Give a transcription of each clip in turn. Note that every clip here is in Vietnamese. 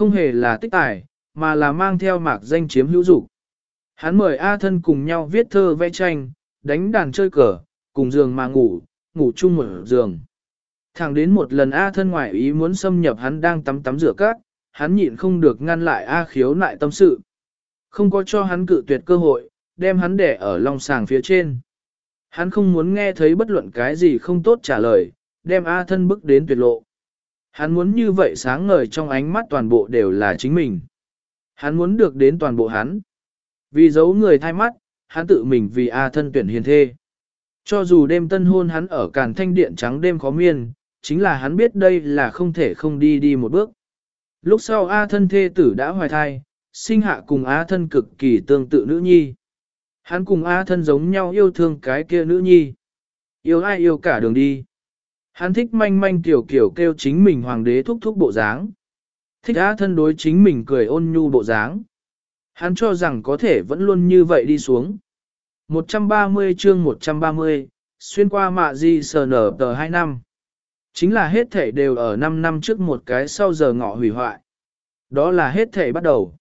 Không hề là tích tài, mà là mang theo mạc danh chiếm hữu dục. Hắn mời A thân cùng nhau viết thơ vẽ tranh, đánh đàn chơi cờ, cùng giường mà ngủ, ngủ chung ở giường. Thẳng đến một lần A thân ngoại ý muốn xâm nhập hắn đang tắm tắm rửa cát, hắn nhịn không được ngăn lại A khiếu lại tâm sự. Không có cho hắn cự tuyệt cơ hội, đem hắn để ở lòng sàng phía trên. Hắn không muốn nghe thấy bất luận cái gì không tốt trả lời, đem A thân bức đến tuyệt lộ. Hắn muốn như vậy sáng ngời trong ánh mắt toàn bộ đều là chính mình. Hắn muốn được đến toàn bộ hắn. Vì giấu người thay mắt, hắn tự mình vì A thân tuyển hiền thê. Cho dù đêm tân hôn hắn ở càn thanh điện trắng đêm khó miên, chính là hắn biết đây là không thể không đi đi một bước. Lúc sau A thân thê tử đã hoài thai, sinh hạ cùng A thân cực kỳ tương tự nữ nhi. Hắn cùng A thân giống nhau yêu thương cái kia nữ nhi. Yêu ai yêu cả đường đi. Hắn thích manh manh tiểu kiểu kêu chính mình hoàng đế thúc thúc bộ dáng. Thích á thân đối chính mình cười ôn nhu bộ dáng. Hắn cho rằng có thể vẫn luôn như vậy đi xuống. 130 chương 130, xuyên qua mạ di sờ nở tờ 2 năm. Chính là hết thể đều ở 5 năm trước một cái sau giờ ngọ hủy hoại. Đó là hết thể bắt đầu.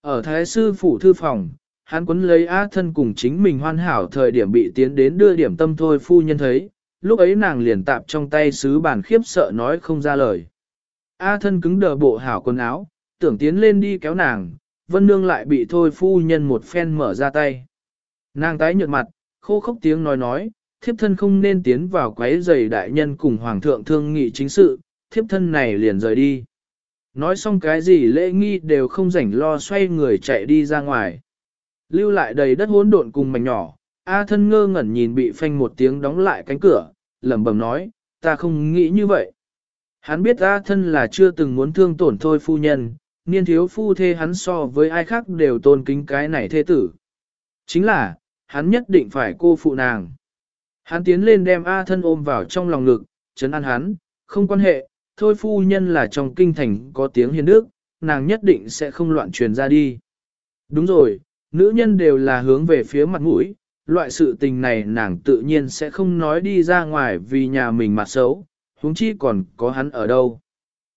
Ở Thái Sư Phủ Thư Phòng, hắn quấn lấy á thân cùng chính mình hoàn hảo thời điểm bị tiến đến đưa điểm tâm thôi phu nhân thấy, lúc ấy nàng liền tạp trong tay sứ bàn khiếp sợ nói không ra lời. A thân cứng đờ bộ hảo quần áo, tưởng tiến lên đi kéo nàng, vân nương lại bị thôi phu nhân một phen mở ra tay. Nàng tái nhợt mặt, khô khốc tiếng nói nói, thiếp thân không nên tiến vào quấy giày đại nhân cùng hoàng thượng thương nghị chính sự, thiếp thân này liền rời đi. Nói xong cái gì lễ nghi đều không rảnh lo xoay người chạy đi ra ngoài. Lưu lại đầy đất hỗn độn cùng mảnh nhỏ, A thân ngơ ngẩn nhìn bị phanh một tiếng đóng lại cánh cửa, lẩm bẩm nói, ta không nghĩ như vậy. Hắn biết A thân là chưa từng muốn thương tổn thôi phu nhân, niên thiếu phu thê hắn so với ai khác đều tôn kính cái này thê tử. Chính là, hắn nhất định phải cô phụ nàng. Hắn tiến lên đem A thân ôm vào trong lòng ngực, chấn an hắn, không quan hệ, thôi phu nhân là trong kinh thành có tiếng hiền đức, nàng nhất định sẽ không loạn truyền ra đi. Đúng rồi, nữ nhân đều là hướng về phía mặt mũi, loại sự tình này nàng tự nhiên sẽ không nói đi ra ngoài vì nhà mình mặt xấu, huống chi còn có hắn ở đâu.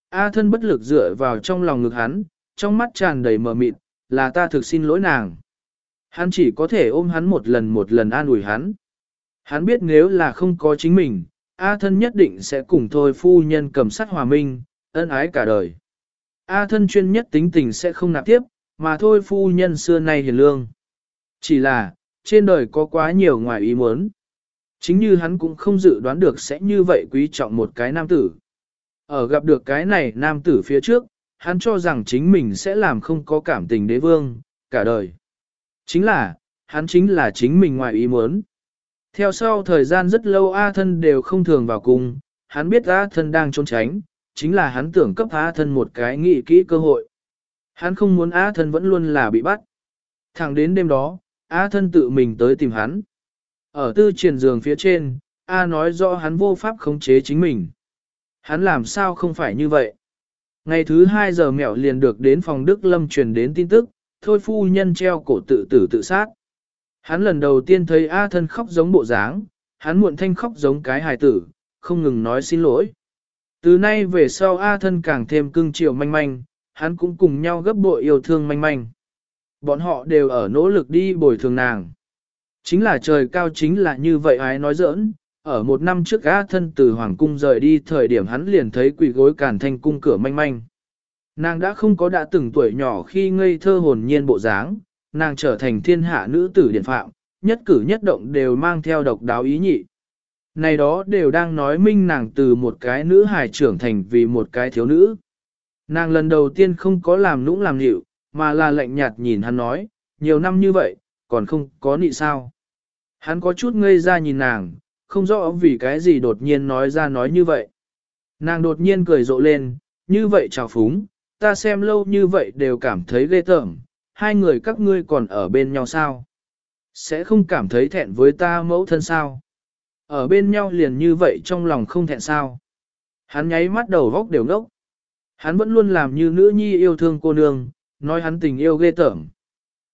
A thân bất lực dựa vào trong lòng ngực hắn, trong mắt tràn đầy mờ mịt, là ta thực xin lỗi nàng. Hắn chỉ có thể ôm hắn một lần một lần an ủi hắn. Hắn biết nếu là không có chính mình, A thân nhất định sẽ cùng thôi phu nhân cầm sắt hòa minh, ân ái cả đời. A thân chuyên nhất tính tình sẽ không nạp tiếp, mà thôi phu nhân xưa nay hiền lương. Chỉ là, trên đời có quá nhiều ngoài ý muốn. Chính như hắn cũng không dự đoán được sẽ như vậy quý trọng một cái nam tử. Ở gặp được cái này nam tử phía trước, hắn cho rằng chính mình sẽ làm không có cảm tình đế vương, cả đời. Chính là, hắn chính là chính mình ngoài ý muốn. Theo sau thời gian rất lâu A thân đều không thường vào cùng, hắn biết A thân đang trốn tránh, chính là hắn tưởng cấp A thân một cái nghị kỹ cơ hội. Hắn không muốn A thân vẫn luôn là bị bắt. Thẳng đến đêm đó, A thân tự mình tới tìm hắn. Ở tư triển giường phía trên, A nói rõ hắn vô pháp khống chế chính mình. Hắn làm sao không phải như vậy? Ngày thứ hai giờ mẹo liền được đến phòng Đức Lâm truyền đến tin tức, thôi phu nhân treo cổ tự tử tự sát. Hắn lần đầu tiên thấy A thân khóc giống bộ dáng, hắn muộn thanh khóc giống cái hài tử, không ngừng nói xin lỗi. Từ nay về sau A thân càng thêm cưng chiều manh manh, hắn cũng cùng nhau gấp bội yêu thương manh manh. Bọn họ đều ở nỗ lực đi bồi thường nàng. Chính là trời cao chính là như vậy ái nói giỡn, ở một năm trước gã thân từ Hoàng cung rời đi thời điểm hắn liền thấy quỷ gối cản thanh cung cửa manh manh. Nàng đã không có đã từng tuổi nhỏ khi ngây thơ hồn nhiên bộ dáng, nàng trở thành thiên hạ nữ tử điển phạm, nhất cử nhất động đều mang theo độc đáo ý nhị. Này đó đều đang nói minh nàng từ một cái nữ hài trưởng thành vì một cái thiếu nữ. Nàng lần đầu tiên không có làm nũng làm nịu, mà là lạnh nhạt nhìn hắn nói, nhiều năm như vậy, còn không có nị sao. Hắn có chút ngây ra nhìn nàng, không rõ vì cái gì đột nhiên nói ra nói như vậy. Nàng đột nhiên cười rộ lên, như vậy chào phúng, ta xem lâu như vậy đều cảm thấy ghê tởm, hai người các ngươi còn ở bên nhau sao? Sẽ không cảm thấy thẹn với ta mẫu thân sao? Ở bên nhau liền như vậy trong lòng không thẹn sao? Hắn nháy mắt đầu góc đều ngốc. Hắn vẫn luôn làm như nữ nhi yêu thương cô nương, nói hắn tình yêu ghê tởm.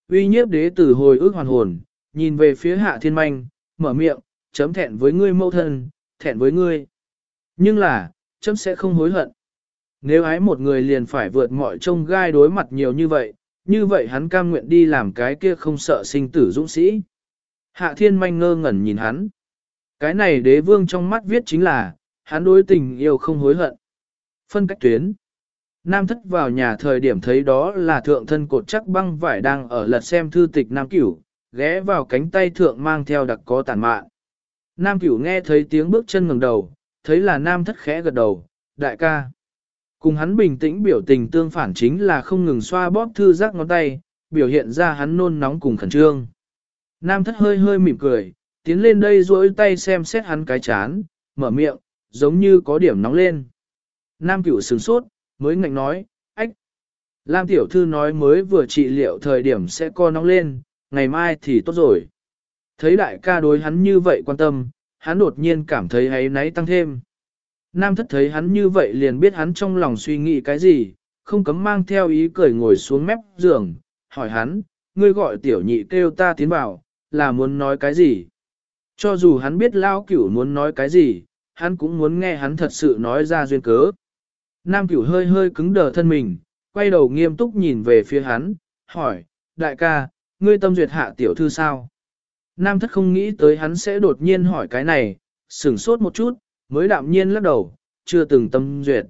Uy nhiếp đế tử hồi ước hoàn hồn, nhìn về phía hạ thiên manh, mở miệng, chấm thẹn với ngươi mẫu thân, thẹn với ngươi. Nhưng là, chấm sẽ không hối hận. Nếu ái một người liền phải vượt mọi trông gai đối mặt nhiều như vậy, như vậy hắn cam nguyện đi làm cái kia không sợ sinh tử dũng sĩ. Hạ thiên manh ngơ ngẩn nhìn hắn. Cái này đế vương trong mắt viết chính là, hắn đối tình yêu không hối hận. Phân cách tuyến. Nam thất vào nhà thời điểm thấy đó là thượng thân cột chắc băng vải đang ở lật xem thư tịch Nam Cửu, ghé vào cánh tay thượng mang theo đặc có tàn mạn. Nam Cửu nghe thấy tiếng bước chân ngẩng đầu, thấy là Nam thất khẽ gật đầu, đại ca. Cùng hắn bình tĩnh biểu tình tương phản chính là không ngừng xoa bóp thư giác ngón tay, biểu hiện ra hắn nôn nóng cùng khẩn trương. Nam thất hơi hơi mỉm cười, tiến lên đây duỗi tay xem xét hắn cái chán, mở miệng, giống như có điểm nóng lên. Nam cửu sửng sốt, mới ngạnh nói, ách. Lam tiểu thư nói mới vừa trị liệu thời điểm sẽ co nóng lên, ngày mai thì tốt rồi. Thấy đại ca đối hắn như vậy quan tâm, hắn đột nhiên cảm thấy ấy náy tăng thêm. Nam thất thấy hắn như vậy liền biết hắn trong lòng suy nghĩ cái gì, không cấm mang theo ý cười ngồi xuống mép giường, hỏi hắn, ngươi gọi tiểu nhị kêu ta tiến vào, là muốn nói cái gì? Cho dù hắn biết lao cửu muốn nói cái gì, hắn cũng muốn nghe hắn thật sự nói ra duyên cớ. Nam cửu hơi hơi cứng đờ thân mình, quay đầu nghiêm túc nhìn về phía hắn, hỏi, đại ca, ngươi tâm duyệt hạ tiểu thư sao? Nam thất không nghĩ tới hắn sẽ đột nhiên hỏi cái này, sửng sốt một chút, mới đạm nhiên lắc đầu, chưa từng tâm duyệt.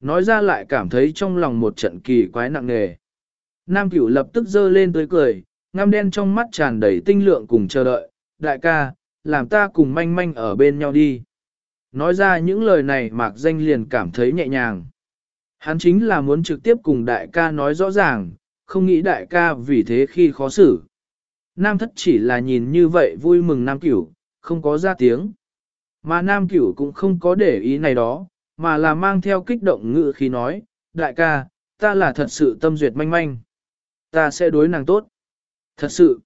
Nói ra lại cảm thấy trong lòng một trận kỳ quái nặng nề. Nam cửu lập tức giơ lên tới cười, ngăm đen trong mắt tràn đầy tinh lượng cùng chờ đợi, đại ca, làm ta cùng manh manh ở bên nhau đi. Nói ra những lời này mạc danh liền cảm thấy nhẹ nhàng. Hắn chính là muốn trực tiếp cùng đại ca nói rõ ràng, không nghĩ đại ca vì thế khi khó xử. Nam thất chỉ là nhìn như vậy vui mừng nam cửu, không có ra tiếng. Mà nam cửu cũng không có để ý này đó, mà là mang theo kích động ngữ khi nói, đại ca, ta là thật sự tâm duyệt manh manh. Ta sẽ đối nàng tốt. Thật sự,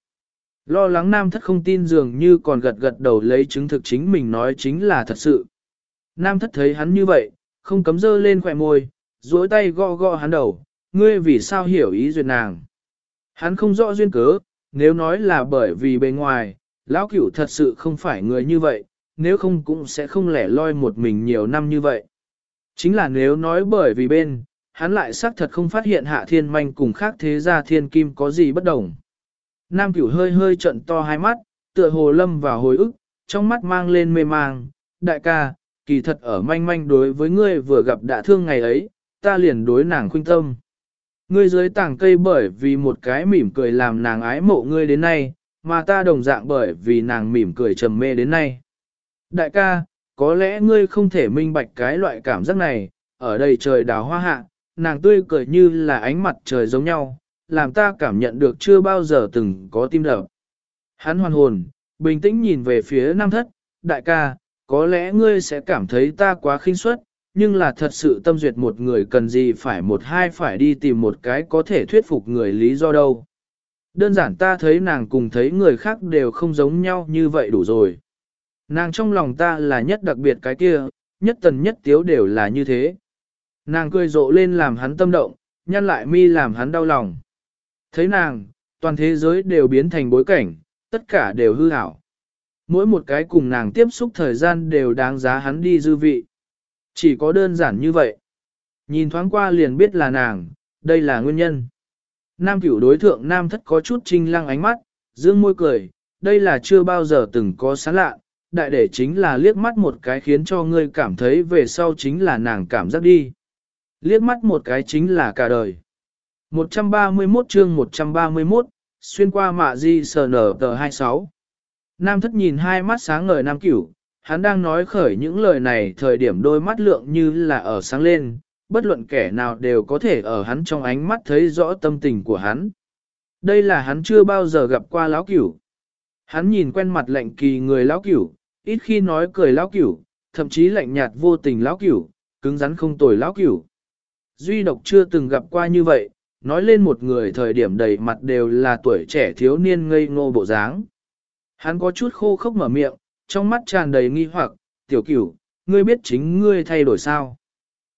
lo lắng nam thất không tin dường như còn gật gật đầu lấy chứng thực chính mình nói chính là thật sự. Nam thất thấy hắn như vậy, không cấm dơ lên khỏe môi, duỗi tay gõ gõ hắn đầu, ngươi vì sao hiểu ý duyệt nàng. Hắn không rõ duyên cớ, nếu nói là bởi vì bề ngoài, lão cửu thật sự không phải người như vậy, nếu không cũng sẽ không lẻ loi một mình nhiều năm như vậy. Chính là nếu nói bởi vì bên, hắn lại xác thật không phát hiện hạ thiên manh cùng khác thế gia thiên kim có gì bất đồng. Nam cửu hơi hơi trận to hai mắt, tựa hồ lâm vào hồi ức, trong mắt mang lên mê mang, đại ca, kỳ thật ở manh manh đối với ngươi vừa gặp đã thương ngày ấy, ta liền đối nàng khuynh tâm. Ngươi dưới tảng cây bởi vì một cái mỉm cười làm nàng ái mộ ngươi đến nay, mà ta đồng dạng bởi vì nàng mỉm cười trầm mê đến nay. Đại ca, có lẽ ngươi không thể minh bạch cái loại cảm giác này, ở đây trời đào hoa hạ, nàng tươi cười như là ánh mặt trời giống nhau, làm ta cảm nhận được chưa bao giờ từng có tim đập. Hắn hoàn hồn, bình tĩnh nhìn về phía nam thất, đại ca, có lẽ ngươi sẽ cảm thấy ta quá khinh suất, nhưng là thật sự tâm duyệt một người cần gì phải một hai phải đi tìm một cái có thể thuyết phục người lý do đâu. Đơn giản ta thấy nàng cùng thấy người khác đều không giống nhau như vậy đủ rồi. Nàng trong lòng ta là nhất đặc biệt cái kia, nhất tần nhất tiếu đều là như thế. Nàng cười rộ lên làm hắn tâm động, nhăn lại mi làm hắn đau lòng. Thấy nàng, toàn thế giới đều biến thành bối cảnh, tất cả đều hư hảo. Mỗi một cái cùng nàng tiếp xúc thời gian đều đáng giá hắn đi dư vị. Chỉ có đơn giản như vậy. Nhìn thoáng qua liền biết là nàng, đây là nguyên nhân. Nam cửu đối thượng nam thất có chút trinh lăng ánh mắt, dương môi cười, đây là chưa bao giờ từng có sán lạ, đại để chính là liếc mắt một cái khiến cho ngươi cảm thấy về sau chính là nàng cảm giác đi. Liếc mắt một cái chính là cả đời. 131 chương 131, xuyên qua mạ di sờ nở tờ 26. Nam thất nhìn hai mắt sáng ngời nam cửu, hắn đang nói khởi những lời này thời điểm đôi mắt lượng như là ở sáng lên, bất luận kẻ nào đều có thể ở hắn trong ánh mắt thấy rõ tâm tình của hắn. Đây là hắn chưa bao giờ gặp qua lão cửu. Hắn nhìn quen mặt lạnh kỳ người lão cửu, ít khi nói cười lão cửu, thậm chí lạnh nhạt vô tình lão cửu, cứng rắn không tồi lão cửu. Duy độc chưa từng gặp qua như vậy, nói lên một người thời điểm đầy mặt đều là tuổi trẻ thiếu niên ngây ngô bộ dáng. Hắn có chút khô khốc mở miệng, trong mắt tràn đầy nghi hoặc, tiểu cửu, ngươi biết chính ngươi thay đổi sao?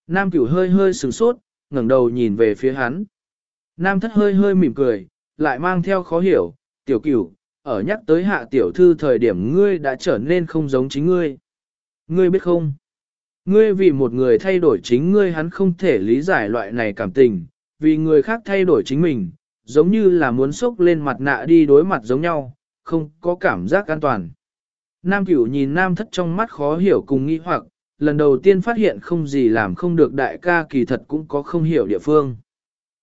Nam cửu hơi hơi sừng sốt, ngẩng đầu nhìn về phía hắn. Nam thất hơi hơi mỉm cười, lại mang theo khó hiểu, tiểu cửu, ở nhắc tới hạ tiểu thư thời điểm ngươi đã trở nên không giống chính ngươi. Ngươi biết không? Ngươi vì một người thay đổi chính ngươi hắn không thể lý giải loại này cảm tình, vì người khác thay đổi chính mình, giống như là muốn sốc lên mặt nạ đi đối mặt giống nhau, không có cảm giác an toàn. Nam cửu nhìn nam thất trong mắt khó hiểu cùng nghi hoặc, lần đầu tiên phát hiện không gì làm không được đại ca kỳ thật cũng có không hiểu địa phương.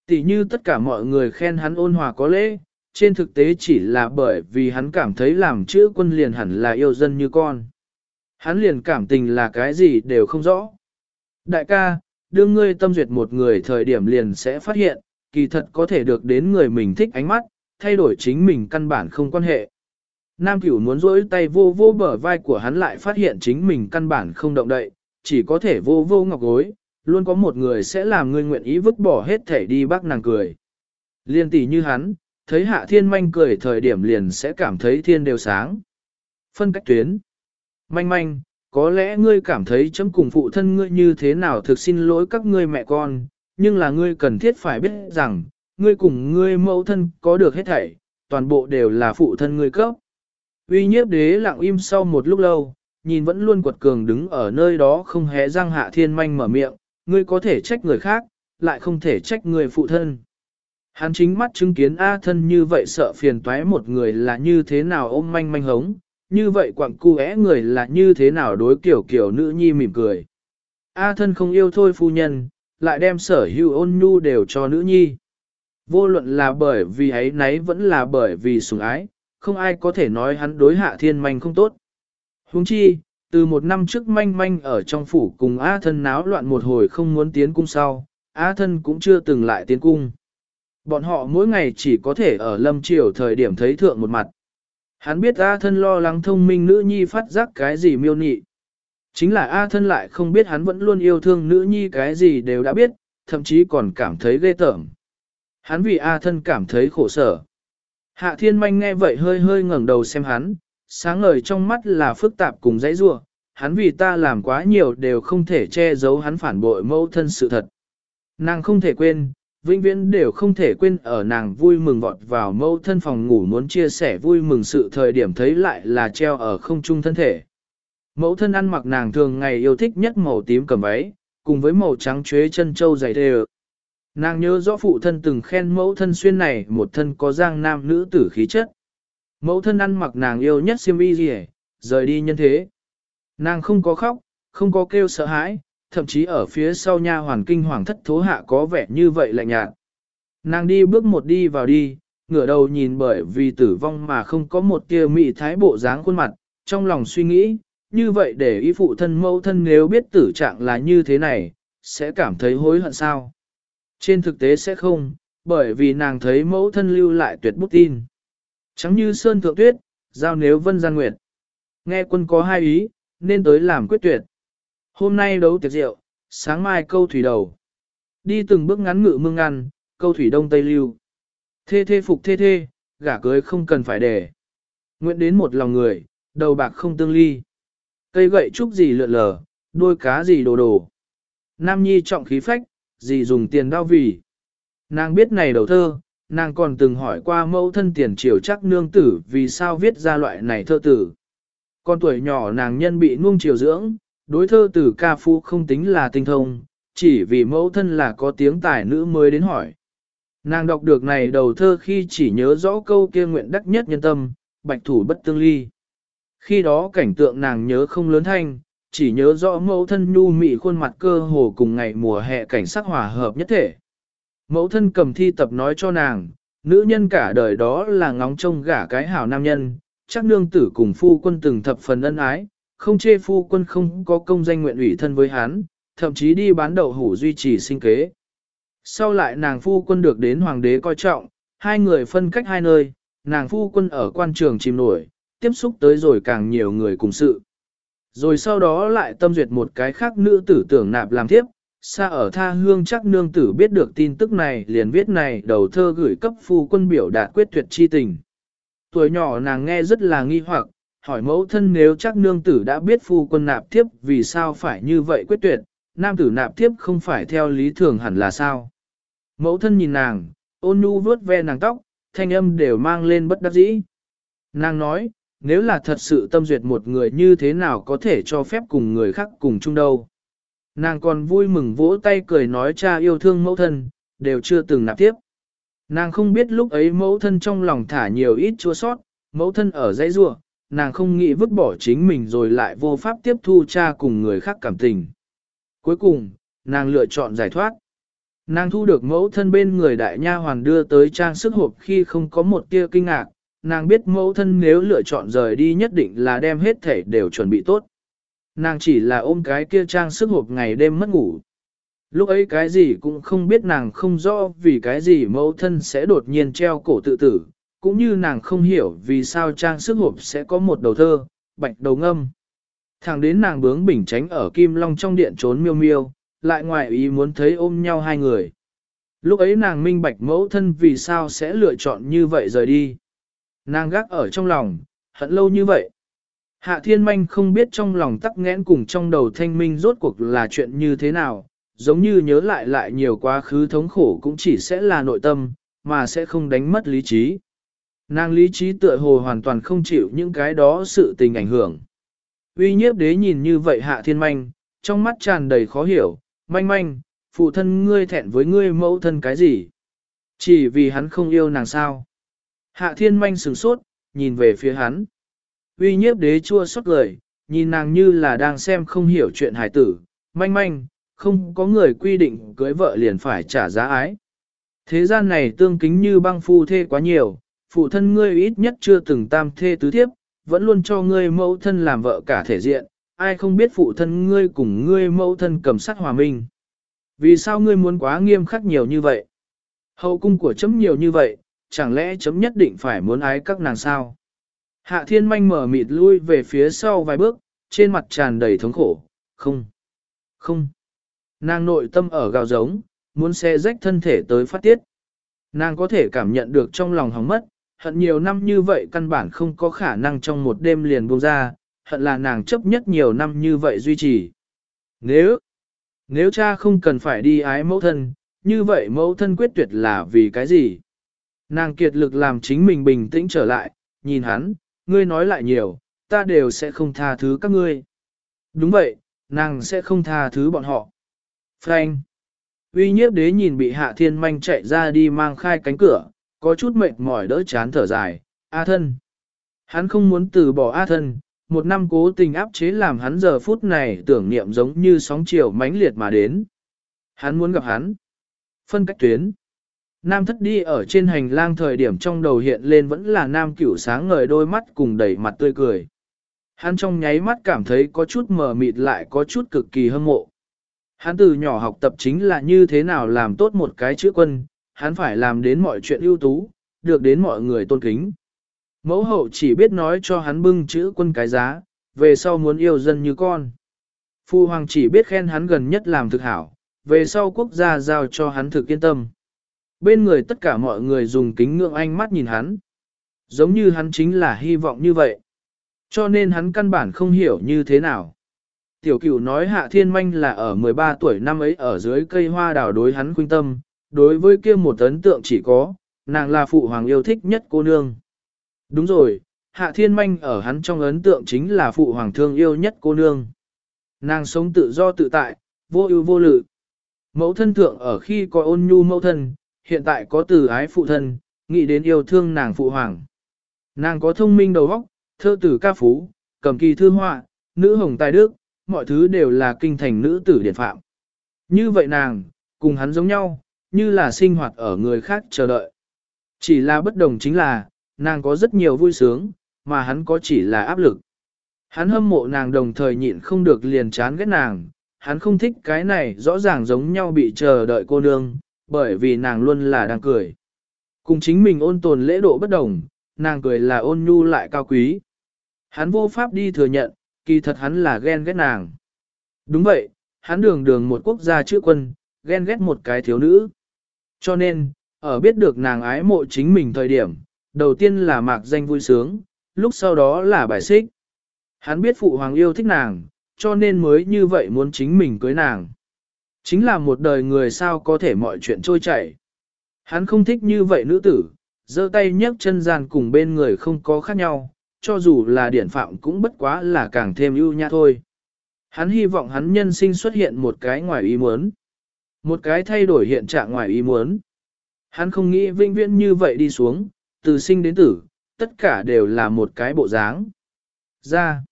Tỷ như tất cả mọi người khen hắn ôn hòa có lễ, trên thực tế chỉ là bởi vì hắn cảm thấy làm chữ quân liền hẳn là yêu dân như con. Hắn liền cảm tình là cái gì đều không rõ. Đại ca, đương ngươi tâm duyệt một người thời điểm liền sẽ phát hiện, kỳ thật có thể được đến người mình thích ánh mắt, thay đổi chính mình căn bản không quan hệ. Nam cửu muốn rỗi tay vô vô bờ vai của hắn lại phát hiện chính mình căn bản không động đậy, chỉ có thể vô vô ngọc gối, luôn có một người sẽ làm ngươi nguyện ý vứt bỏ hết thể đi bác nàng cười. Liên tỷ như hắn, thấy hạ thiên manh cười thời điểm liền sẽ cảm thấy thiên đều sáng. Phân cách tuyến. Manh manh, có lẽ ngươi cảm thấy chấm cùng phụ thân ngươi như thế nào thực xin lỗi các ngươi mẹ con, nhưng là ngươi cần thiết phải biết rằng, ngươi cùng ngươi mẫu thân có được hết thảy, toàn bộ đều là phụ thân ngươi cấp. Uy nhiếp đế lặng im sau một lúc lâu, nhìn vẫn luôn quật cường đứng ở nơi đó không hé răng hạ thiên manh mở miệng, ngươi có thể trách người khác, lại không thể trách người phụ thân. Hắn chính mắt chứng kiến A thân như vậy sợ phiền toái một người là như thế nào ôm manh manh hống, như vậy quặng cu é người là như thế nào đối kiểu kiểu nữ nhi mỉm cười. A thân không yêu thôi phu nhân, lại đem sở hữu ôn nhu đều cho nữ nhi. Vô luận là bởi vì ấy nấy vẫn là bởi vì sủng ái, không ai có thể nói hắn đối hạ thiên manh không tốt. Huống chi, từ một năm trước manh manh ở trong phủ cùng A thân náo loạn một hồi không muốn tiến cung sau, A thân cũng chưa từng lại tiến cung. Bọn họ mỗi ngày chỉ có thể ở lâm triều thời điểm thấy thượng một mặt. Hắn biết A thân lo lắng thông minh nữ nhi phát giác cái gì miêu nị. Chính là A thân lại không biết hắn vẫn luôn yêu thương nữ nhi cái gì đều đã biết, thậm chí còn cảm thấy ghê tởm. Hắn vì A thân cảm thấy khổ sở. Hạ thiên manh nghe vậy hơi hơi ngẩng đầu xem hắn, sáng ngời trong mắt là phức tạp cùng dãy rua, hắn vì ta làm quá nhiều đều không thể che giấu hắn phản bội mẫu thân sự thật. Nàng không thể quên, vĩnh viễn đều không thể quên ở nàng vui mừng vọt vào mẫu thân phòng ngủ muốn chia sẻ vui mừng sự thời điểm thấy lại là treo ở không trung thân thể. Mẫu thân ăn mặc nàng thường ngày yêu thích nhất màu tím cầm váy, cùng với màu trắng chuế chân châu dày đều. Nàng nhớ rõ phụ thân từng khen mẫu thân xuyên này một thân có giang nam nữ tử khí chất. Mẫu thân ăn mặc nàng yêu nhất siêm y gì rời đi nhân thế. Nàng không có khóc, không có kêu sợ hãi, thậm chí ở phía sau nha hoàn kinh hoàng thất thố hạ có vẻ như vậy lạnh nhạt. Nàng đi bước một đi vào đi, ngửa đầu nhìn bởi vì tử vong mà không có một tia mị thái bộ dáng khuôn mặt, trong lòng suy nghĩ, như vậy để ý phụ thân mẫu thân nếu biết tử trạng là như thế này, sẽ cảm thấy hối hận sao? Trên thực tế sẽ không, bởi vì nàng thấy mẫu thân lưu lại tuyệt bút tin. Trắng như sơn thượng tuyết, giao nếu vân gian nguyệt. Nghe quân có hai ý, nên tới làm quyết tuyệt. Hôm nay đấu tiệc rượu, sáng mai câu thủy đầu. Đi từng bước ngắn ngự mương ngăn, câu thủy đông tây lưu. Thê thê phục thê thê, gả cưới không cần phải để. Nguyện đến một lòng người, đầu bạc không tương ly. Cây gậy trúc gì lượn lờ, đôi cá gì đồ đồ. Nam nhi trọng khí phách, gì dùng tiền đau vì. Nàng biết này đầu thơ, nàng còn từng hỏi qua mẫu thân tiền triều chắc nương tử vì sao viết ra loại này thơ tử. Con tuổi nhỏ nàng nhân bị nuông chiều dưỡng, đối thơ tử ca phu không tính là tinh thông, chỉ vì mẫu thân là có tiếng tài nữ mới đến hỏi. Nàng đọc được này đầu thơ khi chỉ nhớ rõ câu kia nguyện đắc nhất nhân tâm, bạch thủ bất tương ly. Khi đó cảnh tượng nàng nhớ không lớn thanh, chỉ nhớ rõ mẫu thân nhu mị khuôn mặt cơ hồ cùng ngày mùa hè cảnh sắc hòa hợp nhất thể. Mẫu thân cầm thi tập nói cho nàng, nữ nhân cả đời đó là ngóng trông gả cái hảo nam nhân, chắc nương tử cùng phu quân từng thập phần ân ái, không chê phu quân không có công danh nguyện ủy thân với hắn, thậm chí đi bán đậu hủ duy trì sinh kế. Sau lại nàng phu quân được đến hoàng đế coi trọng, hai người phân cách hai nơi, nàng phu quân ở quan trường chìm nổi, tiếp xúc tới rồi càng nhiều người cùng sự. Rồi sau đó lại tâm duyệt một cái khác nữ tử tưởng nạp làm thiếp, xa ở tha hương chắc nương tử biết được tin tức này liền viết này đầu thơ gửi cấp phu quân biểu đạt quyết tuyệt chi tình. Tuổi nhỏ nàng nghe rất là nghi hoặc, hỏi mẫu thân nếu chắc nương tử đã biết phu quân nạp thiếp vì sao phải như vậy quyết tuyệt, nam tử nạp thiếp không phải theo lý thường hẳn là sao. Mẫu thân nhìn nàng, ôn nhu vuốt ve nàng tóc, thanh âm đều mang lên bất đắc dĩ. Nàng nói, nếu là thật sự tâm duyệt một người như thế nào có thể cho phép cùng người khác cùng chung đâu. Nàng còn vui mừng vỗ tay cười nói cha yêu thương mẫu thân, đều chưa từng nạp tiếp. Nàng không biết lúc ấy mẫu thân trong lòng thả nhiều ít chua sót, mẫu thân ở dãy rua, nàng không nghĩ vứt bỏ chính mình rồi lại vô pháp tiếp thu cha cùng người khác cảm tình. Cuối cùng, nàng lựa chọn giải thoát. Nàng thu được mẫu thân bên người đại nha hoàn đưa tới trang sức hộp khi không có một tia kinh ngạc, nàng biết mẫu thân nếu lựa chọn rời đi nhất định là đem hết thể đều chuẩn bị tốt. Nàng chỉ là ôm cái kia trang sức hộp ngày đêm mất ngủ. Lúc ấy cái gì cũng không biết nàng không rõ vì cái gì mẫu thân sẽ đột nhiên treo cổ tự tử, cũng như nàng không hiểu vì sao trang sức hộp sẽ có một đầu thơ, bạch đầu ngâm. Thẳng đến nàng bướng bình tránh ở kim long trong điện trốn miêu miêu, lại ngoài ý muốn thấy ôm nhau hai người. Lúc ấy nàng minh bạch mẫu thân vì sao sẽ lựa chọn như vậy rời đi. Nàng gác ở trong lòng, hận lâu như vậy. Hạ thiên manh không biết trong lòng tắc nghẽn cùng trong đầu thanh minh rốt cuộc là chuyện như thế nào, giống như nhớ lại lại nhiều quá khứ thống khổ cũng chỉ sẽ là nội tâm, mà sẽ không đánh mất lý trí. Nàng lý trí tựa hồ hoàn toàn không chịu những cái đó sự tình ảnh hưởng. Uy nhiếp đế nhìn như vậy hạ thiên manh, trong mắt tràn đầy khó hiểu, manh manh, phụ thân ngươi thẹn với ngươi mẫu thân cái gì? Chỉ vì hắn không yêu nàng sao? Hạ thiên manh sửng sốt, nhìn về phía hắn. Uy nhiếp đế chua xót lời, nhìn nàng như là đang xem không hiểu chuyện Hải tử, manh manh, không có người quy định cưới vợ liền phải trả giá ái. Thế gian này tương kính như băng phu thê quá nhiều, phụ thân ngươi ít nhất chưa từng tam thê tứ thiếp, vẫn luôn cho ngươi mẫu thân làm vợ cả thể diện, ai không biết phụ thân ngươi cùng ngươi mẫu thân cầm sát hòa minh. Vì sao ngươi muốn quá nghiêm khắc nhiều như vậy? Hậu cung của chấm nhiều như vậy, chẳng lẽ chấm nhất định phải muốn ái các nàng sao? Hạ thiên manh mở mịt lui về phía sau vài bước, trên mặt tràn đầy thống khổ. Không, không. Nàng nội tâm ở gào giống, muốn xe rách thân thể tới phát tiết. Nàng có thể cảm nhận được trong lòng hóng mất, hận nhiều năm như vậy căn bản không có khả năng trong một đêm liền buông ra, hận là nàng chấp nhất nhiều năm như vậy duy trì. Nếu, nếu cha không cần phải đi ái mẫu thân, như vậy mẫu thân quyết tuyệt là vì cái gì? Nàng kiệt lực làm chính mình bình tĩnh trở lại, nhìn hắn, ngươi nói lại nhiều, ta đều sẽ không tha thứ các ngươi. Đúng vậy, nàng sẽ không tha thứ bọn họ. Frank. Uy nhiếp đế nhìn bị hạ thiên manh chạy ra đi mang khai cánh cửa, có chút mệt mỏi đỡ chán thở dài, A thân. Hắn không muốn từ bỏ A thân, một năm cố tình áp chế làm hắn giờ phút này tưởng niệm giống như sóng chiều mãnh liệt mà đến. Hắn muốn gặp hắn. Phân cách tuyến. Nam thất đi ở trên hành lang thời điểm trong đầu hiện lên vẫn là nam cửu sáng ngời đôi mắt cùng đầy mặt tươi cười. Hắn trong nháy mắt cảm thấy có chút mờ mịt lại có chút cực kỳ hâm mộ. Hắn từ nhỏ học tập chính là như thế nào làm tốt một cái chữ quân, hắn phải làm đến mọi chuyện ưu tú, được đến mọi người tôn kính. Mẫu hậu chỉ biết nói cho hắn bưng chữ quân cái giá, về sau muốn yêu dân như con. Phu hoàng chỉ biết khen hắn gần nhất làm thực hảo, về sau quốc gia giao cho hắn thực yên tâm. Bên người tất cả mọi người dùng kính ngưỡng ánh mắt nhìn hắn. Giống như hắn chính là hy vọng như vậy. Cho nên hắn căn bản không hiểu như thế nào. Tiểu cửu nói hạ thiên manh là ở 13 tuổi năm ấy ở dưới cây hoa đào đối hắn khuyên tâm, đối với kia một ấn tượng chỉ có, nàng là phụ hoàng yêu thích nhất cô nương. Đúng rồi, hạ thiên manh ở hắn trong ấn tượng chính là phụ hoàng thương yêu nhất cô nương. Nàng sống tự do tự tại, vô ưu vô lự. Mẫu thân thượng ở khi có ôn nhu mẫu thân, hiện tại có từ ái phụ thân, nghĩ đến yêu thương nàng phụ hoàng. Nàng có thông minh đầu óc, thơ tử ca phú, cầm kỳ thư họa, nữ hồng tài đức, mọi thứ đều là kinh thành nữ tử điển phạm. Như vậy nàng, cùng hắn giống nhau, như là sinh hoạt ở người khác chờ đợi. Chỉ là bất đồng chính là, nàng có rất nhiều vui sướng, mà hắn có chỉ là áp lực. Hắn hâm mộ nàng đồng thời nhịn không được liền chán ghét nàng, hắn không thích cái này rõ ràng giống nhau bị chờ đợi cô nương, bởi vì nàng luôn là đang cười. Cùng chính mình ôn tồn lễ độ bất đồng, nàng cười là ôn nhu lại cao quý. Hắn vô pháp đi thừa nhận, kỳ thật hắn là ghen ghét nàng. Đúng vậy, hắn đường đường một quốc gia chữ quân, ghen ghét một cái thiếu nữ. Cho nên, ở biết được nàng ái mộ chính mình thời điểm, đầu tiên là mạc danh vui sướng, lúc sau đó là bài xích. Hắn biết phụ hoàng yêu thích nàng, cho nên mới như vậy muốn chính mình cưới nàng. Chính là một đời người sao có thể mọi chuyện trôi chảy. Hắn không thích như vậy nữ tử, giơ tay nhấc chân gian cùng bên người không có khác nhau, cho dù là điển phạm cũng bất quá là càng thêm ưu nhã thôi. Hắn hy vọng hắn nhân sinh xuất hiện một cái ngoài ý muốn. Một cái thay đổi hiện trạng ngoài ý muốn. Hắn không nghĩ vinh viễn như vậy đi xuống, từ sinh đến tử, tất cả đều là một cái bộ dáng. Ra.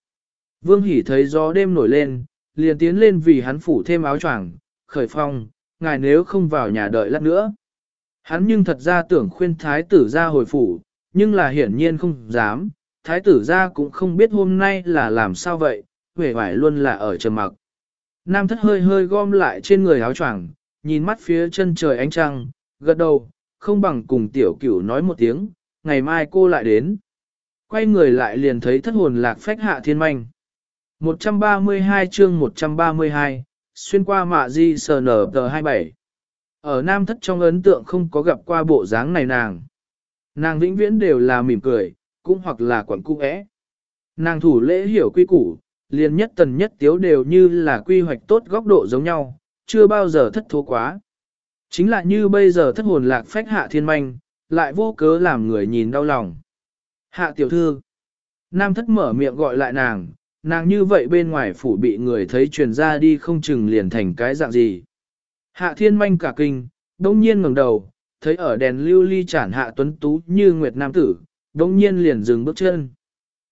Vương Hỷ thấy gió đêm nổi lên, liền tiến lên vì hắn phủ thêm áo choàng, khởi phong, ngài nếu không vào nhà đợi lát nữa. Hắn nhưng thật ra tưởng khuyên thái tử ra hồi phủ, nhưng là hiển nhiên không dám, thái tử ra cũng không biết hôm nay là làm sao vậy, vẻ vải luôn là ở trầm mặc. Nam thất hơi hơi gom lại trên người áo choàng, nhìn mắt phía chân trời ánh trăng, gật đầu, không bằng cùng tiểu cửu nói một tiếng, ngày mai cô lại đến. Quay người lại liền thấy thất hồn lạc phách hạ thiên manh. 132 chương 132, xuyên qua mạ di sờ nở tờ 27. Ở Nam Thất trong ấn tượng không có gặp qua bộ dáng này nàng. Nàng vĩnh viễn đều là mỉm cười, cũng hoặc là quẩn cung ẽ. Nàng thủ lễ hiểu quy củ, liền nhất tần nhất tiếu đều như là quy hoạch tốt góc độ giống nhau, chưa bao giờ thất thố quá. Chính là như bây giờ thất hồn lạc phách hạ thiên manh, lại vô cớ làm người nhìn đau lòng. Hạ tiểu thư. Nam thất mở miệng gọi lại nàng, nàng như vậy bên ngoài phủ bị người thấy truyền ra đi không chừng liền thành cái dạng gì. Hạ thiên manh cả kinh, đông nhiên ngẩng đầu, thấy ở đèn lưu ly chản hạ tuấn tú như nguyệt nam tử, đông nhiên liền dừng bước chân.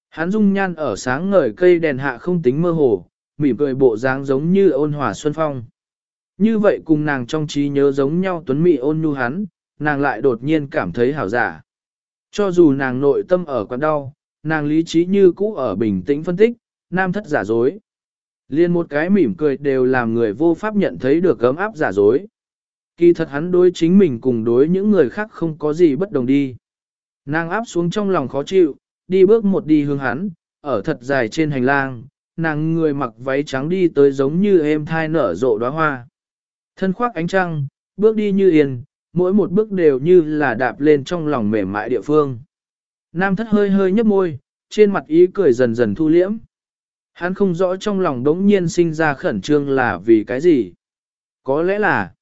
Hắn dung nhan ở sáng ngời cây đèn hạ không tính mơ hồ, mỉm cười bộ dáng giống như ôn hòa xuân phong. Như vậy cùng nàng trong trí nhớ giống nhau tuấn mỹ ôn nhu hắn, nàng lại đột nhiên cảm thấy hảo giả. Cho dù nàng nội tâm ở quán đau, nàng lý trí như cũ ở bình tĩnh phân tích, nam thất giả dối. Liên một cái mỉm cười đều làm người vô pháp nhận thấy được gấm áp giả dối. Kỳ thật hắn đối chính mình cùng đối những người khác không có gì bất đồng đi. Nàng áp xuống trong lòng khó chịu, đi bước một đi hướng hắn, ở thật dài trên hành lang, nàng người mặc váy trắng đi tới giống như êm thai nở rộ đóa hoa. Thân khoác ánh trăng, bước đi như yên, mỗi một bước đều như là đạp lên trong lòng mềm mại địa phương. Nam thất hơi hơi nhấp môi, trên mặt ý cười dần dần thu liễm. Hắn không rõ trong lòng đống nhiên sinh ra khẩn trương là vì cái gì. Có lẽ là,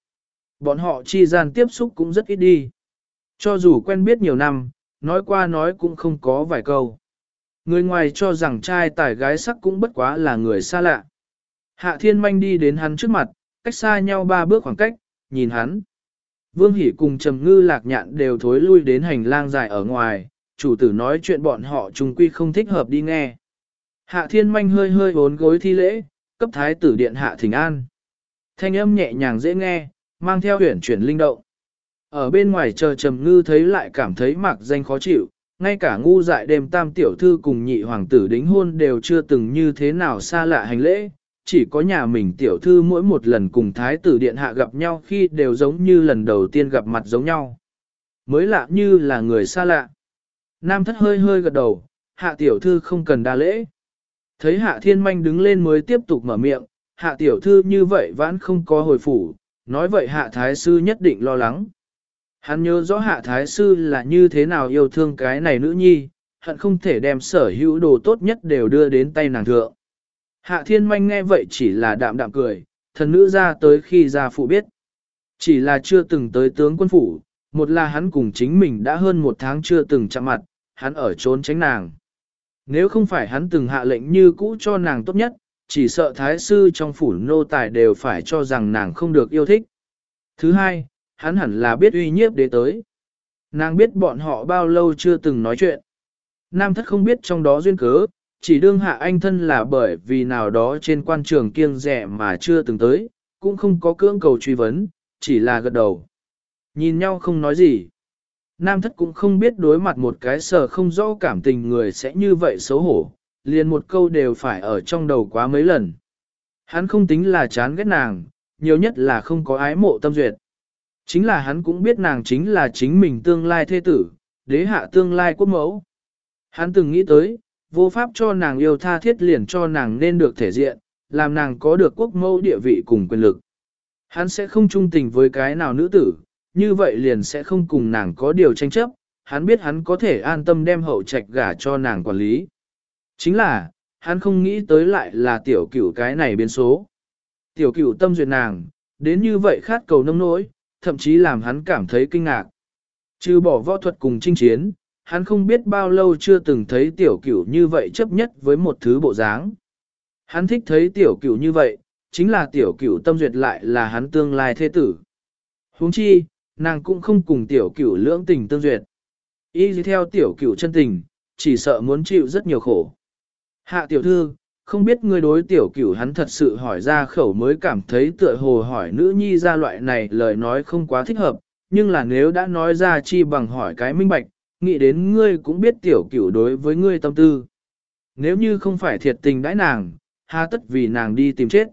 bọn họ chi gian tiếp xúc cũng rất ít đi. Cho dù quen biết nhiều năm, nói qua nói cũng không có vài câu. Người ngoài cho rằng trai tài gái sắc cũng bất quá là người xa lạ. Hạ thiên manh đi đến hắn trước mặt, cách xa nhau ba bước khoảng cách, nhìn hắn. Vương Hỷ cùng Trầm Ngư lạc nhạn đều thối lui đến hành lang dài ở ngoài, chủ tử nói chuyện bọn họ trùng quy không thích hợp đi nghe. Hạ thiên manh hơi hơi bốn gối thi lễ, cấp thái tử điện hạ thỉnh an. Thanh âm nhẹ nhàng dễ nghe, mang theo huyển chuyển linh động. Ở bên ngoài chờ trầm ngư thấy lại cảm thấy mạc danh khó chịu, ngay cả ngu dại đêm tam tiểu thư cùng nhị hoàng tử đính hôn đều chưa từng như thế nào xa lạ hành lễ, chỉ có nhà mình tiểu thư mỗi một lần cùng thái tử điện hạ gặp nhau khi đều giống như lần đầu tiên gặp mặt giống nhau. Mới lạ như là người xa lạ. Nam thất hơi hơi gật đầu, hạ tiểu thư không cần đa lễ. Thấy hạ thiên manh đứng lên mới tiếp tục mở miệng, hạ tiểu thư như vậy vẫn không có hồi phủ, nói vậy hạ thái sư nhất định lo lắng. Hắn nhớ rõ hạ thái sư là như thế nào yêu thương cái này nữ nhi, hận không thể đem sở hữu đồ tốt nhất đều đưa đến tay nàng thượng. Hạ thiên manh nghe vậy chỉ là đạm đạm cười, thần nữ ra tới khi ra phụ biết. Chỉ là chưa từng tới tướng quân phủ, một là hắn cùng chính mình đã hơn một tháng chưa từng chạm mặt, hắn ở trốn tránh nàng. Nếu không phải hắn từng hạ lệnh như cũ cho nàng tốt nhất, chỉ sợ thái sư trong phủ nô tài đều phải cho rằng nàng không được yêu thích. Thứ hai, hắn hẳn là biết uy nhiếp đế tới. Nàng biết bọn họ bao lâu chưa từng nói chuyện. Nam thất không biết trong đó duyên cớ, chỉ đương hạ anh thân là bởi vì nào đó trên quan trường kiêng rẻ mà chưa từng tới, cũng không có cưỡng cầu truy vấn, chỉ là gật đầu. Nhìn nhau không nói gì. Nam thất cũng không biết đối mặt một cái sở không rõ cảm tình người sẽ như vậy xấu hổ, liền một câu đều phải ở trong đầu quá mấy lần. Hắn không tính là chán ghét nàng, nhiều nhất là không có ái mộ tâm duyệt. Chính là hắn cũng biết nàng chính là chính mình tương lai thế tử, đế hạ tương lai quốc mẫu. Hắn từng nghĩ tới, vô pháp cho nàng yêu tha thiết liền cho nàng nên được thể diện, làm nàng có được quốc mẫu địa vị cùng quyền lực. Hắn sẽ không trung tình với cái nào nữ tử, như vậy liền sẽ không cùng nàng có điều tranh chấp, hắn biết hắn có thể an tâm đem hậu trạch gả cho nàng quản lý. Chính là, hắn không nghĩ tới lại là tiểu cửu cái này biến số. Tiểu cửu tâm duyệt nàng, đến như vậy khát cầu nông nỗi, thậm chí làm hắn cảm thấy kinh ngạc. Trừ bỏ võ thuật cùng chinh chiến, hắn không biết bao lâu chưa từng thấy tiểu cửu như vậy chấp nhất với một thứ bộ dáng. Hắn thích thấy tiểu cửu như vậy, chính là tiểu cửu tâm duyệt lại là hắn tương lai thế tử. huống chi, nàng cũng không cùng tiểu cửu lưỡng tình tương duyệt. Y theo tiểu cửu chân tình, chỉ sợ muốn chịu rất nhiều khổ. Hạ tiểu thư, không biết ngươi đối tiểu cửu hắn thật sự hỏi ra khẩu mới cảm thấy tựa hồ hỏi nữ nhi ra loại này lời nói không quá thích hợp, nhưng là nếu đã nói ra chi bằng hỏi cái minh bạch, nghĩ đến ngươi cũng biết tiểu cửu đối với ngươi tâm tư. Nếu như không phải thiệt tình đãi nàng, hà tất vì nàng đi tìm chết.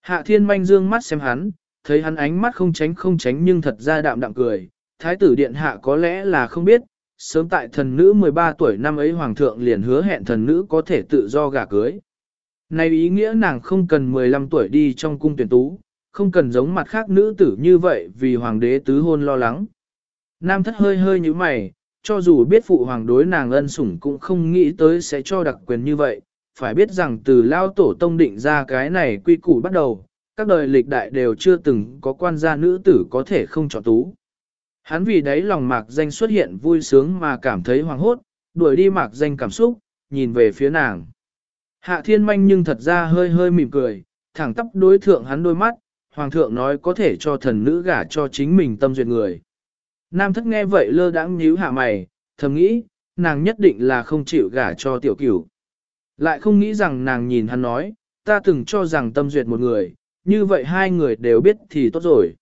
Hạ thiên manh dương mắt xem hắn, thấy hắn ánh mắt không tránh không tránh nhưng thật ra đạm đạm cười. Thái tử điện hạ có lẽ là không biết, sớm tại thần nữ 13 tuổi năm ấy hoàng thượng liền hứa hẹn thần nữ có thể tự do gả cưới. Này ý nghĩa nàng không cần 15 tuổi đi trong cung tuyển tú, không cần giống mặt khác nữ tử như vậy vì hoàng đế tứ hôn lo lắng. Nam thất hơi hơi như mày, cho dù biết phụ hoàng đối nàng ân sủng cũng không nghĩ tới sẽ cho đặc quyền như vậy, phải biết rằng từ lao tổ tông định ra cái này quy củ bắt đầu, các đời lịch đại đều chưa từng có quan gia nữ tử có thể không chọn tú. Hắn vì đấy lòng mạc danh xuất hiện vui sướng mà cảm thấy hoàng hốt, đuổi đi mạc danh cảm xúc, nhìn về phía nàng. Hạ thiên manh nhưng thật ra hơi hơi mỉm cười, thẳng tắp đối thượng hắn đôi mắt, hoàng thượng nói có thể cho thần nữ gả cho chính mình tâm duyệt người. Nam thất nghe vậy lơ đãng nhíu hạ mày, thầm nghĩ, nàng nhất định là không chịu gả cho tiểu cửu. Lại không nghĩ rằng nàng nhìn hắn nói, ta từng cho rằng tâm duyệt một người, như vậy hai người đều biết thì tốt rồi.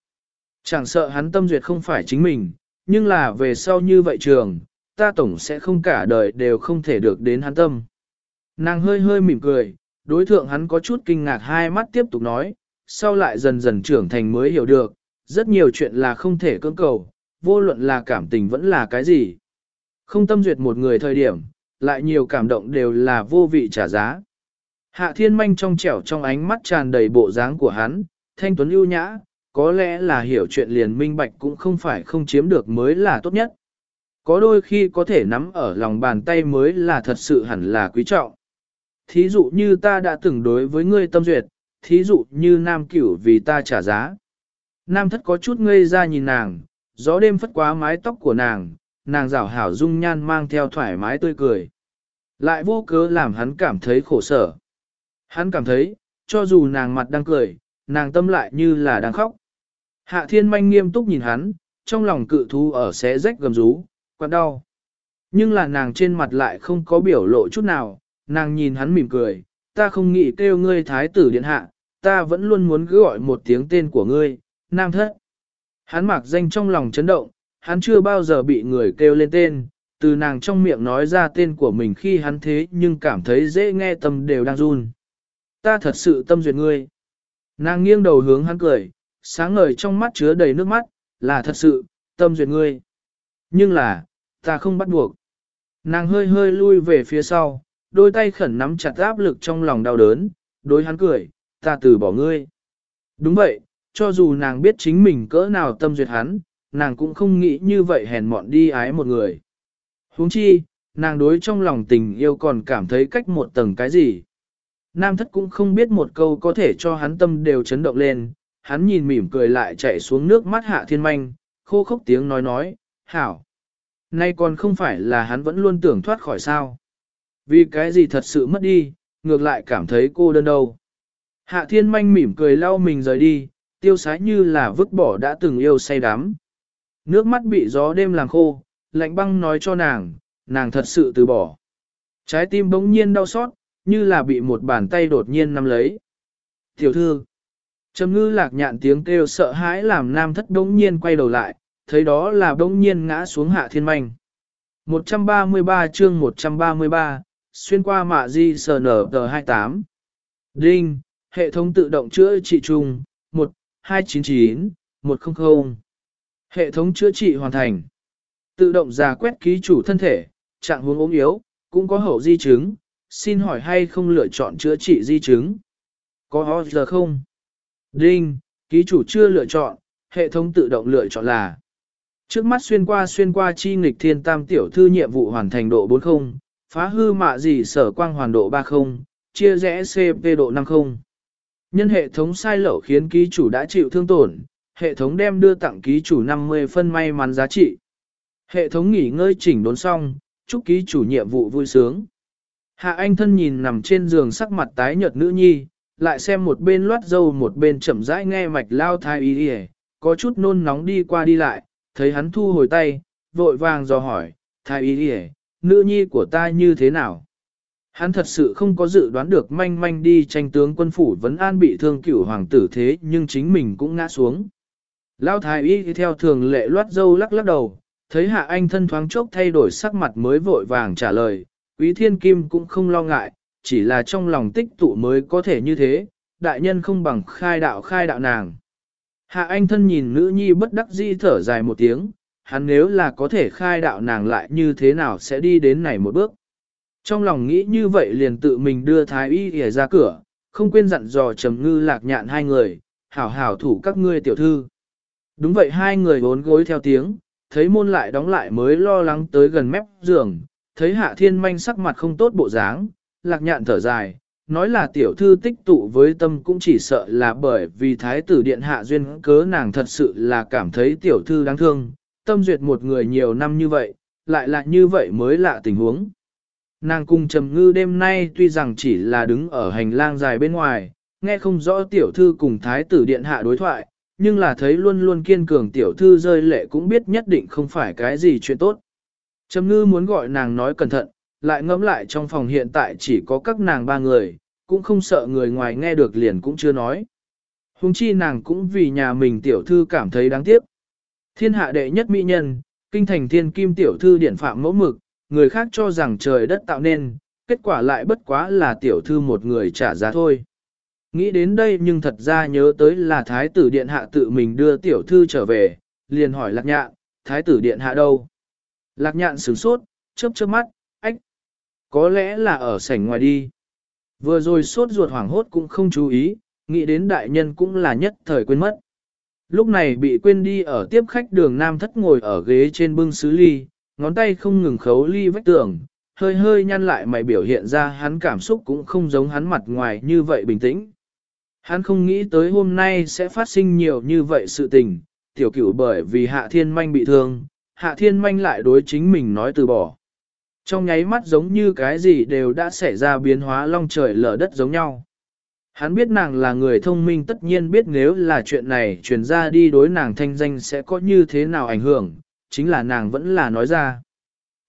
Chẳng sợ hắn tâm duyệt không phải chính mình, nhưng là về sau như vậy trường, ta tổng sẽ không cả đời đều không thể được đến hắn tâm. Nàng hơi hơi mỉm cười, đối thượng hắn có chút kinh ngạc hai mắt tiếp tục nói, sau lại dần dần trưởng thành mới hiểu được, rất nhiều chuyện là không thể cưỡng cầu, vô luận là cảm tình vẫn là cái gì. Không tâm duyệt một người thời điểm, lại nhiều cảm động đều là vô vị trả giá. Hạ thiên manh trong trẻo trong ánh mắt tràn đầy bộ dáng của hắn, thanh tuấn ưu nhã, có lẽ là hiểu chuyện liền minh bạch cũng không phải không chiếm được mới là tốt nhất. Có đôi khi có thể nắm ở lòng bàn tay mới là thật sự hẳn là quý trọng. Thí dụ như ta đã từng đối với ngươi tâm duyệt, thí dụ như nam cửu vì ta trả giá. Nam thất có chút ngây ra nhìn nàng, gió đêm phất quá mái tóc của nàng, nàng rảo hảo dung nhan mang theo thoải mái tươi cười. Lại vô cớ làm hắn cảm thấy khổ sở. Hắn cảm thấy, cho dù nàng mặt đang cười, nàng tâm lại như là đang khóc. Hạ thiên manh nghiêm túc nhìn hắn, trong lòng cự thú ở xé rách gầm rú, quặn đau. Nhưng là nàng trên mặt lại không có biểu lộ chút nào, nàng nhìn hắn mỉm cười, ta không nghĩ kêu ngươi thái tử điện hạ, ta vẫn luôn muốn cứ gọi một tiếng tên của ngươi, nam thất. Hắn mặc danh trong lòng chấn động, hắn chưa bao giờ bị người kêu lên tên, từ nàng trong miệng nói ra tên của mình khi hắn thế nhưng cảm thấy dễ nghe tâm đều đang run. Ta thật sự tâm duyệt ngươi. Nàng nghiêng đầu hướng hắn cười, sáng ngời trong mắt chứa đầy nước mắt, là thật sự, tâm duyệt ngươi. Nhưng là, ta không bắt buộc. Nàng hơi hơi lui về phía sau, đôi tay khẩn nắm chặt áp lực trong lòng đau đớn, đối hắn cười, ta từ bỏ ngươi. Đúng vậy, cho dù nàng biết chính mình cỡ nào tâm duyệt hắn, nàng cũng không nghĩ như vậy hèn mọn đi ái một người. huống chi, nàng đối trong lòng tình yêu còn cảm thấy cách một tầng cái gì. Nam thất cũng không biết một câu có thể cho hắn tâm đều chấn động lên, hắn nhìn mỉm cười lại chạy xuống nước mắt hạ thiên manh, khô khốc tiếng nói nói, hảo. Nay còn không phải là hắn vẫn luôn tưởng thoát khỏi sao. Vì cái gì thật sự mất đi, ngược lại cảm thấy cô đơn đâu. Hạ thiên manh mỉm cười lau mình rời đi, tiêu sái như là vứt bỏ đã từng yêu say đắm. Nước mắt bị gió đêm làm khô, lạnh băng nói cho nàng, nàng thật sự từ bỏ. Trái tim bỗng nhiên đau xót, như là bị một bàn tay đột nhiên nắm lấy. Tiểu thư, trầm ngư lạc nhạn tiếng kêu sợ hãi làm nam thất đống nhiên quay đầu lại, thấy đó là đống nhiên ngã xuống hạ thiên manh. 133 chương 133, xuyên qua mạ di sờ nở tờ 28. Đinh, hệ thống tự động chữa trị trùng, 1, 299, 100. Hệ thống chữa trị hoàn thành. Tự động giả quét ký chủ thân thể, trạng huống ốm yếu, cũng có hậu di chứng, xin hỏi hay không lựa chọn chữa trị di chứng? Có ho giờ không? Đinh, ký chủ chưa lựa chọn, hệ thống tự động lựa chọn là Trước mắt xuyên qua xuyên qua chi nghịch thiên tam tiểu thư nhiệm vụ hoàn thành độ 40, phá hư mạ gì sở quang hoàn độ 30, chia rẽ CP độ 50. Nhân hệ thống sai lẩu khiến ký chủ đã chịu thương tổn, hệ thống đem đưa tặng ký chủ 50 phân may mắn giá trị. Hệ thống nghỉ ngơi chỉnh đốn xong, chúc ký chủ nhiệm vụ vui sướng. Hạ anh thân nhìn nằm trên giường sắc mặt tái nhợt nữ nhi, lại xem một bên loát dâu một bên chậm rãi nghe mạch lao thai Y đi có chút nôn nóng đi qua đi lại, thấy hắn thu hồi tay, vội vàng dò hỏi, thai Y đi nữ nhi của ta như thế nào? Hắn thật sự không có dự đoán được manh manh đi tranh tướng quân phủ vẫn an bị thương cửu hoàng tử thế nhưng chính mình cũng ngã xuống. Lao thái y theo thường lệ loát dâu lắc lắc đầu, thấy hạ anh thân thoáng chốc thay đổi sắc mặt mới vội vàng trả lời, quý thiên kim cũng không lo ngại, chỉ là trong lòng tích tụ mới có thể như thế, đại nhân không bằng khai đạo khai đạo nàng. Hạ anh thân nhìn nữ nhi bất đắc dĩ thở dài một tiếng, hắn nếu là có thể khai đạo nàng lại như thế nào sẽ đi đến này một bước. Trong lòng nghĩ như vậy liền tự mình đưa thái y để ra cửa, không quên dặn dò trầm ngư lạc nhạn hai người, hảo hảo thủ các ngươi tiểu thư. Đúng vậy hai người bốn gối theo tiếng, thấy môn lại đóng lại mới lo lắng tới gần mép giường, thấy hạ thiên manh sắc mặt không tốt bộ dáng, lạc nhạn thở dài, nói là tiểu thư tích tụ với tâm cũng chỉ sợ là bởi vì thái tử điện hạ duyên cớ nàng thật sự là cảm thấy tiểu thư đáng thương, tâm duyệt một người nhiều năm như vậy, lại là như vậy mới lạ tình huống. Nàng cùng trầm ngư đêm nay tuy rằng chỉ là đứng ở hành lang dài bên ngoài, nghe không rõ tiểu thư cùng thái tử điện hạ đối thoại, nhưng là thấy luôn luôn kiên cường tiểu thư rơi lệ cũng biết nhất định không phải cái gì chuyện tốt. Trầm ngư muốn gọi nàng nói cẩn thận, lại ngẫm lại trong phòng hiện tại chỉ có các nàng ba người, cũng không sợ người ngoài nghe được liền cũng chưa nói. Hùng chi nàng cũng vì nhà mình tiểu thư cảm thấy đáng tiếc. Thiên hạ đệ nhất mỹ nhân, kinh thành thiên kim tiểu thư điện phạm mẫu mực, người khác cho rằng trời đất tạo nên, kết quả lại bất quá là tiểu thư một người trả giá thôi. Nghĩ đến đây nhưng thật ra nhớ tới là thái tử điện hạ tự mình đưa tiểu thư trở về, liền hỏi lạc nhạn, thái tử điện hạ đâu? Lạc nhạn sửng sốt, chớp chớp mắt, ách, có lẽ là ở sảnh ngoài đi. Vừa rồi sốt ruột hoảng hốt cũng không chú ý, nghĩ đến đại nhân cũng là nhất thời quên mất. Lúc này bị quên đi ở tiếp khách đường nam thất ngồi ở ghế trên bưng sứ ly, ngón tay không ngừng khấu ly vách tường, hơi hơi nhăn lại mày biểu hiện ra hắn cảm xúc cũng không giống hắn mặt ngoài như vậy bình tĩnh. Hắn không nghĩ tới hôm nay sẽ phát sinh nhiều như vậy sự tình, tiểu cửu bởi vì hạ thiên manh bị thương, hạ thiên manh lại đối chính mình nói từ bỏ. Trong nháy mắt giống như cái gì đều đã xảy ra biến hóa long trời lở đất giống nhau. Hắn biết nàng là người thông minh tất nhiên biết nếu là chuyện này truyền ra đi đối nàng thanh danh sẽ có như thế nào ảnh hưởng, chính là nàng vẫn là nói ra.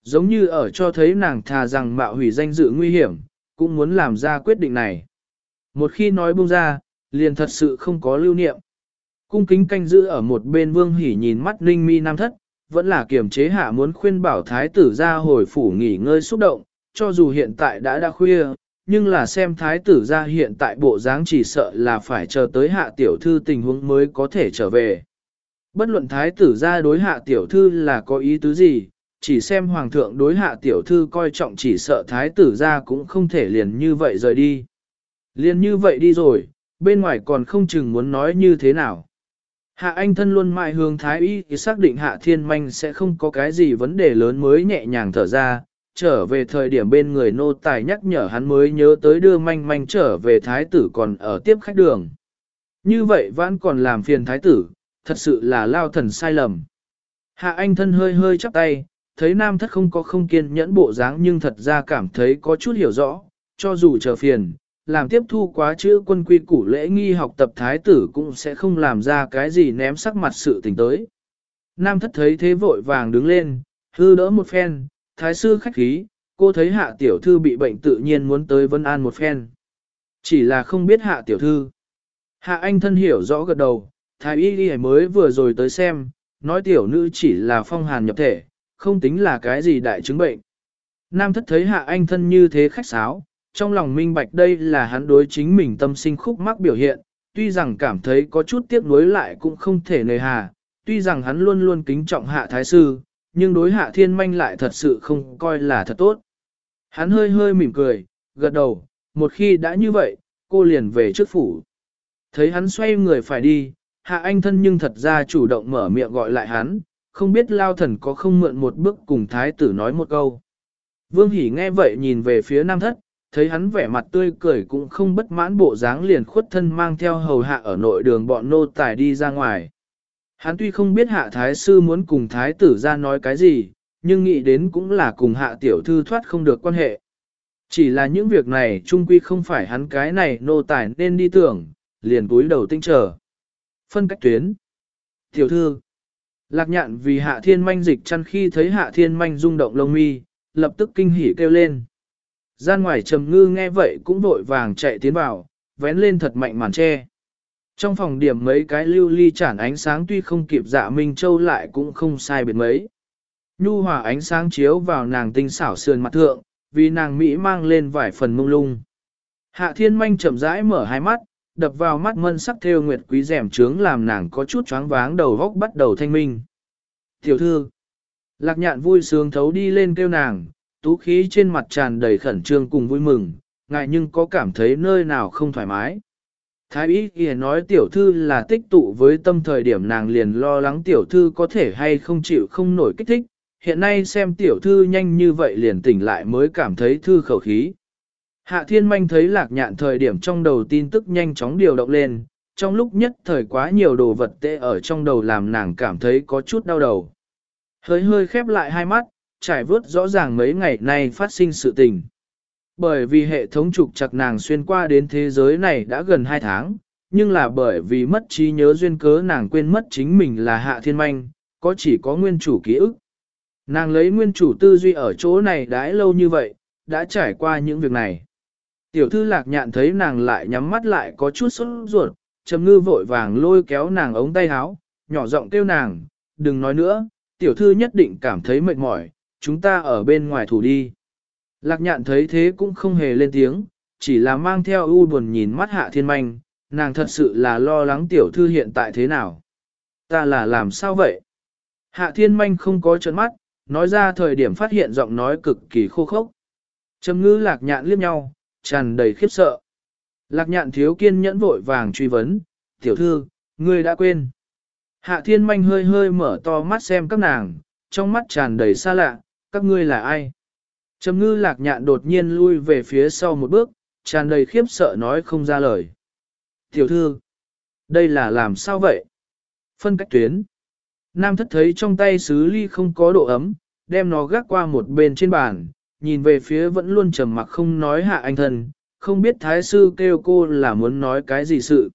Giống như ở cho thấy nàng thà rằng mạo hủy danh dự nguy hiểm, cũng muốn làm ra quyết định này. Một khi nói buông ra, liền thật sự không có lưu niệm. Cung kính canh giữ ở một bên vương hỉ nhìn mắt ninh mi nam thất, vẫn là kiềm chế hạ muốn khuyên bảo thái tử ra hồi phủ nghỉ ngơi xúc động, cho dù hiện tại đã đã khuya, nhưng là xem thái tử ra hiện tại bộ dáng chỉ sợ là phải chờ tới hạ tiểu thư tình huống mới có thể trở về. Bất luận thái tử ra đối hạ tiểu thư là có ý tứ gì, chỉ xem hoàng thượng đối hạ tiểu thư coi trọng chỉ sợ thái tử ra cũng không thể liền như vậy rời đi. Liền như vậy đi rồi, bên ngoài còn không chừng muốn nói như thế nào. Hạ anh thân luôn mại hướng thái y thì xác định hạ thiên manh sẽ không có cái gì vấn đề lớn mới nhẹ nhàng thở ra, trở về thời điểm bên người nô tài nhắc nhở hắn mới nhớ tới đưa manh manh trở về thái tử còn ở tiếp khách đường. Như vậy vẫn còn làm phiền thái tử, thật sự là lao thần sai lầm. Hạ anh thân hơi hơi chắp tay, thấy nam thất không có không kiên nhẫn bộ dáng nhưng thật ra cảm thấy có chút hiểu rõ, cho dù chờ phiền, làm tiếp thu quá chữ quân quy củ lễ nghi học tập thái tử cũng sẽ không làm ra cái gì ném sắc mặt sự tình tới. Nam thất thấy thế vội vàng đứng lên, hư đỡ một phen, thái sư khách khí, cô thấy hạ tiểu thư bị bệnh tự nhiên muốn tới vân an một phen. Chỉ là không biết hạ tiểu thư. Hạ anh thân hiểu rõ gật đầu, thái y đi mới vừa rồi tới xem, nói tiểu nữ chỉ là phong hàn nhập thể, không tính là cái gì đại chứng bệnh. Nam thất thấy hạ anh thân như thế khách sáo, trong lòng minh bạch đây là hắn đối chính mình tâm sinh khúc mắc biểu hiện, tuy rằng cảm thấy có chút tiếc nuối lại cũng không thể nề hà, tuy rằng hắn luôn luôn kính trọng hạ thái sư, nhưng đối hạ thiên manh lại thật sự không coi là thật tốt. Hắn hơi hơi mỉm cười, gật đầu, một khi đã như vậy, cô liền về trước phủ. Thấy hắn xoay người phải đi, hạ anh thân nhưng thật ra chủ động mở miệng gọi lại hắn, không biết lao thần có không mượn một bước cùng thái tử nói một câu. Vương Hỷ nghe vậy nhìn về phía nam thất, thấy hắn vẻ mặt tươi cười cũng không bất mãn bộ dáng liền khuất thân mang theo hầu hạ ở nội đường bọn nô tài đi ra ngoài. Hắn tuy không biết hạ thái sư muốn cùng thái tử ra nói cái gì, nhưng nghĩ đến cũng là cùng hạ tiểu thư thoát không được quan hệ. Chỉ là những việc này trung quy không phải hắn cái này nô tài nên đi tưởng, liền cúi đầu tinh trở. Phân cách tuyến. Tiểu thư. Lạc nhạn vì hạ thiên manh dịch chăn khi thấy hạ thiên manh rung động lông mi, lập tức kinh hỉ kêu lên. Gian ngoài trầm ngư nghe vậy cũng vội vàng chạy tiến vào, vén lên thật mạnh màn tre. Trong phòng điểm mấy cái lưu ly chản ánh sáng tuy không kịp dạ Minh Châu lại cũng không sai biệt mấy. Nhu hòa ánh sáng chiếu vào nàng tinh xảo sườn mặt thượng, vì nàng Mỹ mang lên vài phần mông lung. Hạ thiên manh chậm rãi mở hai mắt, đập vào mắt mân sắc theo nguyệt quý rèm trướng làm nàng có chút choáng váng đầu góc bắt đầu thanh minh. Tiểu thư, lạc nhạn vui sướng thấu đi lên kêu nàng, tú khí trên mặt tràn đầy khẩn trương cùng vui mừng, ngại nhưng có cảm thấy nơi nào không thoải mái. Thái ý kìa nói tiểu thư là tích tụ với tâm thời điểm nàng liền lo lắng tiểu thư có thể hay không chịu không nổi kích thích, hiện nay xem tiểu thư nhanh như vậy liền tỉnh lại mới cảm thấy thư khẩu khí. Hạ thiên manh thấy lạc nhạn thời điểm trong đầu tin tức nhanh chóng điều động lên, trong lúc nhất thời quá nhiều đồ vật tệ ở trong đầu làm nàng cảm thấy có chút đau đầu. Hơi hơi khép lại hai mắt, trải vớt rõ ràng mấy ngày nay phát sinh sự tình. Bởi vì hệ thống trục chặt nàng xuyên qua đến thế giới này đã gần hai tháng, nhưng là bởi vì mất trí nhớ duyên cớ nàng quên mất chính mình là hạ thiên manh, có chỉ có nguyên chủ ký ức. Nàng lấy nguyên chủ tư duy ở chỗ này đãi lâu như vậy, đã trải qua những việc này. Tiểu thư lạc nhạn thấy nàng lại nhắm mắt lại có chút sốt ruột, trầm ngư vội vàng lôi kéo nàng ống tay áo, nhỏ giọng kêu nàng, đừng nói nữa, tiểu thư nhất định cảm thấy mệt mỏi, chúng ta ở bên ngoài thủ đi. Lạc nhạn thấy thế cũng không hề lên tiếng, chỉ là mang theo u buồn nhìn mắt hạ thiên manh, nàng thật sự là lo lắng tiểu thư hiện tại thế nào. Ta là làm sao vậy? Hạ thiên manh không có chân mắt, nói ra thời điểm phát hiện giọng nói cực kỳ khô khốc. Trầm ngư lạc nhạn liếc nhau, tràn đầy khiếp sợ. Lạc nhạn thiếu kiên nhẫn vội vàng truy vấn, tiểu thư, ngươi đã quên. Hạ thiên manh hơi hơi mở to mắt xem các nàng, trong mắt tràn đầy xa lạ, các ngươi là ai? Trầm ngư lạc nhạn đột nhiên lui về phía sau một bước, tràn đầy khiếp sợ nói không ra lời. Tiểu thư, đây là làm sao vậy? Phân cách tuyến. Nam thất thấy trong tay sứ ly không có độ ấm, đem nó gác qua một bên trên bàn, nhìn về phía vẫn luôn trầm mặc không nói hạ anh thân, không biết thái sư kêu cô là muốn nói cái gì sự.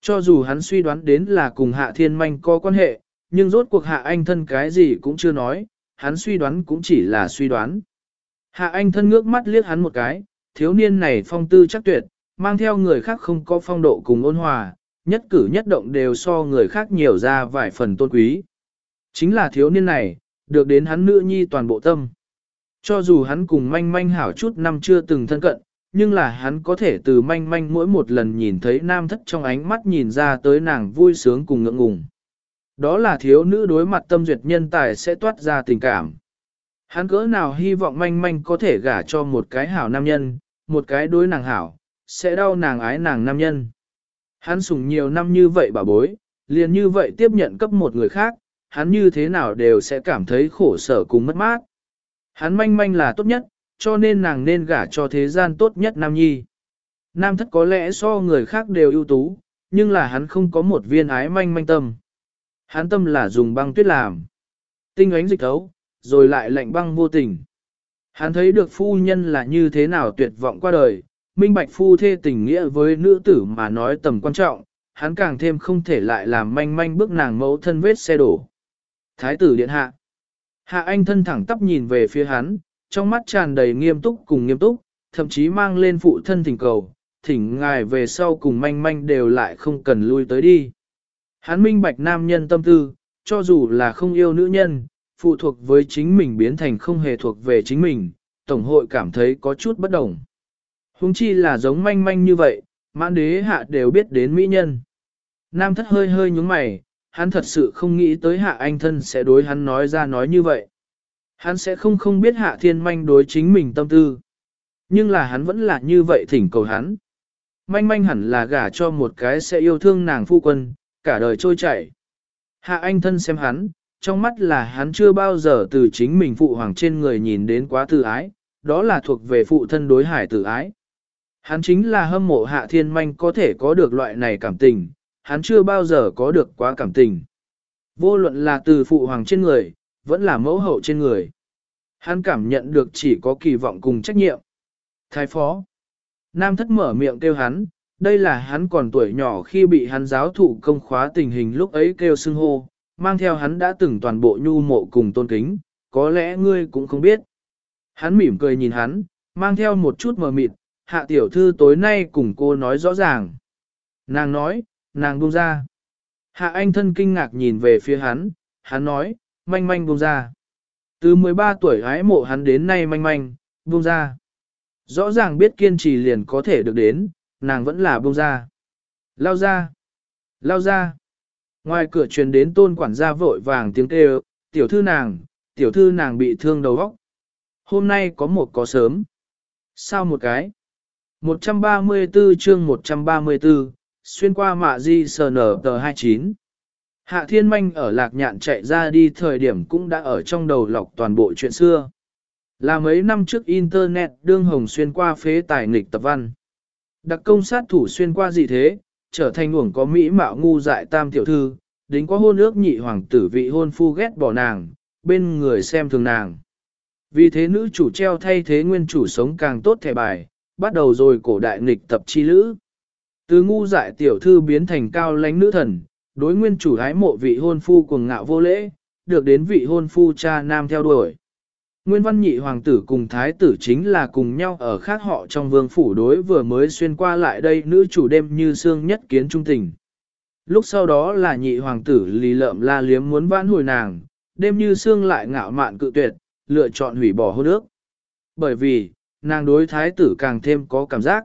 Cho dù hắn suy đoán đến là cùng hạ thiên manh có quan hệ, nhưng rốt cuộc hạ anh thân cái gì cũng chưa nói, hắn suy đoán cũng chỉ là suy đoán. Hạ anh thân ngước mắt liếc hắn một cái, thiếu niên này phong tư chắc tuyệt, mang theo người khác không có phong độ cùng ôn hòa, nhất cử nhất động đều so người khác nhiều ra vài phần tôn quý. Chính là thiếu niên này, được đến hắn nữ nhi toàn bộ tâm. Cho dù hắn cùng manh manh hảo chút năm chưa từng thân cận, nhưng là hắn có thể từ manh manh mỗi một lần nhìn thấy nam thất trong ánh mắt nhìn ra tới nàng vui sướng cùng ngượng ngùng. Đó là thiếu nữ đối mặt tâm duyệt nhân tài sẽ toát ra tình cảm. Hắn cỡ nào hy vọng manh manh có thể gả cho một cái hảo nam nhân, một cái đối nàng hảo, sẽ đau nàng ái nàng nam nhân. Hắn sủng nhiều năm như vậy bà bối, liền như vậy tiếp nhận cấp một người khác, hắn như thế nào đều sẽ cảm thấy khổ sở cùng mất mát. Hắn manh manh là tốt nhất, cho nên nàng nên gả cho thế gian tốt nhất nam nhi. Nam thất có lẽ so người khác đều ưu tú, nhưng là hắn không có một viên ái manh manh tâm. Hắn tâm là dùng băng tuyết làm. Tinh ánh dịch thấu, rồi lại lạnh băng vô tình. Hắn thấy được phu nhân là như thế nào tuyệt vọng qua đời, minh bạch phu thê tình nghĩa với nữ tử mà nói tầm quan trọng, hắn càng thêm không thể lại làm manh manh bước nàng mẫu thân vết xe đổ. Thái tử điện hạ. Hạ anh thân thẳng tắp nhìn về phía hắn, trong mắt tràn đầy nghiêm túc cùng nghiêm túc, thậm chí mang lên phụ thân thỉnh cầu, thỉnh ngài về sau cùng manh manh đều lại không cần lui tới đi. Hắn minh bạch nam nhân tâm tư, cho dù là không yêu nữ nhân, phụ thuộc với chính mình biến thành không hề thuộc về chính mình, Tổng hội cảm thấy có chút bất đồng. Hùng chi là giống manh manh như vậy, mãn đế hạ đều biết đến mỹ nhân. Nam thất hơi hơi nhúng mày, hắn thật sự không nghĩ tới hạ anh thân sẽ đối hắn nói ra nói như vậy. Hắn sẽ không không biết hạ thiên manh đối chính mình tâm tư. Nhưng là hắn vẫn là như vậy thỉnh cầu hắn. Manh manh hẳn là gả cho một cái sẽ yêu thương nàng phu quân, cả đời trôi chảy. Hạ anh thân xem hắn, trong mắt là hắn chưa bao giờ từ chính mình phụ hoàng trên người nhìn đến quá tự ái, đó là thuộc về phụ thân đối hải tự ái. Hắn chính là hâm mộ hạ thiên manh có thể có được loại này cảm tình, hắn chưa bao giờ có được quá cảm tình. Vô luận là từ phụ hoàng trên người, vẫn là mẫu hậu trên người. Hắn cảm nhận được chỉ có kỳ vọng cùng trách nhiệm. Thái phó. Nam thất mở miệng kêu hắn, đây là hắn còn tuổi nhỏ khi bị hắn giáo thụ công khóa tình hình lúc ấy kêu xưng hô, mang theo hắn đã từng toàn bộ nhu mộ cùng tôn kính, có lẽ ngươi cũng không biết. Hắn mỉm cười nhìn hắn, mang theo một chút mờ mịt, hạ tiểu thư tối nay cùng cô nói rõ ràng. Nàng nói, nàng buông ra. Hạ anh thân kinh ngạc nhìn về phía hắn, hắn nói, manh manh buông ra. Từ 13 tuổi hái mộ hắn đến nay manh manh, buông ra. Rõ ràng biết kiên trì liền có thể được đến, nàng vẫn là buông ra. Lao ra. Lao ra. Ngoài cửa truyền đến tôn quản gia vội vàng tiếng kêu, tiểu thư nàng, tiểu thư nàng bị thương đầu óc. Hôm nay có một có sớm. Sao một cái? 134 chương 134, xuyên qua mạ di sờ nở tờ 29. Hạ thiên manh ở lạc nhạn chạy ra đi thời điểm cũng đã ở trong đầu lọc toàn bộ chuyện xưa. Là mấy năm trước Internet đương hồng xuyên qua phế tài nghịch tập văn. Đặc công sát thủ xuyên qua gì thế, trở thành uổng có mỹ mạo ngu dại tam tiểu thư, đính có hôn ước nhị hoàng tử vị hôn phu ghét bỏ nàng, bên người xem thường nàng. Vì thế nữ chủ treo thay thế nguyên chủ sống càng tốt thẻ bài, bắt đầu rồi cổ đại nghịch tập chi lữ. Từ ngu dại tiểu thư biến thành cao lãnh nữ thần, đối nguyên chủ hái mộ vị hôn phu cuồng ngạo vô lễ, được đến vị hôn phu cha nam theo đuổi. Nguyên văn nhị hoàng tử cùng thái tử chính là cùng nhau ở khác họ trong vương phủ đối vừa mới xuyên qua lại đây nữ chủ đêm như xương nhất kiến trung tình. Lúc sau đó là nhị hoàng tử lì lợm la liếm muốn vãn hồi nàng, đêm như xương lại ngạo mạn cự tuyệt, lựa chọn hủy bỏ hôn ước. Bởi vì, nàng đối thái tử càng thêm có cảm giác.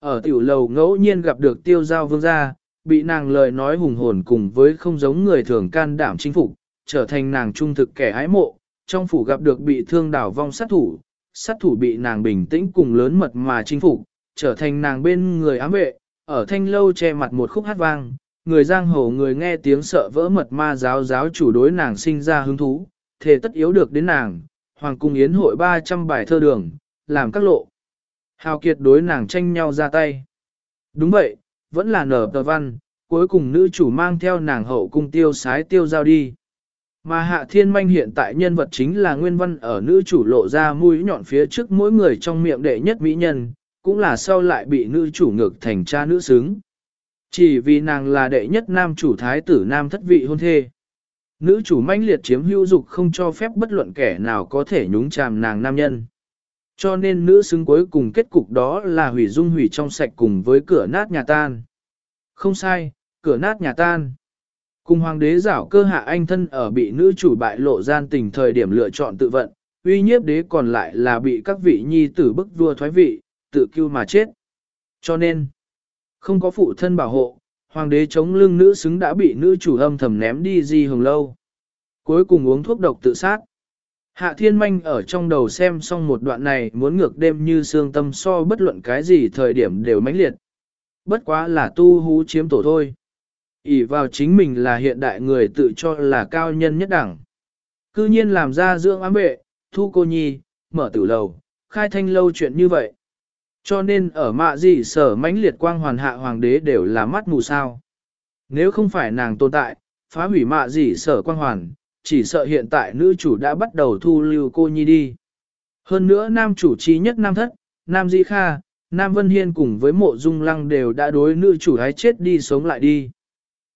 Ở tiểu lầu ngẫu nhiên gặp được tiêu giao vương gia, bị nàng lời nói hùng hồn cùng với không giống người thường can đảm chinh phục, trở thành nàng trung thực kẻ hái mộ, trong phủ gặp được bị thương đảo vong sát thủ, sát thủ bị nàng bình tĩnh cùng lớn mật mà chinh phục, trở thành nàng bên người ám vệ, ở thanh lâu che mặt một khúc hát vang, người giang hồ người nghe tiếng sợ vỡ mật ma giáo giáo chủ đối nàng sinh ra hứng thú, thể tất yếu được đến nàng, hoàng cung yến hội 300 bài thơ đường, làm các lộ. Hào kiệt đối nàng tranh nhau ra tay. Đúng vậy, vẫn là nở tờ văn, cuối cùng nữ chủ mang theo nàng hậu cung tiêu sái tiêu giao đi. Mà hạ thiên manh hiện tại nhân vật chính là nguyên văn ở nữ chủ lộ ra mũi nhọn phía trước mỗi người trong miệng đệ nhất mỹ nhân, cũng là sau lại bị nữ chủ ngược thành cha nữ xứng. Chỉ vì nàng là đệ nhất nam chủ thái tử nam thất vị hôn thê. Nữ chủ manh liệt chiếm hữu dục không cho phép bất luận kẻ nào có thể nhúng chàm nàng nam nhân. Cho nên nữ xứng cuối cùng kết cục đó là hủy dung hủy trong sạch cùng với cửa nát nhà tan. Không sai, cửa nát nhà tan. Cùng hoàng đế giảo cơ hạ anh thân ở bị nữ chủ bại lộ gian tình thời điểm lựa chọn tự vận, uy nhiếp đế còn lại là bị các vị nhi tử bức vua thoái vị, tự cứu mà chết. Cho nên, không có phụ thân bảo hộ, hoàng đế chống lưng nữ xứng đã bị nữ chủ âm thầm ném đi di hồng lâu. Cuối cùng uống thuốc độc tự sát. Hạ thiên manh ở trong đầu xem xong một đoạn này muốn ngược đêm như xương tâm so bất luận cái gì thời điểm đều mãnh liệt. Bất quá là tu hú chiếm tổ thôi ỷ vào chính mình là hiện đại người tự cho là cao nhân nhất đẳng. Cư nhiên làm ra dưỡng ám vệ, thu cô nhi, mở tử lầu, khai thanh lâu chuyện như vậy. Cho nên ở mạ gì sở mãnh liệt quang hoàn hạ hoàng đế đều là mắt mù sao. Nếu không phải nàng tồn tại, phá hủy mạ gì sở quang hoàn, chỉ sợ hiện tại nữ chủ đã bắt đầu thu lưu cô nhi đi. Hơn nữa nam chủ trí nhất nam thất, nam di kha, nam vân hiên cùng với mộ dung lăng đều đã đối nữ chủ hái chết đi sống lại đi.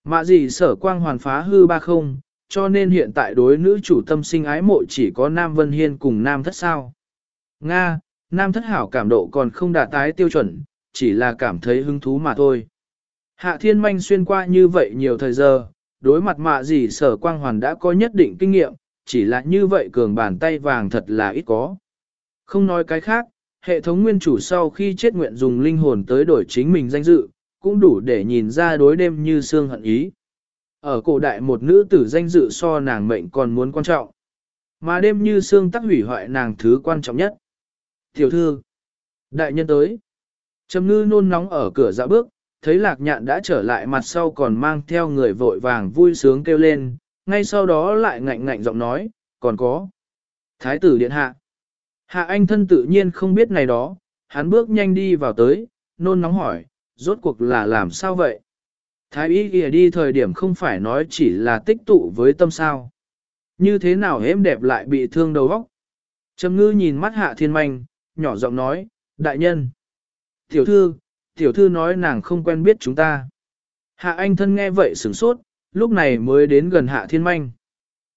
Mạ gì sở quang hoàn phá hư ba không, cho nên hiện tại đối nữ chủ tâm sinh ái mộ chỉ có Nam Vân Hiên cùng Nam Thất sao. Nga, Nam Thất hảo cảm độ còn không đạt tái tiêu chuẩn, chỉ là cảm thấy hứng thú mà thôi. Hạ Thiên Manh xuyên qua như vậy nhiều thời giờ, đối mặt mạ gì sở quang hoàn đã có nhất định kinh nghiệm, chỉ là như vậy cường bàn tay vàng thật là ít có. Không nói cái khác, hệ thống nguyên chủ sau khi chết nguyện dùng linh hồn tới đổi chính mình danh dự, cũng đủ để nhìn ra đối đêm như xương hận ý. Ở cổ đại một nữ tử danh dự so nàng mệnh còn muốn quan trọng. Mà đêm như xương tắc hủy hoại nàng thứ quan trọng nhất. Tiểu thư, đại nhân tới. Trầm ngư nôn nóng ở cửa dạ bước, thấy lạc nhạn đã trở lại mặt sau còn mang theo người vội vàng vui sướng kêu lên, ngay sau đó lại ngạnh ngạnh giọng nói, còn có. Thái tử điện hạ. Hạ anh thân tự nhiên không biết này đó, hắn bước nhanh đi vào tới, nôn nóng hỏi, rốt cuộc là làm sao vậy? Thái y kìa đi thời điểm không phải nói chỉ là tích tụ với tâm sao. Như thế nào êm đẹp lại bị thương đầu óc? Trầm ngư nhìn mắt hạ thiên manh, nhỏ giọng nói, Đại nhân. Tiểu thư, tiểu thư nói nàng không quen biết chúng ta. Hạ anh thân nghe vậy sửng sốt, lúc này mới đến gần hạ thiên manh.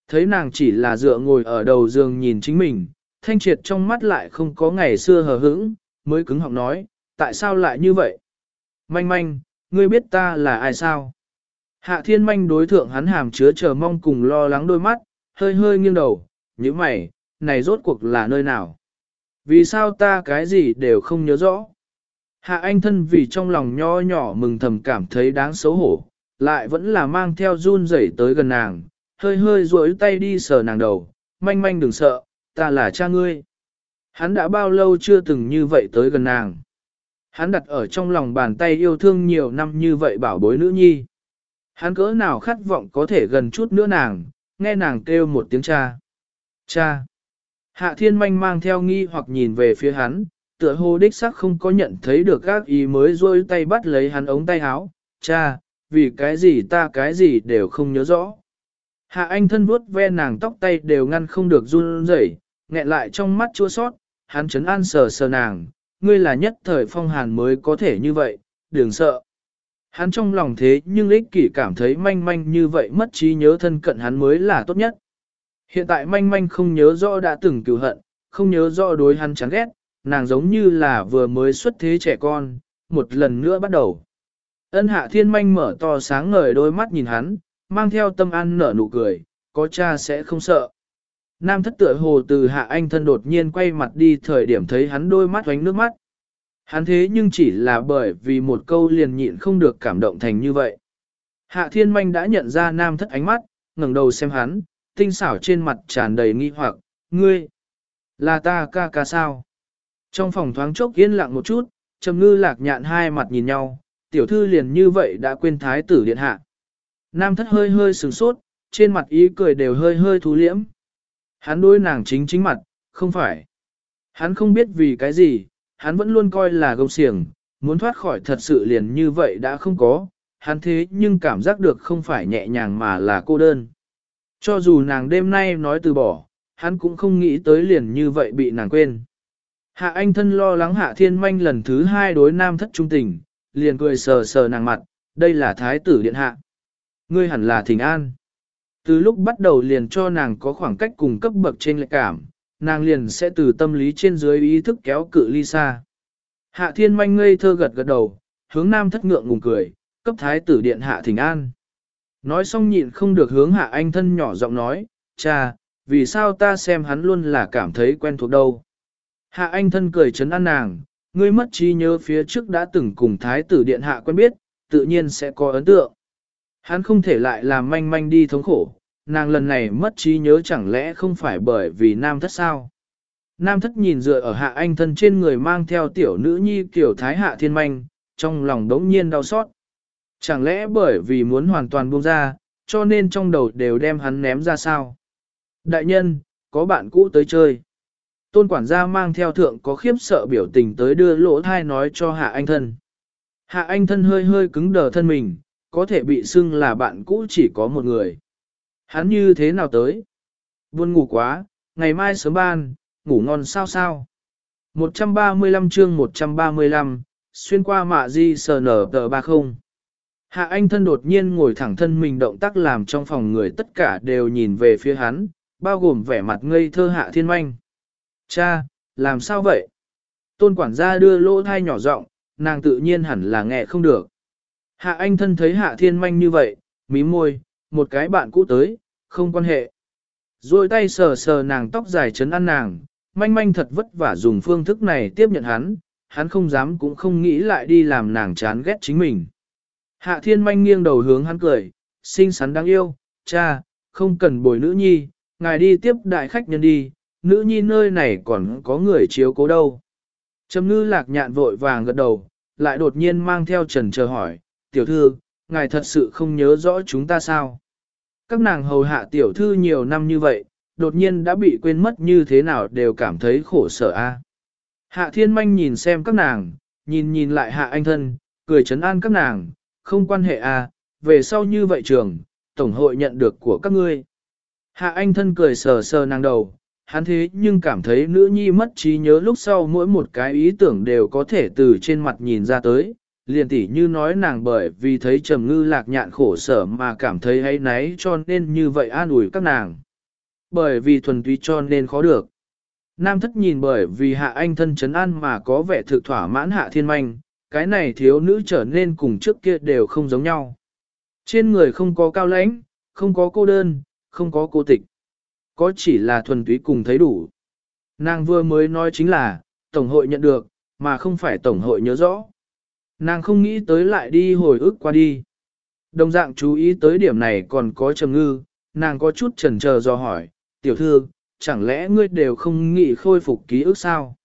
Thấy nàng chỉ là dựa ngồi ở đầu giường nhìn chính mình, thanh triệt trong mắt lại không có ngày xưa hờ hững, mới cứng họng nói, tại sao lại như vậy? Manh manh, ngươi biết ta là ai sao? Hạ thiên manh đối thượng hắn hàm chứa chờ mong cùng lo lắng đôi mắt, hơi hơi nghiêng đầu, như mày, này rốt cuộc là nơi nào? Vì sao ta cái gì đều không nhớ rõ? Hạ anh thân vì trong lòng nho nhỏ mừng thầm cảm thấy đáng xấu hổ, lại vẫn là mang theo run rẩy tới gần nàng, hơi hơi duỗi tay đi sờ nàng đầu, manh manh đừng sợ, ta là cha ngươi. Hắn đã bao lâu chưa từng như vậy tới gần nàng. Hắn đặt ở trong lòng bàn tay yêu thương nhiều năm như vậy bảo bối nữ nhi. Hắn cỡ nào khát vọng có thể gần chút nữa nàng, nghe nàng kêu một tiếng cha. Cha. Hạ thiên manh mang theo nghi hoặc nhìn về phía hắn, tựa hồ đích sắc không có nhận thấy được các ý mới rôi tay bắt lấy hắn ống tay áo. Cha, vì cái gì ta cái gì đều không nhớ rõ. Hạ anh thân vuốt ve nàng tóc tay đều ngăn không được run rẩy, nghẹn lại trong mắt chua sót, hắn chấn an sờ sờ nàng, ngươi là nhất thời phong hàn mới có thể như vậy, đừng sợ. Hắn trong lòng thế nhưng ích kỷ cảm thấy manh manh như vậy mất trí nhớ thân cận hắn mới là tốt nhất. Hiện tại manh manh không nhớ rõ đã từng cựu hận, không nhớ rõ đối hắn chán ghét, nàng giống như là vừa mới xuất thế trẻ con, một lần nữa bắt đầu. Ân hạ thiên manh mở to sáng ngời đôi mắt nhìn hắn, mang theo tâm an nở nụ cười, có cha sẽ không sợ. Nam thất tựa hồ từ hạ anh thân đột nhiên quay mặt đi thời điểm thấy hắn đôi mắt oánh nước mắt. Hắn thế nhưng chỉ là bởi vì một câu liền nhịn không được cảm động thành như vậy. Hạ thiên manh đã nhận ra nam thất ánh mắt, ngẩng đầu xem hắn, tinh xảo trên mặt tràn đầy nghi hoặc, ngươi, là ta ca ca sao? Trong phòng thoáng chốc yên lặng một chút, trầm ngư lạc nhạn hai mặt nhìn nhau, tiểu thư liền như vậy đã quên thái tử điện hạ. Nam thất hơi hơi sừng sốt, trên mặt ý cười đều hơi hơi thú liễm. Hắn đối nàng chính chính mặt, không phải. Hắn không biết vì cái gì, hắn vẫn luôn coi là gông xiềng, muốn thoát khỏi thật sự liền như vậy đã không có, hắn thế nhưng cảm giác được không phải nhẹ nhàng mà là cô đơn. Cho dù nàng đêm nay nói từ bỏ, hắn cũng không nghĩ tới liền như vậy bị nàng quên. Hạ anh thân lo lắng hạ thiên manh lần thứ hai đối nam thất trung tình, liền cười sờ sờ nàng mặt, đây là thái tử điện hạ. Ngươi hẳn là thỉnh an. Từ lúc bắt đầu liền cho nàng có khoảng cách cùng cấp bậc trên lệ cảm, nàng liền sẽ từ tâm lý trên dưới ý thức kéo cự ly xa. Hạ thiên manh ngây thơ gật gật đầu, hướng nam thất ngượng ngùng cười, cấp thái tử điện hạ thỉnh an. Nói xong nhịn không được hướng hạ anh thân nhỏ giọng nói, cha, vì sao ta xem hắn luôn là cảm thấy quen thuộc đâu. Hạ anh thân cười chấn an nàng, ngươi mất trí nhớ phía trước đã từng cùng thái tử điện hạ quen biết, tự nhiên sẽ có ấn tượng. Hắn không thể lại làm manh manh đi thống khổ, nàng lần này mất trí nhớ chẳng lẽ không phải bởi vì nam thất sao. Nam thất nhìn dựa ở hạ anh thân trên người mang theo tiểu nữ nhi kiểu thái hạ thiên manh, trong lòng đống nhiên đau xót. Chẳng lẽ bởi vì muốn hoàn toàn buông ra, cho nên trong đầu đều đem hắn ném ra sao? Đại nhân, có bạn cũ tới chơi. Tôn quản gia mang theo thượng có khiếp sợ biểu tình tới đưa lỗ thai nói cho hạ anh thân. Hạ anh thân hơi hơi cứng đờ thân mình, có thể bị xưng là bạn cũ chỉ có một người. Hắn như thế nào tới? Buồn ngủ quá, ngày mai sớm ban, ngủ ngon sao sao? 135 chương 135, xuyên qua mạ di sờ nở tờ ba không. Hạ Anh thân đột nhiên ngồi thẳng thân mình động tác làm trong phòng người tất cả đều nhìn về phía hắn, bao gồm vẻ mặt ngây thơ Hạ Thiên Manh. Cha, làm sao vậy? Tôn quản gia đưa lỗ thai nhỏ giọng, nàng tự nhiên hẳn là nghe không được. Hạ Anh thân thấy Hạ Thiên Manh như vậy, mí môi, một cái bạn cũ tới, không quan hệ. Rồi tay sờ sờ nàng tóc dài chấn ăn nàng, manh manh thật vất vả dùng phương thức này tiếp nhận hắn, hắn không dám cũng không nghĩ lại đi làm nàng chán ghét chính mình. Hạ thiên manh nghiêng đầu hướng hắn cười, xinh xắn đáng yêu, cha, không cần bồi nữ nhi, ngài đi tiếp đại khách nhân đi, nữ nhi nơi này còn có người chiếu cố đâu. Trầm ngư lạc nhạn vội vàng gật đầu, lại đột nhiên mang theo trần chờ hỏi, tiểu thư, ngài thật sự không nhớ rõ chúng ta sao? Các nàng hầu hạ tiểu thư nhiều năm như vậy, đột nhiên đã bị quên mất như thế nào đều cảm thấy khổ sở a. Hạ thiên manh nhìn xem các nàng, nhìn nhìn lại hạ anh thân, cười chấn an các nàng, không quan hệ à, về sau như vậy trường, tổng hội nhận được của các ngươi. Hạ anh thân cười sờ sờ nàng đầu, hắn thế nhưng cảm thấy nữ nhi mất trí nhớ lúc sau mỗi một cái ý tưởng đều có thể từ trên mặt nhìn ra tới, liền tỉ như nói nàng bởi vì thấy trầm ngư lạc nhạn khổ sở mà cảm thấy hay náy cho nên như vậy an ủi các nàng. Bởi vì thuần túy cho nên khó được. Nam thất nhìn bởi vì hạ anh thân chấn an mà có vẻ thực thỏa mãn hạ thiên manh, cái này thiếu nữ trở nên cùng trước kia đều không giống nhau. Trên người không có cao lãnh, không có cô đơn, không có cô tịch. Có chỉ là thuần túy cùng thấy đủ. Nàng vừa mới nói chính là, Tổng hội nhận được, mà không phải Tổng hội nhớ rõ. Nàng không nghĩ tới lại đi hồi ức qua đi. Đồng dạng chú ý tới điểm này còn có trầm ngư, nàng có chút chần chờ do hỏi, tiểu thư, chẳng lẽ ngươi đều không nghĩ khôi phục ký ức sao?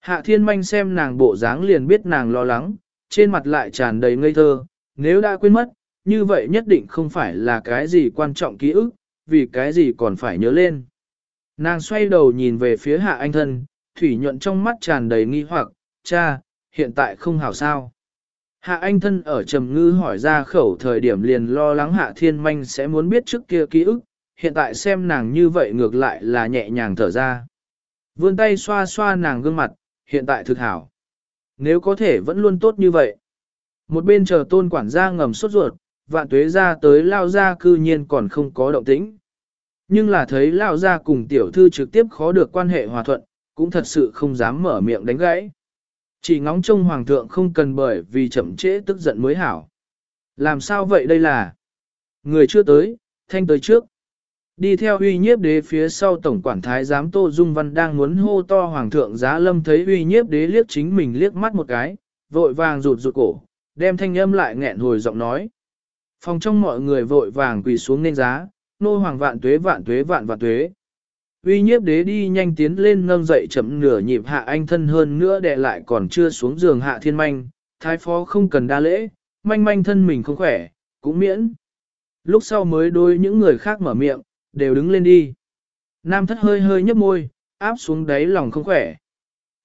Hạ thiên manh xem nàng bộ dáng liền biết nàng lo lắng, trên mặt lại tràn đầy ngây thơ, nếu đã quên mất, như vậy nhất định không phải là cái gì quan trọng ký ức, vì cái gì còn phải nhớ lên. Nàng xoay đầu nhìn về phía hạ anh thân, thủy nhuận trong mắt tràn đầy nghi hoặc, cha, hiện tại không hảo sao. Hạ anh thân ở trầm ngư hỏi ra khẩu thời điểm liền lo lắng hạ thiên manh sẽ muốn biết trước kia ký ức, hiện tại xem nàng như vậy ngược lại là nhẹ nhàng thở ra. Vươn tay xoa xoa nàng gương mặt, hiện tại thực hảo. Nếu có thể vẫn luôn tốt như vậy. Một bên chờ tôn quản gia ngầm sốt ruột, vạn tuế ra tới lao ra cư nhiên còn không có động tĩnh. Nhưng là thấy lao ra cùng tiểu thư trực tiếp khó được quan hệ hòa thuận, cũng thật sự không dám mở miệng đánh gãy. Chỉ ngóng trông hoàng thượng không cần bởi vì chậm trễ tức giận mới hảo. Làm sao vậy đây là? Người chưa tới, thanh tới trước. Đi theo uy nhiếp đế phía sau tổng quản thái giám Tô Dung Văn đang muốn hô to hoàng thượng giá lâm thấy uy nhiếp đế liếc chính mình liếc mắt một cái, vội vàng rụt rụt cổ, đem thanh âm lại nghẹn hồi giọng nói. Phòng trong mọi người vội vàng quỳ xuống nên giá, nô hoàng vạn tuế vạn tuế vạn vạn tuế. Uy nhiếp đế đi nhanh tiến lên nâng dậy chậm nửa nhịp hạ anh thân hơn nữa đè lại còn chưa xuống giường hạ thiên manh, thái phó không cần đa lễ, manh manh thân mình không khỏe, cũng miễn. Lúc sau mới đôi những người khác mở miệng, đều đứng lên đi. Nam thất hơi hơi nhấp môi, áp xuống đáy lòng không khỏe.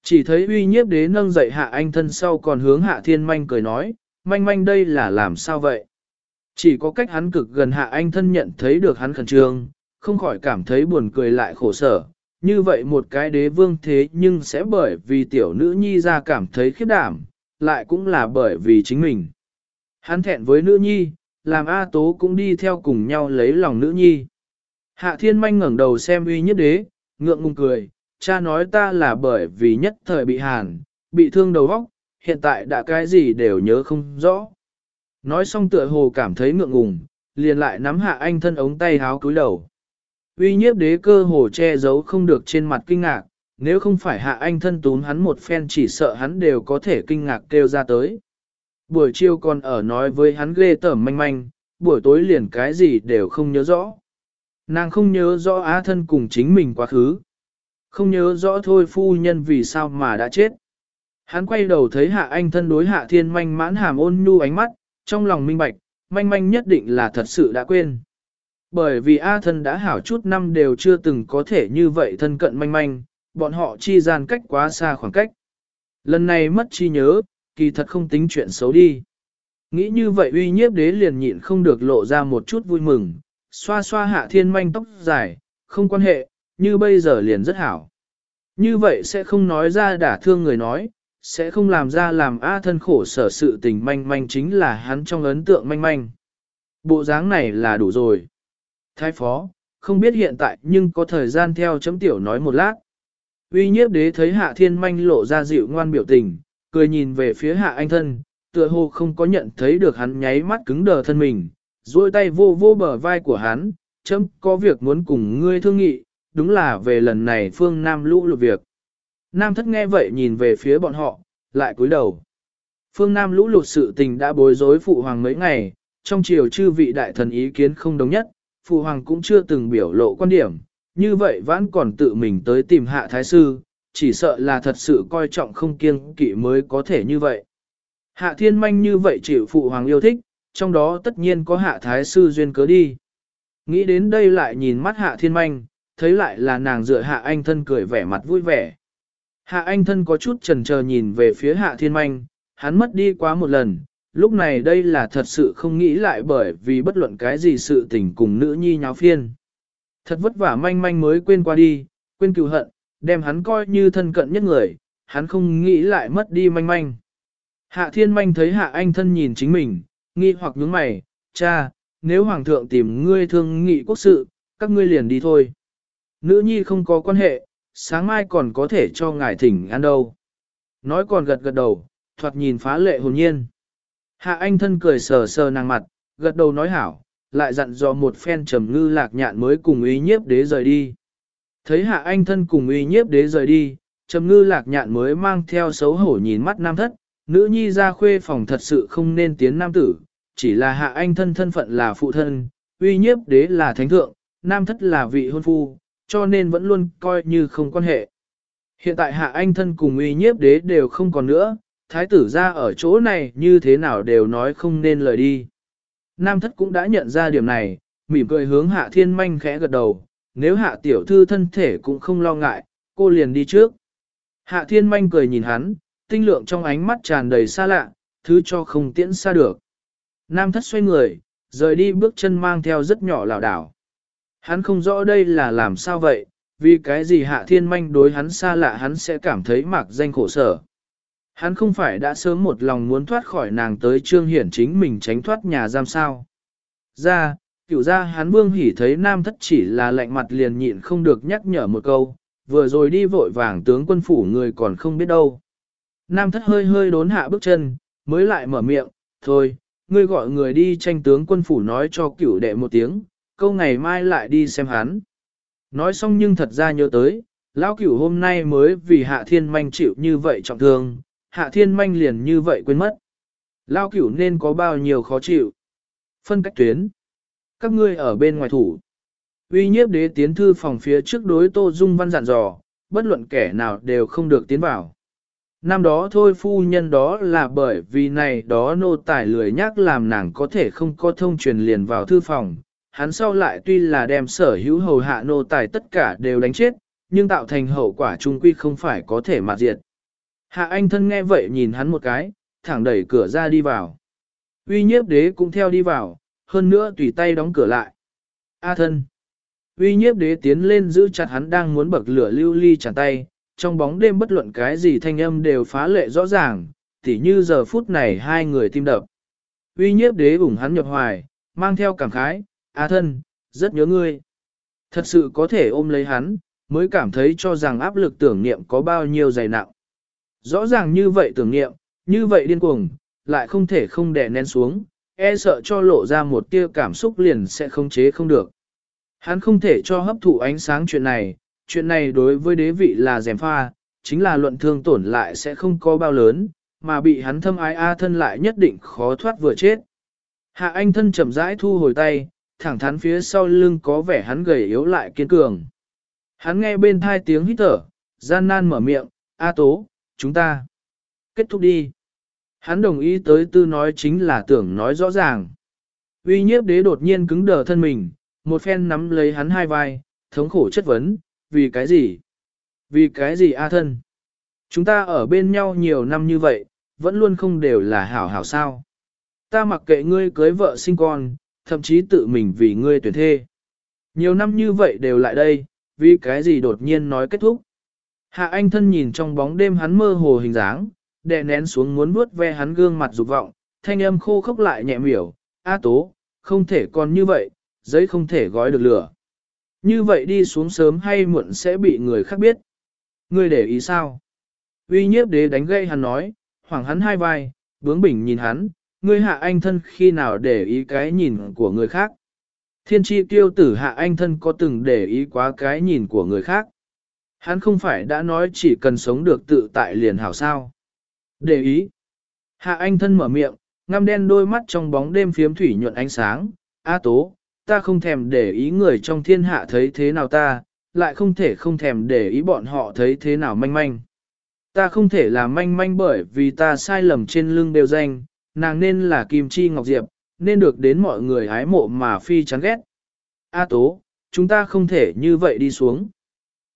Chỉ thấy uy nhiếp đế nâng dậy hạ anh thân sau còn hướng hạ thiên manh cười nói, manh manh đây là làm sao vậy? Chỉ có cách hắn cực gần hạ anh thân nhận thấy được hắn khẩn trương, không khỏi cảm thấy buồn cười lại khổ sở. Như vậy một cái đế vương thế nhưng sẽ bởi vì tiểu nữ nhi ra cảm thấy khiếp đảm, lại cũng là bởi vì chính mình. Hắn thẹn với nữ nhi, làm A Tố cũng đi theo cùng nhau lấy lòng nữ nhi. Hạ thiên manh ngẩng đầu xem uy nhất đế, ngượng ngùng cười, cha nói ta là bởi vì nhất thời bị hàn, bị thương đầu óc, hiện tại đã cái gì đều nhớ không rõ. Nói xong tựa hồ cảm thấy ngượng ngùng, liền lại nắm hạ anh thân ống tay háo cúi đầu. Uy nhiếp đế cơ hồ che giấu không được trên mặt kinh ngạc, nếu không phải hạ anh thân tún hắn một phen chỉ sợ hắn đều có thể kinh ngạc kêu ra tới. Buổi chiều còn ở nói với hắn ghê tởm manh manh, buổi tối liền cái gì đều không nhớ rõ. Nàng không nhớ rõ á thân cùng chính mình quá khứ. Không nhớ rõ thôi phu nhân vì sao mà đã chết. Hắn quay đầu thấy hạ anh thân đối hạ thiên manh mãn hàm ôn nhu ánh mắt, trong lòng minh bạch, manh manh nhất định là thật sự đã quên. Bởi vì A thân đã hảo chút năm đều chưa từng có thể như vậy thân cận manh manh, bọn họ chi gian cách quá xa khoảng cách. Lần này mất chi nhớ, kỳ thật không tính chuyện xấu đi. Nghĩ như vậy uy nhiếp đế liền nhịn không được lộ ra một chút vui mừng, xoa xoa hạ thiên manh tóc dài, không quan hệ, như bây giờ liền rất hảo. Như vậy sẽ không nói ra đả thương người nói, sẽ không làm ra làm A thân khổ sở sự tình manh manh chính là hắn trong ấn tượng manh manh. Bộ dáng này là đủ rồi. Thái phó, không biết hiện tại nhưng có thời gian theo chấm tiểu nói một lát. Uy nhiếp đế thấy hạ thiên manh lộ ra dịu ngoan biểu tình, cười nhìn về phía hạ anh thân, tựa hồ không có nhận thấy được hắn nháy mắt cứng đờ thân mình, duỗi tay vô vô bờ vai của hắn, chấm có việc muốn cùng ngươi thương nghị, đúng là về lần này phương Nam lũ lụt việc. Nam thất nghe vậy nhìn về phía bọn họ, lại cúi đầu. Phương Nam lũ lụt sự tình đã bối rối phụ hoàng mấy ngày, trong chiều chư vị đại thần ý kiến không đồng nhất, phụ hoàng cũng chưa từng biểu lộ quan điểm, như vậy vẫn còn tự mình tới tìm hạ thái sư, chỉ sợ là thật sự coi trọng không kiêng kỵ mới có thể như vậy. Hạ thiên manh như vậy chịu phụ hoàng yêu thích, trong đó tất nhiên có hạ thái sư duyên cớ đi. Nghĩ đến đây lại nhìn mắt hạ thiên manh, thấy lại là nàng dựa hạ anh thân cười vẻ mặt vui vẻ. Hạ anh thân có chút trần chờ nhìn về phía hạ thiên manh, hắn mất đi quá một lần, lúc này đây là thật sự không nghĩ lại bởi vì bất luận cái gì sự tình cùng nữ nhi nháo phiên. Thật vất vả manh manh mới quên qua đi, quên cựu hận, đem hắn coi như thân cận nhất người, hắn không nghĩ lại mất đi manh manh. Hạ thiên manh thấy hạ anh thân nhìn chính mình, nghi hoặc nhướng mày, cha, nếu hoàng thượng tìm ngươi thương nghị quốc sự, các ngươi liền đi thôi. Nữ nhi không có quan hệ, sáng mai còn có thể cho ngài thỉnh ăn đâu. Nói còn gật gật đầu, thoạt nhìn phá lệ hồn nhiên. Hạ anh thân cười sờ sờ nàng mặt, gật đầu nói hảo, lại dặn dò một phen trầm ngư lạc nhạn mới cùng ý nhiếp đế rời đi. Thấy hạ anh thân cùng uy nhiếp đế rời đi, trầm ngư lạc nhạn mới mang theo xấu hổ nhìn mắt nam thất, nữ nhi ra khuê phòng thật sự không nên tiến nam tử, chỉ là hạ anh thân thân phận là phụ thân, uy nhiếp đế là thánh thượng, nam thất là vị hôn phu, cho nên vẫn luôn coi như không quan hệ. Hiện tại hạ anh thân cùng uy nhiếp đế đều không còn nữa, thái tử ra ở chỗ này như thế nào đều nói không nên lời đi. Nam thất cũng đã nhận ra điểm này, mỉm cười hướng hạ thiên manh khẽ gật đầu, nếu hạ tiểu thư thân thể cũng không lo ngại, cô liền đi trước. Hạ thiên manh cười nhìn hắn, tinh lượng trong ánh mắt tràn đầy xa lạ, thứ cho không tiễn xa được. Nam thất xoay người, rời đi bước chân mang theo rất nhỏ lảo đảo. Hắn không rõ đây là làm sao vậy, vì cái gì hạ thiên manh đối hắn xa lạ hắn sẽ cảm thấy mạc danh khổ sở. Hắn không phải đã sớm một lòng muốn thoát khỏi nàng tới trương hiển chính mình tránh thoát nhà giam sao. Ra, cựu ra hắn vương hỉ thấy nam thất chỉ là lạnh mặt liền nhịn không được nhắc nhở một câu, vừa rồi đi vội vàng tướng quân phủ người còn không biết đâu. Nam thất hơi hơi đốn hạ bước chân, mới lại mở miệng, thôi, ngươi gọi người đi tranh tướng quân phủ nói cho cửu đệ một tiếng, câu ngày mai lại đi xem hắn. Nói xong nhưng thật ra nhớ tới, lão cửu hôm nay mới vì hạ thiên manh chịu như vậy trọng thương, hạ thiên manh liền như vậy quên mất. lao cửu nên có bao nhiêu khó chịu. Phân cách tuyến các ngươi ở bên ngoài thủ. Uy nhiếp đế tiến thư phòng phía trước đối Tô Dung Văn dặn dò, bất luận kẻ nào đều không được tiến vào. Năm đó thôi phu nhân đó là bởi vì này đó nô tài lười nhắc làm nàng có thể không có thông truyền liền vào thư phòng. Hắn sau lại tuy là đem sở hữu hầu hạ nô tài tất cả đều đánh chết, nhưng tạo thành hậu quả trung quy không phải có thể mạt diệt. Hạ anh thân nghe vậy nhìn hắn một cái, thẳng đẩy cửa ra đi vào. Uy nhiếp đế cũng theo đi vào, hơn nữa tùy tay đóng cửa lại. A thân. Uy nhiếp đế tiến lên giữ chặt hắn đang muốn bậc lửa lưu ly tràn tay, trong bóng đêm bất luận cái gì thanh âm đều phá lệ rõ ràng, tỉ như giờ phút này hai người tim đập. Uy nhiếp đế ủng hắn nhập hoài, mang theo cảm khái, A thân, rất nhớ ngươi. Thật sự có thể ôm lấy hắn, mới cảm thấy cho rằng áp lực tưởng niệm có bao nhiêu dày nặng. Rõ ràng như vậy tưởng niệm, như vậy điên cuồng, lại không thể không đè nén xuống, e sợ cho lộ ra một tia cảm xúc liền sẽ không chế không được. Hắn không thể cho hấp thụ ánh sáng chuyện này, chuyện này đối với đế vị là dèm pha, chính là luận thương tổn lại sẽ không có bao lớn, mà bị hắn thâm ái A thân lại nhất định khó thoát vừa chết. Hạ anh thân chậm rãi thu hồi tay, thẳng thắn phía sau lưng có vẻ hắn gầy yếu lại kiên cường. Hắn nghe bên thai tiếng hít thở, gian nan mở miệng, A tố, chúng ta kết thúc đi. Hắn đồng ý tới tư nói chính là tưởng nói rõ ràng. Uy nhiếp đế đột nhiên cứng đờ thân mình, một phen nắm lấy hắn hai vai, thống khổ chất vấn, vì cái gì? Vì cái gì a thân? Chúng ta ở bên nhau nhiều năm như vậy, vẫn luôn không đều là hảo hảo sao. Ta mặc kệ ngươi cưới vợ sinh con, thậm chí tự mình vì ngươi tuyển thê. Nhiều năm như vậy đều lại đây, vì cái gì đột nhiên nói kết thúc. Hạ anh thân nhìn trong bóng đêm hắn mơ hồ hình dáng, đè nén xuống muốn vuốt ve hắn gương mặt dục vọng, thanh âm khô khốc lại nhẹ miểu, A tố, không thể còn như vậy, giấy không thể gói được lửa. Như vậy đi xuống sớm hay muộn sẽ bị người khác biết. Ngươi để ý sao? Uy nhiếp đế đánh gây hắn nói, hoảng hắn hai vai, bướng bỉnh nhìn hắn, ngươi hạ anh thân khi nào để ý cái nhìn của người khác. Thiên tri tiêu tử hạ anh thân có từng để ý quá cái nhìn của người khác. Hắn không phải đã nói chỉ cần sống được tự tại liền hảo sao. Để ý. Hạ anh thân mở miệng, ngăm đen đôi mắt trong bóng đêm phiếm thủy nhuận ánh sáng. A tố, ta không thèm để ý người trong thiên hạ thấy thế nào ta, lại không thể không thèm để ý bọn họ thấy thế nào manh manh. Ta không thể là manh manh bởi vì ta sai lầm trên lưng đều danh, nàng nên là Kim Chi Ngọc Diệp, nên được đến mọi người hái mộ mà phi chán ghét. A tố, chúng ta không thể như vậy đi xuống.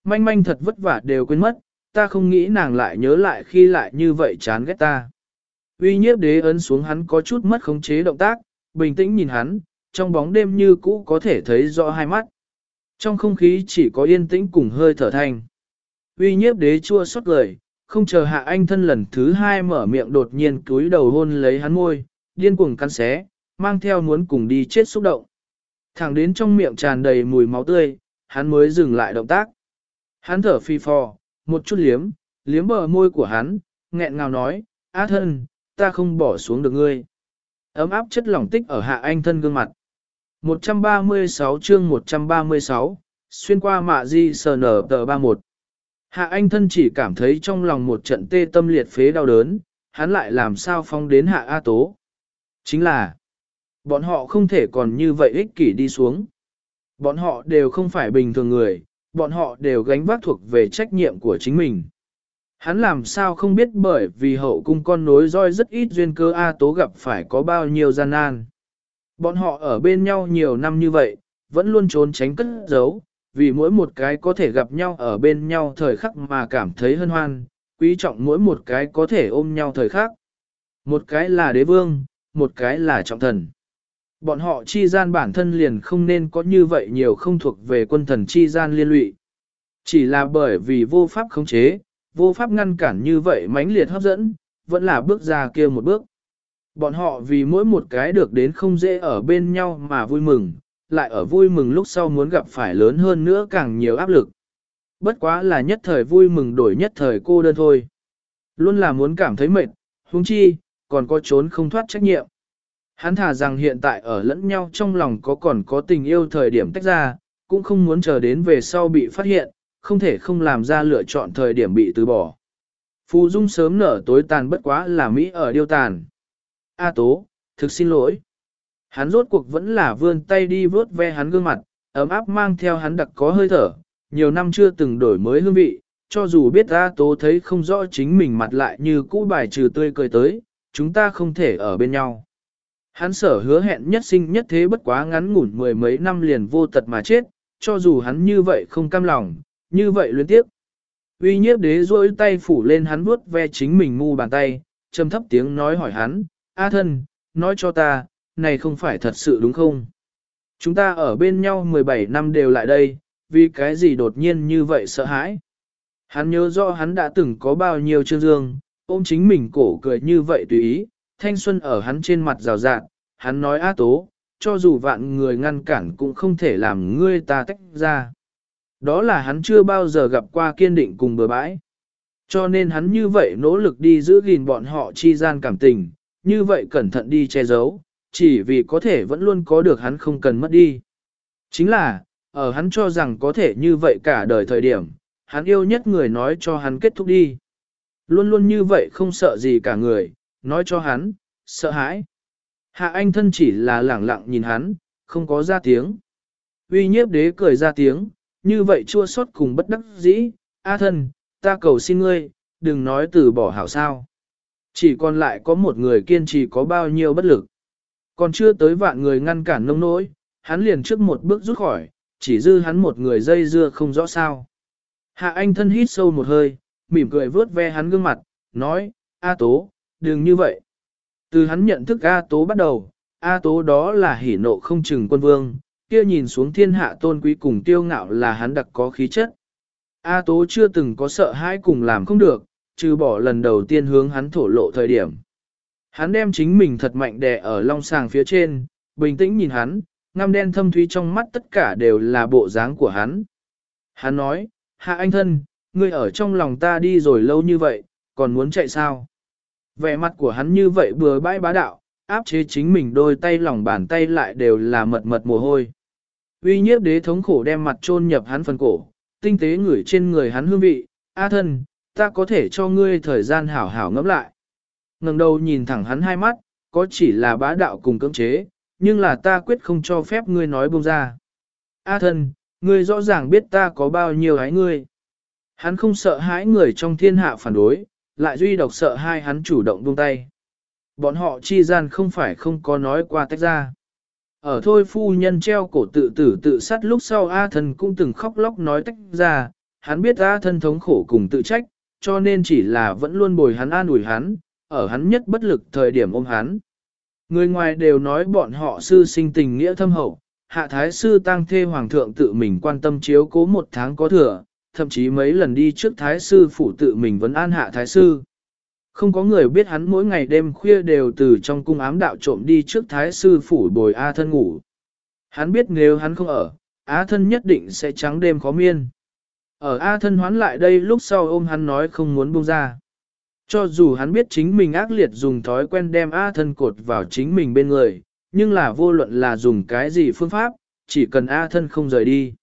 Manh manh thật vất vả đều quên mất, ta không nghĩ nàng lại nhớ lại khi lại như vậy chán ghét ta. Uy nhiếp đế ấn xuống hắn có chút mất khống chế động tác, bình tĩnh nhìn hắn, trong bóng đêm như cũ có thể thấy rõ hai mắt. Trong không khí chỉ có yên tĩnh cùng hơi thở thanh. Uy nhiếp đế chua xót lời, không chờ hạ anh thân lần thứ hai mở miệng đột nhiên cúi đầu hôn lấy hắn môi, điên cuồng cắn xé, mang theo muốn cùng đi chết xúc động. Thẳng đến trong miệng tràn đầy mùi máu tươi, hắn mới dừng lại động tác. Hắn thở phi phò, một chút liếm, liếm bờ môi của hắn, nghẹn ngào nói, á thân, ta không bỏ xuống được ngươi. Ấm áp chất lỏng tích ở hạ anh thân gương mặt. 136 chương 136, xuyên qua mạ di sờ nở tờ 31. Hạ anh thân chỉ cảm thấy trong lòng một trận tê tâm liệt phế đau đớn, hắn lại làm sao phong đến hạ A tố. Chính là, bọn họ không thể còn như vậy ích kỷ đi xuống. Bọn họ đều không phải bình thường người, bọn họ đều gánh vác thuộc về trách nhiệm của chính mình. Hắn làm sao không biết bởi vì hậu cung con nối roi rất ít duyên cơ A tố gặp phải có bao nhiêu gian nan. Bọn họ ở bên nhau nhiều năm như vậy, vẫn luôn trốn tránh cất giấu, vì mỗi một cái có thể gặp nhau ở bên nhau thời khắc mà cảm thấy hân hoan, quý trọng mỗi một cái có thể ôm nhau thời khắc. Một cái là đế vương, một cái là trọng thần. Bọn họ chi gian bản thân liền không nên có như vậy nhiều không thuộc về quân thần chi gian liên lụy. Chỉ là bởi vì vô pháp khống chế, vô pháp ngăn cản như vậy mãnh liệt hấp dẫn, vẫn là bước ra kia một bước. Bọn họ vì mỗi một cái được đến không dễ ở bên nhau mà vui mừng, lại ở vui mừng lúc sau muốn gặp phải lớn hơn nữa càng nhiều áp lực. Bất quá là nhất thời vui mừng đổi nhất thời cô đơn thôi. Luôn là muốn cảm thấy mệt, huống chi, còn có trốn không thoát trách nhiệm. Hắn thả rằng hiện tại ở lẫn nhau trong lòng có còn có tình yêu thời điểm tách ra, cũng không muốn chờ đến về sau bị phát hiện, không thể không làm ra lựa chọn thời điểm bị từ bỏ. Phù Dung sớm nở tối tàn bất quá là Mỹ ở điêu tàn. A Tố, thực xin lỗi. Hắn rốt cuộc vẫn là vươn tay đi vớt ve hắn gương mặt, ấm áp mang theo hắn đặc có hơi thở, nhiều năm chưa từng đổi mới hương vị, cho dù biết A Tố thấy không rõ chính mình mặt lại như cũ bài trừ tươi cười tới, chúng ta không thể ở bên nhau. Hắn sở hứa hẹn nhất sinh nhất thế bất quá ngắn ngủn mười mấy năm liền vô tật mà chết, cho dù hắn như vậy không cam lòng, như vậy luyến tiếp. Uy nhiếp đế rôi tay phủ lên hắn vuốt ve chính mình ngu bàn tay, trầm thấp tiếng nói hỏi hắn, A thân, nói cho ta, này không phải thật sự đúng không? Chúng ta ở bên nhau 17 năm đều lại đây, vì cái gì đột nhiên như vậy sợ hãi? Hắn nhớ rõ hắn đã từng có bao nhiêu chương dương, ôm chính mình cổ cười như vậy tùy ý, thanh xuân ở hắn trên mặt rào rạt, hắn nói á tố, cho dù vạn người ngăn cản cũng không thể làm ngươi ta tách ra. Đó là hắn chưa bao giờ gặp qua kiên định cùng bừa bãi. Cho nên hắn như vậy nỗ lực đi giữ gìn bọn họ chi gian cảm tình, như vậy cẩn thận đi che giấu, chỉ vì có thể vẫn luôn có được hắn không cần mất đi. Chính là, ở hắn cho rằng có thể như vậy cả đời thời điểm, hắn yêu nhất người nói cho hắn kết thúc đi. Luôn luôn như vậy không sợ gì cả người, nói cho hắn, sợ hãi. Hạ anh thân chỉ là lẳng lặng nhìn hắn, không có ra tiếng. Uy nhiếp đế cười ra tiếng, như vậy chua xót cùng bất đắc dĩ, A thân, ta cầu xin ngươi, đừng nói từ bỏ hảo sao. Chỉ còn lại có một người kiên trì có bao nhiêu bất lực. Còn chưa tới vạn người ngăn cản nông nỗi, hắn liền trước một bước rút khỏi, chỉ dư hắn một người dây dưa không rõ sao. Hạ anh thân hít sâu một hơi, mỉm cười vớt ve hắn gương mặt, nói, A Tố, đừng như vậy. Từ hắn nhận thức A Tố bắt đầu, A Tố đó là hỉ nộ không chừng quân vương, kia nhìn xuống thiên hạ tôn quý cùng tiêu ngạo là hắn đặc có khí chất. A Tố chưa từng có sợ hãi cùng làm không được, trừ bỏ lần đầu tiên hướng hắn thổ lộ thời điểm. Hắn đem chính mình thật mạnh đè ở long sàng phía trên, bình tĩnh nhìn hắn, ngăm đen thâm thúy trong mắt tất cả đều là bộ dáng của hắn. Hắn nói, hạ anh thân, ngươi ở trong lòng ta đi rồi lâu như vậy, còn muốn chạy sao? Vẻ mặt của hắn như vậy bừa bãi bá đạo, áp chế chính mình đôi tay lòng bàn tay lại đều là mật mật mồ hôi. Uy nhiếp đế thống khổ đem mặt chôn nhập hắn phần cổ, tinh tế ngửi trên người hắn hương vị, A thân, ta có thể cho ngươi thời gian hảo hảo ngẫm lại. ngẩng đầu nhìn thẳng hắn hai mắt, có chỉ là bá đạo cùng cưỡng chế, nhưng là ta quyết không cho phép ngươi nói buông ra. A thân, ngươi rõ ràng biết ta có bao nhiêu hái ngươi. Hắn không sợ hãi người trong thiên hạ phản đối, lại duy độc sợ hai hắn chủ động buông tay. Bọn họ chi gian không phải không có nói qua tách ra. Ở thôi phu nhân treo cổ tự tử tự sát lúc sau A thân cũng từng khóc lóc nói tách ra, hắn biết A thân thống khổ cùng tự trách, cho nên chỉ là vẫn luôn bồi hắn an ủi hắn, ở hắn nhất bất lực thời điểm ôm hắn. Người ngoài đều nói bọn họ sư sinh tình nghĩa thâm hậu, hạ thái sư tăng thê hoàng thượng tự mình quan tâm chiếu cố một tháng có thừa, thậm chí mấy lần đi trước thái sư phủ tự mình vẫn an hạ thái sư. Không có người biết hắn mỗi ngày đêm khuya đều từ trong cung ám đạo trộm đi trước thái sư phủ bồi A thân ngủ. Hắn biết nếu hắn không ở, A thân nhất định sẽ trắng đêm khó miên. Ở A thân hoán lại đây lúc sau ôm hắn nói không muốn buông ra. Cho dù hắn biết chính mình ác liệt dùng thói quen đem A thân cột vào chính mình bên người, nhưng là vô luận là dùng cái gì phương pháp, chỉ cần A thân không rời đi.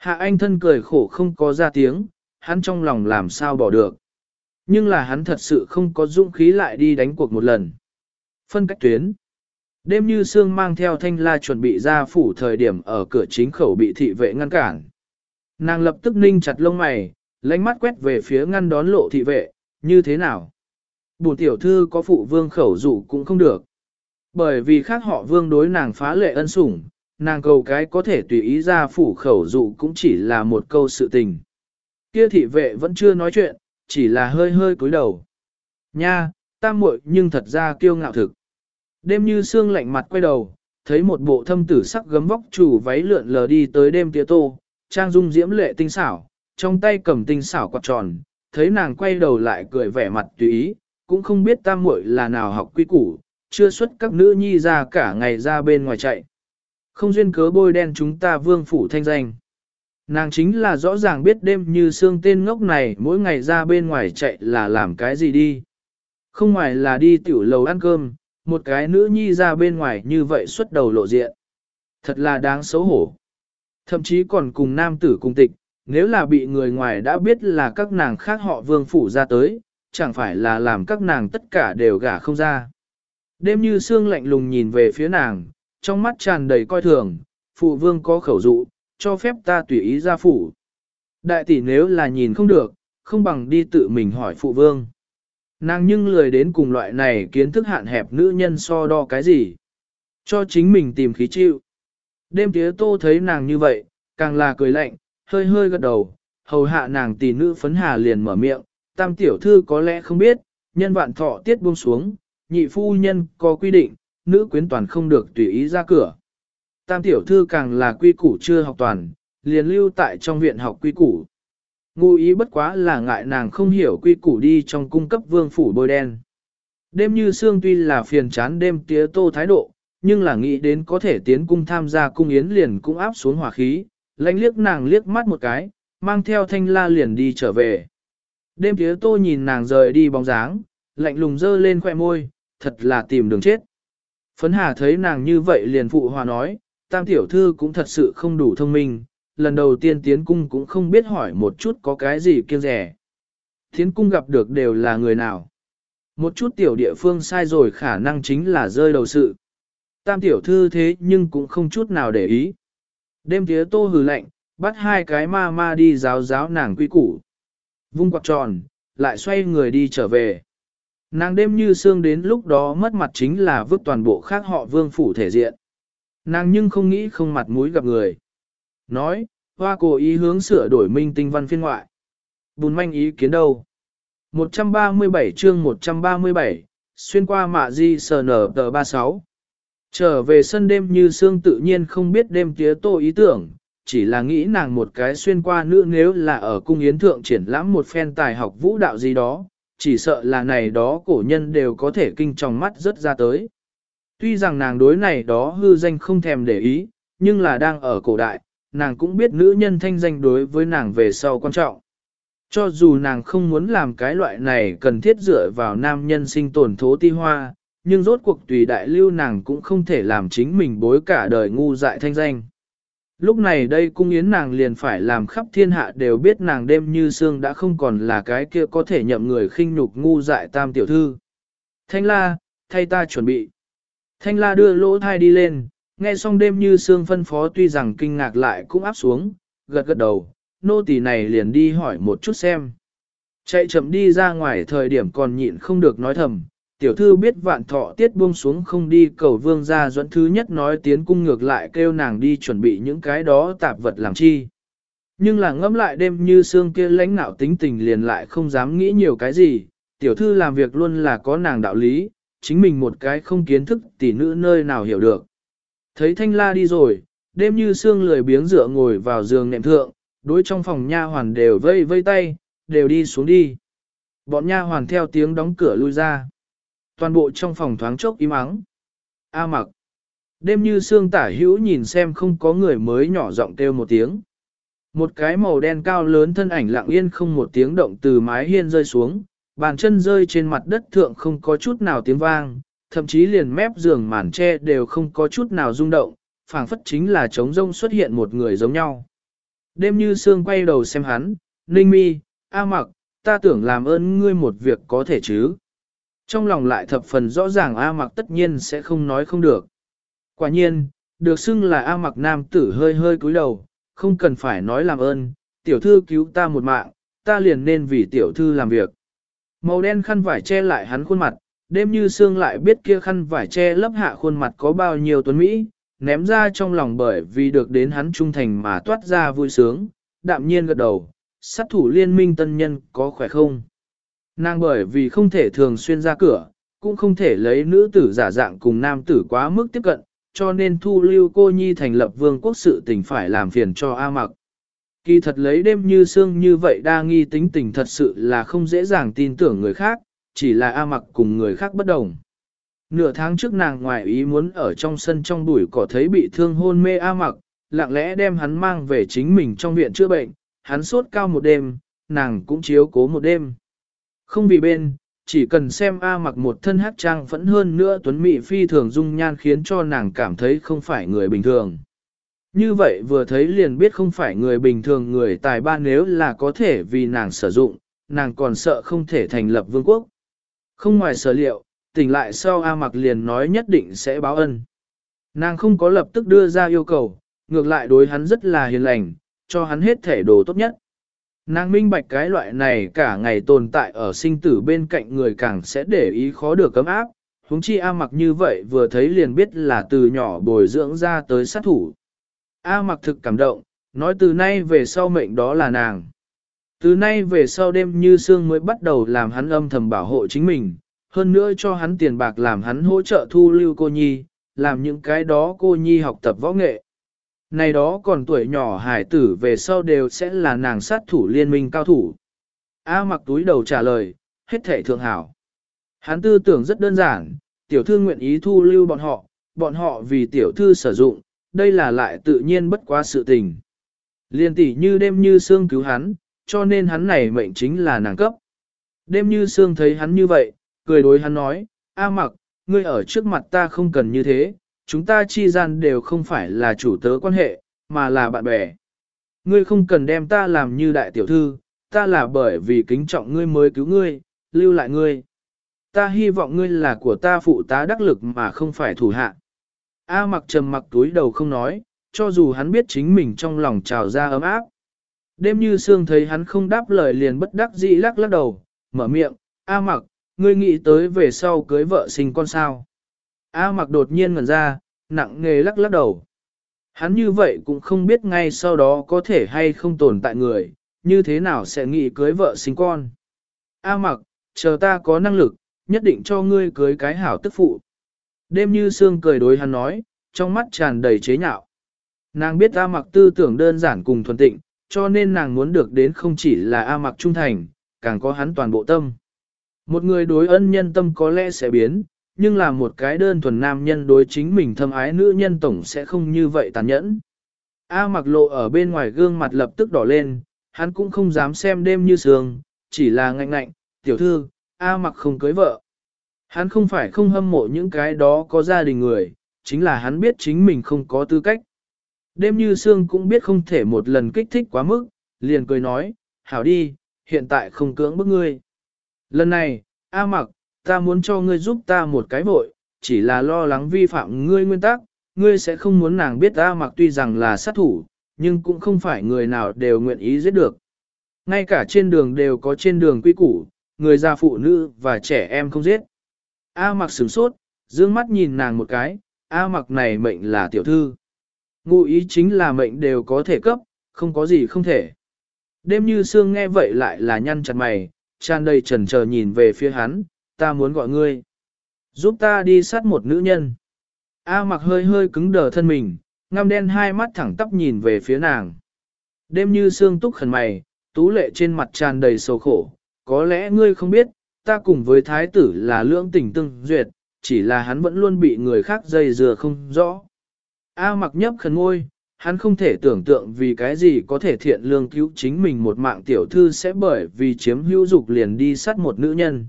Hạ anh thân cười khổ không có ra tiếng, hắn trong lòng làm sao bỏ được. Nhưng là hắn thật sự không có dũng khí lại đi đánh cuộc một lần. Phân cách tuyến. Đêm như sương mang theo thanh la chuẩn bị ra phủ thời điểm ở cửa chính khẩu bị thị vệ ngăn cản. Nàng lập tức ninh chặt lông mày, lánh mắt quét về phía ngăn đón lộ thị vệ, như thế nào? Bùn tiểu thư có phụ vương khẩu dụ cũng không được. Bởi vì khác họ vương đối nàng phá lệ ân sủng, nàng cầu cái có thể tùy ý ra phủ khẩu dụ cũng chỉ là một câu sự tình. Kia thị vệ vẫn chưa nói chuyện, chỉ là hơi hơi cúi đầu. Nha, tam muội nhưng thật ra kiêu ngạo thực. Đêm như sương lạnh mặt quay đầu, thấy một bộ thâm tử sắc gấm vóc chủ váy lượn lờ đi tới đêm tía tô, trang dung diễm lệ tinh xảo, trong tay cầm tinh xảo quạt tròn, thấy nàng quay đầu lại cười vẻ mặt tùy ý, cũng không biết tam muội là nào học quy củ, chưa xuất các nữ nhi ra cả ngày ra bên ngoài chạy. Không duyên cớ bôi đen chúng ta vương phủ thanh danh. Nàng chính là rõ ràng biết đêm như xương tên ngốc này mỗi ngày ra bên ngoài chạy là làm cái gì đi. Không ngoài là đi tiểu lầu ăn cơm, một cái nữ nhi ra bên ngoài như vậy xuất đầu lộ diện. Thật là đáng xấu hổ. Thậm chí còn cùng nam tử cùng tịch, nếu là bị người ngoài đã biết là các nàng khác họ vương phủ ra tới, chẳng phải là làm các nàng tất cả đều gả không ra. Đêm như xương lạnh lùng nhìn về phía nàng, trong mắt tràn đầy coi thường, phụ vương có khẩu dụ, cho phép ta tùy ý ra phủ. Đại tỷ nếu là nhìn không được, không bằng đi tự mình hỏi phụ vương. Nàng nhưng lười đến cùng loại này kiến thức hạn hẹp nữ nhân so đo cái gì. Cho chính mình tìm khí chịu. Đêm tía tô thấy nàng như vậy, càng là cười lạnh, hơi hơi gật đầu, hầu hạ nàng tỷ nữ phấn hà liền mở miệng, tam tiểu thư có lẽ không biết, nhân vạn thọ tiết buông xuống, nhị phu nhân có quy định, nữ quyến toàn không được tùy ý ra cửa. Tam tiểu thư càng là quy củ chưa học toàn, liền lưu tại trong viện học quy củ. Ngụ ý bất quá là ngại nàng không hiểu quy củ đi trong cung cấp vương phủ bôi đen. Đêm như xương tuy là phiền chán đêm tía tô thái độ, nhưng là nghĩ đến có thể tiến cung tham gia cung yến liền cũng áp xuống hỏa khí, lãnh liếc nàng liếc mắt một cái, mang theo thanh la liền đi trở về. Đêm tía tô nhìn nàng rời đi bóng dáng, lạnh lùng dơ lên khoe môi, thật là tìm đường chết. Phấn Hà thấy nàng như vậy liền phụ hòa nói, tam tiểu thư cũng thật sự không đủ thông minh, lần đầu tiên tiến cung cũng không biết hỏi một chút có cái gì kiêng rẻ. Tiến cung gặp được đều là người nào. Một chút tiểu địa phương sai rồi khả năng chính là rơi đầu sự. Tam tiểu thư thế nhưng cũng không chút nào để ý. Đêm tía tô hừ lạnh, bắt hai cái ma ma đi giáo giáo nàng quy củ. Vung quạt tròn, lại xoay người đi trở về. Nàng đêm như xương đến lúc đó mất mặt chính là vứt toàn bộ khác họ vương phủ thể diện. Nàng nhưng không nghĩ không mặt mũi gặp người. Nói, hoa cố ý hướng sửa đổi minh tinh văn phiên ngoại. Bùn manh ý kiến đâu? 137 chương 137, xuyên qua mạ di sờ nở tờ 36. Trở về sân đêm như xương tự nhiên không biết đêm tía tô ý tưởng, chỉ là nghĩ nàng một cái xuyên qua nữ nếu là ở cung yến thượng triển lãm một phen tài học vũ đạo gì đó, chỉ sợ là này đó cổ nhân đều có thể kinh trong mắt rất ra tới. Tuy rằng nàng đối này đó hư danh không thèm để ý, nhưng là đang ở cổ đại, nàng cũng biết nữ nhân thanh danh đối với nàng về sau quan trọng. Cho dù nàng không muốn làm cái loại này cần thiết dựa vào nam nhân sinh tồn thố ti hoa, nhưng rốt cuộc tùy đại lưu nàng cũng không thể làm chính mình bối cả đời ngu dại thanh danh. Lúc này đây cung yến nàng liền phải làm khắp thiên hạ đều biết nàng đêm như xương đã không còn là cái kia có thể nhậm người khinh nhục ngu dại tam tiểu thư. Thanh la, thay ta chuẩn bị. Thanh la đưa lỗ thai đi lên, nghe xong đêm như xương phân phó tuy rằng kinh ngạc lại cũng áp xuống, gật gật đầu, nô tỳ này liền đi hỏi một chút xem. Chạy chậm đi ra ngoài thời điểm còn nhịn không được nói thầm, tiểu thư biết vạn thọ tiết buông xuống không đi cầu vương ra dẫn thứ nhất nói tiến cung ngược lại kêu nàng đi chuẩn bị những cái đó tạp vật làm chi. Nhưng là ngẫm lại đêm như xương kia lãnh nạo tính tình liền lại không dám nghĩ nhiều cái gì, tiểu thư làm việc luôn là có nàng đạo lý, chính mình một cái không kiến thức tỷ nữ nơi nào hiểu được. Thấy thanh la đi rồi, đêm như xương lười biếng dựa ngồi vào giường nệm thượng, đối trong phòng nha hoàn đều vây vây tay, đều đi xuống đi. Bọn nha hoàn theo tiếng đóng cửa lui ra. Toàn bộ trong phòng thoáng chốc im ắng. A mặc. Đêm như xương tả hữu nhìn xem không có người mới nhỏ giọng kêu một tiếng. Một cái màu đen cao lớn thân ảnh lặng yên không một tiếng động từ mái hiên rơi xuống, bàn chân rơi trên mặt đất thượng không có chút nào tiếng vang, thậm chí liền mép giường màn tre đều không có chút nào rung động, phảng phất chính là trống rông xuất hiện một người giống nhau. Đêm như sương quay đầu xem hắn, ninh mi, a mặc, ta tưởng làm ơn ngươi một việc có thể chứ. Trong lòng lại thập phần rõ ràng A mặc tất nhiên sẽ không nói không được. Quả nhiên, được xưng là A mặc nam tử hơi hơi cúi đầu, không cần phải nói làm ơn, tiểu thư cứu ta một mạng, ta liền nên vì tiểu thư làm việc. Màu đen khăn vải che lại hắn khuôn mặt, đêm như xương lại biết kia khăn vải che lấp hạ khuôn mặt có bao nhiêu tuấn Mỹ, ném ra trong lòng bởi vì được đến hắn trung thành mà toát ra vui sướng, đạm nhiên gật đầu, sát thủ liên minh tân nhân có khỏe không? Nàng bởi vì không thể thường xuyên ra cửa, cũng không thể lấy nữ tử giả dạng cùng nam tử quá mức tiếp cận, cho nên thu lưu cô nhi thành lập vương quốc sự tình phải làm phiền cho A mặc. Kỳ thật lấy đêm như xương như vậy đa nghi tính tình thật sự là không dễ dàng tin tưởng người khác, chỉ là A mặc cùng người khác bất đồng. Nửa tháng trước nàng ngoài ý muốn ở trong sân trong bụi cỏ thấy bị thương hôn mê A mặc, lặng lẽ đem hắn mang về chính mình trong viện chữa bệnh, hắn sốt cao một đêm, nàng cũng chiếu cố một đêm. Không vì bên, chỉ cần xem A mặc một thân hát trang vẫn hơn nữa tuấn mỹ phi thường dung nhan khiến cho nàng cảm thấy không phải người bình thường. Như vậy vừa thấy liền biết không phải người bình thường người tài ba nếu là có thể vì nàng sử dụng, nàng còn sợ không thể thành lập vương quốc. Không ngoài sở liệu, tỉnh lại sau A mặc liền nói nhất định sẽ báo ân. Nàng không có lập tức đưa ra yêu cầu, ngược lại đối hắn rất là hiền lành, cho hắn hết thể đồ tốt nhất. Nàng minh bạch cái loại này cả ngày tồn tại ở sinh tử bên cạnh người càng sẽ để ý khó được cấm áp, huống chi A mặc như vậy vừa thấy liền biết là từ nhỏ bồi dưỡng ra tới sát thủ. A mặc thực cảm động, nói từ nay về sau mệnh đó là nàng. Từ nay về sau đêm như sương mới bắt đầu làm hắn âm thầm bảo hộ chính mình, hơn nữa cho hắn tiền bạc làm hắn hỗ trợ thu lưu cô nhi, làm những cái đó cô nhi học tập võ nghệ. Này đó còn tuổi nhỏ hải tử về sau đều sẽ là nàng sát thủ liên minh cao thủ. A mặc túi đầu trả lời, hết thể thượng hảo. Hắn tư tưởng rất đơn giản, tiểu thư nguyện ý thu lưu bọn họ, bọn họ vì tiểu thư sử dụng, đây là lại tự nhiên bất quá sự tình. Liên tỷ như đêm như xương cứu hắn, cho nên hắn này mệnh chính là nàng cấp. Đêm như xương thấy hắn như vậy, cười đối hắn nói, A mặc, ngươi ở trước mặt ta không cần như thế, chúng ta chi gian đều không phải là chủ tớ quan hệ, mà là bạn bè. Ngươi không cần đem ta làm như đại tiểu thư, ta là bởi vì kính trọng ngươi mới cứu ngươi, lưu lại ngươi. Ta hy vọng ngươi là của ta phụ tá đắc lực mà không phải thủ hạ. A mặc trầm mặc túi đầu không nói, cho dù hắn biết chính mình trong lòng trào ra ấm áp. Đêm như sương thấy hắn không đáp lời liền bất đắc dĩ lắc lắc đầu, mở miệng, A mặc, ngươi nghĩ tới về sau cưới vợ sinh con sao. A mặc đột nhiên ngẩn ra, nặng nghề lắc lắc đầu. Hắn như vậy cũng không biết ngay sau đó có thể hay không tồn tại người, như thế nào sẽ nghĩ cưới vợ sinh con. A mặc, chờ ta có năng lực, nhất định cho ngươi cưới cái hảo tức phụ. Đêm như sương cười đối hắn nói, trong mắt tràn đầy chế nhạo. Nàng biết A mặc tư tưởng đơn giản cùng thuần tịnh, cho nên nàng muốn được đến không chỉ là A mặc trung thành, càng có hắn toàn bộ tâm. Một người đối ân nhân tâm có lẽ sẽ biến, nhưng là một cái đơn thuần nam nhân đối chính mình thâm ái nữ nhân tổng sẽ không như vậy tàn nhẫn. A mặc lộ ở bên ngoài gương mặt lập tức đỏ lên, hắn cũng không dám xem đêm như sương, chỉ là ngạnh ngạnh, tiểu thư, A mặc không cưới vợ. Hắn không phải không hâm mộ những cái đó có gia đình người, chính là hắn biết chính mình không có tư cách. Đêm như sương cũng biết không thể một lần kích thích quá mức, liền cười nói, hảo đi, hiện tại không cưỡng bức ngươi. Lần này, A mặc, ta muốn cho ngươi giúp ta một cái vội, chỉ là lo lắng vi phạm ngươi nguyên tắc, ngươi sẽ không muốn nàng biết ta mặc tuy rằng là sát thủ, nhưng cũng không phải người nào đều nguyện ý giết được. Ngay cả trên đường đều có trên đường quy củ, người già phụ nữ và trẻ em không giết. A mặc sửng sốt, dương mắt nhìn nàng một cái, A mặc này mệnh là tiểu thư. Ngụ ý chính là mệnh đều có thể cấp, không có gì không thể. Đêm như sương nghe vậy lại là nhăn chặt mày, tràn đầy trần chờ nhìn về phía hắn, ta muốn gọi ngươi. Giúp ta đi sát một nữ nhân. A mặc hơi hơi cứng đờ thân mình, ngăm đen hai mắt thẳng tắp nhìn về phía nàng. Đêm như sương túc khẩn mày, tú lệ trên mặt tràn đầy sầu khổ, có lẽ ngươi không biết, ta cùng với thái tử là lưỡng tình tương duyệt, chỉ là hắn vẫn luôn bị người khác dây dừa không rõ. A mặc nhấp khẩn ngôi, hắn không thể tưởng tượng vì cái gì có thể thiện lương cứu chính mình một mạng tiểu thư sẽ bởi vì chiếm hữu dục liền đi sát một nữ nhân.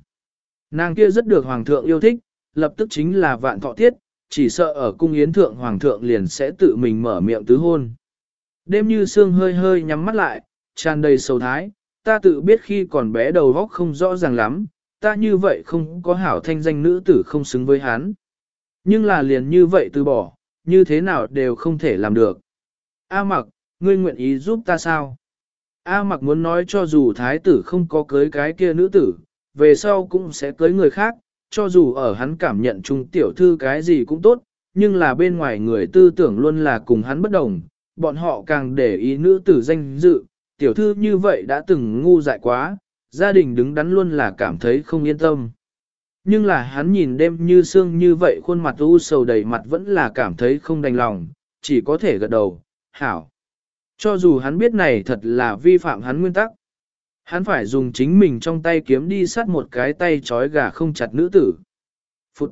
Nàng kia rất được hoàng thượng yêu thích, lập tức chính là vạn thọ tiết, chỉ sợ ở cung yến thượng hoàng thượng liền sẽ tự mình mở miệng tứ hôn. Đêm như sương hơi hơi nhắm mắt lại, tràn đầy sầu thái, ta tự biết khi còn bé đầu góc không rõ ràng lắm, ta như vậy không có hảo thanh danh nữ tử không xứng với hắn. Nhưng là liền như vậy từ bỏ, như thế nào đều không thể làm được. A mặc, ngươi nguyện ý giúp ta sao? A mặc muốn nói cho dù thái tử không có cưới cái kia nữ tử, về sau cũng sẽ cưới người khác, cho dù ở hắn cảm nhận chung tiểu thư cái gì cũng tốt, nhưng là bên ngoài người tư tưởng luôn là cùng hắn bất đồng, bọn họ càng để ý nữ tử danh dự, tiểu thư như vậy đã từng ngu dại quá, gia đình đứng đắn luôn là cảm thấy không yên tâm. Nhưng là hắn nhìn đêm như sương như vậy khuôn mặt u sầu đầy mặt vẫn là cảm thấy không đành lòng, chỉ có thể gật đầu, hảo. Cho dù hắn biết này thật là vi phạm hắn nguyên tắc, hắn phải dùng chính mình trong tay kiếm đi sát một cái tay trói gà không chặt nữ tử. Phụt!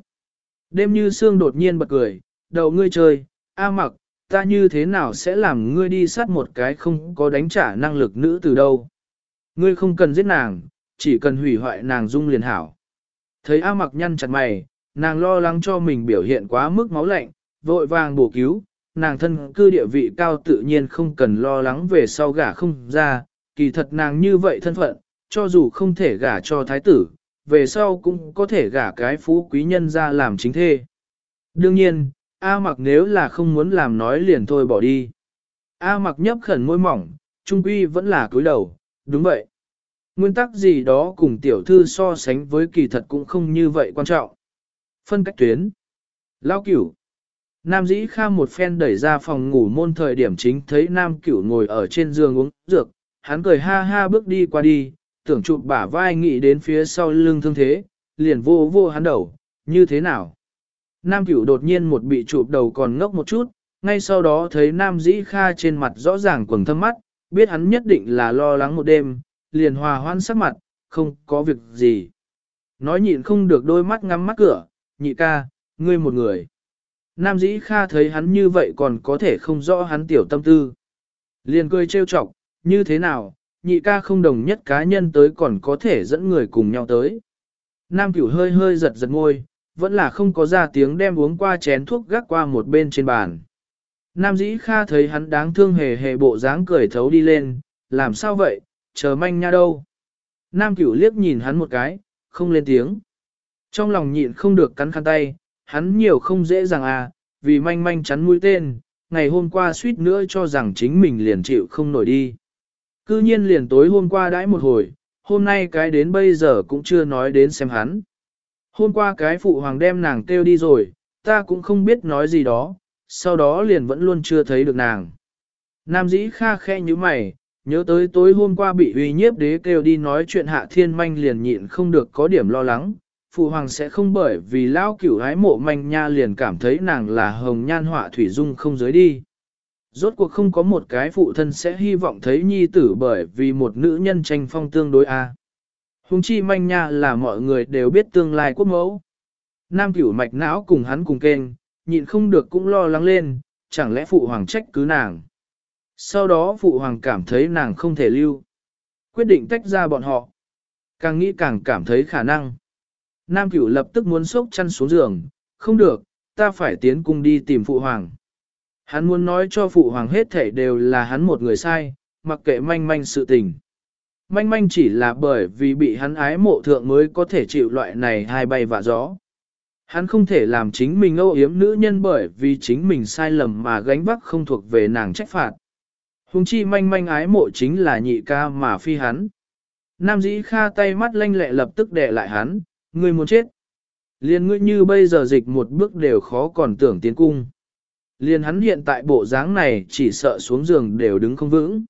Đêm như sương đột nhiên bật cười, đầu ngươi chơi, a mặc, ta như thế nào sẽ làm ngươi đi sát một cái không có đánh trả năng lực nữ tử đâu. Ngươi không cần giết nàng, chỉ cần hủy hoại nàng dung liền hảo. Thấy A mặc nhăn chặt mày, nàng lo lắng cho mình biểu hiện quá mức máu lạnh, vội vàng bổ cứu, nàng thân cư địa vị cao tự nhiên không cần lo lắng về sau gả không ra, kỳ thật nàng như vậy thân phận, cho dù không thể gả cho thái tử, về sau cũng có thể gả cái phú quý nhân ra làm chính thê. Đương nhiên, A mặc nếu là không muốn làm nói liền thôi bỏ đi. A mặc nhấp khẩn môi mỏng, trung quy vẫn là cúi đầu, đúng vậy. Nguyên tắc gì đó cùng tiểu thư so sánh với kỳ thật cũng không như vậy quan trọng. Phân cách tuyến. Lao cửu. Nam dĩ kha một phen đẩy ra phòng ngủ môn thời điểm chính thấy nam cửu ngồi ở trên giường uống dược, hắn cười ha ha bước đi qua đi, tưởng chụp bả vai nghĩ đến phía sau lưng thương thế, liền vô vô hắn đầu, như thế nào? Nam cửu đột nhiên một bị chụp đầu còn ngốc một chút, ngay sau đó thấy Nam dĩ kha trên mặt rõ ràng quầng thâm mắt, biết hắn nhất định là lo lắng một đêm, liền hòa hoan sắc mặt, không có việc gì. Nói nhịn không được đôi mắt ngắm mắt cửa, nhị ca, ngươi một người. Nam dĩ kha thấy hắn như vậy còn có thể không rõ hắn tiểu tâm tư. Liền cười trêu chọc, như thế nào, nhị ca không đồng nhất cá nhân tới còn có thể dẫn người cùng nhau tới. Nam cửu hơi hơi giật giật ngôi, vẫn là không có ra tiếng đem uống qua chén thuốc gác qua một bên trên bàn. Nam dĩ kha thấy hắn đáng thương hề hề bộ dáng cười thấu đi lên, làm sao vậy, chờ manh nha đâu. Nam cửu liếc nhìn hắn một cái, không lên tiếng. Trong lòng nhịn không được cắn khăn tay, hắn nhiều không dễ dàng à, vì manh manh chắn mũi tên, ngày hôm qua suýt nữa cho rằng chính mình liền chịu không nổi đi. Cư nhiên liền tối hôm qua đãi một hồi, hôm nay cái đến bây giờ cũng chưa nói đến xem hắn. Hôm qua cái phụ hoàng đem nàng kêu đi rồi, ta cũng không biết nói gì đó, sau đó liền vẫn luôn chưa thấy được nàng. Nam dĩ kha khe như mày, nhớ tới tối hôm qua bị uy nhiếp đế kêu đi nói chuyện hạ thiên manh liền nhịn không được có điểm lo lắng. Phụ hoàng sẽ không bởi vì lao cửu hái mộ manh nha liền cảm thấy nàng là hồng nhan họa thủy dung không giới đi. Rốt cuộc không có một cái phụ thân sẽ hy vọng thấy nhi tử bởi vì một nữ nhân tranh phong tương đối a. Hùng chi manh nha là mọi người đều biết tương lai quốc mẫu. Nam cửu mạch não cùng hắn cùng kênh, nhịn không được cũng lo lắng lên, chẳng lẽ phụ hoàng trách cứ nàng. Sau đó phụ hoàng cảm thấy nàng không thể lưu. Quyết định tách ra bọn họ. Càng nghĩ càng cảm thấy khả năng. Nam cửu lập tức muốn sốc chăn xuống giường, không được, ta phải tiến cung đi tìm phụ hoàng. Hắn muốn nói cho phụ hoàng hết thể đều là hắn một người sai, mặc kệ manh manh sự tình. Manh manh chỉ là bởi vì bị hắn ái mộ thượng mới có thể chịu loại này hai bay vạ gió. Hắn không thể làm chính mình âu yếm nữ nhân bởi vì chính mình sai lầm mà gánh vác không thuộc về nàng trách phạt. Hùng chi manh manh ái mộ chính là nhị ca mà phi hắn. Nam dĩ kha tay mắt lanh lẹ lập tức đè lại hắn, ngươi muốn chết. Liên ngươi như bây giờ dịch một bước đều khó còn tưởng tiến cung. Liên hắn hiện tại bộ dáng này chỉ sợ xuống giường đều đứng không vững.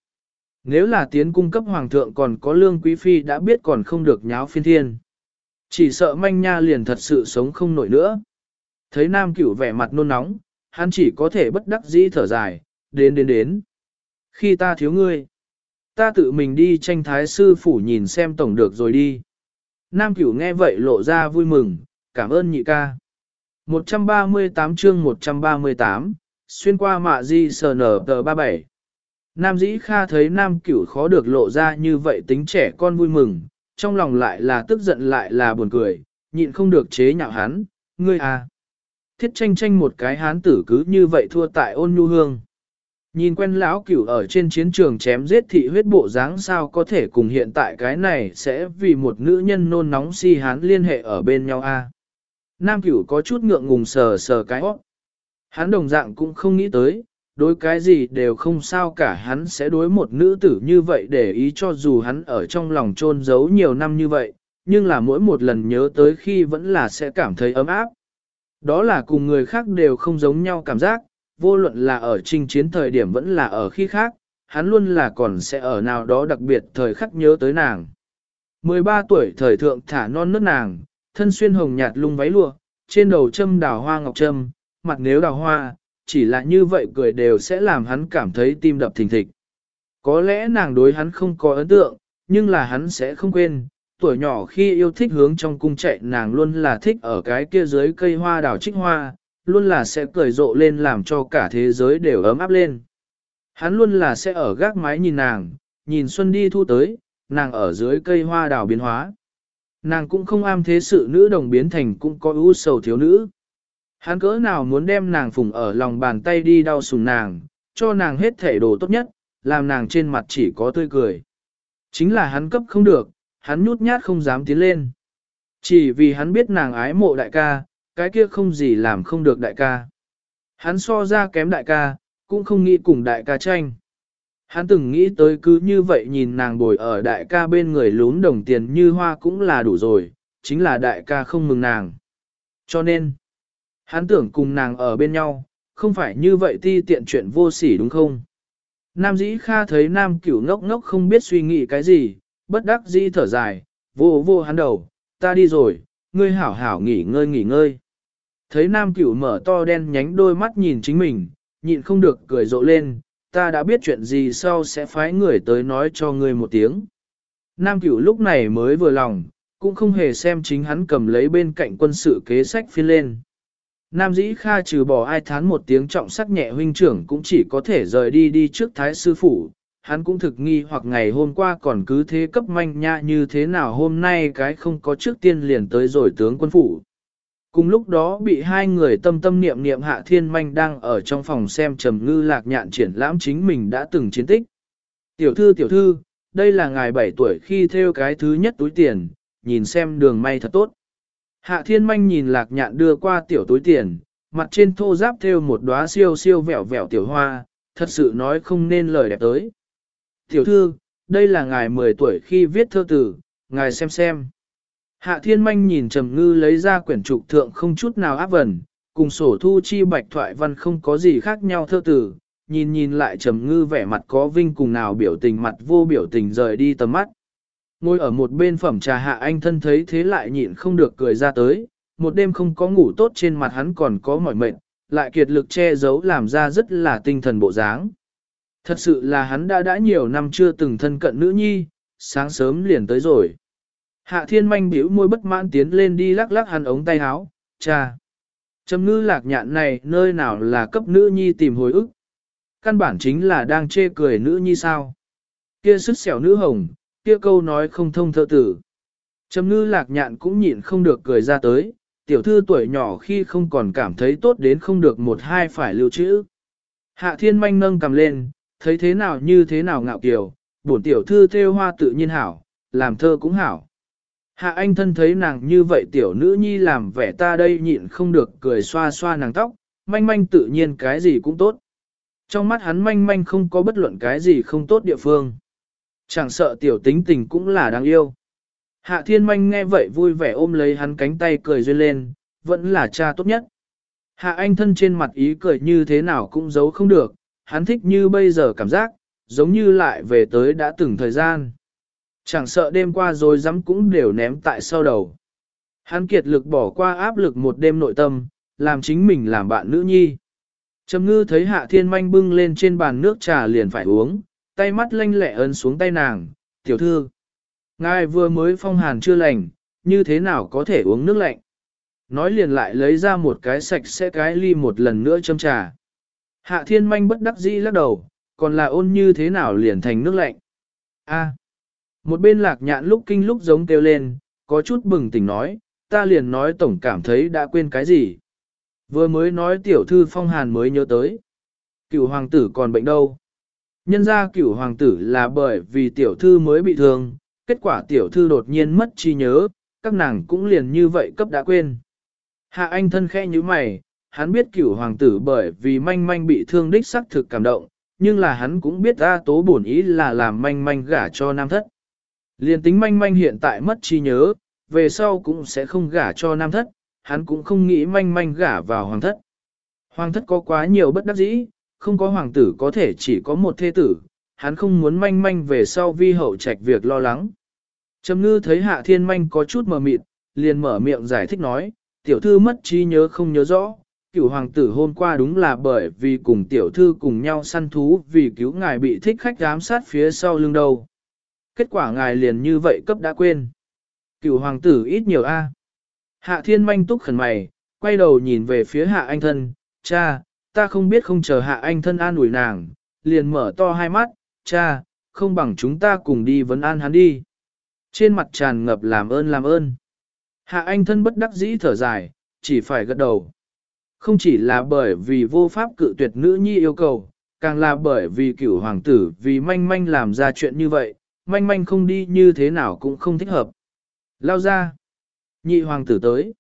Nếu là tiến cung cấp hoàng thượng còn có lương quý phi đã biết còn không được nháo phiên thiên. Chỉ sợ manh nha liền thật sự sống không nổi nữa. Thấy nam cửu vẻ mặt nôn nóng, hắn chỉ có thể bất đắc dĩ thở dài, đến đến đến. Khi ta thiếu ngươi, ta tự mình đi tranh thái sư phủ nhìn xem tổng được rồi đi. Nam cửu nghe vậy lộ ra vui mừng, cảm ơn nhị ca. 138 chương 138, xuyên qua mạ di sờ nở tờ 37. Nam dĩ kha thấy nam cửu khó được lộ ra như vậy tính trẻ con vui mừng, trong lòng lại là tức giận lại là buồn cười, nhịn không được chế nhạo hắn, ngươi à. Thiết tranh tranh một cái hán tử cứ như vậy thua tại ôn nhu hương. Nhìn quen lão cửu ở trên chiến trường chém giết thị huyết bộ dáng sao có thể cùng hiện tại cái này sẽ vì một nữ nhân nôn nóng si hán liên hệ ở bên nhau a. Nam cửu có chút ngượng ngùng sờ sờ cái hót. Hắn đồng dạng cũng không nghĩ tới, đối cái gì đều không sao cả hắn sẽ đối một nữ tử như vậy để ý cho dù hắn ở trong lòng trôn giấu nhiều năm như vậy, nhưng là mỗi một lần nhớ tới khi vẫn là sẽ cảm thấy ấm áp. Đó là cùng người khác đều không giống nhau cảm giác, vô luận là ở Trình chiến thời điểm vẫn là ở khi khác, hắn luôn là còn sẽ ở nào đó đặc biệt thời khắc nhớ tới nàng. 13 tuổi thời thượng thả non nước nàng, thân xuyên hồng nhạt lung váy lụa, trên đầu châm đào hoa ngọc trâm, mặt nếu đào hoa, chỉ là như vậy cười đều sẽ làm hắn cảm thấy tim đập thình thịch. Có lẽ nàng đối hắn không có ấn tượng, nhưng là hắn sẽ không quên, tuổi nhỏ khi yêu thích hướng trong cung chạy nàng luôn là thích ở cái kia dưới cây hoa đào trích hoa, luôn là sẽ cười rộ lên làm cho cả thế giới đều ấm áp lên. Hắn luôn là sẽ ở gác mái nhìn nàng, nhìn xuân đi thu tới, nàng ở dưới cây hoa đào biến hóa. Nàng cũng không am thế sự nữ đồng biến thành cũng có ưu sầu thiếu nữ. Hắn cỡ nào muốn đem nàng phùng ở lòng bàn tay đi đau sùng nàng, cho nàng hết thể đồ tốt nhất, làm nàng trên mặt chỉ có tươi cười. Chính là hắn cấp không được, hắn nhút nhát không dám tiến lên. Chỉ vì hắn biết nàng ái mộ đại ca, cái kia không gì làm không được đại ca. Hắn so ra kém đại ca, cũng không nghĩ cùng đại ca tranh. Hắn từng nghĩ tới cứ như vậy nhìn nàng bồi ở đại ca bên người lún đồng tiền như hoa cũng là đủ rồi, chính là đại ca không mừng nàng. Cho nên, hắn tưởng cùng nàng ở bên nhau, không phải như vậy ti tiện chuyện vô sỉ đúng không? Nam dĩ kha thấy nam cửu ngốc ngốc không biết suy nghĩ cái gì, bất đắc dĩ thở dài, vô vô hắn đầu, ta đi rồi, ngươi hảo hảo nghỉ ngơi nghỉ ngơi. Thấy nam cửu mở to đen nhánh đôi mắt nhìn chính mình, nhịn không được cười rộ lên, ta đã biết chuyện gì sau sẽ phái người tới nói cho ngươi một tiếng. Nam cửu lúc này mới vừa lòng, cũng không hề xem chính hắn cầm lấy bên cạnh quân sự kế sách phiên lên. Nam dĩ kha trừ bỏ ai thán một tiếng trọng sắc nhẹ huynh trưởng cũng chỉ có thể rời đi đi trước thái sư phủ, hắn cũng thực nghi hoặc ngày hôm qua còn cứ thế cấp manh nha như thế nào hôm nay cái không có trước tiên liền tới rồi tướng quân phủ. Cùng lúc đó bị hai người tâm tâm niệm niệm hạ thiên manh đang ở trong phòng xem trầm ngư lạc nhạn triển lãm chính mình đã từng chiến tích. Tiểu thư tiểu thư, đây là ngài 7 tuổi khi theo cái thứ nhất túi tiền, nhìn xem đường may thật tốt. Hạ thiên manh nhìn lạc nhạn đưa qua tiểu túi tiền, mặt trên thô giáp theo một đóa siêu siêu vẹo vẹo tiểu hoa, thật sự nói không nên lời đẹp tới. Tiểu thư, đây là ngài 10 tuổi khi viết thơ tử, ngài xem xem. Hạ thiên manh nhìn trầm ngư lấy ra quyển trục thượng không chút nào áp vần, cùng sổ thu chi bạch thoại văn không có gì khác nhau thơ tử, nhìn nhìn lại trầm ngư vẻ mặt có vinh cùng nào biểu tình mặt vô biểu tình rời đi tầm mắt. Ngồi ở một bên phẩm trà hạ anh thân thấy thế lại nhịn không được cười ra tới, một đêm không có ngủ tốt trên mặt hắn còn có mỏi mệt, lại kiệt lực che giấu làm ra rất là tinh thần bộ dáng. Thật sự là hắn đã đã nhiều năm chưa từng thân cận nữ nhi, sáng sớm liền tới rồi. Hạ thiên manh biểu môi bất mãn tiến lên đi lắc lắc hắn ống tay áo, cha. Trầm ngư lạc nhạn này nơi nào là cấp nữ nhi tìm hồi ức. Căn bản chính là đang chê cười nữ nhi sao. Kia sức xẻo nữ hồng, kia câu nói không thông thơ tử. Trầm ngư lạc nhạn cũng nhịn không được cười ra tới, tiểu thư tuổi nhỏ khi không còn cảm thấy tốt đến không được một hai phải lưu trữ. Hạ thiên manh nâng cầm lên, thấy thế nào như thế nào ngạo kiều, bổn tiểu thư theo hoa tự nhiên hảo, làm thơ cũng hảo. Hạ anh thân thấy nàng như vậy tiểu nữ nhi làm vẻ ta đây nhịn không được cười xoa xoa nàng tóc, manh manh tự nhiên cái gì cũng tốt. Trong mắt hắn manh manh không có bất luận cái gì không tốt địa phương. Chẳng sợ tiểu tính tình cũng là đáng yêu. Hạ thiên manh nghe vậy vui vẻ ôm lấy hắn cánh tay cười duyên lên, vẫn là cha tốt nhất. Hạ anh thân trên mặt ý cười như thế nào cũng giấu không được, hắn thích như bây giờ cảm giác, giống như lại về tới đã từng thời gian. Chẳng sợ đêm qua rồi dám cũng đều ném tại sau đầu. Hắn kiệt lực bỏ qua áp lực một đêm nội tâm, làm chính mình làm bạn nữ nhi. Trầm ngư thấy hạ thiên manh bưng lên trên bàn nước trà liền phải uống, tay mắt lanh lẹ ấn xuống tay nàng, tiểu thư. Ngài vừa mới phong hàn chưa lành, như thế nào có thể uống nước lạnh? Nói liền lại lấy ra một cái sạch sẽ cái ly một lần nữa châm trà. Hạ thiên manh bất đắc dĩ lắc đầu, còn là ôn như thế nào liền thành nước lạnh. A một bên lạc nhạn lúc kinh lúc giống kêu lên, có chút bừng tỉnh nói, ta liền nói tổng cảm thấy đã quên cái gì. Vừa mới nói tiểu thư phong hàn mới nhớ tới. Cựu hoàng tử còn bệnh đâu? Nhân ra cựu hoàng tử là bởi vì tiểu thư mới bị thương, kết quả tiểu thư đột nhiên mất trí nhớ, các nàng cũng liền như vậy cấp đã quên. Hạ anh thân khẽ như mày, hắn biết cửu hoàng tử bởi vì manh manh bị thương đích xác thực cảm động, nhưng là hắn cũng biết A tố bổn ý là làm manh manh gả cho nam thất. Liền tính manh manh hiện tại mất trí nhớ, về sau cũng sẽ không gả cho nam thất, hắn cũng không nghĩ manh manh gả vào hoàng thất. Hoàng thất có quá nhiều bất đắc dĩ, không có hoàng tử có thể chỉ có một thê tử, hắn không muốn manh manh về sau vi hậu trạch việc lo lắng. Trầm ngư thấy hạ thiên manh có chút mờ mịt, liền mở miệng giải thích nói, tiểu thư mất trí nhớ không nhớ rõ, cửu hoàng tử hôm qua đúng là bởi vì cùng tiểu thư cùng nhau săn thú vì cứu ngài bị thích khách giám sát phía sau lưng đầu. Kết quả ngài liền như vậy cấp đã quên. Cựu hoàng tử ít nhiều a. Hạ thiên manh túc khẩn mày, quay đầu nhìn về phía hạ anh thân, cha, ta không biết không chờ hạ anh thân an ủi nàng, liền mở to hai mắt, cha, không bằng chúng ta cùng đi vấn an hắn đi. Trên mặt tràn ngập làm ơn làm ơn. Hạ anh thân bất đắc dĩ thở dài, chỉ phải gật đầu. Không chỉ là bởi vì vô pháp cự tuyệt nữ nhi yêu cầu, càng là bởi vì cửu hoàng tử vì manh manh làm ra chuyện như vậy, manh manh không đi như thế nào cũng không thích hợp. Lao ra. Nhị hoàng tử tới.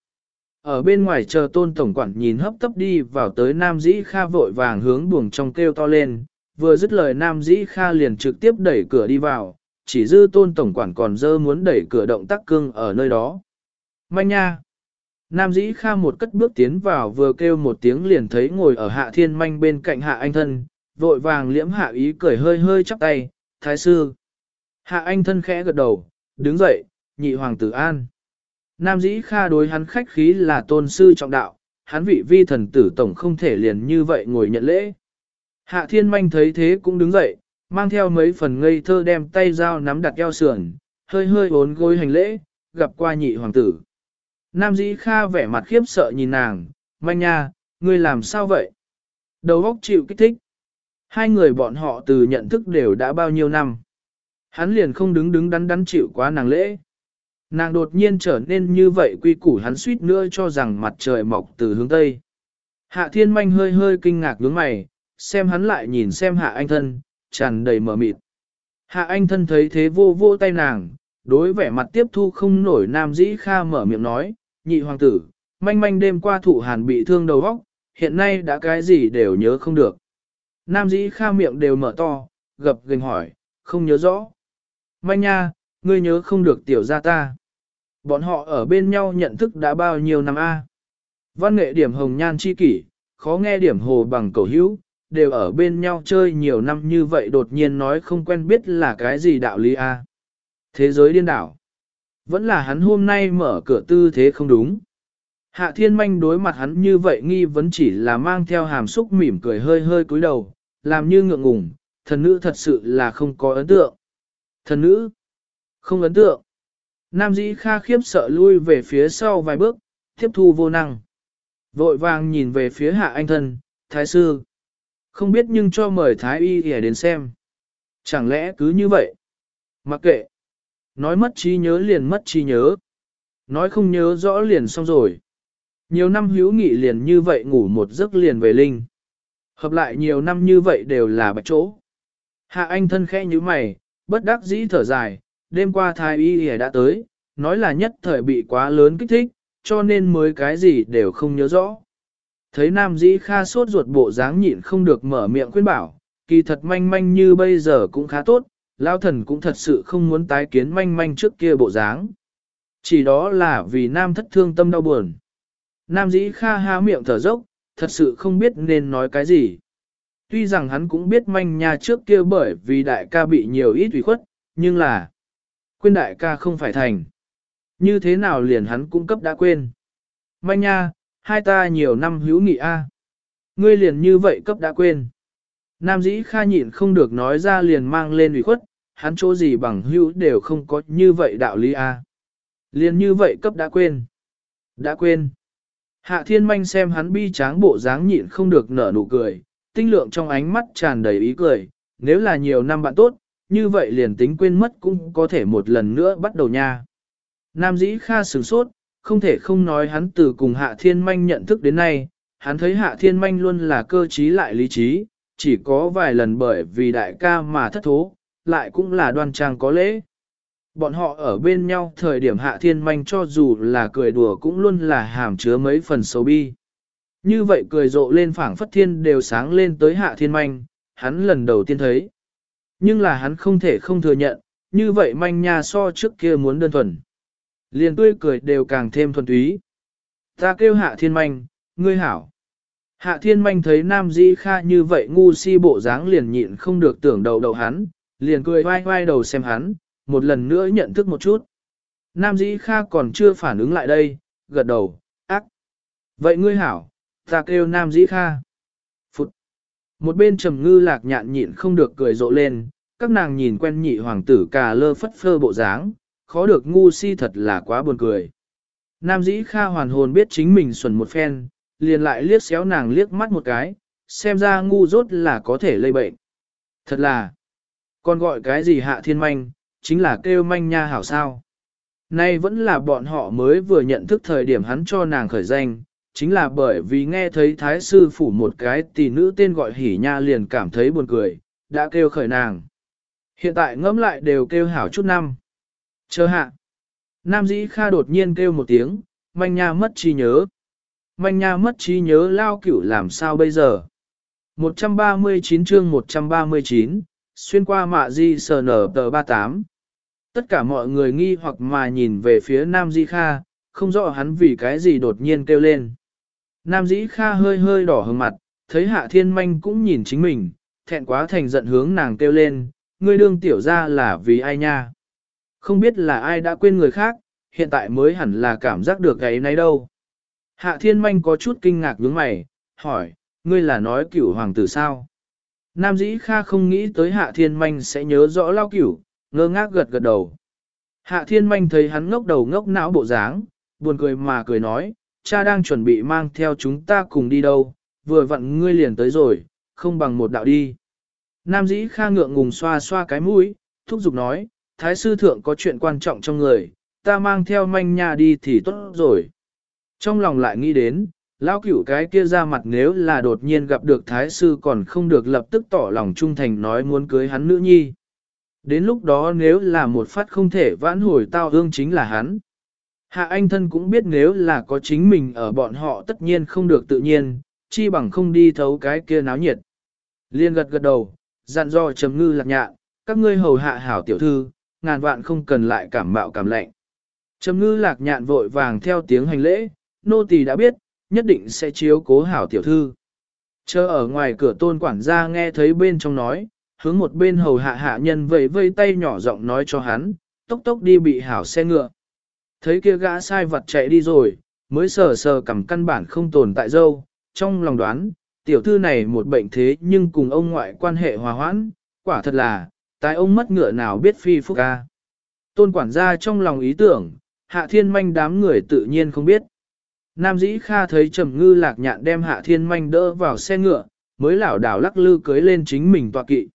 Ở bên ngoài chờ tôn tổng quản nhìn hấp tấp đi vào tới Nam Dĩ Kha vội vàng hướng buồng trong kêu to lên, vừa dứt lời Nam Dĩ Kha liền trực tiếp đẩy cửa đi vào, chỉ dư tôn tổng quản còn dơ muốn đẩy cửa động tác cương ở nơi đó. Manh nha! Nam Dĩ Kha một cất bước tiến vào vừa kêu một tiếng liền thấy ngồi ở hạ thiên manh bên cạnh hạ anh thân, vội vàng liễm hạ ý cười hơi hơi chắp tay, thái sư. Hạ anh thân khẽ gật đầu, đứng dậy, nhị hoàng tử an. Nam dĩ kha đối hắn khách khí là tôn sư trọng đạo, hắn vị vi thần tử tổng không thể liền như vậy ngồi nhận lễ. Hạ thiên manh thấy thế cũng đứng dậy, mang theo mấy phần ngây thơ đem tay dao nắm đặt eo sườn, hơi hơi bốn gối hành lễ, gặp qua nhị hoàng tử. Nam dĩ kha vẻ mặt khiếp sợ nhìn nàng, manh nha, ngươi làm sao vậy? Đầu óc chịu kích thích. Hai người bọn họ từ nhận thức đều đã bao nhiêu năm. Hắn liền không đứng đứng đắn đắn chịu quá nàng lễ. Nàng đột nhiên trở nên như vậy quy củ hắn suýt nữa cho rằng mặt trời mọc từ hướng Tây. Hạ thiên manh hơi hơi kinh ngạc nhướng mày, xem hắn lại nhìn xem hạ anh thân, tràn đầy mở mịt. Hạ anh thân thấy thế vô vô tay nàng, đối vẻ mặt tiếp thu không nổi nam dĩ kha mở miệng nói, nhị hoàng tử, manh manh đêm qua thụ hàn bị thương đầu óc, hiện nay đã cái gì đều nhớ không được. Nam dĩ kha miệng đều mở to, gập gành hỏi, không nhớ rõ. Manh nha, ngươi nhớ không được tiểu gia ta. Bọn họ ở bên nhau nhận thức đã bao nhiêu năm a? Văn nghệ điểm hồng nhan chi kỷ, khó nghe điểm hồ bằng cầu hữu, đều ở bên nhau chơi nhiều năm như vậy đột nhiên nói không quen biết là cái gì đạo lý a. Thế giới điên đảo. Vẫn là hắn hôm nay mở cửa tư thế không đúng. Hạ thiên manh đối mặt hắn như vậy nghi vấn chỉ là mang theo hàm xúc mỉm cười hơi hơi cúi đầu, làm như ngượng ngùng, thần nữ thật sự là không có ấn tượng. Thần nữ, không ấn tượng. Nam dĩ kha khiếp sợ lui về phía sau vài bước, tiếp thu vô năng. Vội vàng nhìn về phía hạ anh thân, thái sư. Không biết nhưng cho mời thái y để đến xem. Chẳng lẽ cứ như vậy? Mặc kệ. Nói mất trí nhớ liền mất trí nhớ. Nói không nhớ rõ liền xong rồi. Nhiều năm hữu nghị liền như vậy ngủ một giấc liền về linh. Hợp lại nhiều năm như vậy đều là bạch chỗ. Hạ anh thân khẽ như mày, bất đắc dĩ thở dài, đêm qua thái y y đã tới, nói là nhất thời bị quá lớn kích thích, cho nên mới cái gì đều không nhớ rõ. Thấy nam dĩ kha sốt ruột bộ dáng nhịn không được mở miệng khuyên bảo, kỳ thật manh manh như bây giờ cũng khá tốt, lao thần cũng thật sự không muốn tái kiến manh manh trước kia bộ dáng. Chỉ đó là vì nam thất thương tâm đau buồn. Nam dĩ kha há miệng thở dốc, thật sự không biết nên nói cái gì. Tuy rằng hắn cũng biết manh nha trước kia bởi vì đại ca bị nhiều ít ủy khuất, nhưng là quên đại ca không phải thành. Như thế nào liền hắn cung cấp đã quên. Manh nha, hai ta nhiều năm hữu nghị a. ngươi liền như vậy cấp đã quên. Nam dĩ kha nhịn không được nói ra liền mang lên ủy khuất, hắn chỗ gì bằng hữu đều không có như vậy đạo lý a. À. Liền như vậy cấp đã quên. Đã quên. Hạ thiên manh xem hắn bi tráng bộ dáng nhịn không được nở nụ cười, tinh lượng trong ánh mắt tràn đầy ý cười, nếu là nhiều năm bạn tốt, như vậy liền tính quên mất cũng có thể một lần nữa bắt đầu nha. Nam dĩ kha sửng sốt, không thể không nói hắn từ cùng hạ thiên manh nhận thức đến nay, hắn thấy hạ thiên manh luôn là cơ trí lại lý trí, chỉ có vài lần bởi vì đại ca mà thất thố, lại cũng là đoan trang có lễ. Bọn họ ở bên nhau thời điểm hạ thiên manh cho dù là cười đùa cũng luôn là hàm chứa mấy phần xấu bi. Như vậy cười rộ lên phảng phất thiên đều sáng lên tới hạ thiên manh, hắn lần đầu tiên thấy. Nhưng là hắn không thể không thừa nhận, như vậy manh nha so trước kia muốn đơn thuần. Liền tươi cười đều càng thêm thuần túy. Ta kêu hạ thiên manh, ngươi hảo. Hạ thiên manh thấy nam dĩ kha như vậy ngu si bộ dáng liền nhịn không được tưởng đầu đầu hắn, liền cười vai vai đầu xem hắn, một lần nữa nhận thức một chút. Nam dĩ kha còn chưa phản ứng lại đây, gật đầu, ác. Vậy ngươi hảo, ta kêu nam dĩ kha. Phụt. Một bên trầm ngư lạc nhạn nhịn không được cười rộ lên, các nàng nhìn quen nhị hoàng tử cà lơ phất phơ bộ dáng, khó được ngu si thật là quá buồn cười. Nam dĩ kha hoàn hồn biết chính mình xuẩn một phen, liền lại liếc xéo nàng liếc mắt một cái, xem ra ngu rốt là có thể lây bệnh. Thật là, con gọi cái gì hạ thiên manh, chính là kêu manh nha hảo sao. Nay vẫn là bọn họ mới vừa nhận thức thời điểm hắn cho nàng khởi danh, chính là bởi vì nghe thấy thái sư phủ một cái tỷ nữ tên gọi hỉ nha liền cảm thấy buồn cười, đã kêu khởi nàng. Hiện tại ngẫm lại đều kêu hảo chút năm. Chờ hạ. Nam dĩ kha đột nhiên kêu một tiếng, manh nha mất trí nhớ. Manh nha mất trí nhớ lao cửu làm sao bây giờ? 139 chương 139, xuyên qua mạ di sờ nở tờ 38. Tất cả mọi người nghi hoặc mà nhìn về phía Nam Di Kha, không rõ hắn vì cái gì đột nhiên kêu lên. Nam Dĩ Kha hơi hơi đỏ hừng mặt, thấy Hạ Thiên Manh cũng nhìn chính mình, thẹn quá thành giận hướng nàng kêu lên, ngươi đương tiểu ra là vì ai nha? Không biết là ai đã quên người khác, hiện tại mới hẳn là cảm giác được cái này đâu. Hạ Thiên Manh có chút kinh ngạc nhướng mày, hỏi, ngươi là nói cửu hoàng tử sao? Nam Dĩ Kha không nghĩ tới Hạ Thiên Manh sẽ nhớ rõ lao cửu, ngơ ngác gật gật đầu. Hạ Thiên Manh thấy hắn ngốc đầu ngốc não bộ dáng, buồn cười mà cười nói, cha đang chuẩn bị mang theo chúng ta cùng đi đâu, vừa vặn ngươi liền tới rồi, không bằng một đạo đi. Nam dĩ kha ngượng ngùng xoa xoa cái mũi, thúc giục nói, thái sư thượng có chuyện quan trọng trong người, ta mang theo manh nha đi thì tốt rồi. Trong lòng lại nghĩ đến, lão cửu cái kia ra mặt nếu là đột nhiên gặp được thái sư còn không được lập tức tỏ lòng trung thành nói muốn cưới hắn nữ nhi. Đến lúc đó nếu là một phát không thể vãn hồi tao hương chính là hắn. Hạ anh thân cũng biết nếu là có chính mình ở bọn họ tất nhiên không được tự nhiên, chi bằng không đi thấu cái kia náo nhiệt. Liên gật gật đầu, dặn dò trầm ngư lạc nhạ, các ngươi hầu hạ hảo tiểu thư, ngàn vạn không cần lại cảm mạo cảm lạnh. Trầm ngư lạc nhạn vội vàng theo tiếng hành lễ, nô tỳ đã biết, nhất định sẽ chiếu cố hảo tiểu thư. Chờ ở ngoài cửa tôn quản gia nghe thấy bên trong nói, hướng một bên hầu hạ hạ nhân vẫy vây tay nhỏ giọng nói cho hắn, tốc tốc đi bị hảo xe ngựa. Thấy kia gã sai vật chạy đi rồi, mới sờ sờ cầm căn bản không tồn tại dâu, trong lòng đoán, tiểu thư này một bệnh thế nhưng cùng ông ngoại quan hệ hòa hoãn, quả thật là, tại ông mất ngựa nào biết phi phúc ca. Tôn quản gia trong lòng ý tưởng, hạ thiên manh đám người tự nhiên không biết. Nam dĩ kha thấy trầm ngư lạc nhạn đem hạ thiên manh đỡ vào xe ngựa, mới lảo đảo lắc lư cưới lên chính mình tọa kỵ.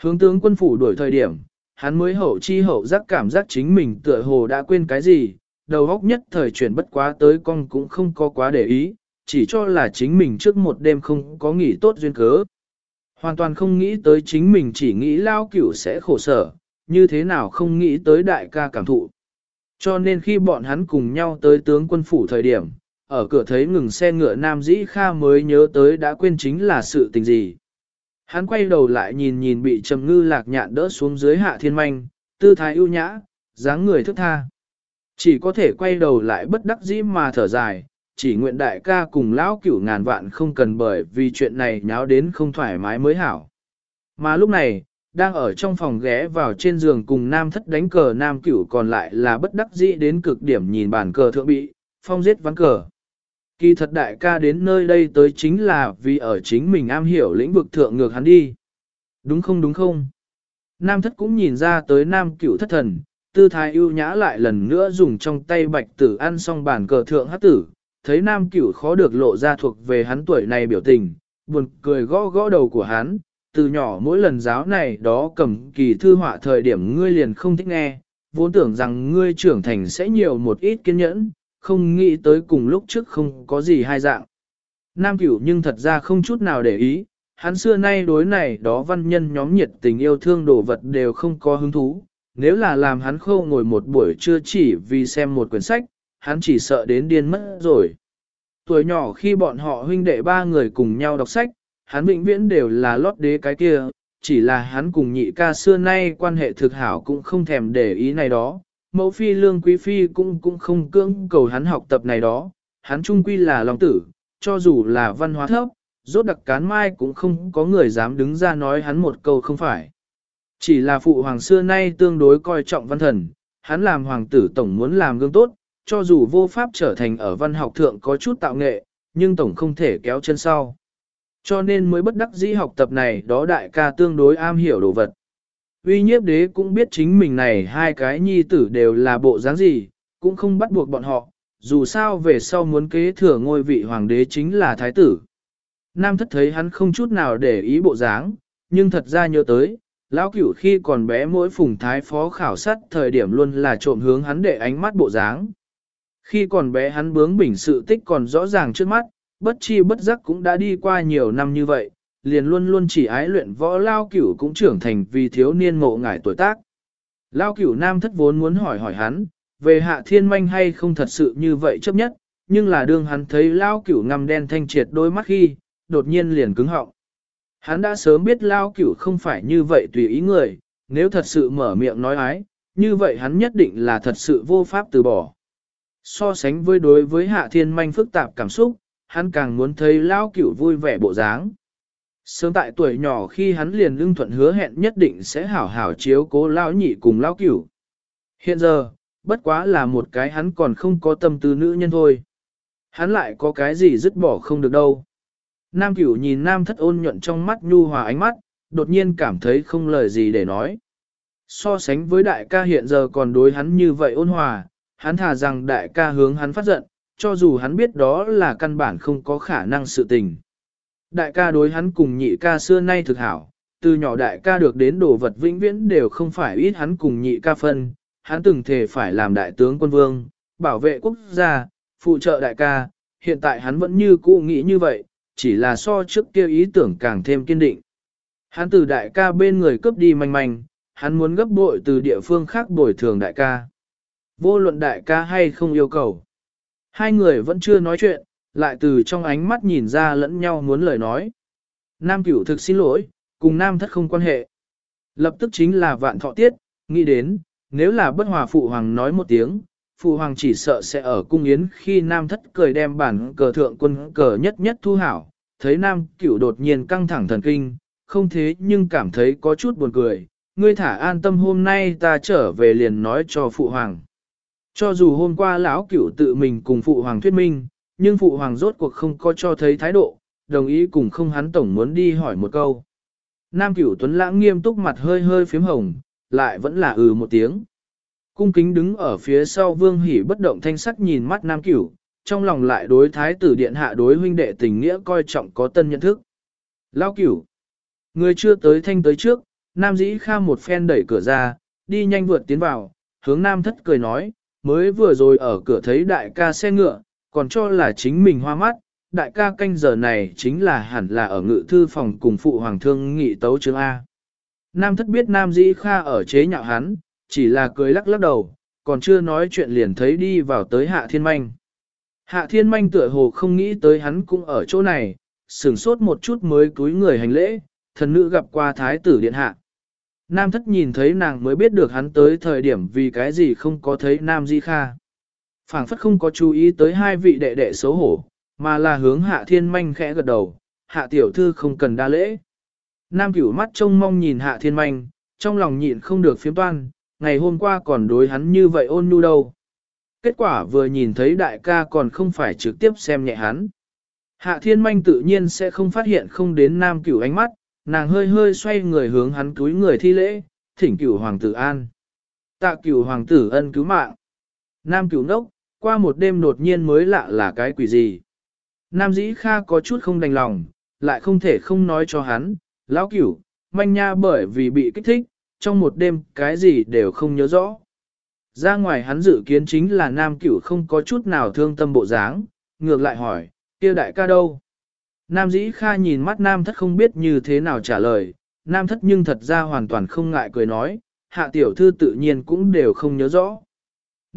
Hướng tướng quân phủ đuổi thời điểm, hắn mới hậu chi hậu giác cảm giác chính mình tựa hồ đã quên cái gì, đầu óc nhất thời chuyển bất quá tới con cũng không có quá để ý, chỉ cho là chính mình trước một đêm không có nghỉ tốt duyên cớ. Hoàn toàn không nghĩ tới chính mình chỉ nghĩ lao cửu sẽ khổ sở, như thế nào không nghĩ tới đại ca cảm thụ. Cho nên khi bọn hắn cùng nhau tới tướng quân phủ thời điểm, ở cửa thấy ngừng xe ngựa Nam Dĩ Kha mới nhớ tới đã quên chính là sự tình gì. Hắn quay đầu lại nhìn nhìn bị trầm ngư lạc nhạn đỡ xuống dưới hạ thiên manh, tư thái ưu nhã, dáng người thức tha. Chỉ có thể quay đầu lại bất đắc dĩ mà thở dài, chỉ nguyện đại ca cùng lão cửu ngàn vạn không cần bởi vì chuyện này nháo đến không thoải mái mới hảo. Mà lúc này, đang ở trong phòng ghé vào trên giường cùng nam thất đánh cờ nam cửu còn lại là bất đắc dĩ đến cực điểm nhìn bàn cờ thượng bị, phong giết ván cờ. Kỳ thật đại ca đến nơi đây tới chính là vì ở chính mình am hiểu lĩnh vực thượng ngược hắn đi. Đúng không đúng không? Nam thất cũng nhìn ra tới nam cửu thất thần, tư thái ưu nhã lại lần nữa dùng trong tay bạch tử ăn xong bàn cờ thượng hát tử, thấy nam cửu khó được lộ ra thuộc về hắn tuổi này biểu tình, buồn cười gõ gõ đầu của hắn, từ nhỏ mỗi lần giáo này đó cầm kỳ thư họa thời điểm ngươi liền không thích nghe, vốn tưởng rằng ngươi trưởng thành sẽ nhiều một ít kiên nhẫn, không nghĩ tới cùng lúc trước không có gì hai dạng. Nam cửu nhưng thật ra không chút nào để ý, hắn xưa nay đối này đó văn nhân nhóm nhiệt tình yêu thương đồ vật đều không có hứng thú, nếu là làm hắn khâu ngồi một buổi trưa chỉ vì xem một quyển sách, hắn chỉ sợ đến điên mất rồi. Tuổi nhỏ khi bọn họ huynh đệ ba người cùng nhau đọc sách, hắn vĩnh viễn đều là lót đế cái kia, chỉ là hắn cùng nhị ca xưa nay quan hệ thực hảo cũng không thèm để ý này đó. Mẫu phi lương quý phi cũng cũng không cưỡng cầu hắn học tập này đó, hắn trung quy là lòng tử, cho dù là văn hóa thấp, rốt đặc cán mai cũng không có người dám đứng ra nói hắn một câu không phải. Chỉ là phụ hoàng xưa nay tương đối coi trọng văn thần, hắn làm hoàng tử tổng muốn làm gương tốt, cho dù vô pháp trở thành ở văn học thượng có chút tạo nghệ, nhưng tổng không thể kéo chân sau. Cho nên mới bất đắc dĩ học tập này đó đại ca tương đối am hiểu đồ vật. Uy nhiếp đế cũng biết chính mình này hai cái nhi tử đều là bộ dáng gì, cũng không bắt buộc bọn họ, dù sao về sau muốn kế thừa ngôi vị hoàng đế chính là thái tử. Nam thất thấy hắn không chút nào để ý bộ dáng, nhưng thật ra nhớ tới, lão cửu khi còn bé mỗi phùng thái phó khảo sát thời điểm luôn là trộm hướng hắn để ánh mắt bộ dáng. Khi còn bé hắn bướng bỉnh sự tích còn rõ ràng trước mắt, bất chi bất giác cũng đã đi qua nhiều năm như vậy, liền luôn luôn chỉ ái luyện võ lao cửu cũng trưởng thành vì thiếu niên ngộ ngải tuổi tác. Lao cửu nam thất vốn muốn hỏi hỏi hắn, về hạ thiên manh hay không thật sự như vậy chấp nhất, nhưng là đương hắn thấy lao cửu ngầm đen thanh triệt đôi mắt khi, đột nhiên liền cứng họng. Hắn đã sớm biết lao cửu không phải như vậy tùy ý người, nếu thật sự mở miệng nói ái, như vậy hắn nhất định là thật sự vô pháp từ bỏ. So sánh với đối với hạ thiên manh phức tạp cảm xúc, hắn càng muốn thấy lao cửu vui vẻ bộ dáng. Sớm tại tuổi nhỏ khi hắn liền lưng thuận hứa hẹn nhất định sẽ hảo hảo chiếu cố lao nhị cùng lao cửu. Hiện giờ, bất quá là một cái hắn còn không có tâm tư nữ nhân thôi. Hắn lại có cái gì dứt bỏ không được đâu. Nam cửu nhìn nam thất ôn nhuận trong mắt nhu hòa ánh mắt, đột nhiên cảm thấy không lời gì để nói. So sánh với đại ca hiện giờ còn đối hắn như vậy ôn hòa, hắn thà rằng đại ca hướng hắn phát giận, cho dù hắn biết đó là căn bản không có khả năng sự tình. Đại ca đối hắn cùng nhị ca xưa nay thực hảo, từ nhỏ đại ca được đến đồ vật vĩnh viễn đều không phải ít hắn cùng nhị ca phân, hắn từng thể phải làm đại tướng quân vương, bảo vệ quốc gia, phụ trợ đại ca, hiện tại hắn vẫn như cũ nghĩ như vậy, chỉ là so trước kia ý tưởng càng thêm kiên định. Hắn từ đại ca bên người cướp đi manh manh, hắn muốn gấp bội từ địa phương khác bồi thường đại ca. Vô luận đại ca hay không yêu cầu. Hai người vẫn chưa nói chuyện, lại từ trong ánh mắt nhìn ra lẫn nhau muốn lời nói. Nam cửu thực xin lỗi, cùng nam thất không quan hệ. Lập tức chính là vạn thọ tiết, nghĩ đến, nếu là bất hòa phụ hoàng nói một tiếng, phụ hoàng chỉ sợ sẽ ở cung yến khi nam thất cười đem bản cờ thượng quân cờ nhất nhất thu hảo, thấy nam cửu đột nhiên căng thẳng thần kinh, không thế nhưng cảm thấy có chút buồn cười, ngươi thả an tâm hôm nay ta trở về liền nói cho phụ hoàng. Cho dù hôm qua lão cửu tự mình cùng phụ hoàng thuyết minh, nhưng phụ hoàng rốt cuộc không có cho thấy thái độ, đồng ý cùng không hắn tổng muốn đi hỏi một câu. Nam cửu tuấn lãng nghiêm túc mặt hơi hơi phím hồng, lại vẫn là ừ một tiếng. Cung kính đứng ở phía sau vương hỉ bất động thanh sắc nhìn mắt nam cửu, trong lòng lại đối thái tử điện hạ đối huynh đệ tình nghĩa coi trọng có tân nhận thức. Lao cửu, người chưa tới thanh tới trước, nam dĩ kha một phen đẩy cửa ra, đi nhanh vượt tiến vào, hướng nam thất cười nói, mới vừa rồi ở cửa thấy đại ca xe ngựa, còn cho là chính mình hoa mắt, đại ca canh giờ này chính là hẳn là ở ngự thư phòng cùng phụ hoàng thương nghị tấu chương A. Nam thất biết Nam Dĩ Kha ở chế nhạo hắn, chỉ là cười lắc lắc đầu, còn chưa nói chuyện liền thấy đi vào tới Hạ Thiên Manh. Hạ Thiên Manh tựa hồ không nghĩ tới hắn cũng ở chỗ này, sửng sốt một chút mới cúi người hành lễ, thần nữ gặp qua Thái tử Điện Hạ. Nam thất nhìn thấy nàng mới biết được hắn tới thời điểm vì cái gì không có thấy Nam Di Kha phảng phất không có chú ý tới hai vị đệ đệ xấu hổ, mà là hướng hạ thiên manh khẽ gật đầu, hạ tiểu thư không cần đa lễ. Nam cửu mắt trông mong nhìn hạ thiên manh, trong lòng nhịn không được phiếm toan, ngày hôm qua còn đối hắn như vậy ôn nhu đâu. kết quả vừa nhìn thấy đại ca còn không phải trực tiếp xem nhẹ hắn. Hạ thiên manh tự nhiên sẽ không phát hiện không đến nam cửu ánh mắt, nàng hơi hơi xoay người hướng hắn túi người thi lễ, thỉnh cửu hoàng tử an. Tạ cửu hoàng tử ân cứu mạng. Nam cửu nốc, qua một đêm đột nhiên mới lạ là cái quỷ gì. Nam dĩ kha có chút không đành lòng, lại không thể không nói cho hắn, lão cửu, manh nha bởi vì bị kích thích, trong một đêm cái gì đều không nhớ rõ. Ra ngoài hắn dự kiến chính là nam cửu không có chút nào thương tâm bộ dáng, ngược lại hỏi, kia đại ca đâu? Nam dĩ kha nhìn mắt nam thất không biết như thế nào trả lời, nam thất nhưng thật ra hoàn toàn không ngại cười nói, hạ tiểu thư tự nhiên cũng đều không nhớ rõ.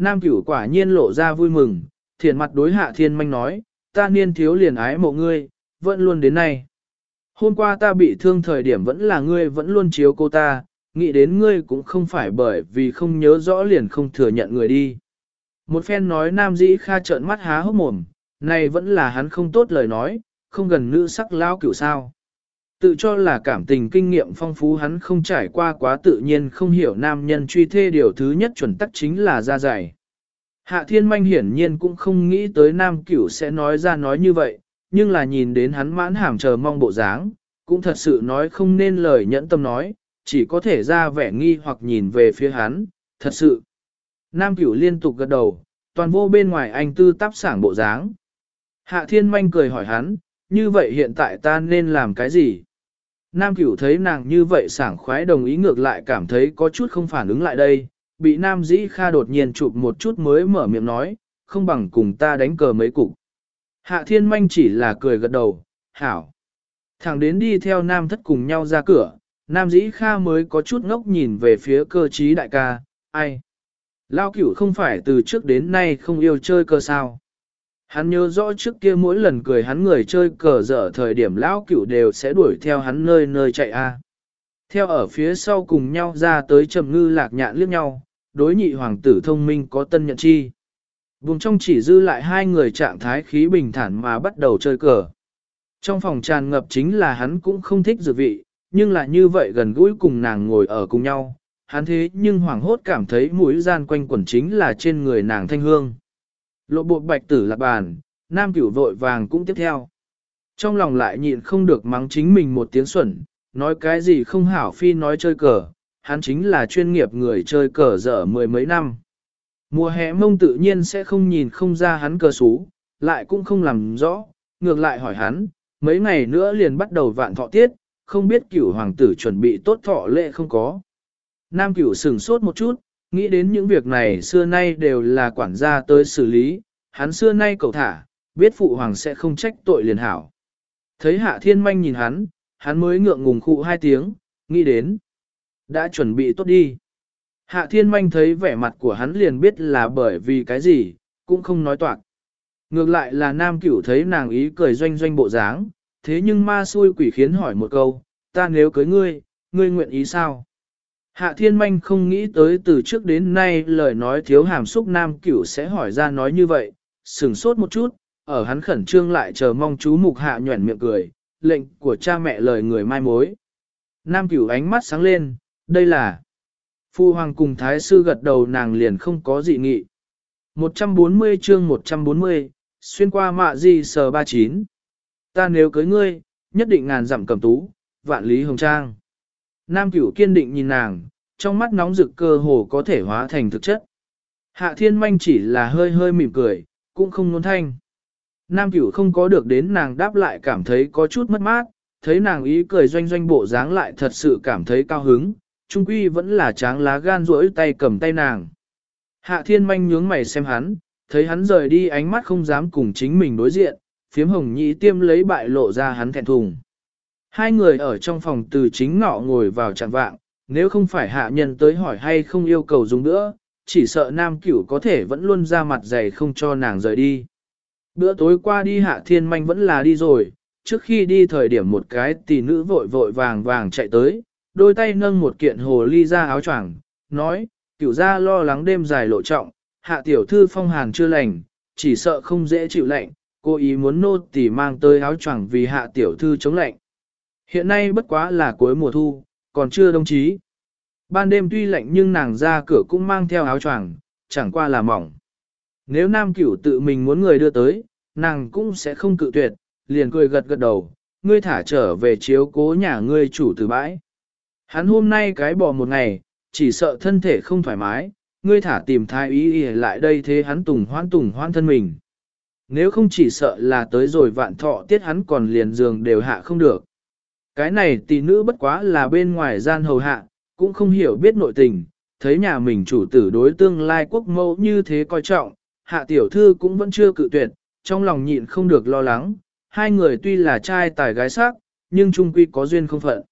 Nam cửu quả nhiên lộ ra vui mừng, thiền mặt đối hạ thiên manh nói, ta niên thiếu liền ái mộ ngươi, vẫn luôn đến nay. Hôm qua ta bị thương thời điểm vẫn là ngươi vẫn luôn chiếu cô ta, nghĩ đến ngươi cũng không phải bởi vì không nhớ rõ liền không thừa nhận người đi. Một phen nói nam dĩ kha trợn mắt há hốc mồm, này vẫn là hắn không tốt lời nói, không gần nữ sắc lao cửu sao. Tự cho là cảm tình kinh nghiệm phong phú hắn không trải qua quá tự nhiên không hiểu nam nhân truy thê điều thứ nhất chuẩn tắc chính là ra giải. Hạ thiên manh hiển nhiên cũng không nghĩ tới nam cửu sẽ nói ra nói như vậy, nhưng là nhìn đến hắn mãn hàm chờ mong bộ dáng, cũng thật sự nói không nên lời nhẫn tâm nói, chỉ có thể ra vẻ nghi hoặc nhìn về phía hắn, thật sự. Nam cửu liên tục gật đầu, toàn vô bên ngoài anh tư tắp sảng bộ dáng. Hạ thiên manh cười hỏi hắn, như vậy hiện tại ta nên làm cái gì? Nam cửu thấy nàng như vậy sảng khoái đồng ý ngược lại cảm thấy có chút không phản ứng lại đây, bị Nam dĩ kha đột nhiên chụp một chút mới mở miệng nói, không bằng cùng ta đánh cờ mấy cục. Hạ thiên manh chỉ là cười gật đầu, hảo. Thẳng đến đi theo Nam thất cùng nhau ra cửa, Nam dĩ kha mới có chút ngốc nhìn về phía cơ trí đại ca, ai? Lao cửu không phải từ trước đến nay không yêu chơi cơ sao. Hắn nhớ rõ trước kia mỗi lần cười hắn người chơi cờ dở thời điểm lão cửu đều sẽ đuổi theo hắn nơi nơi chạy a. Theo ở phía sau cùng nhau ra tới trầm ngư lạc nhạn liếc nhau, đối nhị hoàng tử thông minh có tân nhận chi. Vùng trong chỉ dư lại hai người trạng thái khí bình thản mà bắt đầu chơi cờ. Trong phòng tràn ngập chính là hắn cũng không thích dược vị, nhưng là như vậy gần gũi cùng nàng ngồi ở cùng nhau, hắn thế nhưng hoảng hốt cảm thấy mũi gian quanh quẩn chính là trên người nàng thanh hương. Lộ bộ bạch tử lạc bàn, nam cửu vội vàng cũng tiếp theo. Trong lòng lại nhịn không được mắng chính mình một tiếng xuẩn, nói cái gì không hảo phi nói chơi cờ, hắn chính là chuyên nghiệp người chơi cờ dở mười mấy năm. Mùa hè mông tự nhiên sẽ không nhìn không ra hắn cờ xú, lại cũng không làm rõ, ngược lại hỏi hắn, mấy ngày nữa liền bắt đầu vạn thọ tiết, không biết cửu hoàng tử chuẩn bị tốt thọ lệ không có. Nam cửu sừng sốt một chút, nghĩ đến những việc này xưa nay đều là quản gia tới xử lý, hắn xưa nay cầu thả, biết phụ hoàng sẽ không trách tội liền hảo. Thấy hạ thiên manh nhìn hắn, hắn mới ngượng ngùng khụ hai tiếng, nghĩ đến. Đã chuẩn bị tốt đi. Hạ thiên manh thấy vẻ mặt của hắn liền biết là bởi vì cái gì, cũng không nói toạc. Ngược lại là nam cửu thấy nàng ý cười doanh doanh bộ dáng, thế nhưng ma xui quỷ khiến hỏi một câu, ta nếu cưới ngươi, ngươi nguyện ý sao? Hạ thiên manh không nghĩ tới từ trước đến nay lời nói thiếu hàm xúc nam cửu sẽ hỏi ra nói như vậy, sừng sốt một chút, ở hắn khẩn trương lại chờ mong chú mục hạ nhuẩn miệng cười, lệnh của cha mẹ lời người mai mối. Nam cửu ánh mắt sáng lên, đây là Phu hoàng cùng thái sư gật đầu nàng liền không có dị nghị. 140 chương 140, xuyên qua mạ di sờ 39. Ta nếu cưới ngươi, nhất định ngàn dặm cầm tú, vạn lý hồng trang. Nam cửu kiên định nhìn nàng, trong mắt nóng rực cơ hồ có thể hóa thành thực chất. Hạ thiên manh chỉ là hơi hơi mỉm cười, cũng không nôn thanh. Nam cửu không có được đến nàng đáp lại cảm thấy có chút mất mát, thấy nàng ý cười doanh doanh bộ dáng lại thật sự cảm thấy cao hứng, trung quy vẫn là tráng lá gan rỗi tay cầm tay nàng. Hạ thiên manh nhướng mày xem hắn, thấy hắn rời đi ánh mắt không dám cùng chính mình đối diện, phiếm hồng nhị tiêm lấy bại lộ ra hắn thẹn thùng. Hai người ở trong phòng từ chính ngọ ngồi vào chẳng vạng, nếu không phải hạ nhân tới hỏi hay không yêu cầu dùng nữa, chỉ sợ nam cửu có thể vẫn luôn ra mặt dày không cho nàng rời đi. Bữa tối qua đi hạ thiên manh vẫn là đi rồi, trước khi đi thời điểm một cái tỷ nữ vội vội vàng vàng chạy tới, đôi tay nâng một kiện hồ ly ra áo choàng, nói, cửu ra lo lắng đêm dài lộ trọng, hạ tiểu thư phong hàn chưa lành, chỉ sợ không dễ chịu lạnh, cô ý muốn nô tỷ mang tới áo choàng vì hạ tiểu thư chống lạnh. Hiện nay bất quá là cuối mùa thu, còn chưa đông chí. Ban đêm tuy lạnh nhưng nàng ra cửa cũng mang theo áo choàng, chẳng qua là mỏng. Nếu nam cửu tự mình muốn người đưa tới, nàng cũng sẽ không cự tuyệt, liền cười gật gật đầu, ngươi thả trở về chiếu cố nhà ngươi chủ từ bãi. Hắn hôm nay cái bỏ một ngày, chỉ sợ thân thể không thoải mái, ngươi thả tìm thai ý ý lại đây thế hắn tùng hoan tùng hoan thân mình. Nếu không chỉ sợ là tới rồi vạn thọ tiết hắn còn liền giường đều hạ không được. Cái này tỷ nữ bất quá là bên ngoài gian hầu hạ, cũng không hiểu biết nội tình, thấy nhà mình chủ tử đối tương lai quốc mẫu như thế coi trọng, hạ tiểu thư cũng vẫn chưa cự tuyệt, trong lòng nhịn không được lo lắng, hai người tuy là trai tài gái sắc, nhưng chung quy có duyên không phận.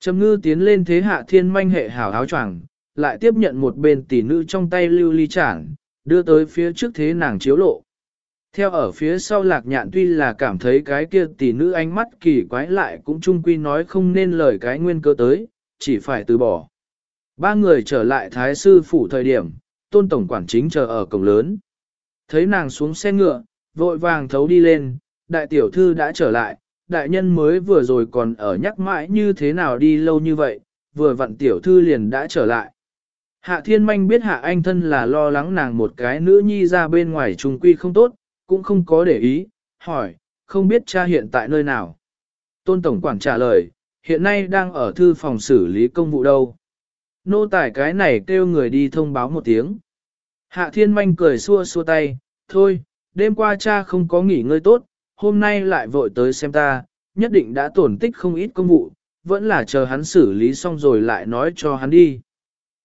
Trầm ngư tiến lên thế hạ thiên manh hệ hảo áo choàng, lại tiếp nhận một bên tỷ nữ trong tay lưu ly chản, đưa tới phía trước thế nàng chiếu lộ. Theo ở phía sau lạc nhạn tuy là cảm thấy cái kia tỷ nữ ánh mắt kỳ quái lại cũng chung quy nói không nên lời cái nguyên cơ tới, chỉ phải từ bỏ. Ba người trở lại thái sư phủ thời điểm, tôn tổng quản chính chờ ở cổng lớn. Thấy nàng xuống xe ngựa, vội vàng thấu đi lên, đại tiểu thư đã trở lại, đại nhân mới vừa rồi còn ở nhắc mãi như thế nào đi lâu như vậy, vừa vặn tiểu thư liền đã trở lại. Hạ thiên manh biết hạ anh thân là lo lắng nàng một cái nữ nhi ra bên ngoài trùng quy không tốt, cũng không có để ý, hỏi, không biết cha hiện tại nơi nào. Tôn Tổng Quản trả lời, hiện nay đang ở thư phòng xử lý công vụ đâu. Nô tải cái này kêu người đi thông báo một tiếng. Hạ thiên manh cười xua xua tay, thôi, đêm qua cha không có nghỉ ngơi tốt, hôm nay lại vội tới xem ta, nhất định đã tổn tích không ít công vụ, vẫn là chờ hắn xử lý xong rồi lại nói cho hắn đi.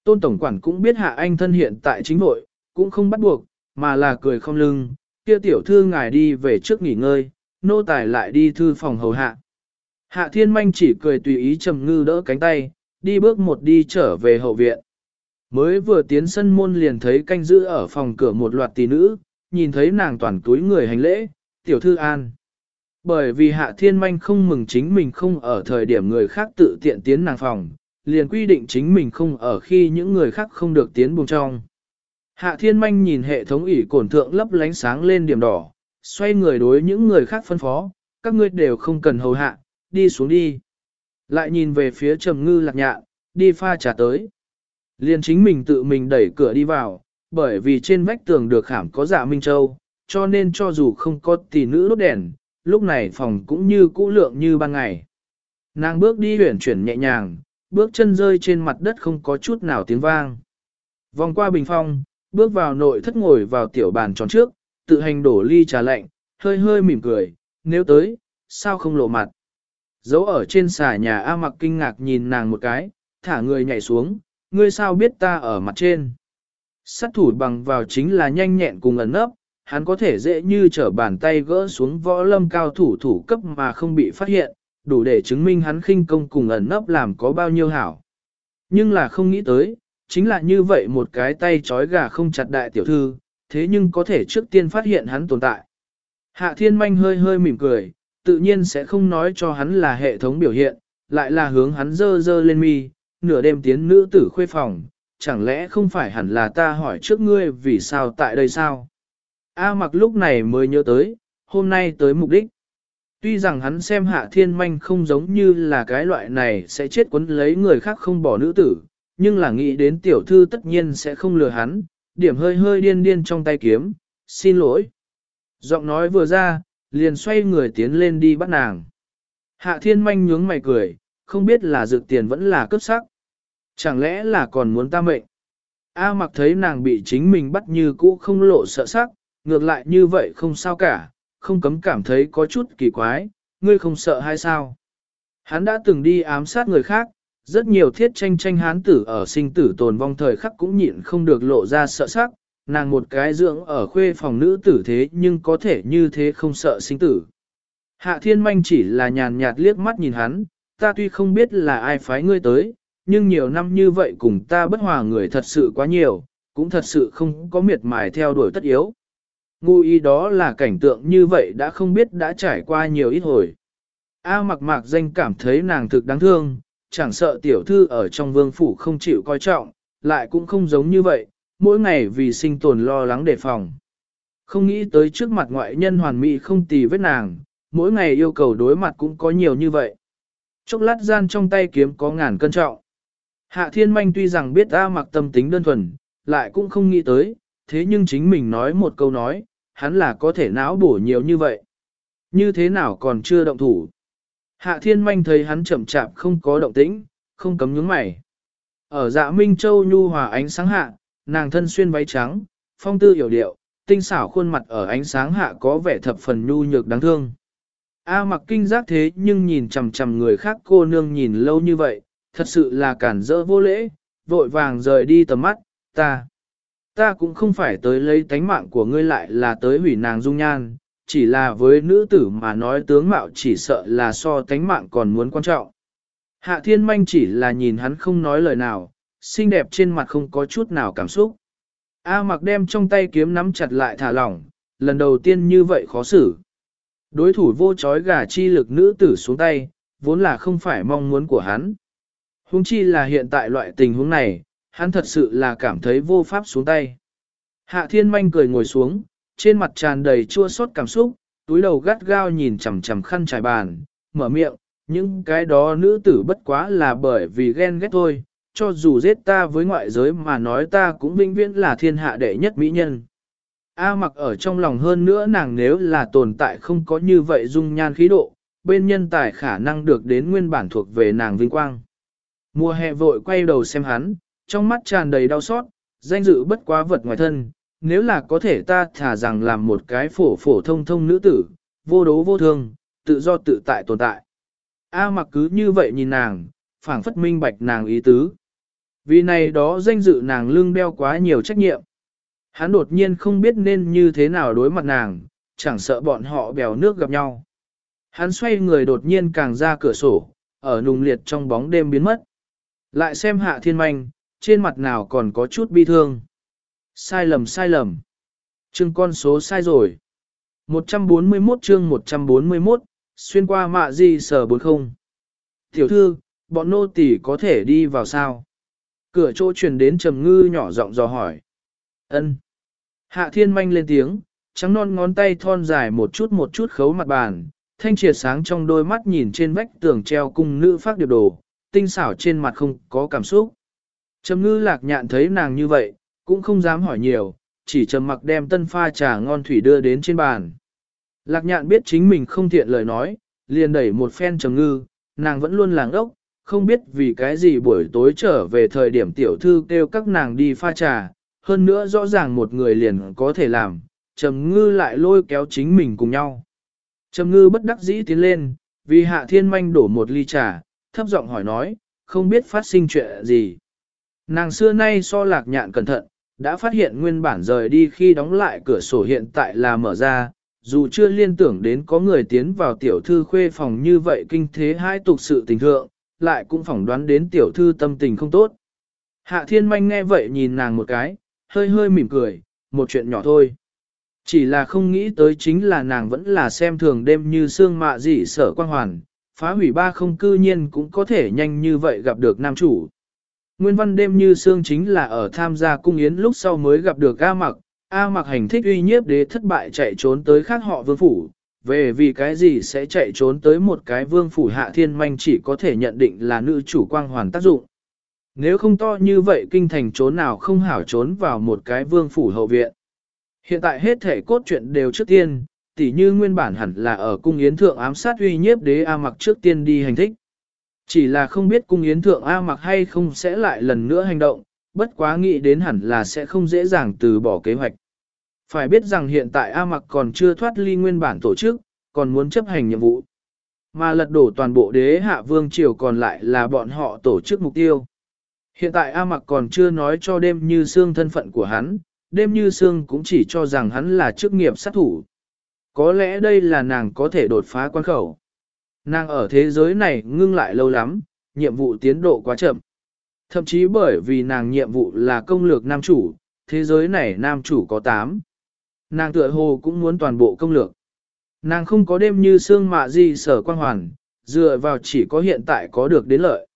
Tôn Tổng Quản cũng biết Hạ Anh thân hiện tại chính vội, cũng không bắt buộc, mà là cười không lưng, kia tiểu thư ngài đi về trước nghỉ ngơi, nô tài lại đi thư phòng hầu hạ. Hạ Thiên Manh chỉ cười tùy ý trầm ngư đỡ cánh tay, đi bước một đi trở về hậu viện. Mới vừa tiến sân môn liền thấy canh giữ ở phòng cửa một loạt tỷ nữ, nhìn thấy nàng toàn túi người hành lễ, tiểu thư an. Bởi vì hạ thiên manh không mừng chính mình không ở thời điểm người khác tự tiện tiến nàng phòng, liền quy định chính mình không ở khi những người khác không được tiến buồng trong. Hạ thiên manh nhìn hệ thống ủy cổn thượng lấp lánh sáng lên điểm đỏ, xoay người đối những người khác phân phó, các ngươi đều không cần hầu hạ, đi xuống đi. Lại nhìn về phía trầm ngư lạc nhạ, đi pha trà tới. Liên chính mình tự mình đẩy cửa đi vào, bởi vì trên vách tường được khảm có dạ Minh Châu, cho nên cho dù không có tỷ nữ đốt đèn, lúc này phòng cũng như cũ lượng như ban ngày. Nàng bước đi huyển chuyển nhẹ nhàng, bước chân rơi trên mặt đất không có chút nào tiếng vang. Vòng qua bình phong, bước vào nội thất ngồi vào tiểu bàn tròn trước, tự hành đổ ly trà lạnh, hơi hơi mỉm cười, nếu tới, sao không lộ mặt. Dấu ở trên xà nhà A mặc kinh ngạc nhìn nàng một cái, thả người nhảy xuống, ngươi sao biết ta ở mặt trên. Sát thủ bằng vào chính là nhanh nhẹn cùng ẩn nấp, hắn có thể dễ như trở bàn tay gỡ xuống võ lâm cao thủ thủ cấp mà không bị phát hiện, đủ để chứng minh hắn khinh công cùng ẩn nấp làm có bao nhiêu hảo. Nhưng là không nghĩ tới, chính là như vậy một cái tay trói gà không chặt đại tiểu thư, thế nhưng có thể trước tiên phát hiện hắn tồn tại. Hạ thiên manh hơi hơi mỉm cười, tự nhiên sẽ không nói cho hắn là hệ thống biểu hiện, lại là hướng hắn dơ dơ lên mi, nửa đêm tiến nữ tử khuê phòng, chẳng lẽ không phải hẳn là ta hỏi trước ngươi vì sao tại đây sao? A mặc lúc này mới nhớ tới, hôm nay tới mục đích. Tuy rằng hắn xem hạ thiên manh không giống như là cái loại này sẽ chết quấn lấy người khác không bỏ nữ tử, nhưng là nghĩ đến tiểu thư tất nhiên sẽ không lừa hắn, điểm hơi hơi điên điên trong tay kiếm, xin lỗi. Giọng nói vừa ra, liền xoay người tiến lên đi bắt nàng. Hạ thiên manh nhướng mày cười, không biết là dự tiền vẫn là cấp sắc. Chẳng lẽ là còn muốn ta mệnh? A mặc thấy nàng bị chính mình bắt như cũ không lộ sợ sắc, ngược lại như vậy không sao cả, không cấm cảm thấy có chút kỳ quái, ngươi không sợ hay sao? Hắn đã từng đi ám sát người khác, rất nhiều thiết tranh tranh hán tử ở sinh tử tồn vong thời khắc cũng nhịn không được lộ ra sợ sắc, nàng một cái dưỡng ở khuê phòng nữ tử thế nhưng có thể như thế không sợ sinh tử. Hạ thiên manh chỉ là nhàn nhạt liếc mắt nhìn hắn, ta tuy không biết là ai phái ngươi tới, nhưng nhiều năm như vậy cùng ta bất hòa người thật sự quá nhiều, cũng thật sự không có miệt mài theo đuổi tất yếu. Ngu ý đó là cảnh tượng như vậy đã không biết đã trải qua nhiều ít hồi. A mặc mạc danh cảm thấy nàng thực đáng thương, chẳng sợ tiểu thư ở trong vương phủ không chịu coi trọng, lại cũng không giống như vậy, mỗi ngày vì sinh tồn lo lắng đề phòng. Không nghĩ tới trước mặt ngoại nhân hoàn mỹ không tì vết nàng, mỗi ngày yêu cầu đối mặt cũng có nhiều như vậy. Chốc lát gian trong tay kiếm có ngàn cân trọng. Hạ thiên manh tuy rằng biết A mặc tâm tính đơn thuần, lại cũng không nghĩ tới, thế nhưng chính mình nói một câu nói, hắn là có thể não bổ nhiều như vậy. Như thế nào còn chưa động thủ. Hạ thiên manh thấy hắn chậm chạp không có động tĩnh, không cấm nhướng mày. Ở dạ Minh Châu nhu hòa ánh sáng hạ, nàng thân xuyên váy trắng, phong tư hiểu điệu, tinh xảo khuôn mặt ở ánh sáng hạ có vẻ thập phần nhu nhược đáng thương. A mặc kinh giác thế nhưng nhìn chằm chằm người khác cô nương nhìn lâu như vậy, thật sự là cản rỡ vô lễ, vội vàng rời đi tầm mắt, ta. Ta cũng không phải tới lấy tánh mạng của ngươi lại là tới hủy nàng dung nhan, chỉ là với nữ tử mà nói tướng mạo chỉ sợ là so tánh mạng còn muốn quan trọng. Hạ thiên manh chỉ là nhìn hắn không nói lời nào, xinh đẹp trên mặt không có chút nào cảm xúc. A mặc đem trong tay kiếm nắm chặt lại thả lỏng, lần đầu tiên như vậy khó xử. Đối thủ vô chói gà chi lực nữ tử xuống tay, vốn là không phải mong muốn của hắn. Huống chi là hiện tại loại tình huống này, hắn thật sự là cảm thấy vô pháp xuống tay. Hạ thiên manh cười ngồi xuống, trên mặt tràn đầy chua xót cảm xúc, túi đầu gắt gao nhìn chằm chằm khăn trải bàn, mở miệng, những cái đó nữ tử bất quá là bởi vì ghen ghét thôi, cho dù giết ta với ngoại giới mà nói ta cũng vinh viễn là thiên hạ đệ nhất mỹ nhân. A mặc ở trong lòng hơn nữa nàng nếu là tồn tại không có như vậy dung nhan khí độ, bên nhân tài khả năng được đến nguyên bản thuộc về nàng vinh quang. Mùa hè vội quay đầu xem hắn, trong mắt tràn đầy đau xót, danh dự bất quá vật ngoài thân, nếu là có thể ta thả rằng làm một cái phổ phổ thông thông nữ tử, vô đố vô thương, tự do tự tại tồn tại. A mặc cứ như vậy nhìn nàng, phảng phất minh bạch nàng ý tứ. Vì này đó danh dự nàng lưng đeo quá nhiều trách nhiệm. Hắn đột nhiên không biết nên như thế nào đối mặt nàng, chẳng sợ bọn họ bèo nước gặp nhau. Hắn xoay người đột nhiên càng ra cửa sổ, ở nùng liệt trong bóng đêm biến mất. Lại xem hạ thiên manh, trên mặt nào còn có chút bi thương. Sai lầm sai lầm. Chương con số sai rồi. 141 chương 141, xuyên qua mạ di sở bốn không. Tiểu thư, bọn nô tỳ có thể đi vào sao? Cửa chỗ truyền đến trầm ngư nhỏ giọng dò hỏi. ân Hạ thiên manh lên tiếng, trắng non ngón tay thon dài một chút một chút khấu mặt bàn, thanh triệt sáng trong đôi mắt nhìn trên vách tường treo cung nữ phát điệp đồ, tinh xảo trên mặt không có cảm xúc. Trầm ngư lạc nhạn thấy nàng như vậy, cũng không dám hỏi nhiều, chỉ trầm mặc đem tân pha trà ngon thủy đưa đến trên bàn. Lạc nhạn biết chính mình không thiện lời nói, liền đẩy một phen trầm ngư, nàng vẫn luôn làng ốc, không biết vì cái gì buổi tối trở về thời điểm tiểu thư kêu các nàng đi pha trà, hơn nữa rõ ràng một người liền có thể làm, trầm ngư lại lôi kéo chính mình cùng nhau. Trầm ngư bất đắc dĩ tiến lên, vì hạ thiên manh đổ một ly trà, thấp giọng hỏi nói, không biết phát sinh chuyện gì. Nàng xưa nay so lạc nhạn cẩn thận, đã phát hiện nguyên bản rời đi khi đóng lại cửa sổ hiện tại là mở ra, dù chưa liên tưởng đến có người tiến vào tiểu thư khuê phòng như vậy kinh thế hai tục sự tình thượng, lại cũng phỏng đoán đến tiểu thư tâm tình không tốt. Hạ thiên manh nghe vậy nhìn nàng một cái, hơi hơi mỉm cười, một chuyện nhỏ thôi. Chỉ là không nghĩ tới chính là nàng vẫn là xem thường đêm như xương mạ dị sở quan hoàn, phá hủy ba không cư nhiên cũng có thể nhanh như vậy gặp được nam chủ. Nguyên văn đêm như xương chính là ở tham gia cung yến lúc sau mới gặp được A mặc, A mặc hành thích uy nhiếp đế thất bại chạy trốn tới khác họ vương phủ, về vì cái gì sẽ chạy trốn tới một cái vương phủ hạ thiên manh chỉ có thể nhận định là nữ chủ quang hoàn tác dụng. Nếu không to như vậy kinh thành trốn nào không hảo trốn vào một cái vương phủ hậu viện. Hiện tại hết thể cốt truyện đều trước tiên, tỉ như nguyên bản hẳn là ở cung yến thượng ám sát uy nhiếp đế A mặc trước tiên đi hành thích. Chỉ là không biết cung yến thượng A mặc hay không sẽ lại lần nữa hành động, bất quá nghĩ đến hẳn là sẽ không dễ dàng từ bỏ kế hoạch. Phải biết rằng hiện tại A mặc còn chưa thoát ly nguyên bản tổ chức, còn muốn chấp hành nhiệm vụ. Mà lật đổ toàn bộ đế hạ vương triều còn lại là bọn họ tổ chức mục tiêu. Hiện tại A mặc còn chưa nói cho đêm như xương thân phận của hắn, đêm như xương cũng chỉ cho rằng hắn là chức nghiệp sát thủ. Có lẽ đây là nàng có thể đột phá quan khẩu. Nàng ở thế giới này ngưng lại lâu lắm, nhiệm vụ tiến độ quá chậm. Thậm chí bởi vì nàng nhiệm vụ là công lược nam chủ, thế giới này nam chủ có 8. Nàng tựa hồ cũng muốn toàn bộ công lược. Nàng không có đêm như xương mạ gì sở quan hoàn, dựa vào chỉ có hiện tại có được đến lợi.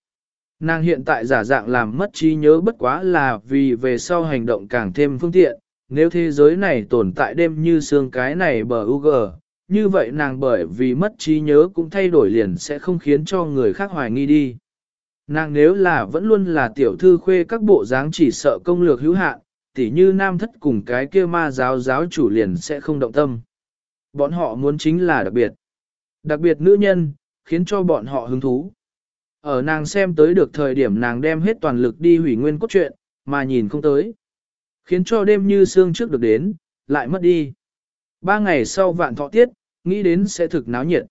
Nàng hiện tại giả dạng làm mất trí nhớ bất quá là vì về sau hành động càng thêm phương tiện, nếu thế giới này tồn tại đêm như xương cái này bờ UG, như vậy nàng bởi vì mất trí nhớ cũng thay đổi liền sẽ không khiến cho người khác hoài nghi đi. Nàng nếu là vẫn luôn là tiểu thư khuê các bộ dáng chỉ sợ công lược hữu hạn, tỉ như nam thất cùng cái kia ma giáo giáo chủ liền sẽ không động tâm. Bọn họ muốn chính là đặc biệt. Đặc biệt nữ nhân, khiến cho bọn họ hứng thú. Ở nàng xem tới được thời điểm nàng đem hết toàn lực đi hủy nguyên cốt truyện, mà nhìn không tới. Khiến cho đêm như xương trước được đến, lại mất đi. Ba ngày sau vạn thọ tiết, nghĩ đến sẽ thực náo nhiệt.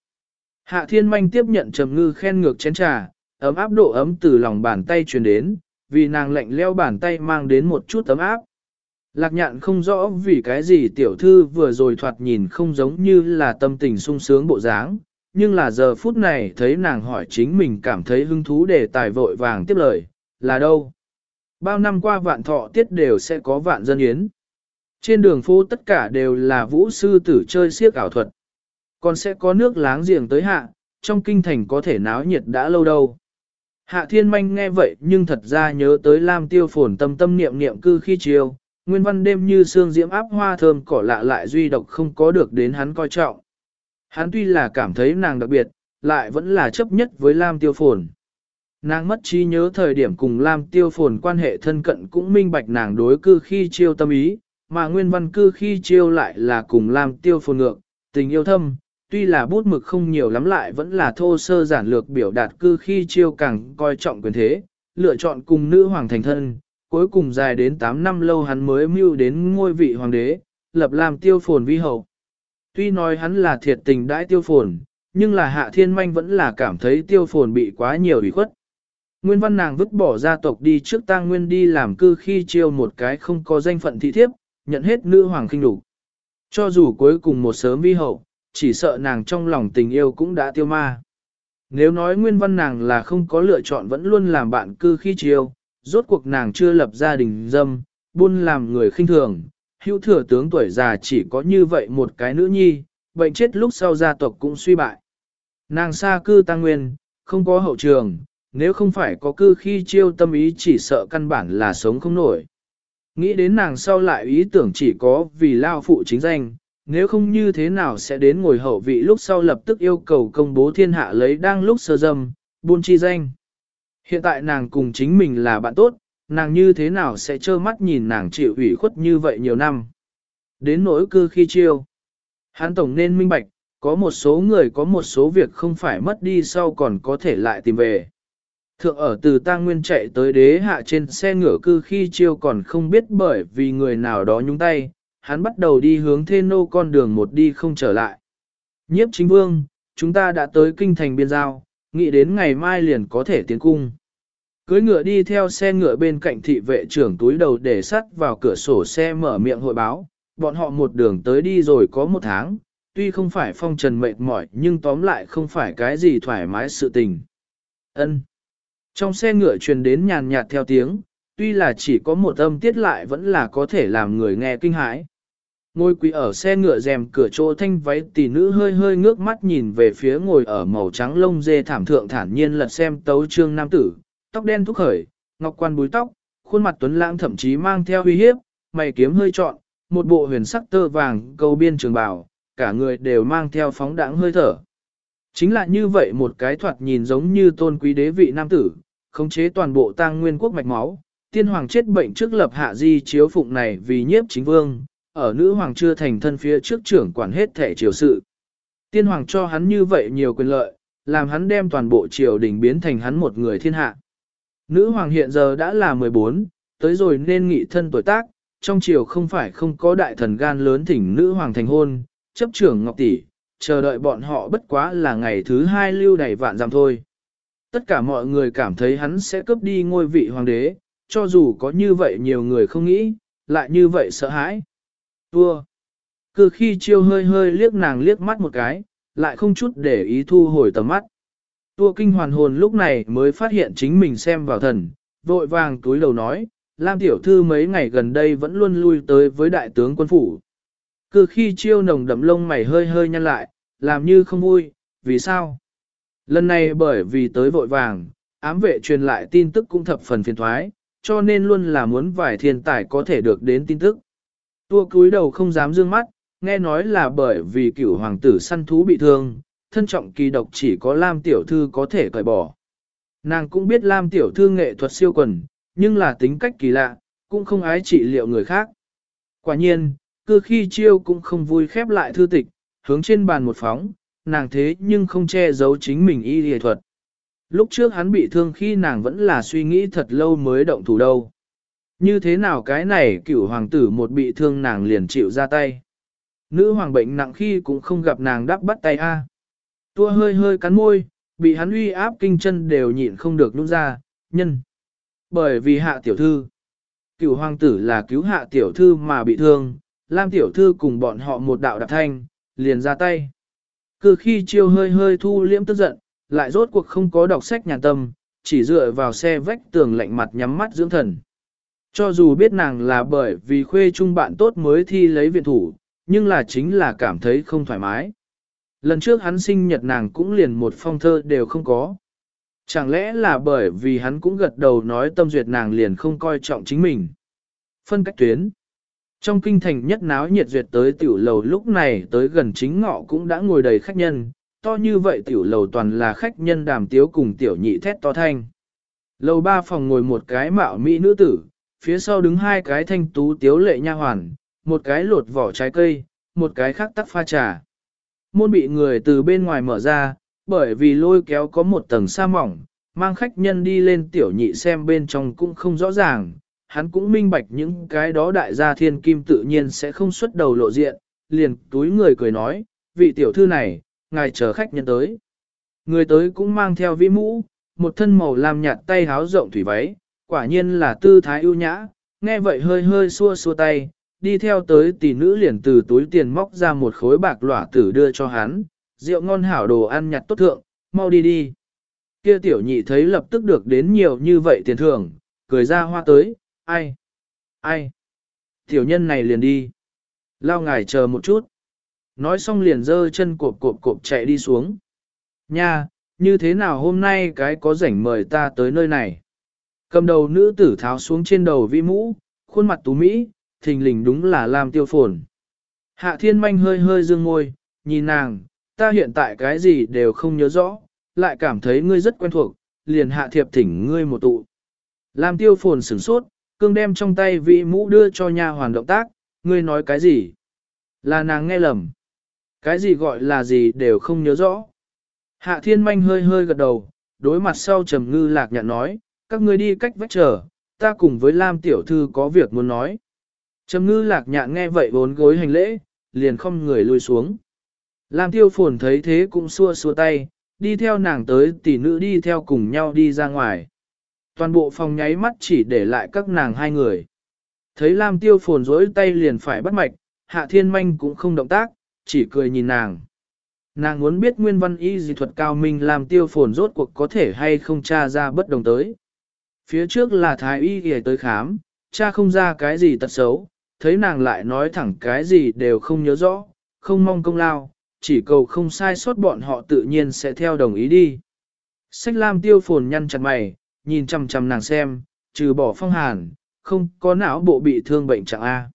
Hạ thiên manh tiếp nhận trầm ngư khen ngược chén trà, ấm áp độ ấm từ lòng bàn tay truyền đến, vì nàng lạnh leo bàn tay mang đến một chút ấm áp. Lạc nhạn không rõ vì cái gì tiểu thư vừa rồi thoạt nhìn không giống như là tâm tình sung sướng bộ dáng, nhưng là giờ phút này thấy nàng hỏi chính mình cảm thấy hứng thú để tài vội vàng tiếp lời, là đâu? Bao năm qua vạn thọ tiết đều sẽ có vạn dân yến. Trên đường phố tất cả đều là vũ sư tử chơi siếc ảo thuật. Còn sẽ có nước láng giềng tới hạ, trong kinh thành có thể náo nhiệt đã lâu đâu. Hạ thiên manh nghe vậy nhưng thật ra nhớ tới Lam tiêu phồn tâm tâm niệm niệm cư khi chiều, nguyên văn đêm như sương diễm áp hoa thơm cỏ lạ lại duy độc không có được đến hắn coi trọng. Hắn tuy là cảm thấy nàng đặc biệt, lại vẫn là chấp nhất với Lam tiêu phồn. Nàng mất trí nhớ thời điểm cùng Lam tiêu phồn quan hệ thân cận cũng minh bạch nàng đối cư khi chiêu tâm ý, mà nguyên văn cư khi chiêu lại là cùng Lam tiêu phồn ngược, tình yêu thâm, tuy là bút mực không nhiều lắm lại vẫn là thô sơ giản lược biểu đạt cư khi chiêu càng coi trọng quyền thế, lựa chọn cùng nữ hoàng thành thân, cuối cùng dài đến 8 năm lâu hắn mới mưu đến ngôi vị hoàng đế, lập làm tiêu phồn vi hậu. Tuy nói hắn là thiệt tình đãi tiêu phồn, nhưng là hạ thiên manh vẫn là cảm thấy tiêu phồn bị quá nhiều ủy khuất. Nguyên văn nàng vứt bỏ gia tộc đi trước tang nguyên đi làm cư khi chiêu một cái không có danh phận thị thiếp, nhận hết nữ hoàng kinh đủ. Cho dù cuối cùng một sớm vi hậu, chỉ sợ nàng trong lòng tình yêu cũng đã tiêu ma. Nếu nói nguyên văn nàng là không có lựa chọn vẫn luôn làm bạn cư khi chiêu, rốt cuộc nàng chưa lập gia đình dâm, buôn làm người khinh thường, hữu thừa tướng tuổi già chỉ có như vậy một cái nữ nhi, bệnh chết lúc sau gia tộc cũng suy bại. Nàng xa cư tăng nguyên, không có hậu trường, nếu không phải có cư khi chiêu tâm ý chỉ sợ căn bản là sống không nổi. Nghĩ đến nàng sau lại ý tưởng chỉ có vì lao phụ chính danh, nếu không như thế nào sẽ đến ngồi hậu vị lúc sau lập tức yêu cầu công bố thiên hạ lấy đang lúc sơ dâm, buôn chi danh. Hiện tại nàng cùng chính mình là bạn tốt, nàng như thế nào sẽ trơ mắt nhìn nàng chịu ủy khuất như vậy nhiều năm. Đến nỗi cư khi chiêu. Hắn tổng nên minh bạch, có một số người có một số việc không phải mất đi sau còn có thể lại tìm về. Thượng ở từ ta nguyên chạy tới đế hạ trên xe ngựa cư khi chiêu còn không biết bởi vì người nào đó nhúng tay, hắn bắt đầu đi hướng thê nô con đường một đi không trở lại. Nhiếp chính vương, chúng ta đã tới kinh thành biên giao, nghĩ đến ngày mai liền có thể tiến cung. Cưới ngựa đi theo xe ngựa bên cạnh thị vệ trưởng túi đầu để sắt vào cửa sổ xe mở miệng hội báo, bọn họ một đường tới đi rồi có một tháng, tuy không phải phong trần mệt mỏi nhưng tóm lại không phải cái gì thoải mái sự tình. Ân. Trong xe ngựa truyền đến nhàn nhạt theo tiếng, tuy là chỉ có một âm tiết lại vẫn là có thể làm người nghe kinh hãi. Ngồi quỳ ở xe ngựa rèm cửa chỗ thanh váy tỷ nữ hơi hơi ngước mắt nhìn về phía ngồi ở màu trắng lông dê thảm thượng thản nhiên lật xem tấu trương nam tử, tóc đen thúc khởi, ngọc quan búi tóc, khuôn mặt tuấn lãng thậm chí mang theo uy hiếp, mày kiếm hơi trọn, một bộ huyền sắc tơ vàng câu biên trường bào, cả người đều mang theo phóng đãng hơi thở. Chính là như vậy một cái thoạt nhìn giống như tôn quý đế vị nam tử, khống chế toàn bộ tang nguyên quốc mạch máu, tiên hoàng chết bệnh trước lập hạ di chiếu phụng này vì nhiếp chính vương, ở nữ hoàng chưa thành thân phía trước trưởng quản hết thể triều sự. Tiên hoàng cho hắn như vậy nhiều quyền lợi, làm hắn đem toàn bộ triều đình biến thành hắn một người thiên hạ. Nữ hoàng hiện giờ đã là 14, tới rồi nên nghị thân tuổi tác, trong triều không phải không có đại thần gan lớn thỉnh nữ hoàng thành hôn, chấp trưởng ngọc tỷ, chờ đợi bọn họ bất quá là ngày thứ hai lưu đầy vạn giảm thôi. Tất cả mọi người cảm thấy hắn sẽ cướp đi ngôi vị hoàng đế, cho dù có như vậy nhiều người không nghĩ, lại như vậy sợ hãi. Tua! Cứ khi chiêu hơi hơi liếc nàng liếc mắt một cái, lại không chút để ý thu hồi tầm mắt. Tua kinh hoàn hồn lúc này mới phát hiện chính mình xem vào thần, vội vàng túi đầu nói, Lam tiểu thư mấy ngày gần đây vẫn luôn lui tới với đại tướng quân phủ. Cứ khi chiêu nồng đậm lông mày hơi hơi nhăn lại, làm như không vui, vì sao? Lần này bởi vì tới vội vàng, ám vệ truyền lại tin tức cũng thập phần phiền thoái, cho nên luôn là muốn vài thiên tài có thể được đến tin tức. Tua cúi đầu không dám dương mắt, nghe nói là bởi vì cửu hoàng tử săn thú bị thương, thân trọng kỳ độc chỉ có Lam tiểu thư có thể cởi bỏ. Nàng cũng biết Lam tiểu thư nghệ thuật siêu quần, nhưng là tính cách kỳ lạ, cũng không ái trị liệu người khác. Quả nhiên, cư khi chiêu cũng không vui khép lại thư tịch, hướng trên bàn một phóng, nàng thế nhưng không che giấu chính mình y y thuật. Lúc trước hắn bị thương khi nàng vẫn là suy nghĩ thật lâu mới động thủ đâu. Như thế nào cái này cựu hoàng tử một bị thương nàng liền chịu ra tay. Nữ hoàng bệnh nặng khi cũng không gặp nàng đắp bắt tay a. Tua hơi hơi cắn môi, bị hắn uy áp kinh chân đều nhịn không được nút ra, nhân. Bởi vì hạ tiểu thư. cựu hoàng tử là cứu hạ tiểu thư mà bị thương, Lam tiểu thư cùng bọn họ một đạo đạp thanh, liền ra tay. Cứ khi chiêu hơi hơi thu liễm tức giận, lại rốt cuộc không có đọc sách nhà tâm, chỉ dựa vào xe vách tường lạnh mặt nhắm mắt dưỡng thần. Cho dù biết nàng là bởi vì khuê chung bạn tốt mới thi lấy viện thủ, nhưng là chính là cảm thấy không thoải mái. Lần trước hắn sinh nhật nàng cũng liền một phong thơ đều không có. Chẳng lẽ là bởi vì hắn cũng gật đầu nói tâm duyệt nàng liền không coi trọng chính mình. Phân cách tuyến. Trong kinh thành nhất náo nhiệt duyệt tới tiểu lầu lúc này tới gần chính ngọ cũng đã ngồi đầy khách nhân, to như vậy tiểu lầu toàn là khách nhân đàm tiếu cùng tiểu nhị thét to thanh. Lầu ba phòng ngồi một cái mạo mỹ nữ tử, phía sau đứng hai cái thanh tú tiếu lệ nha hoàn, một cái lột vỏ trái cây, một cái khác tắc pha trà. Môn bị người từ bên ngoài mở ra, bởi vì lôi kéo có một tầng sa mỏng, mang khách nhân đi lên tiểu nhị xem bên trong cũng không rõ ràng, hắn cũng minh bạch những cái đó đại gia thiên kim tự nhiên sẽ không xuất đầu lộ diện, liền túi người cười nói, vị tiểu thư này, ngài chờ khách nhân tới. Người tới cũng mang theo vĩ mũ, một thân màu làm nhạt tay háo rộng thủy váy, quả nhiên là tư thái ưu nhã, nghe vậy hơi hơi xua xua tay, đi theo tới tỷ nữ liền từ túi tiền móc ra một khối bạc lỏa tử đưa cho hắn, rượu ngon hảo đồ ăn nhặt tốt thượng, mau đi đi. Kia tiểu nhị thấy lập tức được đến nhiều như vậy tiền thưởng, cười ra hoa tới, ai, ai, tiểu nhân này liền đi. Lao ngài chờ một chút. Nói xong liền dơ chân cộp cộp cộp chạy đi xuống. Nha, như thế nào hôm nay cái có rảnh mời ta tới nơi này. Cầm đầu nữ tử tháo xuống trên đầu vi mũ, khuôn mặt tú Mỹ, thình lình đúng là làm tiêu phồn. Hạ thiên manh hơi hơi dương ngôi, nhìn nàng, ta hiện tại cái gì đều không nhớ rõ, lại cảm thấy ngươi rất quen thuộc, liền hạ thiệp thỉnh ngươi một tụ. Làm tiêu phồn sửng sốt, cương đem trong tay vị mũ đưa cho nha hoàn động tác, ngươi nói cái gì? Là nàng nghe lầm. Cái gì gọi là gì đều không nhớ rõ. Hạ thiên manh hơi hơi gật đầu, đối mặt sau trầm ngư lạc nhạn nói, các ngươi đi cách vách chờ, ta cùng với Lam tiểu thư có việc muốn nói. Trầm ngư lạc nhạn nghe vậy bốn gối hành lễ, liền không người lùi xuống. Lam tiêu phồn thấy thế cũng xua xua tay, đi theo nàng tới tỷ nữ đi theo cùng nhau đi ra ngoài. Toàn bộ phòng nháy mắt chỉ để lại các nàng hai người. Thấy Lam tiêu phồn rỗi tay liền phải bắt mạch, hạ thiên manh cũng không động tác, chỉ cười nhìn nàng. Nàng muốn biết nguyên văn y dị thuật cao minh làm tiêu phồn rốt cuộc có thể hay không tra ra bất đồng tới. Phía trước là thái y ghề tới khám, cha không ra cái gì tật xấu, thấy nàng lại nói thẳng cái gì đều không nhớ rõ, không mong công lao, chỉ cầu không sai sót bọn họ tự nhiên sẽ theo đồng ý đi. Sách lam tiêu phồn nhăn chặt mày, nhìn chăm chăm nàng xem, trừ bỏ phong hàn, không có não bộ bị thương bệnh trạng A.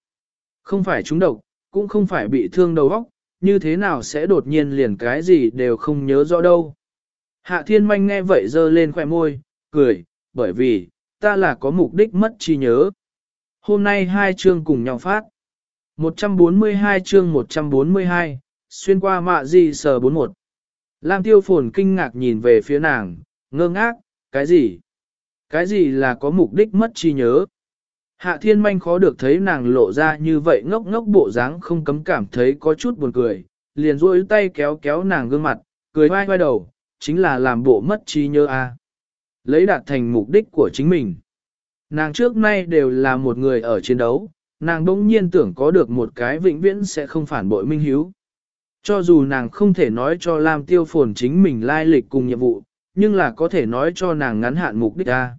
Không phải trúng độc, cũng không phải bị thương đầu óc, như thế nào sẽ đột nhiên liền cái gì đều không nhớ rõ đâu. Hạ thiên manh nghe vậy dơ lên khỏe môi, cười, bởi vì, ta là có mục đích mất trí nhớ. Hôm nay hai chương cùng nhau phát. 142 chương 142, xuyên qua mạ gì sờ 41. Lam tiêu phồn kinh ngạc nhìn về phía nàng, ngơ ngác, cái gì? Cái gì là có mục đích mất trí nhớ? Hạ thiên manh khó được thấy nàng lộ ra như vậy ngốc ngốc bộ dáng không cấm cảm thấy có chút buồn cười, liền duỗi tay kéo kéo nàng gương mặt, cười vai vai đầu, chính là làm bộ mất trí nhớ à Lấy đạt thành mục đích của chính mình. Nàng trước nay đều là một người ở chiến đấu, nàng bỗng nhiên tưởng có được một cái vĩnh viễn sẽ không phản bội minh hiếu. Cho dù nàng không thể nói cho Lam Tiêu Phồn chính mình lai lịch cùng nhiệm vụ, nhưng là có thể nói cho nàng ngắn hạn mục đích a.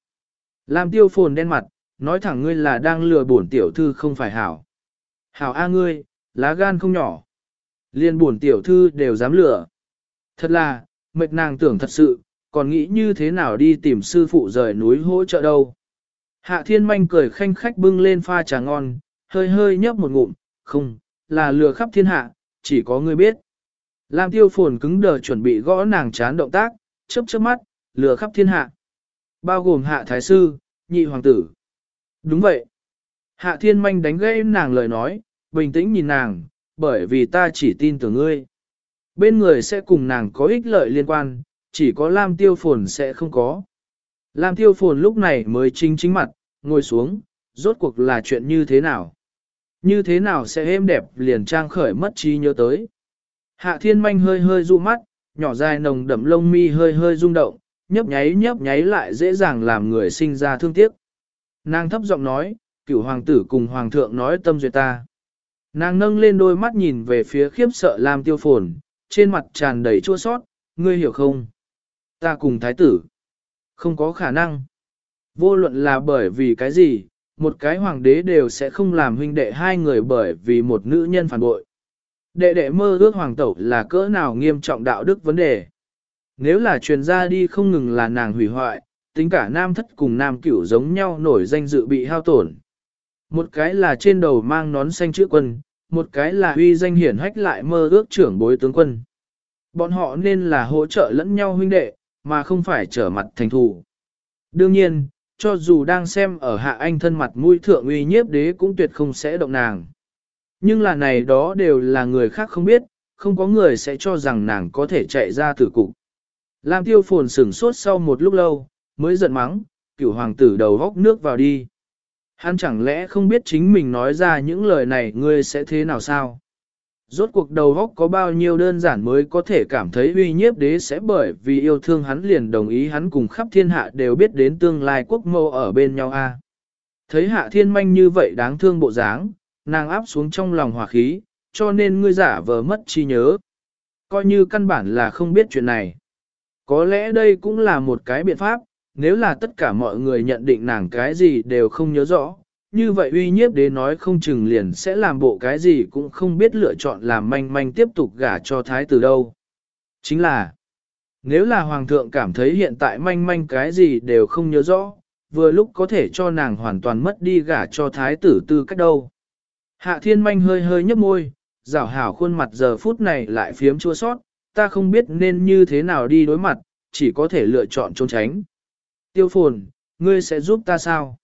Lam Tiêu Phồn đen mặt, nói thẳng ngươi là đang lừa bổn tiểu thư không phải hảo. Hảo A ngươi, lá gan không nhỏ. Liên bổn tiểu thư đều dám lừa. Thật là, mệt nàng tưởng thật sự, còn nghĩ như thế nào đi tìm sư phụ rời núi hỗ trợ đâu. Hạ thiên manh cười khanh khách bưng lên pha trà ngon, hơi hơi nhấp một ngụm, không, là lừa khắp thiên hạ, chỉ có ngươi biết. Lam tiêu phồn cứng đờ chuẩn bị gõ nàng chán động tác, chớp chớp mắt, lừa khắp thiên hạ. Bao gồm hạ thái sư, nhị hoàng tử. Đúng vậy. Hạ thiên manh đánh gãy nàng lời nói, bình tĩnh nhìn nàng, bởi vì ta chỉ tin tưởng ngươi. Bên người sẽ cùng nàng có ích lợi liên quan, chỉ có Lam tiêu phồn sẽ không có. Lam tiêu phồn lúc này mới chính chính mặt, ngồi xuống, rốt cuộc là chuyện như thế nào? Như thế nào sẽ êm đẹp liền trang khởi mất trí nhớ tới? Hạ thiên manh hơi hơi du mắt, nhỏ dài nồng đậm lông mi hơi hơi rung động, nhấp nháy nhấp nháy lại dễ dàng làm người sinh ra thương tiếc. Nàng thấp giọng nói, cửu hoàng tử cùng hoàng thượng nói tâm duyệt ta. Nàng nâng lên đôi mắt nhìn về phía khiếp sợ Lam tiêu phồn, trên mặt tràn đầy chua sót, ngươi hiểu không? Ta cùng thái tử. Không có khả năng. Vô luận là bởi vì cái gì, một cái hoàng đế đều sẽ không làm huynh đệ hai người bởi vì một nữ nhân phản bội. Đệ đệ mơ ước hoàng tẩu là cỡ nào nghiêm trọng đạo đức vấn đề. Nếu là truyền ra đi không ngừng là nàng hủy hoại, tính cả nam thất cùng nam cửu giống nhau nổi danh dự bị hao tổn. Một cái là trên đầu mang nón xanh chữ quân, một cái là uy danh hiển hách lại mơ ước trưởng bối tướng quân. Bọn họ nên là hỗ trợ lẫn nhau huynh đệ, mà không phải trở mặt thành thù. Đương nhiên, cho dù đang xem ở hạ anh thân mặt mũi thượng uy nhiếp đế cũng tuyệt không sẽ động nàng. Nhưng là này đó đều là người khác không biết, không có người sẽ cho rằng nàng có thể chạy ra tử cục. Lam tiêu phồn sửng sốt sau một lúc lâu, mới giận mắng, cửu hoàng tử đầu góc nước vào đi. Hắn chẳng lẽ không biết chính mình nói ra những lời này ngươi sẽ thế nào sao? Rốt cuộc đầu góc có bao nhiêu đơn giản mới có thể cảm thấy uy nhiếp đế sẽ bởi vì yêu thương hắn liền đồng ý hắn cùng khắp thiên hạ đều biết đến tương lai quốc mô ở bên nhau a. Thấy hạ thiên manh như vậy đáng thương bộ dáng, nàng áp xuống trong lòng hòa khí, cho nên ngươi giả vờ mất chi nhớ. Coi như căn bản là không biết chuyện này. Có lẽ đây cũng là một cái biện pháp, nếu là tất cả mọi người nhận định nàng cái gì đều không nhớ rõ, như vậy uy nhiếp đế nói không chừng liền sẽ làm bộ cái gì cũng không biết lựa chọn làm manh manh tiếp tục gả cho thái tử đâu. Chính là, nếu là hoàng thượng cảm thấy hiện tại manh manh cái gì đều không nhớ rõ, vừa lúc có thể cho nàng hoàn toàn mất đi gả cho thái tử tư cách đâu. Hạ thiên manh hơi hơi nhấp môi, rảo hảo khuôn mặt giờ phút này lại phiếm chua sót, ta không biết nên như thế nào đi đối mặt, chỉ có thể lựa chọn trốn tránh. Tiêu phồn, ngươi sẽ giúp ta sao?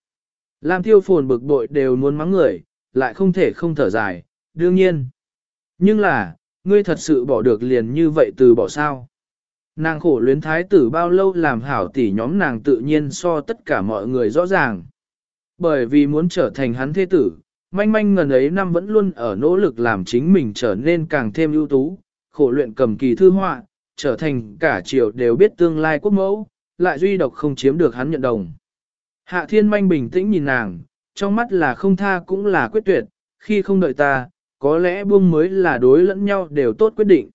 Lam tiêu phồn bực bội đều muốn mắng người, lại không thể không thở dài, đương nhiên. Nhưng là, ngươi thật sự bỏ được liền như vậy từ bỏ sao? Nàng khổ luyến thái tử bao lâu làm hảo tỷ nhóm nàng tự nhiên so tất cả mọi người rõ ràng. Bởi vì muốn trở thành hắn thế tử, manh manh ngần ấy năm vẫn luôn ở nỗ lực làm chính mình trở nên càng thêm ưu tú, khổ luyện cầm kỳ thư họa, trở thành cả triều đều biết tương lai quốc mẫu, lại duy độc không chiếm được hắn nhận đồng. Hạ thiên manh bình tĩnh nhìn nàng, trong mắt là không tha cũng là quyết tuyệt, khi không đợi ta, có lẽ buông mới là đối lẫn nhau đều tốt quyết định.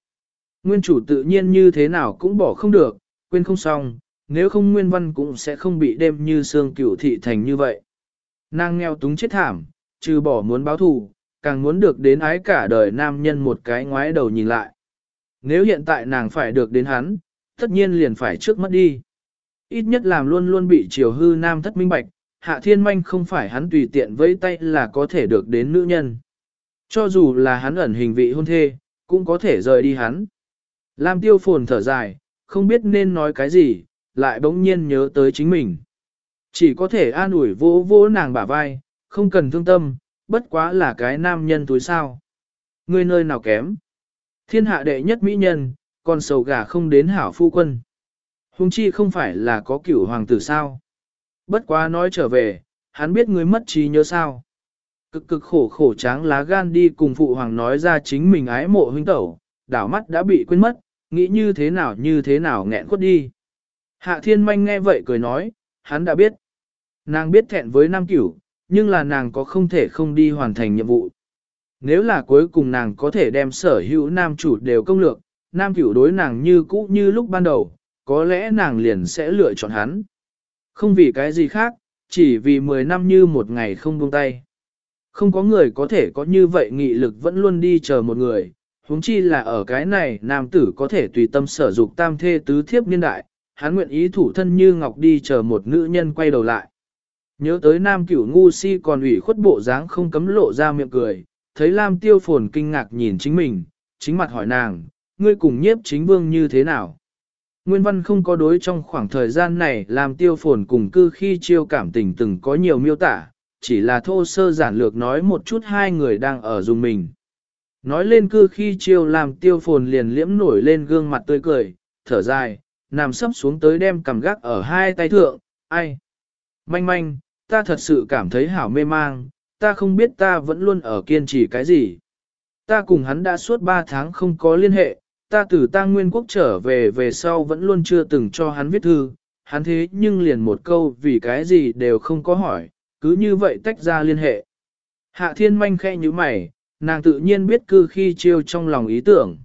Nguyên chủ tự nhiên như thế nào cũng bỏ không được, quên không xong, nếu không nguyên văn cũng sẽ không bị đêm như xương cửu thị thành như vậy. Nàng nghèo túng chết thảm, trừ bỏ muốn báo thù, càng muốn được đến ái cả đời nam nhân một cái ngoái đầu nhìn lại. Nếu hiện tại nàng phải được đến hắn, tất nhiên liền phải trước mất đi. Ít nhất làm luôn luôn bị chiều hư nam thất minh bạch, hạ thiên manh không phải hắn tùy tiện vẫy tay là có thể được đến nữ nhân. Cho dù là hắn ẩn hình vị hôn thê, cũng có thể rời đi hắn. Lam tiêu phồn thở dài, không biết nên nói cái gì, lại bỗng nhiên nhớ tới chính mình. Chỉ có thể an ủi vỗ vỗ nàng bả vai, không cần thương tâm, bất quá là cái nam nhân túi sao. Người nơi nào kém. Thiên hạ đệ nhất mỹ nhân, còn sầu gà không đến hảo phu quân. Hùng chi không phải là có cửu hoàng tử sao. Bất quá nói trở về, hắn biết người mất trí nhớ sao. Cực cực khổ khổ tráng lá gan đi cùng phụ hoàng nói ra chính mình ái mộ huynh tẩu, đảo mắt đã bị quên mất, nghĩ như thế nào như thế nào nghẹn khuất đi. Hạ thiên manh nghe vậy cười nói, hắn đã biết. Nàng biết thẹn với nam cửu, nhưng là nàng có không thể không đi hoàn thành nhiệm vụ. Nếu là cuối cùng nàng có thể đem sở hữu nam chủ đều công lược, nam cửu đối nàng như cũ như lúc ban đầu, có lẽ nàng liền sẽ lựa chọn hắn. Không vì cái gì khác, chỉ vì 10 năm như một ngày không buông tay. Không có người có thể có như vậy nghị lực vẫn luôn đi chờ một người, huống chi là ở cái này nam tử có thể tùy tâm sở dục tam thê tứ thiếp niên đại, hắn nguyện ý thủ thân như ngọc đi chờ một nữ nhân quay đầu lại. Nhớ tới nam cửu ngu si còn ủy khuất bộ dáng không cấm lộ ra miệng cười, thấy Lam tiêu phồn kinh ngạc nhìn chính mình, chính mặt hỏi nàng, ngươi cùng nhiếp chính vương như thế nào? Nguyên văn không có đối trong khoảng thời gian này làm tiêu phồn cùng cư khi chiêu cảm tình từng có nhiều miêu tả, chỉ là thô sơ giản lược nói một chút hai người đang ở dùng mình. Nói lên cư khi chiêu làm tiêu phồn liền liễm nổi lên gương mặt tươi cười, thở dài, nằm sấp xuống tới đem cầm gác ở hai tay thượng, ai? Manh manh, ta thật sự cảm thấy hảo mê mang, ta không biết ta vẫn luôn ở kiên trì cái gì. Ta cùng hắn đã suốt ba tháng không có liên hệ, ta từ ta nguyên quốc trở về về sau vẫn luôn chưa từng cho hắn viết thư, hắn thế nhưng liền một câu vì cái gì đều không có hỏi, cứ như vậy tách ra liên hệ. Hạ thiên manh khe như mày, nàng tự nhiên biết cư khi chiêu trong lòng ý tưởng.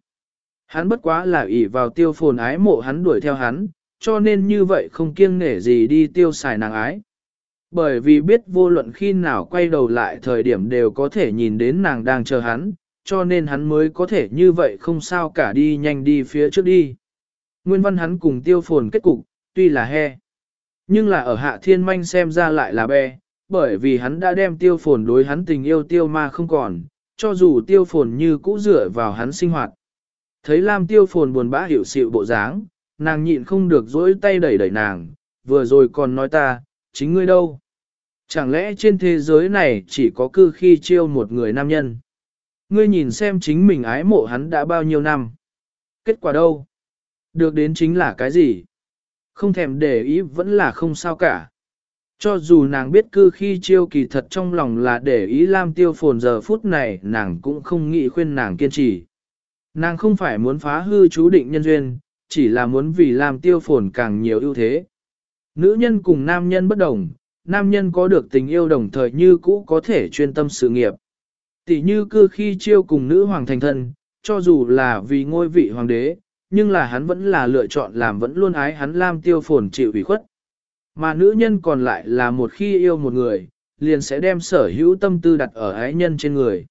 Hắn bất quá là ỷ vào tiêu phồn ái mộ hắn đuổi theo hắn, cho nên như vậy không kiêng nể gì đi tiêu xài nàng ái. Bởi vì biết vô luận khi nào quay đầu lại thời điểm đều có thể nhìn đến nàng đang chờ hắn, cho nên hắn mới có thể như vậy không sao cả đi nhanh đi phía trước đi. Nguyên văn hắn cùng tiêu phồn kết cục, tuy là he. Nhưng là ở hạ thiên manh xem ra lại là bè, bởi vì hắn đã đem tiêu phồn đối hắn tình yêu tiêu ma không còn, cho dù tiêu phồn như cũ dựa vào hắn sinh hoạt. Thấy Lam tiêu phồn buồn bã hiểu sự bộ dáng, nàng nhịn không được dỗi tay đẩy đẩy nàng, vừa rồi còn nói ta, chính ngươi đâu? Chẳng lẽ trên thế giới này chỉ có cư khi chiêu một người nam nhân? Ngươi nhìn xem chính mình ái mộ hắn đã bao nhiêu năm. Kết quả đâu? Được đến chính là cái gì? Không thèm để ý vẫn là không sao cả. Cho dù nàng biết cư khi chiêu kỳ thật trong lòng là để ý Lam tiêu phồn giờ phút này nàng cũng không nghĩ khuyên nàng kiên trì. Nàng không phải muốn phá hư chú định nhân duyên, chỉ là muốn vì Lam tiêu phồn càng nhiều ưu thế. Nữ nhân cùng nam nhân bất đồng, nam nhân có được tình yêu đồng thời như cũ có thể chuyên tâm sự nghiệp. Tỷ như cư khi chiêu cùng nữ hoàng thành thân, cho dù là vì ngôi vị hoàng đế, nhưng là hắn vẫn là lựa chọn làm vẫn luôn ái hắn Lam tiêu phồn chịu ủy khuất. Mà nữ nhân còn lại là một khi yêu một người, liền sẽ đem sở hữu tâm tư đặt ở ái nhân trên người.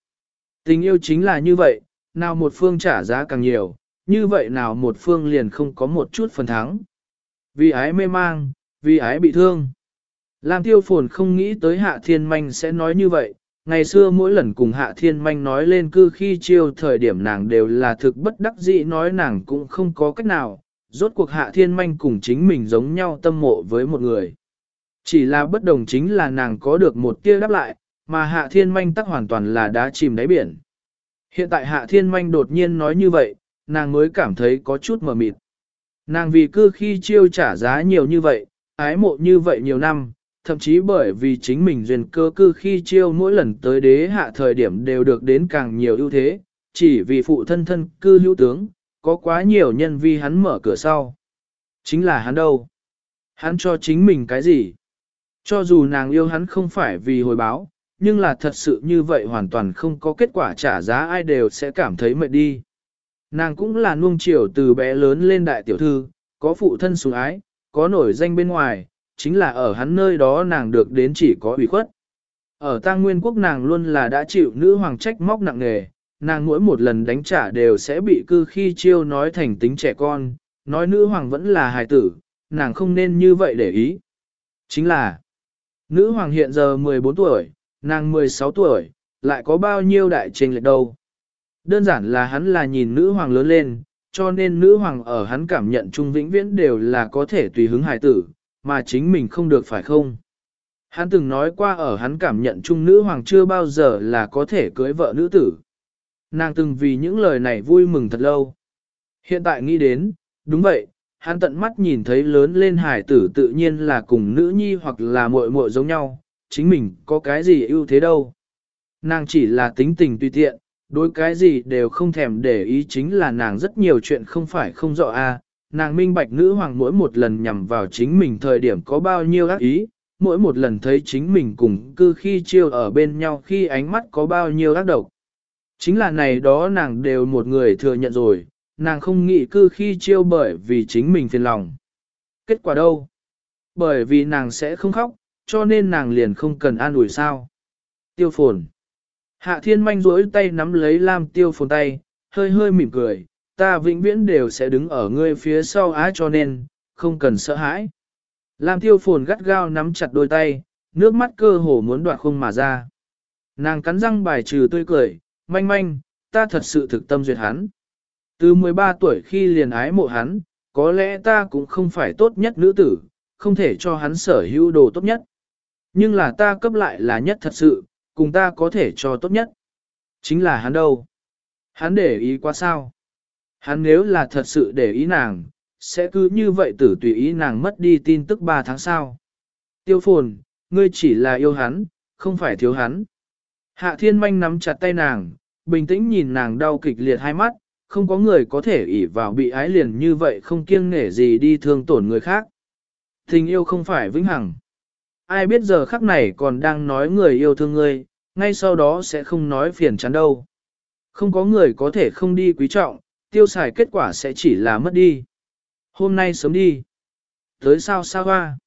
Tình yêu chính là như vậy, nào một phương trả giá càng nhiều, như vậy nào một phương liền không có một chút phần thắng. Vì ái mê mang, vì ái bị thương. Lam tiêu phồn không nghĩ tới hạ thiên manh sẽ nói như vậy, ngày xưa mỗi lần cùng hạ thiên manh nói lên cư khi chiêu thời điểm nàng đều là thực bất đắc dĩ nói nàng cũng không có cách nào, rốt cuộc hạ thiên manh cùng chính mình giống nhau tâm mộ với một người. Chỉ là bất đồng chính là nàng có được một tia đáp lại, mà hạ thiên manh tắc hoàn toàn là đá chìm đáy biển. Hiện tại hạ thiên manh đột nhiên nói như vậy, nàng mới cảm thấy có chút mờ mịt. Nàng vì cư khi chiêu trả giá nhiều như vậy, ái mộ như vậy nhiều năm, thậm chí bởi vì chính mình duyên cơ cư khi chiêu mỗi lần tới đế hạ thời điểm đều được đến càng nhiều ưu thế, chỉ vì phụ thân thân cư hữu tướng, có quá nhiều nhân vi hắn mở cửa sau. Chính là hắn đâu? Hắn cho chính mình cái gì? Cho dù nàng yêu hắn không phải vì hồi báo, nhưng là thật sự như vậy hoàn toàn không có kết quả trả giá ai đều sẽ cảm thấy mệt đi. Nàng cũng là nuông chiều từ bé lớn lên đại tiểu thư, có phụ thân sủng ái, có nổi danh bên ngoài, chính là ở hắn nơi đó nàng được đến chỉ có ủy khuất. Ở tang nguyên quốc nàng luôn là đã chịu nữ hoàng trách móc nặng nề, nàng mỗi một lần đánh trả đều sẽ bị cư khi chiêu nói thành tính trẻ con, nói nữ hoàng vẫn là hài tử, nàng không nên như vậy để ý. Chính là, nữ hoàng hiện giờ 14 tuổi, nàng 16 tuổi, lại có bao nhiêu đại trình lệch đâu. Đơn giản là hắn là nhìn nữ hoàng lớn lên, cho nên nữ hoàng ở hắn cảm nhận trung vĩnh viễn đều là có thể tùy hứng hài tử, mà chính mình không được phải không. Hắn từng nói qua ở hắn cảm nhận trung nữ hoàng chưa bao giờ là có thể cưới vợ nữ tử. Nàng từng vì những lời này vui mừng thật lâu. Hiện tại nghĩ đến, đúng vậy, hắn tận mắt nhìn thấy lớn lên hải tử tự nhiên là cùng nữ nhi hoặc là muội muội giống nhau, chính mình có cái gì ưu thế đâu. Nàng chỉ là tính tình tùy tiện, đối cái gì đều không thèm để ý chính là nàng rất nhiều chuyện không phải không rõ a nàng minh bạch nữ hoàng mỗi một lần nhằm vào chính mình thời điểm có bao nhiêu ác ý, mỗi một lần thấy chính mình cùng cư khi chiêu ở bên nhau khi ánh mắt có bao nhiêu ác độc. Chính là này đó nàng đều một người thừa nhận rồi, nàng không nghĩ cư khi chiêu bởi vì chính mình phiền lòng. Kết quả đâu? Bởi vì nàng sẽ không khóc, cho nên nàng liền không cần an ủi sao. Tiêu phồn. Hạ thiên manh rỗi tay nắm lấy Lam tiêu phồn tay, hơi hơi mỉm cười, ta vĩnh viễn đều sẽ đứng ở ngươi phía sau á cho nên, không cần sợ hãi. Lam tiêu phồn gắt gao nắm chặt đôi tay, nước mắt cơ hồ muốn đoạt không mà ra. Nàng cắn răng bài trừ tươi cười, manh manh, ta thật sự thực tâm duyệt hắn. Từ 13 tuổi khi liền ái mộ hắn, có lẽ ta cũng không phải tốt nhất nữ tử, không thể cho hắn sở hữu đồ tốt nhất. Nhưng là ta cấp lại là nhất thật sự, cùng ta có thể cho tốt nhất. Chính là hắn đâu? Hắn để ý quá sao? Hắn nếu là thật sự để ý nàng, sẽ cứ như vậy tử tùy ý nàng mất đi tin tức 3 tháng sau. Tiêu phồn, ngươi chỉ là yêu hắn, không phải thiếu hắn. Hạ thiên manh nắm chặt tay nàng, bình tĩnh nhìn nàng đau kịch liệt hai mắt, không có người có thể ỷ vào bị ái liền như vậy không kiêng nể gì đi thương tổn người khác. Tình yêu không phải vĩnh hằng. Ai biết giờ khắc này còn đang nói người yêu thương ngươi, ngay sau đó sẽ không nói phiền chán đâu. Không có người có thể không đi quý trọng, tiêu xài kết quả sẽ chỉ là mất đi. Hôm nay sớm đi. Tới sao sao hoa.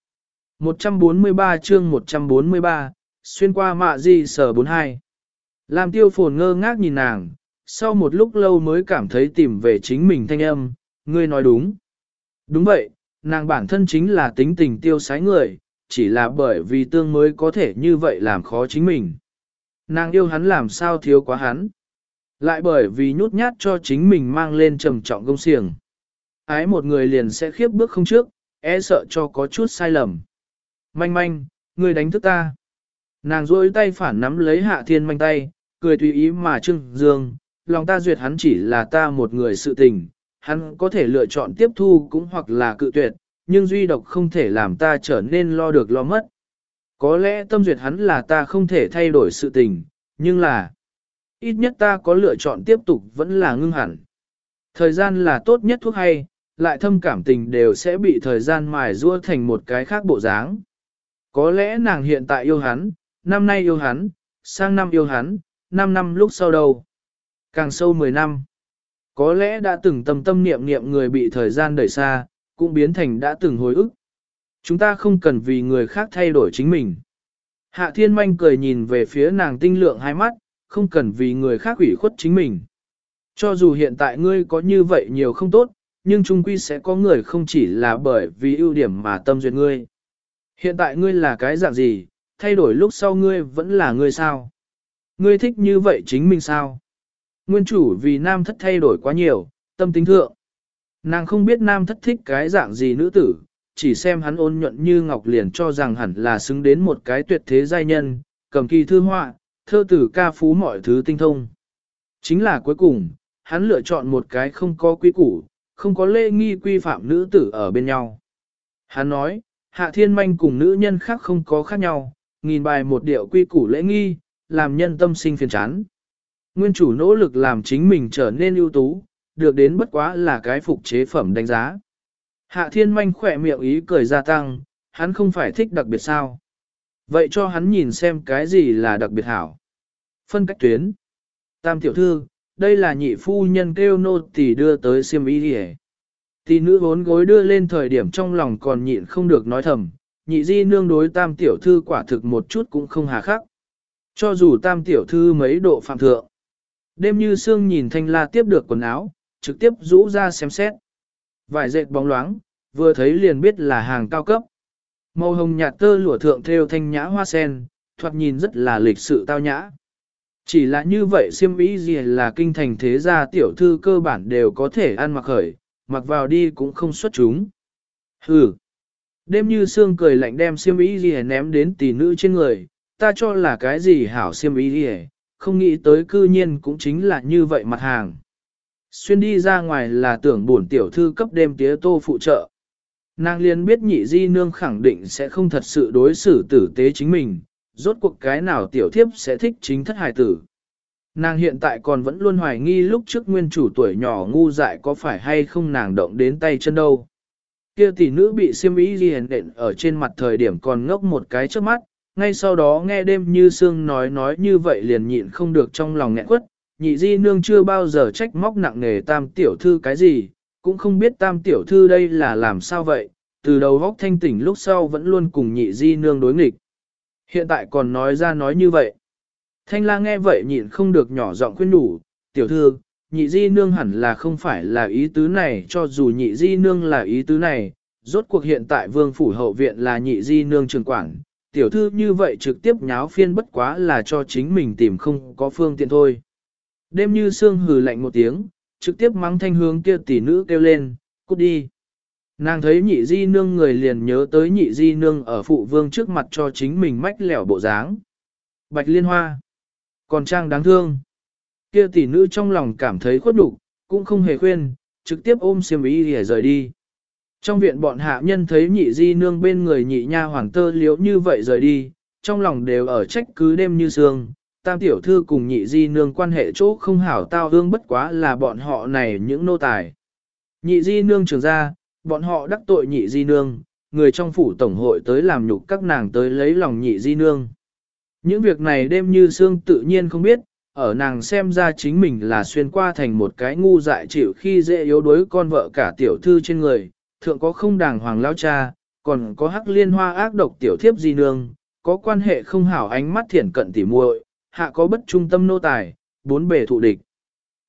143 chương 143, xuyên qua mạ di sở 42. Làm tiêu phồn ngơ ngác nhìn nàng, sau một lúc lâu mới cảm thấy tìm về chính mình thanh âm, ngươi nói đúng. Đúng vậy, nàng bản thân chính là tính tình tiêu sái người, chỉ là bởi vì tương mới có thể như vậy làm khó chính mình. Nàng yêu hắn làm sao thiếu quá hắn. Lại bởi vì nhút nhát cho chính mình mang lên trầm trọng công xiềng. Ái một người liền sẽ khiếp bước không trước, e sợ cho có chút sai lầm. Manh manh, người đánh thức ta. Nàng rôi tay phản nắm lấy hạ thiên manh tay, cười tùy ý mà trưng dương, lòng ta duyệt hắn chỉ là ta một người sự tình, hắn có thể lựa chọn tiếp thu cũng hoặc là cự tuyệt, nhưng duy độc không thể làm ta trở nên lo được lo mất. Có lẽ tâm duyệt hắn là ta không thể thay đổi sự tình, nhưng là, ít nhất ta có lựa chọn tiếp tục vẫn là ngưng hẳn. Thời gian là tốt nhất thuốc hay, lại thâm cảm tình đều sẽ bị thời gian mài rua thành một cái khác bộ dáng. Có lẽ nàng hiện tại yêu hắn, năm nay yêu hắn, sang năm yêu hắn, 5 năm lúc sau đâu. Càng sâu 10 năm. Có lẽ đã từng tâm tâm niệm niệm người bị thời gian đẩy xa, cũng biến thành đã từng hồi ức. Chúng ta không cần vì người khác thay đổi chính mình. Hạ thiên manh cười nhìn về phía nàng tinh lượng hai mắt, không cần vì người khác ủy khuất chính mình. Cho dù hiện tại ngươi có như vậy nhiều không tốt, nhưng trung quy sẽ có người không chỉ là bởi vì ưu điểm mà tâm duyệt ngươi. Hiện tại ngươi là cái dạng gì, thay đổi lúc sau ngươi vẫn là ngươi sao? Ngươi thích như vậy chính mình sao? Nguyên chủ vì nam thất thay đổi quá nhiều, tâm tính thượng. Nàng không biết nam thất thích cái dạng gì nữ tử, chỉ xem hắn ôn nhuận như ngọc liền cho rằng hẳn là xứng đến một cái tuyệt thế giai nhân, cầm kỳ thư họa, thơ tử ca phú mọi thứ tinh thông. Chính là cuối cùng, hắn lựa chọn một cái không có quy củ, không có lễ nghi quy phạm nữ tử ở bên nhau. Hắn nói, hạ thiên manh cùng nữ nhân khác không có khác nhau, nghìn bài một điệu quy củ lễ nghi, làm nhân tâm sinh phiền chán. Nguyên chủ nỗ lực làm chính mình trở nên ưu tú, được đến bất quá là cái phục chế phẩm đánh giá. Hạ thiên manh khỏe miệng ý cười gia tăng, hắn không phải thích đặc biệt sao. Vậy cho hắn nhìn xem cái gì là đặc biệt hảo. Phân cách tuyến. Tam tiểu thư, đây là nhị phu nhân kêu nô tỳ đưa tới siêm ý đi Tỷ nữ vốn gối đưa lên thời điểm trong lòng còn nhịn không được nói thầm, nhị di nương đối tam tiểu thư quả thực một chút cũng không hà khắc. Cho dù tam tiểu thư mấy độ phạm thượng. Đêm như sương nhìn thanh la tiếp được quần áo, trực tiếp rũ ra xem xét. Vải dệt bóng loáng, vừa thấy liền biết là hàng cao cấp. Màu hồng nhạt tơ lụa thượng theo thanh nhã hoa sen, thoạt nhìn rất là lịch sự tao nhã. Chỉ là như vậy siêm ý gì là kinh thành thế gia tiểu thư cơ bản đều có thể ăn mặc khởi, mặc vào đi cũng không xuất chúng. Hừ. Đêm như sương cười lạnh đem siêm ý gì ném đến tỷ nữ trên người, ta cho là cái gì hảo siêm ý gì không nghĩ tới cư nhiên cũng chính là như vậy mặt hàng. Xuyên đi ra ngoài là tưởng bổn tiểu thư cấp đêm tía tô phụ trợ. Nàng liền biết nhị di nương khẳng định sẽ không thật sự đối xử tử tế chính mình, rốt cuộc cái nào tiểu thiếp sẽ thích chính thất hài tử. Nàng hiện tại còn vẫn luôn hoài nghi lúc trước nguyên chủ tuổi nhỏ ngu dại có phải hay không nàng động đến tay chân đâu. Kia tỷ nữ bị siêm ý ghi hèn đện ở trên mặt thời điểm còn ngốc một cái trước mắt, ngay sau đó nghe đêm như sương nói nói như vậy liền nhịn không được trong lòng nghẹn quất, nhị di nương chưa bao giờ trách móc nặng nề tam tiểu thư cái gì, cũng không biết tam tiểu thư đây là làm sao vậy, từ đầu góc thanh tỉnh lúc sau vẫn luôn cùng nhị di nương đối nghịch. Hiện tại còn nói ra nói như vậy. Thanh la nghe vậy nhịn không được nhỏ giọng khuyên đủ, tiểu thư, nhị di nương hẳn là không phải là ý tứ này cho dù nhị di nương là ý tứ này, rốt cuộc hiện tại vương phủ hậu viện là nhị di nương trường quảng, tiểu thư như vậy trực tiếp nháo phiên bất quá là cho chính mình tìm không có phương tiện thôi. Đêm như sương hừ lạnh một tiếng, trực tiếp mắng thanh hướng kia tỷ nữ kêu lên, cút đi. Nàng thấy nhị di nương người liền nhớ tới nhị di nương ở phụ vương trước mặt cho chính mình mách lẻo bộ dáng. Bạch liên hoa. Còn trang đáng thương. Kia tỷ nữ trong lòng cảm thấy khuất đục, cũng không hề khuyên, trực tiếp ôm xiêm y để rời đi. Trong viện bọn hạ nhân thấy nhị di nương bên người nhị nha hoàng tơ liễu như vậy rời đi, trong lòng đều ở trách cứ đêm như sương. Tam tiểu thư cùng nhị di nương quan hệ chỗ không hảo tao hương bất quá là bọn họ này những nô tài. Nhị di nương trưởng ra, bọn họ đắc tội nhị di nương, người trong phủ tổng hội tới làm nhục các nàng tới lấy lòng nhị di nương. Những việc này đêm như xương tự nhiên không biết, ở nàng xem ra chính mình là xuyên qua thành một cái ngu dại chịu khi dễ yếu đuối con vợ cả tiểu thư trên người, thượng có không đàng hoàng lao cha, còn có hắc liên hoa ác độc tiểu thiếp di nương, có quan hệ không hảo ánh mắt thiển cận tỉ muội, hạ có bất trung tâm nô tài, bốn bề thụ địch.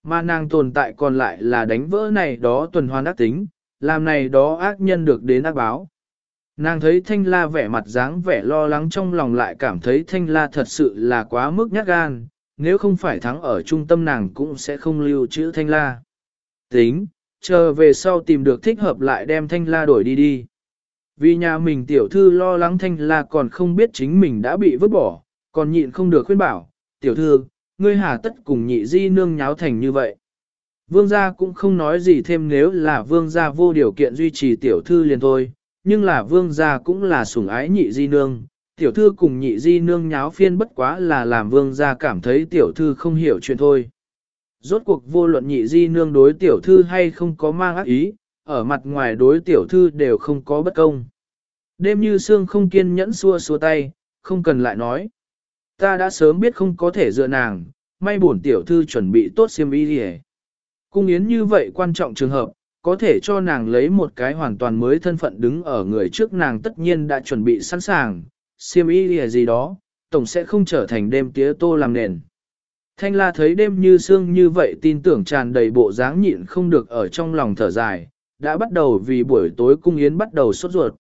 Mà nàng tồn tại còn lại là đánh vỡ này đó tuần hoàn ác tính, làm này đó ác nhân được đến ác báo. Nàng thấy thanh la vẻ mặt dáng vẻ lo lắng trong lòng lại cảm thấy thanh la thật sự là quá mức nhát gan, nếu không phải thắng ở trung tâm nàng cũng sẽ không lưu trữ thanh la. Tính, chờ về sau tìm được thích hợp lại đem thanh la đổi đi đi. Vì nhà mình tiểu thư lo lắng thanh la còn không biết chính mình đã bị vứt bỏ, còn nhịn không được khuyên bảo, tiểu thư, ngươi hà tất cùng nhị di nương nháo thành như vậy. Vương gia cũng không nói gì thêm nếu là vương gia vô điều kiện duy trì tiểu thư liền thôi, nhưng là vương gia cũng là sủng ái nhị di nương. Tiểu thư cùng nhị di nương nháo phiên bất quá là làm vương gia cảm thấy tiểu thư không hiểu chuyện thôi. Rốt cuộc vô luận nhị di nương đối tiểu thư hay không có mang ác ý, ở mặt ngoài đối tiểu thư đều không có bất công. Đêm như sương không kiên nhẫn xua xua tay, không cần lại nói. Ta đã sớm biết không có thể dựa nàng, may bổn tiểu thư chuẩn bị tốt xiêm y đi Cung yến như vậy quan trọng trường hợp, có thể cho nàng lấy một cái hoàn toàn mới thân phận đứng ở người trước nàng tất nhiên đã chuẩn bị sẵn sàng, siêm y gì đó, tổng sẽ không trở thành đêm tía tô làm nền. Thanh la thấy đêm như sương như vậy tin tưởng tràn đầy bộ dáng nhịn không được ở trong lòng thở dài, đã bắt đầu vì buổi tối cung yến bắt đầu sốt ruột.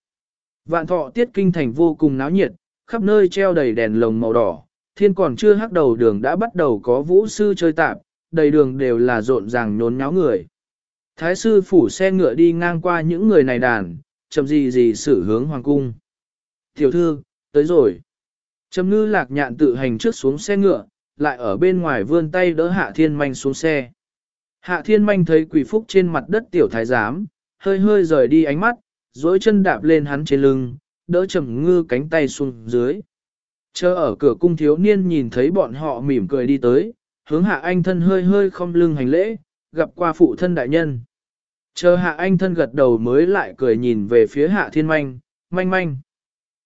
Vạn thọ tiết kinh thành vô cùng náo nhiệt, khắp nơi treo đầy đèn lồng màu đỏ, thiên còn chưa hắc đầu đường đã bắt đầu có vũ sư chơi tạp, đầy đường đều là rộn ràng nhốn nháo người. Thái sư phủ xe ngựa đi ngang qua những người này đàn, chậm gì gì xử hướng hoàng cung. Tiểu thư, tới rồi. Trầm ngư lạc nhạn tự hành trước xuống xe ngựa, lại ở bên ngoài vươn tay đỡ hạ thiên manh xuống xe. Hạ thiên manh thấy quỷ phúc trên mặt đất tiểu thái giám, hơi hơi rời đi ánh mắt, dối chân đạp lên hắn trên lưng, đỡ trầm ngư cánh tay xuống dưới. Chờ ở cửa cung thiếu niên nhìn thấy bọn họ mỉm cười đi tới, hướng hạ anh thân hơi hơi không lưng hành lễ, gặp qua phụ thân đại nhân. Chờ hạ anh thân gật đầu mới lại cười nhìn về phía hạ thiên manh, manh manh.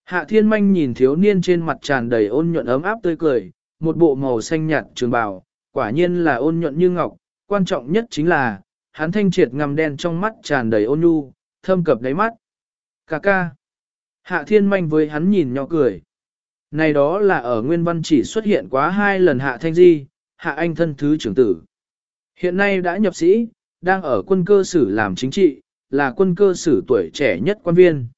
Hạ thiên manh nhìn thiếu niên trên mặt tràn đầy ôn nhuận ấm áp tươi cười, một bộ màu xanh nhạt trường bào, quả nhiên là ôn nhuận như ngọc, quan trọng nhất chính là, hắn thanh triệt ngầm đen trong mắt tràn đầy ôn nhu, thâm cập đáy mắt. Cà ca. Hạ thiên manh với hắn nhìn nhỏ cười. Này đó là ở nguyên văn chỉ xuất hiện quá hai lần hạ thanh di, hạ anh thân thứ trưởng tử. Hiện nay đã nhập sĩ, đang ở quân cơ sử làm chính trị, là quân cơ sử tuổi trẻ nhất quan viên.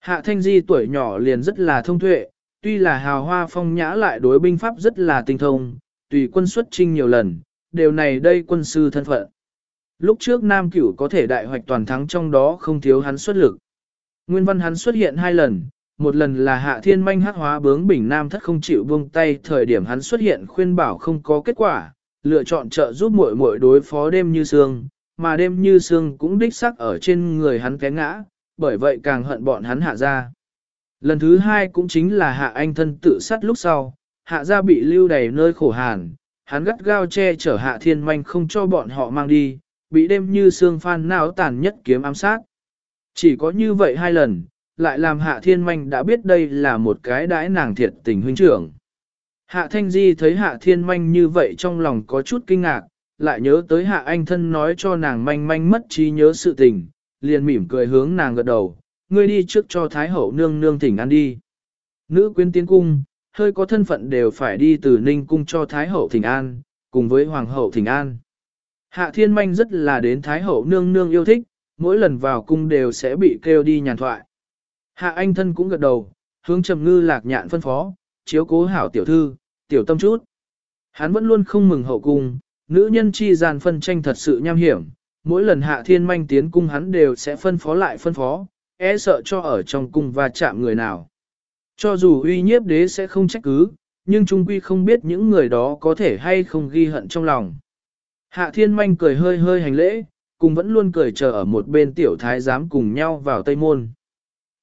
Hạ Thanh Di tuổi nhỏ liền rất là thông tuệ, tuy là hào hoa phong nhã lại đối binh pháp rất là tinh thông, tùy quân xuất trinh nhiều lần, điều này đây quân sư thân phận. Lúc trước Nam Cửu có thể đại hoạch toàn thắng trong đó không thiếu hắn xuất lực. Nguyên văn hắn xuất hiện hai lần, một lần là Hạ Thiên Manh hắc hóa bướng bình Nam thất không chịu buông tay thời điểm hắn xuất hiện khuyên bảo không có kết quả, lựa chọn trợ giúp muội muội đối phó đêm như sương, mà đêm như sương cũng đích sắc ở trên người hắn té ngã, bởi vậy càng hận bọn hắn hạ ra. Lần thứ hai cũng chính là hạ anh thân tự sát lúc sau, hạ ra bị lưu đầy nơi khổ hàn, hắn gắt gao che chở hạ thiên manh không cho bọn họ mang đi, bị đêm như sương phan não tàn nhất kiếm ám sát. Chỉ có như vậy hai lần, lại làm hạ thiên manh đã biết đây là một cái đãi nàng thiệt tình huynh trưởng. Hạ Thanh Di thấy Hạ Thiên Manh như vậy trong lòng có chút kinh ngạc, lại nhớ tới Hạ Anh Thân nói cho nàng manh manh mất trí nhớ sự tình, liền mỉm cười hướng nàng gật đầu, ngươi đi trước cho Thái Hậu nương nương thỉnh ăn đi. Nữ quyến tiến cung, hơi có thân phận đều phải đi từ Ninh cung cho Thái Hậu thỉnh an, cùng với Hoàng Hậu thỉnh an. Hạ Thiên Manh rất là đến Thái Hậu nương nương yêu thích, mỗi lần vào cung đều sẽ bị kêu đi nhàn thoại. Hạ Anh Thân cũng gật đầu, hướng Trầm Ngư lạc nhạn phân phó, chiếu cố hảo tiểu thư, tiểu tâm chút. Hắn vẫn luôn không mừng hậu cung, nữ nhân chi gian phân tranh thật sự nham hiểm, mỗi lần hạ thiên manh tiến cung hắn đều sẽ phân phó lại phân phó, e sợ cho ở trong cung và chạm người nào. Cho dù uy nhiếp đế sẽ không trách cứ, nhưng trung quy không biết những người đó có thể hay không ghi hận trong lòng. Hạ thiên manh cười hơi hơi hành lễ, cùng vẫn luôn cười chờ ở một bên tiểu thái giám cùng nhau vào tây môn.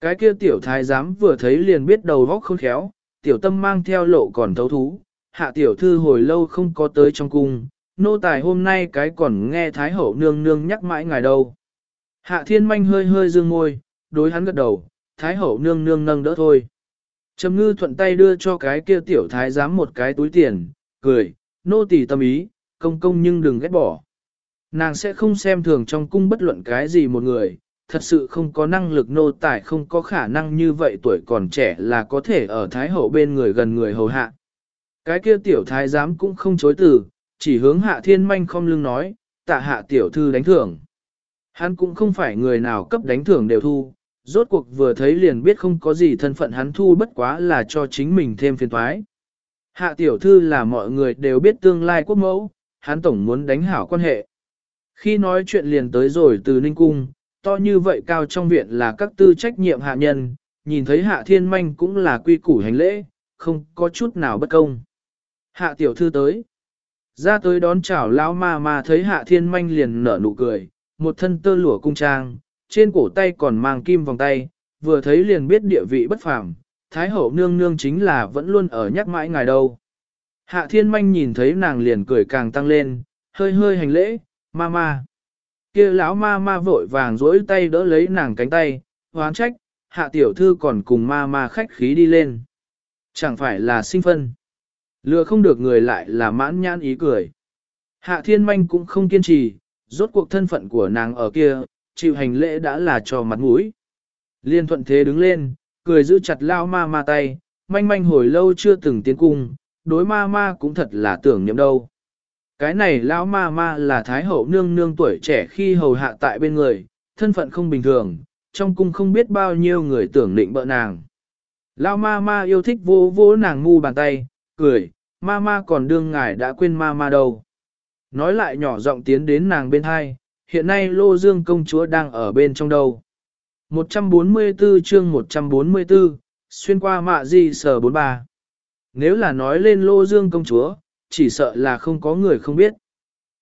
Cái kia tiểu thái giám vừa thấy liền biết đầu vóc không khéo, tiểu tâm mang theo lộ còn thấu thú, hạ tiểu thư hồi lâu không có tới trong cung, nô tài hôm nay cái còn nghe thái hậu nương nương nhắc mãi ngài đâu. Hạ thiên manh hơi hơi dương môi, đối hắn gật đầu, thái hậu nương nương nâng đỡ thôi. Trầm ngư thuận tay đưa cho cái kia tiểu thái giám một cái túi tiền, cười, nô tỳ tâm ý, công công nhưng đừng ghét bỏ. Nàng sẽ không xem thường trong cung bất luận cái gì một người, thật sự không có năng lực nô tài không có khả năng như vậy tuổi còn trẻ là có thể ở thái hậu bên người gần người hầu hạ. Cái kia tiểu thái giám cũng không chối từ, chỉ hướng hạ thiên manh không lưng nói, tạ hạ tiểu thư đánh thưởng. Hắn cũng không phải người nào cấp đánh thưởng đều thu, rốt cuộc vừa thấy liền biết không có gì thân phận hắn thu bất quá là cho chính mình thêm phiền toái. Hạ tiểu thư là mọi người đều biết tương lai quốc mẫu, hắn tổng muốn đánh hảo quan hệ. Khi nói chuyện liền tới rồi từ Ninh Cung, to như vậy cao trong viện là các tư trách nhiệm hạ nhân, nhìn thấy hạ thiên manh cũng là quy củ hành lễ, không có chút nào bất công. Hạ tiểu thư tới. Ra tới đón chào lão ma ma thấy hạ thiên manh liền nở nụ cười, một thân tơ lụa cung trang, trên cổ tay còn mang kim vòng tay, vừa thấy liền biết địa vị bất phàm, thái hậu nương nương chính là vẫn luôn ở nhắc mãi ngài đâu. Hạ thiên manh nhìn thấy nàng liền cười càng tăng lên, hơi hơi hành lễ, ma ma kia lão ma ma vội vàng duỗi tay đỡ lấy nàng cánh tay, hoán trách, hạ tiểu thư còn cùng ma ma khách khí đi lên. Chẳng phải là sinh phân. Lừa không được người lại là mãn nhãn ý cười. Hạ thiên manh cũng không kiên trì, rốt cuộc thân phận của nàng ở kia, chịu hành lễ đã là cho mặt mũi. Liên thuận thế đứng lên, cười giữ chặt lao ma ma tay, manh manh hồi lâu chưa từng tiến cung, đối ma ma cũng thật là tưởng niệm đâu. Cái này lão ma ma là thái hậu nương nương tuổi trẻ khi hầu hạ tại bên người, thân phận không bình thường, trong cung không biết bao nhiêu người tưởng định bợ nàng. Lão ma ma yêu thích vô vô nàng ngu bàn tay, cười, ma ma còn đương ngài đã quên ma ma đâu. Nói lại nhỏ giọng tiến đến nàng bên hai, hiện nay Lô Dương công chúa đang ở bên trong đâu. 144 chương 144, xuyên qua mạ di sở 43. Nếu là nói lên Lô Dương công chúa, chỉ sợ là không có người không biết.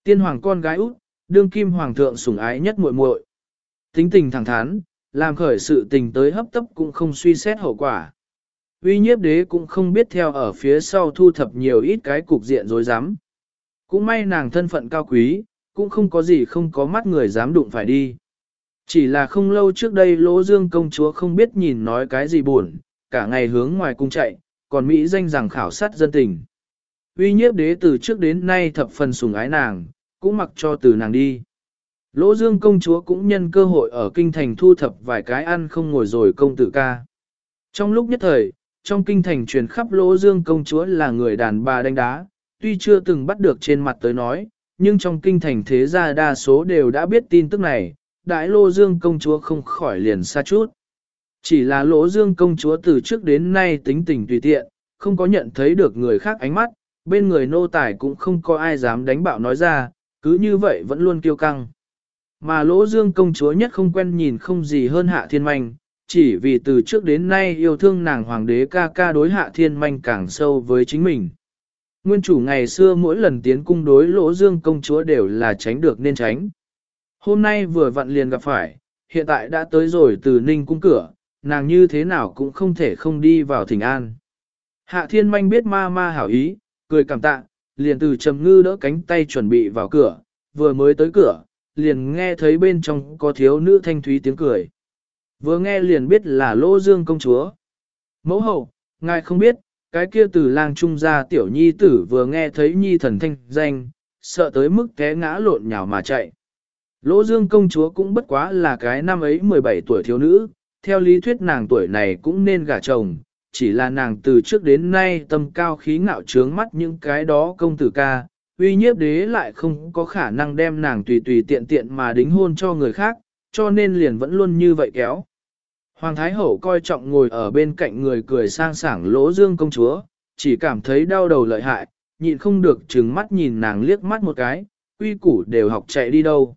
Tiên hoàng con gái út, đương kim hoàng thượng sủng ái nhất muội muội. Tính tình thẳng thắn, làm khởi sự tình tới hấp tấp cũng không suy xét hậu quả. Uy nhiếp đế cũng không biết theo ở phía sau thu thập nhiều ít cái cục diện rối rắm. Cũng may nàng thân phận cao quý, cũng không có gì không có mắt người dám đụng phải đi. Chỉ là không lâu trước đây lỗ dương công chúa không biết nhìn nói cái gì buồn, cả ngày hướng ngoài cung chạy, còn Mỹ danh rằng khảo sát dân tình. Uy nhiếp đế từ trước đến nay thập phần sủng ái nàng, cũng mặc cho từ nàng đi. Lỗ dương công chúa cũng nhân cơ hội ở kinh thành thu thập vài cái ăn không ngồi rồi công tử ca. Trong lúc nhất thời, trong kinh thành truyền khắp lỗ dương công chúa là người đàn bà đánh đá, tuy chưa từng bắt được trên mặt tới nói, nhưng trong kinh thành thế gia đa số đều đã biết tin tức này, đại lô dương công chúa không khỏi liền xa chút. Chỉ là lỗ dương công chúa từ trước đến nay tính tình tùy tiện, không có nhận thấy được người khác ánh mắt, bên người nô tài cũng không có ai dám đánh bạo nói ra, cứ như vậy vẫn luôn kiêu căng. Mà lỗ dương công chúa nhất không quen nhìn không gì hơn hạ thiên manh, chỉ vì từ trước đến nay yêu thương nàng hoàng đế ca ca đối hạ thiên manh càng sâu với chính mình. Nguyên chủ ngày xưa mỗi lần tiến cung đối lỗ dương công chúa đều là tránh được nên tránh. Hôm nay vừa vặn liền gặp phải, hiện tại đã tới rồi từ ninh cung cửa, nàng như thế nào cũng không thể không đi vào thỉnh an. Hạ thiên manh biết ma ma hảo ý, cười cảm tạ, liền từ trầm ngư đỡ cánh tay chuẩn bị vào cửa, vừa mới tới cửa, liền nghe thấy bên trong có thiếu nữ thanh thúy tiếng cười. Vừa nghe liền biết là lỗ dương công chúa. Mẫu hậu, ngài không biết, cái kia từ lang trung ra tiểu nhi tử vừa nghe thấy nhi thần thanh danh, sợ tới mức té ngã lộn nhào mà chạy. Lỗ dương công chúa cũng bất quá là cái năm ấy 17 tuổi thiếu nữ, theo lý thuyết nàng tuổi này cũng nên gả chồng, chỉ là nàng từ trước đến nay tâm cao khí ngạo trướng mắt những cái đó công tử ca, uy nhiếp đế lại không có khả năng đem nàng tùy tùy tiện tiện mà đính hôn cho người khác, cho nên liền vẫn luôn như vậy kéo. Hoàng Thái Hậu coi trọng ngồi ở bên cạnh người cười sang sảng lỗ dương công chúa, chỉ cảm thấy đau đầu lợi hại, nhịn không được trừng mắt nhìn nàng liếc mắt một cái, uy củ đều học chạy đi đâu.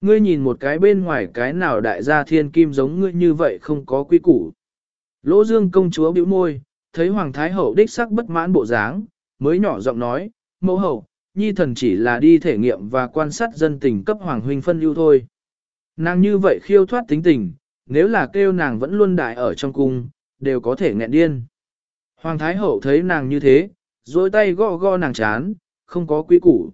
Ngươi nhìn một cái bên ngoài cái nào đại gia thiên kim giống ngươi như vậy không có quy củ. Lỗ dương công chúa bĩu môi, thấy Hoàng Thái Hậu đích sắc bất mãn bộ dáng, mới nhỏ giọng nói, mẫu hậu, nhi thần chỉ là đi thể nghiệm và quan sát dân tình cấp Hoàng huynh phân lưu thôi. Nàng như vậy khiêu thoát tính tình, nếu là kêu nàng vẫn luôn đại ở trong cung, đều có thể nghẹn điên. Hoàng Thái Hậu thấy nàng như thế, dối tay gõ gõ nàng chán, không có quý củ.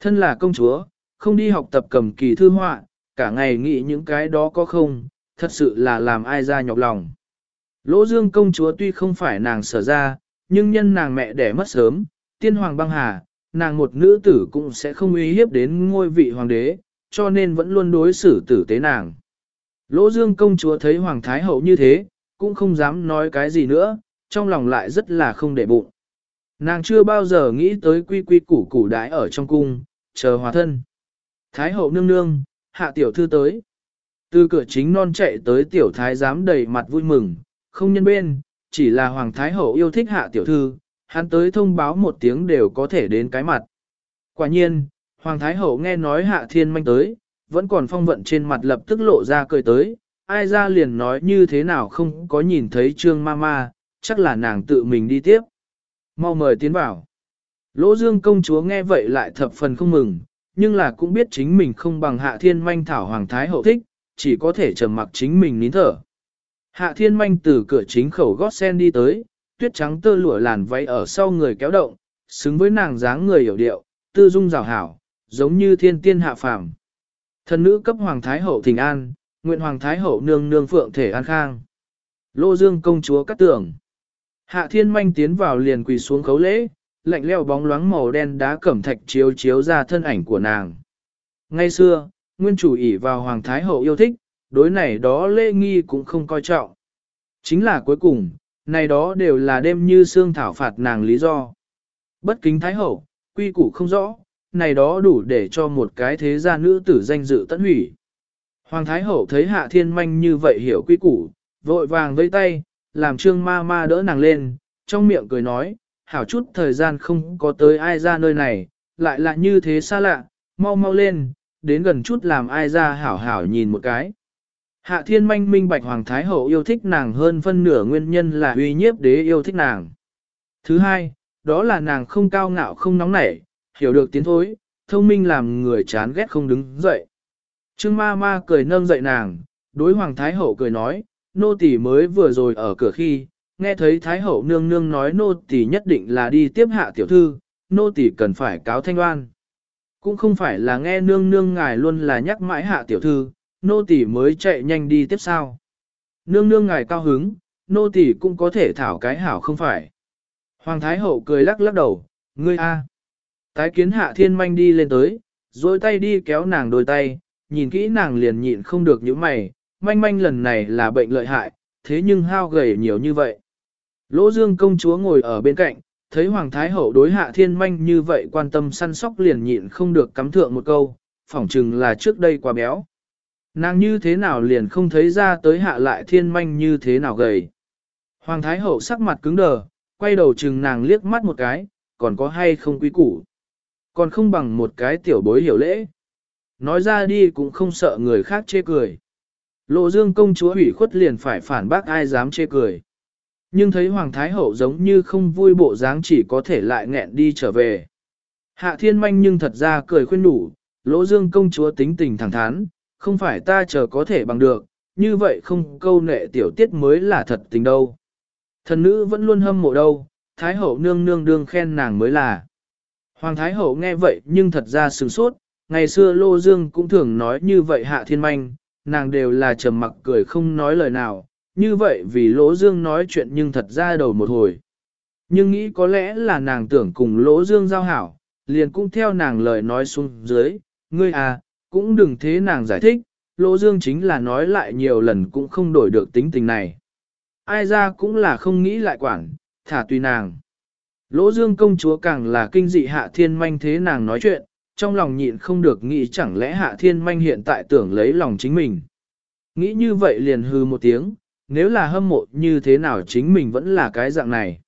Thân là công chúa, không đi học tập cầm kỳ thư họa, cả ngày nghĩ những cái đó có không, thật sự là làm ai ra nhọc lòng. Lỗ Dương công chúa tuy không phải nàng sở ra, nhưng nhân nàng mẹ đẻ mất sớm, tiên hoàng băng hà, nàng một nữ tử cũng sẽ không uy hiếp đến ngôi vị hoàng đế, cho nên vẫn luôn đối xử tử tế nàng. Lỗ Dương công chúa thấy hoàng thái hậu như thế, cũng không dám nói cái gì nữa, trong lòng lại rất là không để bụng. Nàng chưa bao giờ nghĩ tới quy quy củ củ đái ở trong cung, chờ hòa thân. Thái hậu nương nương, hạ tiểu thư tới. Từ cửa chính non chạy tới tiểu thái giám đầy mặt vui mừng, không nhân bên, chỉ là hoàng thái hậu yêu thích hạ tiểu thư, hắn tới thông báo một tiếng đều có thể đến cái mặt. Quả nhiên, hoàng thái hậu nghe nói hạ thiên manh tới, vẫn còn phong vận trên mặt lập tức lộ ra cười tới, ai ra liền nói như thế nào không có nhìn thấy trương ma ma, chắc là nàng tự mình đi tiếp. Mau mời tiến vào. Lỗ dương công chúa nghe vậy lại thập phần không mừng, nhưng là cũng biết chính mình không bằng hạ thiên manh thảo hoàng thái hậu thích, chỉ có thể trầm mặc chính mình nín thở. Hạ thiên manh từ cửa chính khẩu gót sen đi tới, tuyết trắng tơ lụa làn váy ở sau người kéo động, xứng với nàng dáng người hiểu điệu, tư dung rào hảo, giống như thiên tiên hạ phàm. Thần nữ cấp hoàng thái hậu thỉnh an, nguyện hoàng thái hậu nương nương phượng thể an khang. Lô dương công chúa cắt tưởng. Hạ thiên manh tiến vào liền quỳ xuống khấu lễ, lạnh leo bóng loáng màu đen đá cẩm thạch chiếu chiếu ra thân ảnh của nàng. Ngay xưa, nguyên chủ ỷ vào Hoàng Thái Hậu yêu thích, đối này đó lễ nghi cũng không coi trọng. Chính là cuối cùng, này đó đều là đêm như xương thảo phạt nàng lý do. Bất kính Thái Hậu, quy củ không rõ, này đó đủ để cho một cái thế gia nữ tử danh dự tận hủy. Hoàng Thái Hậu thấy Hạ Thiên Manh như vậy hiểu quy củ, vội vàng vây tay, làm trương ma ma đỡ nàng lên, trong miệng cười nói, hảo chút thời gian không có tới ai ra nơi này, lại là như thế xa lạ, mau mau lên, đến gần chút làm ai ra hảo hảo nhìn một cái. Hạ thiên manh minh bạch hoàng thái hậu yêu thích nàng hơn phân nửa nguyên nhân là uy nhiếp đế yêu thích nàng. Thứ hai, đó là nàng không cao ngạo không nóng nảy, hiểu được tiến thối, thông minh làm người chán ghét không đứng dậy. Trương ma ma cười nâng dậy nàng, đối hoàng thái hậu cười nói, nô tỳ mới vừa rồi ở cửa khi, nghe thấy Thái Hậu nương nương nói nô tỳ nhất định là đi tiếp hạ tiểu thư, nô tỳ cần phải cáo thanh oan. Cũng không phải là nghe nương nương ngài luôn là nhắc mãi hạ tiểu thư, nô tỳ mới chạy nhanh đi tiếp sao. Nương nương ngài cao hứng, nô tỳ cũng có thể thảo cái hảo không phải. Hoàng Thái Hậu cười lắc lắc đầu, ngươi a. Tái kiến hạ thiên manh đi lên tới, rồi tay đi kéo nàng đôi tay, nhìn kỹ nàng liền nhịn không được những mày, manh manh lần này là bệnh lợi hại, thế nhưng hao gầy nhiều như vậy. Lỗ Dương công chúa ngồi ở bên cạnh, thấy Hoàng Thái Hậu đối hạ thiên manh như vậy quan tâm săn sóc liền nhịn không được cắm thượng một câu, phỏng chừng là trước đây quá béo. Nàng như thế nào liền không thấy ra tới hạ lại thiên manh như thế nào gầy. Hoàng Thái Hậu sắc mặt cứng đờ, quay đầu chừng nàng liếc mắt một cái, còn có hay không quý củ. Còn không bằng một cái tiểu bối hiểu lễ. Nói ra đi cũng không sợ người khác chê cười. Lộ dương công chúa ủy khuất liền phải phản bác ai dám chê cười. Nhưng thấy Hoàng Thái Hậu giống như không vui bộ dáng chỉ có thể lại nghẹn đi trở về. Hạ thiên manh nhưng thật ra cười khuyên đủ, lỗ dương công chúa tính tình thẳng thắn, không phải ta chờ có thể bằng được, như vậy không câu nệ tiểu tiết mới là thật tình đâu. Thần nữ vẫn luôn hâm mộ đâu, Thái Hậu nương nương đương khen nàng mới là. Hoàng Thái Hậu nghe vậy nhưng thật ra sừng sốt, ngày xưa Lô Dương cũng thường nói như vậy hạ thiên manh, nàng đều là trầm mặc cười không nói lời nào, như vậy vì Lỗ Dương nói chuyện nhưng thật ra đầu một hồi. Nhưng nghĩ có lẽ là nàng tưởng cùng Lỗ Dương giao hảo, liền cũng theo nàng lời nói xuống dưới, ngươi à, cũng đừng thế nàng giải thích, Lỗ Dương chính là nói lại nhiều lần cũng không đổi được tính tình này. Ai ra cũng là không nghĩ lại quản, thả tùy nàng. Lỗ Dương công chúa càng là kinh dị hạ thiên manh thế nàng nói chuyện, trong lòng nhịn không được nghĩ chẳng lẽ hạ thiên manh hiện tại tưởng lấy lòng chính mình. Nghĩ như vậy liền hư một tiếng, nếu là hâm mộ như thế nào chính mình vẫn là cái dạng này.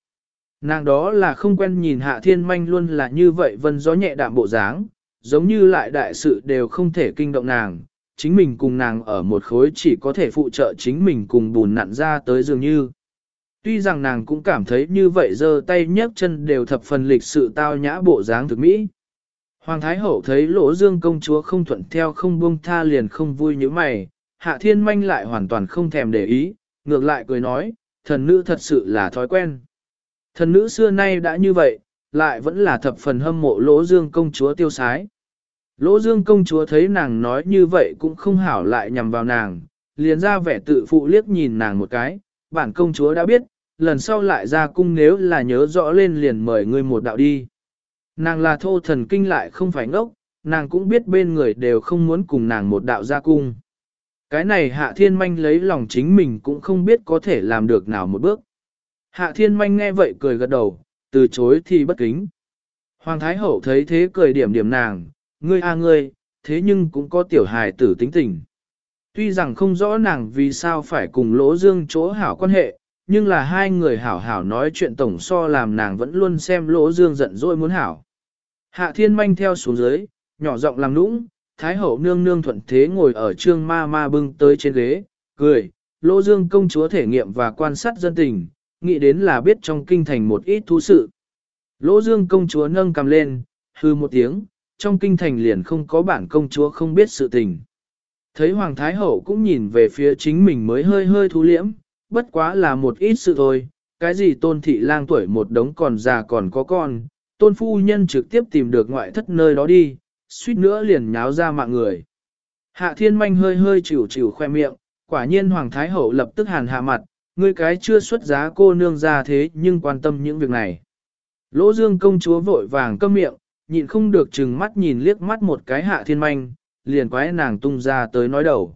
Nàng đó là không quen nhìn hạ thiên manh luôn là như vậy vân gió nhẹ đạm bộ dáng, giống như lại đại sự đều không thể kinh động nàng, chính mình cùng nàng ở một khối chỉ có thể phụ trợ chính mình cùng bùn nặn ra tới dường như. Tuy rằng nàng cũng cảm thấy như vậy giơ tay nhấc chân đều thập phần lịch sự tao nhã bộ dáng thực mỹ. Hoàng Thái Hậu thấy lỗ dương công chúa không thuận theo không buông tha liền không vui như mày, hạ thiên manh lại hoàn toàn không thèm để ý, ngược lại cười nói, thần nữ thật sự là thói quen. Thần nữ xưa nay đã như vậy, lại vẫn là thập phần hâm mộ lỗ dương công chúa tiêu sái. Lỗ dương công chúa thấy nàng nói như vậy cũng không hảo lại nhằm vào nàng, liền ra vẻ tự phụ liếc nhìn nàng một cái, bản công chúa đã biết, lần sau lại ra cung nếu là nhớ rõ lên liền mời ngươi một đạo đi. Nàng là thô thần kinh lại không phải ngốc, nàng cũng biết bên người đều không muốn cùng nàng một đạo ra cung. Cái này hạ thiên manh lấy lòng chính mình cũng không biết có thể làm được nào một bước. Hạ thiên manh nghe vậy cười gật đầu, từ chối thì bất kính. Hoàng Thái Hậu thấy thế cười điểm điểm nàng, ngươi a ngươi, thế nhưng cũng có tiểu hài tử tính tình. Tuy rằng không rõ nàng vì sao phải cùng lỗ dương chỗ hảo quan hệ, nhưng là hai người hảo hảo nói chuyện tổng so làm nàng vẫn luôn xem lỗ dương giận dỗi muốn hảo. Hạ thiên manh theo xuống dưới, nhỏ giọng làm nũng, thái hậu nương nương thuận thế ngồi ở trương ma ma bưng tới trên ghế, cười, lỗ dương công chúa thể nghiệm và quan sát dân tình, nghĩ đến là biết trong kinh thành một ít thú sự. Lỗ dương công chúa nâng cầm lên, hư một tiếng, trong kinh thành liền không có bản công chúa không biết sự tình. Thấy Hoàng Thái Hậu cũng nhìn về phía chính mình mới hơi hơi thú liễm, bất quá là một ít sự thôi, cái gì tôn thị lang tuổi một đống còn già còn có con, tôn phu nhân trực tiếp tìm được ngoại thất nơi đó đi, suýt nữa liền nháo ra mạng người. Hạ thiên manh hơi hơi chịu chịu khoe miệng, quả nhiên Hoàng Thái Hậu lập tức hàn hạ mặt, ngươi cái chưa xuất giá cô nương ra thế nhưng quan tâm những việc này. Lỗ dương công chúa vội vàng câm miệng, nhịn không được chừng mắt nhìn liếc mắt một cái hạ thiên manh, liền quái nàng tung ra tới nói đầu.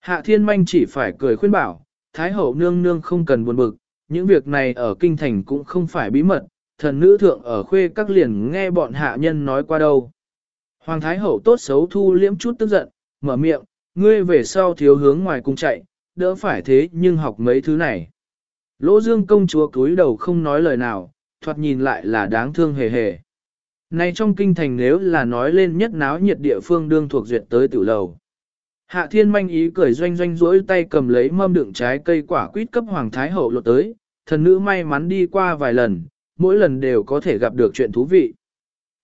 Hạ thiên manh chỉ phải cười khuyên bảo, Thái hậu nương nương không cần buồn bực, những việc này ở kinh thành cũng không phải bí mật, thần nữ thượng ở khuê các liền nghe bọn hạ nhân nói qua đâu. Hoàng Thái hậu tốt xấu thu liễm chút tức giận, mở miệng, ngươi về sau thiếu hướng ngoài cung chạy, đỡ phải thế nhưng học mấy thứ này. Lỗ dương công chúa cúi đầu không nói lời nào, thoạt nhìn lại là đáng thương hề hề. Này trong kinh thành nếu là nói lên nhất náo nhiệt địa phương đương thuộc duyệt tới tiểu lầu. Hạ thiên manh ý cười doanh doanh rỗi tay cầm lấy mâm đựng trái cây quả quýt cấp hoàng thái hậu lột tới, thần nữ may mắn đi qua vài lần, mỗi lần đều có thể gặp được chuyện thú vị.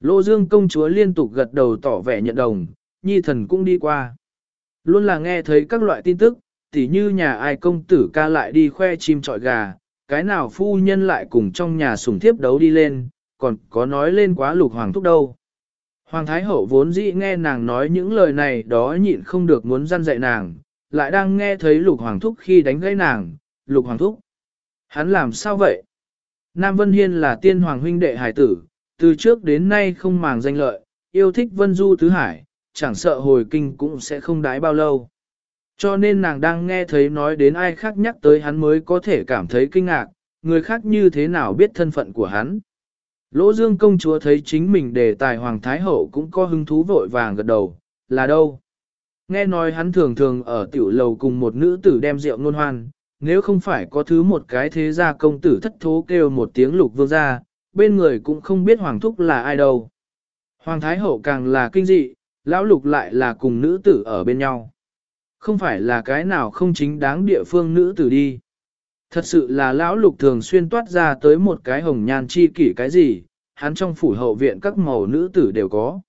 Lô dương công chúa liên tục gật đầu tỏ vẻ nhận đồng, nhi thần cũng đi qua. Luôn là nghe thấy các loại tin tức, tỉ như nhà ai công tử ca lại đi khoe chim trọi gà, cái nào phu nhân lại cùng trong nhà sủng thiếp đấu đi lên, còn có nói lên quá lục hoàng thúc đâu. Hoàng Thái Hậu vốn dĩ nghe nàng nói những lời này đó nhịn không được muốn răn dạy nàng, lại đang nghe thấy lục hoàng thúc khi đánh gãy nàng, lục hoàng thúc. Hắn làm sao vậy? Nam Vân Hiên là tiên hoàng huynh đệ hải tử, từ trước đến nay không màng danh lợi, yêu thích vân du tứ hải, chẳng sợ hồi kinh cũng sẽ không đái bao lâu. Cho nên nàng đang nghe thấy nói đến ai khác nhắc tới hắn mới có thể cảm thấy kinh ngạc, người khác như thế nào biết thân phận của hắn. Lỗ Dương công chúa thấy chính mình đề tài Hoàng Thái Hậu cũng có hứng thú vội vàng gật đầu, là đâu? Nghe nói hắn thường thường ở tiểu lầu cùng một nữ tử đem rượu ngôn hoan, nếu không phải có thứ một cái thế gia công tử thất thố kêu một tiếng lục vương ra, bên người cũng không biết Hoàng Thúc là ai đâu. Hoàng Thái Hậu càng là kinh dị, lão lục lại là cùng nữ tử ở bên nhau. Không phải là cái nào không chính đáng địa phương nữ tử đi. Thật sự là lão lục thường xuyên toát ra tới một cái hồng nhan chi kỷ cái gì, hắn trong phủ hậu viện các màu nữ tử đều có.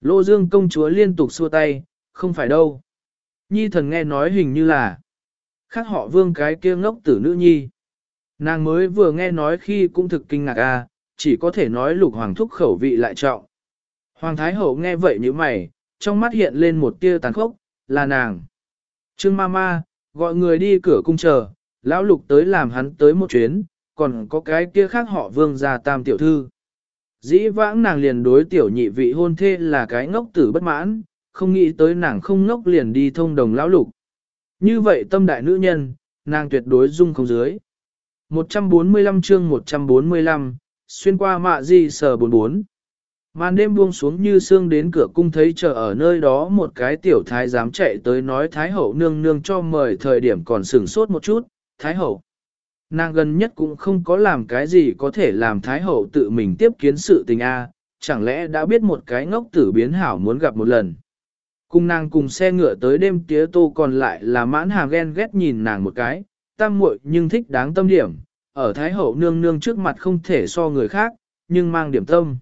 Lô Dương công chúa liên tục xua tay, không phải đâu. Nhi thần nghe nói hình như là khác họ vương cái kia ngốc tử nữ nhi. Nàng mới vừa nghe nói khi cũng thực kinh ngạc a, à, chỉ có thể nói lục hoàng thúc khẩu vị lại trọng. Hoàng thái hậu nghe vậy như mày, trong mắt hiện lên một tia tàn khốc, là nàng. Trương ma ma, gọi người đi cửa cung chờ, lão lục tới làm hắn tới một chuyến, còn có cái kia khác họ vương gia tam tiểu thư. Dĩ vãng nàng liền đối tiểu nhị vị hôn thê là cái ngốc tử bất mãn, không nghĩ tới nàng không ngốc liền đi thông đồng lão lục. Như vậy tâm đại nữ nhân, nàng tuyệt đối dung không dưới. 145 chương 145, xuyên qua mạ di sờ 44. Màn đêm buông xuống như sương đến cửa cung thấy chờ ở nơi đó một cái tiểu thái dám chạy tới nói thái hậu nương nương cho mời thời điểm còn sửng sốt một chút, thái hậu. Nàng gần nhất cũng không có làm cái gì có thể làm thái hậu tự mình tiếp kiến sự tình a, chẳng lẽ đã biết một cái ngốc tử biến hảo muốn gặp một lần. Cùng nàng cùng xe ngựa tới đêm tía tô còn lại là mãn hàm ghen ghét nhìn nàng một cái, tam muội nhưng thích đáng tâm điểm, ở Thái Hậu nương nương trước mặt không thể so người khác, nhưng mang điểm tâm.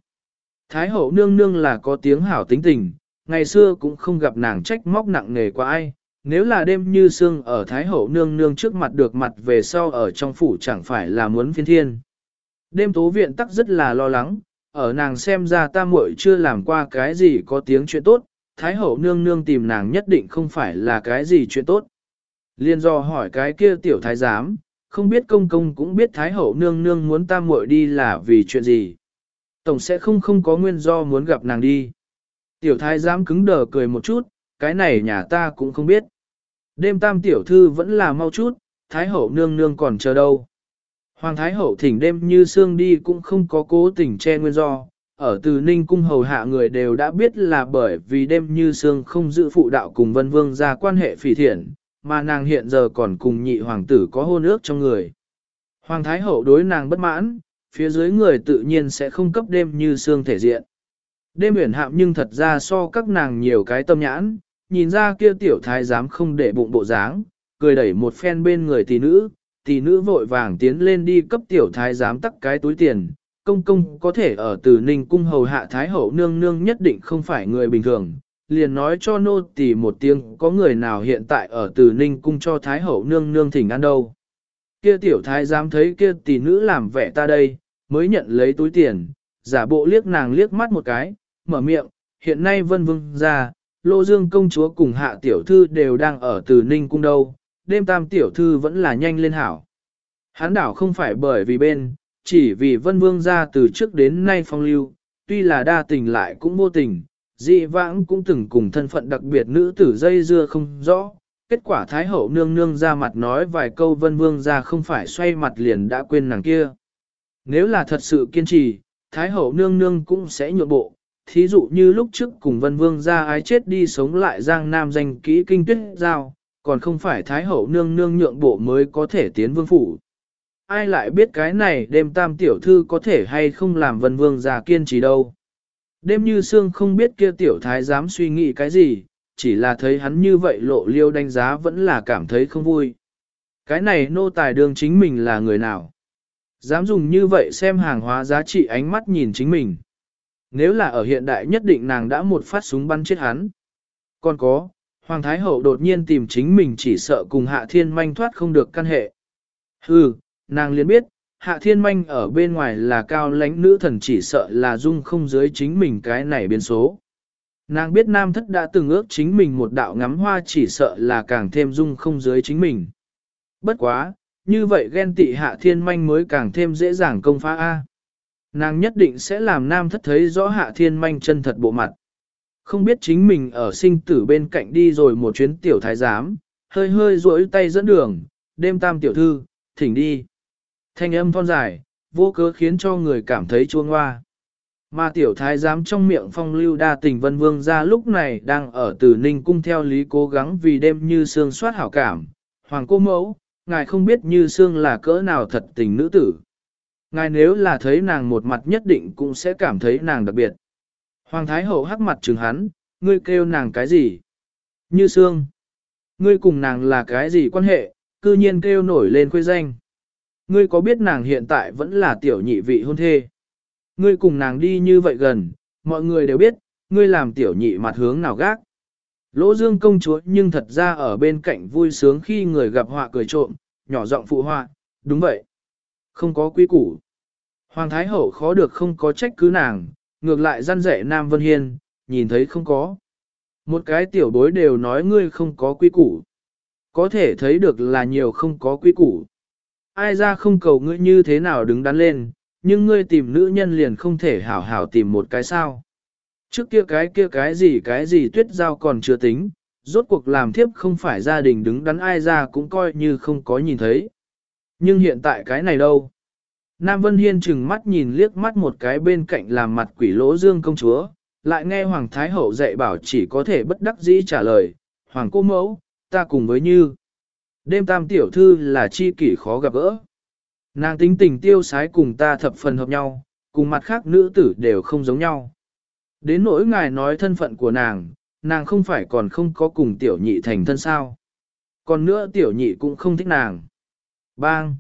Thái Hậu nương nương là có tiếng hảo tính tình, ngày xưa cũng không gặp nàng trách móc nặng nề qua ai, nếu là đêm như sương ở Thái Hậu nương nương trước mặt được mặt về sau ở trong phủ chẳng phải là muốn phiên thiên. Đêm tố viện tắc rất là lo lắng, ở nàng xem ra ta muội chưa làm qua cái gì có tiếng chuyện tốt, Thái Hậu nương nương tìm nàng nhất định không phải là cái gì chuyện tốt. Liên do hỏi cái kia tiểu thái giám, không biết công công cũng biết Thái Hậu nương nương muốn ta muội đi là vì chuyện gì. Tổng sẽ không không có nguyên do muốn gặp nàng đi. Tiểu thái giám cứng đờ cười một chút, cái này nhà ta cũng không biết. Đêm tam tiểu thư vẫn là mau chút, Thái Hậu nương nương còn chờ đâu. Hoàng Thái Hậu thỉnh đêm như xương đi cũng không có cố tình che nguyên do, ở từ Ninh Cung hầu hạ người đều đã biết là bởi vì đêm như xương không giữ phụ đạo cùng vân vương ra quan hệ phỉ thiện, mà nàng hiện giờ còn cùng nhị hoàng tử có hôn ước trong người. Hoàng Thái Hậu đối nàng bất mãn, phía dưới người tự nhiên sẽ không cấp đêm như xương thể diện. Đêm uyển hạm nhưng thật ra so các nàng nhiều cái tâm nhãn, nhìn ra kia tiểu thái dám không để bụng bộ dáng, cười đẩy một phen bên người tỷ nữ, tỷ nữ vội vàng tiến lên đi cấp tiểu thái giám tắc cái túi tiền, công công có thể ở từ ninh cung hầu hạ thái hậu nương nương nhất định không phải người bình thường, liền nói cho nô tỳ một tiếng có người nào hiện tại ở từ ninh cung cho thái hậu nương nương thỉnh ăn đâu. Kia tiểu thái dám thấy kia tỷ nữ làm vẻ ta đây, mới nhận lấy túi tiền, giả bộ liếc nàng liếc mắt một cái, mở miệng, hiện nay vân vương ra, lô dương công chúa cùng hạ tiểu thư đều đang ở từ ninh cung đâu, đêm tam tiểu thư vẫn là nhanh lên hảo. Hán đảo không phải bởi vì bên, chỉ vì vân vương ra từ trước đến nay phong lưu, tuy là đa tình lại cũng vô tình, dị vãng cũng từng cùng thân phận đặc biệt nữ tử dây dưa không rõ. Kết quả Thái hậu nương nương ra mặt nói vài câu vân vương ra không phải xoay mặt liền đã quên nàng kia. Nếu là thật sự kiên trì, Thái hậu nương nương cũng sẽ nhượng bộ. Thí dụ như lúc trước cùng vân vương ra ái chết đi sống lại giang nam danh kỹ kinh tuyết giao, còn không phải Thái hậu nương nương nhượng bộ mới có thể tiến vương phủ. Ai lại biết cái này đêm tam tiểu thư có thể hay không làm vân vương ra kiên trì đâu. Đêm như xương không biết kia tiểu thái dám suy nghĩ cái gì, chỉ là thấy hắn như vậy lộ liêu đánh giá vẫn là cảm thấy không vui. Cái này nô tài đương chính mình là người nào? Dám dùng như vậy xem hàng hóa giá trị ánh mắt nhìn chính mình. Nếu là ở hiện đại nhất định nàng đã một phát súng bắn chết hắn. Còn có, Hoàng Thái Hậu đột nhiên tìm chính mình chỉ sợ cùng Hạ Thiên Manh thoát không được căn hệ. Hừ, nàng liền biết, Hạ Thiên Manh ở bên ngoài là cao lãnh nữ thần chỉ sợ là dung không dưới chính mình cái này biến số. Nàng biết nam thất đã từng ước chính mình một đạo ngắm hoa chỉ sợ là càng thêm dung không dưới chính mình. Bất quá, như vậy ghen tị Hạ Thiên Manh mới càng thêm dễ dàng công phá A. Nàng nhất định sẽ làm nam thất thấy rõ Hạ Thiên Manh chân thật bộ mặt không biết chính mình ở sinh tử bên cạnh đi rồi một chuyến tiểu thái giám, hơi hơi duỗi tay dẫn đường, đêm tam tiểu thư, thỉnh đi. Thanh âm thon dài, vô cớ khiến cho người cảm thấy chuông hoa. Mà tiểu thái giám trong miệng phong lưu đa tình vân vương ra lúc này đang ở Tử ninh cung theo lý cố gắng vì đêm như sương soát hảo cảm. Hoàng cô mẫu, ngài không biết như sương là cỡ nào thật tình nữ tử. Ngài nếu là thấy nàng một mặt nhất định cũng sẽ cảm thấy nàng đặc biệt. Hoàng Thái Hậu hắc mặt trừng hắn, ngươi kêu nàng cái gì? Như xương. Ngươi cùng nàng là cái gì quan hệ, cư nhiên kêu nổi lên khuê danh. Ngươi có biết nàng hiện tại vẫn là tiểu nhị vị hôn thê? Ngươi cùng nàng đi như vậy gần, mọi người đều biết, ngươi làm tiểu nhị mặt hướng nào gác. Lỗ dương công chúa nhưng thật ra ở bên cạnh vui sướng khi người gặp họa cười trộm, nhỏ giọng phụ họa, đúng vậy. Không có quý củ. Hoàng Thái Hậu khó được không có trách cứ nàng, ngược lại răn rẻ Nam Vân Hiên, nhìn thấy không có. Một cái tiểu bối đều nói ngươi không có quy củ. Có thể thấy được là nhiều không có quy củ. Ai ra không cầu ngươi như thế nào đứng đắn lên, nhưng ngươi tìm nữ nhân liền không thể hảo hảo tìm một cái sao. Trước kia cái kia cái gì cái gì tuyết giao còn chưa tính, rốt cuộc làm thiếp không phải gia đình đứng đắn ai ra cũng coi như không có nhìn thấy. Nhưng hiện tại cái này đâu? Nam Vân Hiên chừng mắt nhìn liếc mắt một cái bên cạnh làm mặt quỷ lỗ dương công chúa, lại nghe Hoàng Thái Hậu dạy bảo chỉ có thể bất đắc dĩ trả lời, Hoàng cô mẫu, ta cùng với như. Đêm tam tiểu thư là chi kỷ khó gặp gỡ. Nàng tính tình tiêu sái cùng ta thập phần hợp nhau, cùng mặt khác nữ tử đều không giống nhau. Đến nỗi ngài nói thân phận của nàng, nàng không phải còn không có cùng tiểu nhị thành thân sao. Còn nữa tiểu nhị cũng không thích nàng. Bang!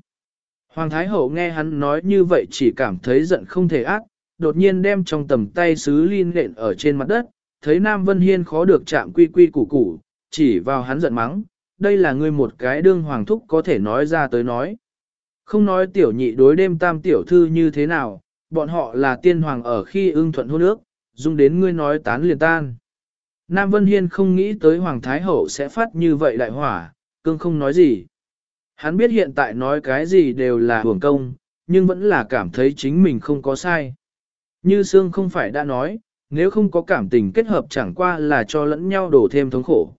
Hoàng Thái Hậu nghe hắn nói như vậy chỉ cảm thấy giận không thể ác, đột nhiên đem trong tầm tay sứ liên lện ở trên mặt đất, thấy Nam Vân Hiên khó được chạm quy quy củ củ, chỉ vào hắn giận mắng, đây là ngươi một cái đương hoàng thúc có thể nói ra tới nói. Không nói tiểu nhị đối đêm tam tiểu thư như thế nào, bọn họ là tiên hoàng ở khi ưng thuận hôn ước, dung đến ngươi nói tán liền tan. Nam Vân Hiên không nghĩ tới Hoàng Thái Hậu sẽ phát như vậy đại hỏa, cương không nói gì. Hắn biết hiện tại nói cái gì đều là hưởng công, nhưng vẫn là cảm thấy chính mình không có sai. Như Sương không phải đã nói, nếu không có cảm tình kết hợp chẳng qua là cho lẫn nhau đổ thêm thống khổ.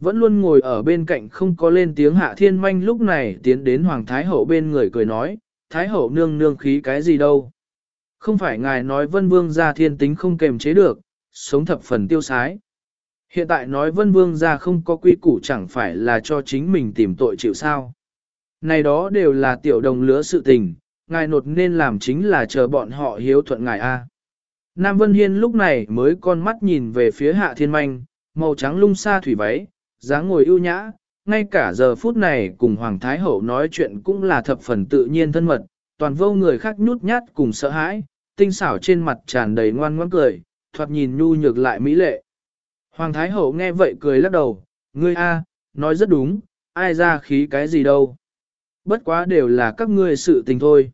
Vẫn luôn ngồi ở bên cạnh không có lên tiếng hạ thiên manh lúc này tiến đến Hoàng Thái Hậu bên người cười nói, Thái Hậu nương nương khí cái gì đâu. Không phải ngài nói vân vương gia thiên tính không kềm chế được, sống thập phần tiêu sái. Hiện tại nói vân vương gia không có quy củ chẳng phải là cho chính mình tìm tội chịu sao. Này đó đều là tiểu đồng lứa sự tình, ngài nột nên làm chính là chờ bọn họ hiếu thuận ngài A. Nam Vân Hiên lúc này mới con mắt nhìn về phía hạ thiên manh, màu trắng lung xa thủy váy, dáng ngồi ưu nhã, ngay cả giờ phút này cùng Hoàng Thái Hậu nói chuyện cũng là thập phần tự nhiên thân mật, toàn vô người khác nhút nhát cùng sợ hãi, tinh xảo trên mặt tràn đầy ngoan ngoãn cười, thoạt nhìn nhu nhược lại mỹ lệ. Hoàng Thái Hậu nghe vậy cười lắc đầu, ngươi a, nói rất đúng, ai ra khí cái gì đâu. Bất quá đều là các ngươi sự tình thôi.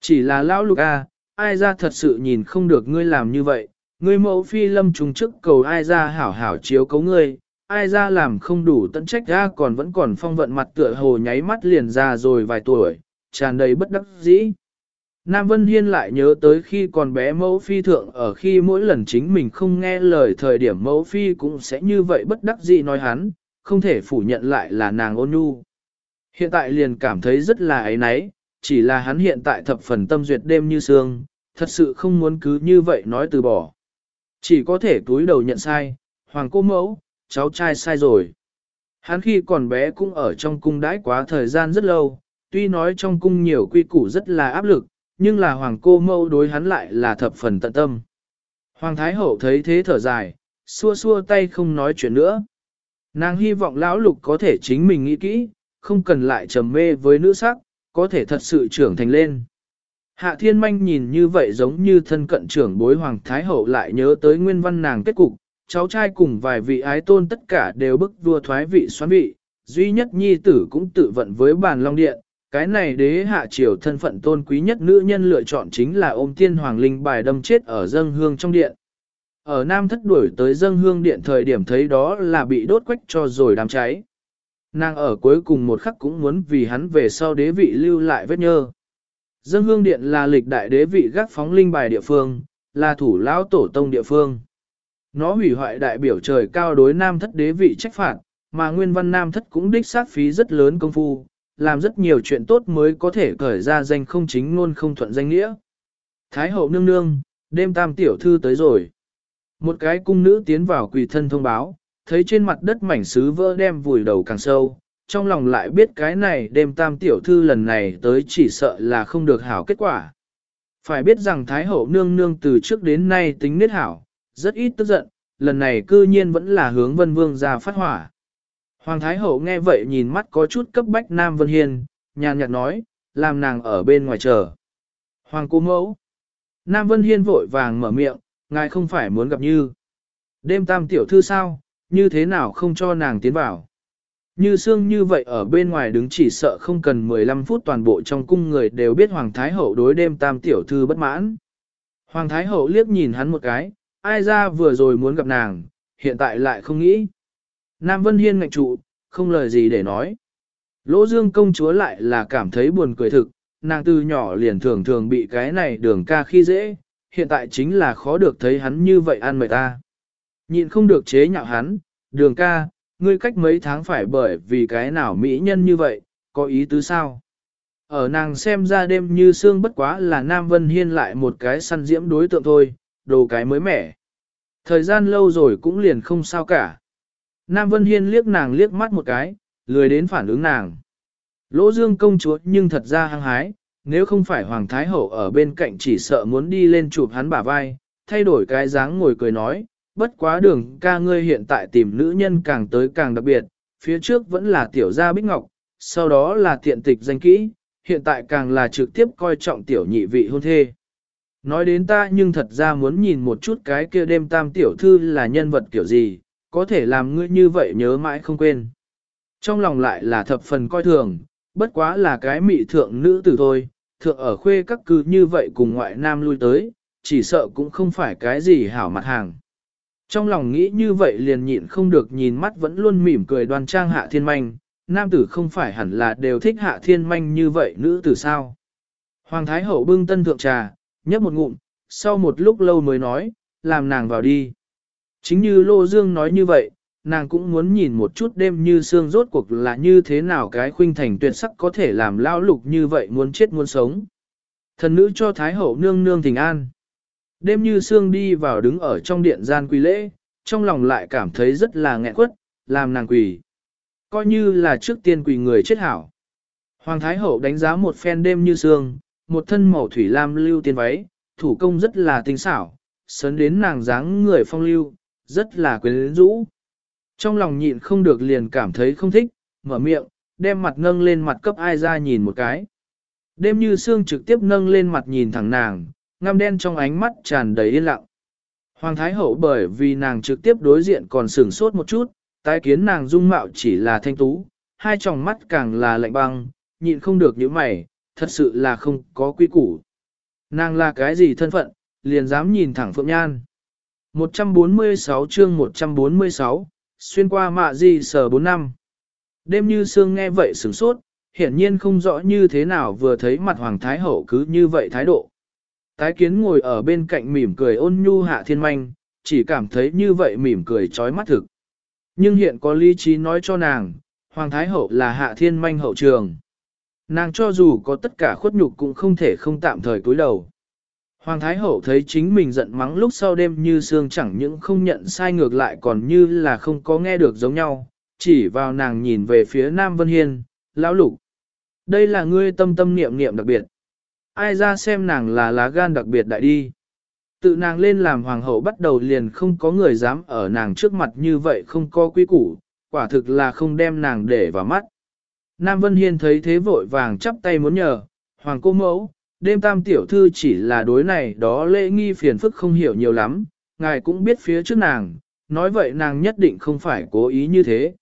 Chỉ là lão lục a, ai ra thật sự nhìn không được ngươi làm như vậy, ngươi mẫu phi lâm trùng chức cầu ai ra hảo hảo chiếu cấu ngươi, ai ra làm không đủ tận trách ra còn vẫn còn phong vận mặt tựa hồ nháy mắt liền ra rồi vài tuổi, tràn đầy bất đắc dĩ. Nam Vân Hiên lại nhớ tới khi còn bé mẫu phi thượng ở khi mỗi lần chính mình không nghe lời thời điểm mẫu phi cũng sẽ như vậy bất đắc dĩ nói hắn, không thể phủ nhận lại là nàng ôn nhu. Hiện tại liền cảm thấy rất là ấy náy, chỉ là hắn hiện tại thập phần tâm duyệt đêm như sương, thật sự không muốn cứ như vậy nói từ bỏ. Chỉ có thể túi đầu nhận sai, hoàng cô mẫu, cháu trai sai rồi. Hắn khi còn bé cũng ở trong cung đãi quá thời gian rất lâu, tuy nói trong cung nhiều quy củ rất là áp lực, nhưng là hoàng cô mâu đối hắn lại là thập phần tận tâm. Hoàng Thái Hậu thấy thế thở dài, xua xua tay không nói chuyện nữa. Nàng hy vọng lão lục có thể chính mình nghĩ kỹ, không cần lại trầm mê với nữ sắc, có thể thật sự trưởng thành lên. Hạ thiên manh nhìn như vậy giống như thân cận trưởng bối Hoàng Thái Hậu lại nhớ tới nguyên văn nàng kết cục, cháu trai cùng vài vị ái tôn tất cả đều bức vua thoái vị xoán vị, duy nhất nhi tử cũng tự vận với bàn long điện, cái này đế hạ triều thân phận tôn quý nhất nữ nhân lựa chọn chính là ôm tiên hoàng linh bài đâm chết ở dâng hương trong điện. Ở Nam thất đuổi tới dâng hương điện thời điểm thấy đó là bị đốt quách cho rồi đám cháy. Nàng ở cuối cùng một khắc cũng muốn vì hắn về sau đế vị lưu lại vết nhơ. Dâng hương điện là lịch đại đế vị gác phóng linh bài địa phương, là thủ lão tổ tông địa phương. Nó hủy hoại đại biểu trời cao đối nam thất đế vị trách phạt, mà nguyên văn nam thất cũng đích sát phí rất lớn công phu, làm rất nhiều chuyện tốt mới có thể cởi ra danh không chính luôn không thuận danh nghĩa. Thái hậu nương nương, đêm tam tiểu thư tới rồi. Một cái cung nữ tiến vào quỳ thân thông báo, thấy trên mặt đất mảnh sứ vỡ đem vùi đầu càng sâu, trong lòng lại biết cái này đêm tam tiểu thư lần này tới chỉ sợ là không được hảo kết quả. Phải biết rằng Thái hậu nương nương từ trước đến nay tính nết hảo, rất ít tức giận, lần này cư nhiên vẫn là hướng vân vương ra phát hỏa. Hoàng Thái Hậu nghe vậy nhìn mắt có chút cấp bách Nam Vân Hiên, nhàn nhạt nói, làm nàng ở bên ngoài chờ. Hoàng cô mẫu. Nam Vân Hiên vội vàng mở miệng, ngài không phải muốn gặp như. Đêm tam tiểu thư sao, như thế nào không cho nàng tiến vào. Như xương như vậy ở bên ngoài đứng chỉ sợ không cần 15 phút toàn bộ trong cung người đều biết Hoàng Thái Hậu đối đêm tam tiểu thư bất mãn. Hoàng Thái Hậu liếc nhìn hắn một cái, ai ra vừa rồi muốn gặp nàng, hiện tại lại không nghĩ. Nam Vân Hiên ngạch trụ, không lời gì để nói. Lỗ Dương công chúa lại là cảm thấy buồn cười thực, nàng từ nhỏ liền thường thường bị cái này đường ca khi dễ, hiện tại chính là khó được thấy hắn như vậy ăn mời ta. Nhịn không được chế nhạo hắn, đường ca, ngươi cách mấy tháng phải bởi vì cái nào mỹ nhân như vậy, có ý tứ sao? Ở nàng xem ra đêm như xương bất quá là Nam Vân Hiên lại một cái săn diễm đối tượng thôi, đồ cái mới mẻ. Thời gian lâu rồi cũng liền không sao cả. Nam Vân Hiên liếc nàng liếc mắt một cái, lười đến phản ứng nàng. Lỗ Dương công chúa nhưng thật ra hăng hái, nếu không phải Hoàng Thái Hậu ở bên cạnh chỉ sợ muốn đi lên chụp hắn bả vai, thay đổi cái dáng ngồi cười nói, bất quá đường ca ngươi hiện tại tìm nữ nhân càng tới càng đặc biệt, phía trước vẫn là tiểu gia bích ngọc, sau đó là tiện tịch danh kỹ, hiện tại càng là trực tiếp coi trọng tiểu nhị vị hôn thê. Nói đến ta nhưng thật ra muốn nhìn một chút cái kia đêm tam tiểu thư là nhân vật kiểu gì, có thể làm ngươi như vậy nhớ mãi không quên. Trong lòng lại là thập phần coi thường, bất quá là cái mị thượng nữ tử thôi, thượng ở khuê các cứ như vậy cùng ngoại nam lui tới, chỉ sợ cũng không phải cái gì hảo mặt hàng. Trong lòng nghĩ như vậy liền nhịn không được nhìn mắt vẫn luôn mỉm cười đoan trang hạ thiên manh, nam tử không phải hẳn là đều thích hạ thiên manh như vậy nữ tử sao. Hoàng Thái Hậu bưng tân thượng trà, nhấp một ngụm, sau một lúc lâu mới nói, làm nàng vào đi. Chính như Lô Dương nói như vậy, nàng cũng muốn nhìn một chút đêm như xương rốt cuộc là như thế nào cái khuynh thành tuyệt sắc có thể làm lao lục như vậy muốn chết muốn sống. Thần nữ cho Thái Hậu nương nương thỉnh an. Đêm như xương đi vào đứng ở trong điện gian quỳ lễ, trong lòng lại cảm thấy rất là nghẹn quất, làm nàng quỳ. Coi như là trước tiên quỳ người chết hảo. Hoàng Thái Hậu đánh giá một phen đêm như xương, một thân màu thủy lam lưu tiên váy, thủ công rất là tinh xảo, sấn đến nàng dáng người phong lưu, rất là quyến rũ. Trong lòng nhịn không được liền cảm thấy không thích, mở miệng, đem mặt nâng lên mặt cấp ai ra nhìn một cái. Đêm như xương trực tiếp nâng lên mặt nhìn thẳng nàng, ngăm đen trong ánh mắt tràn đầy yên lặng. Hoàng Thái Hậu bởi vì nàng trực tiếp đối diện còn sửng sốt một chút, tái kiến nàng dung mạo chỉ là thanh tú, hai tròng mắt càng là lạnh băng, nhịn không được những mày, thật sự là không có quy củ. Nàng là cái gì thân phận, liền dám nhìn thẳng Phượng Nhan. 146 chương 146, xuyên qua mạ gì sở 4 năm. Đêm như sương nghe vậy sửng sốt, hiển nhiên không rõ như thế nào vừa thấy mặt Hoàng Thái Hậu cứ như vậy thái độ. Tái kiến ngồi ở bên cạnh mỉm cười ôn nhu hạ thiên manh, chỉ cảm thấy như vậy mỉm cười trói mắt thực. Nhưng hiện có lý trí nói cho nàng, Hoàng Thái Hậu là hạ thiên manh hậu trường. Nàng cho dù có tất cả khuất nhục cũng không thể không tạm thời cúi đầu. Hoàng Thái Hậu thấy chính mình giận mắng lúc sau đêm như xương chẳng những không nhận sai ngược lại còn như là không có nghe được giống nhau, chỉ vào nàng nhìn về phía Nam Vân Hiên, lão lục. Đây là ngươi tâm tâm niệm niệm đặc biệt. Ai ra xem nàng là lá gan đặc biệt đại đi. Tự nàng lên làm hoàng hậu bắt đầu liền không có người dám ở nàng trước mặt như vậy không có quý củ, quả thực là không đem nàng để vào mắt. Nam Vân Hiên thấy thế vội vàng chắp tay muốn nhờ, hoàng cô mẫu, đêm tam tiểu thư chỉ là đối này đó lễ nghi phiền phức không hiểu nhiều lắm, ngài cũng biết phía trước nàng, nói vậy nàng nhất định không phải cố ý như thế.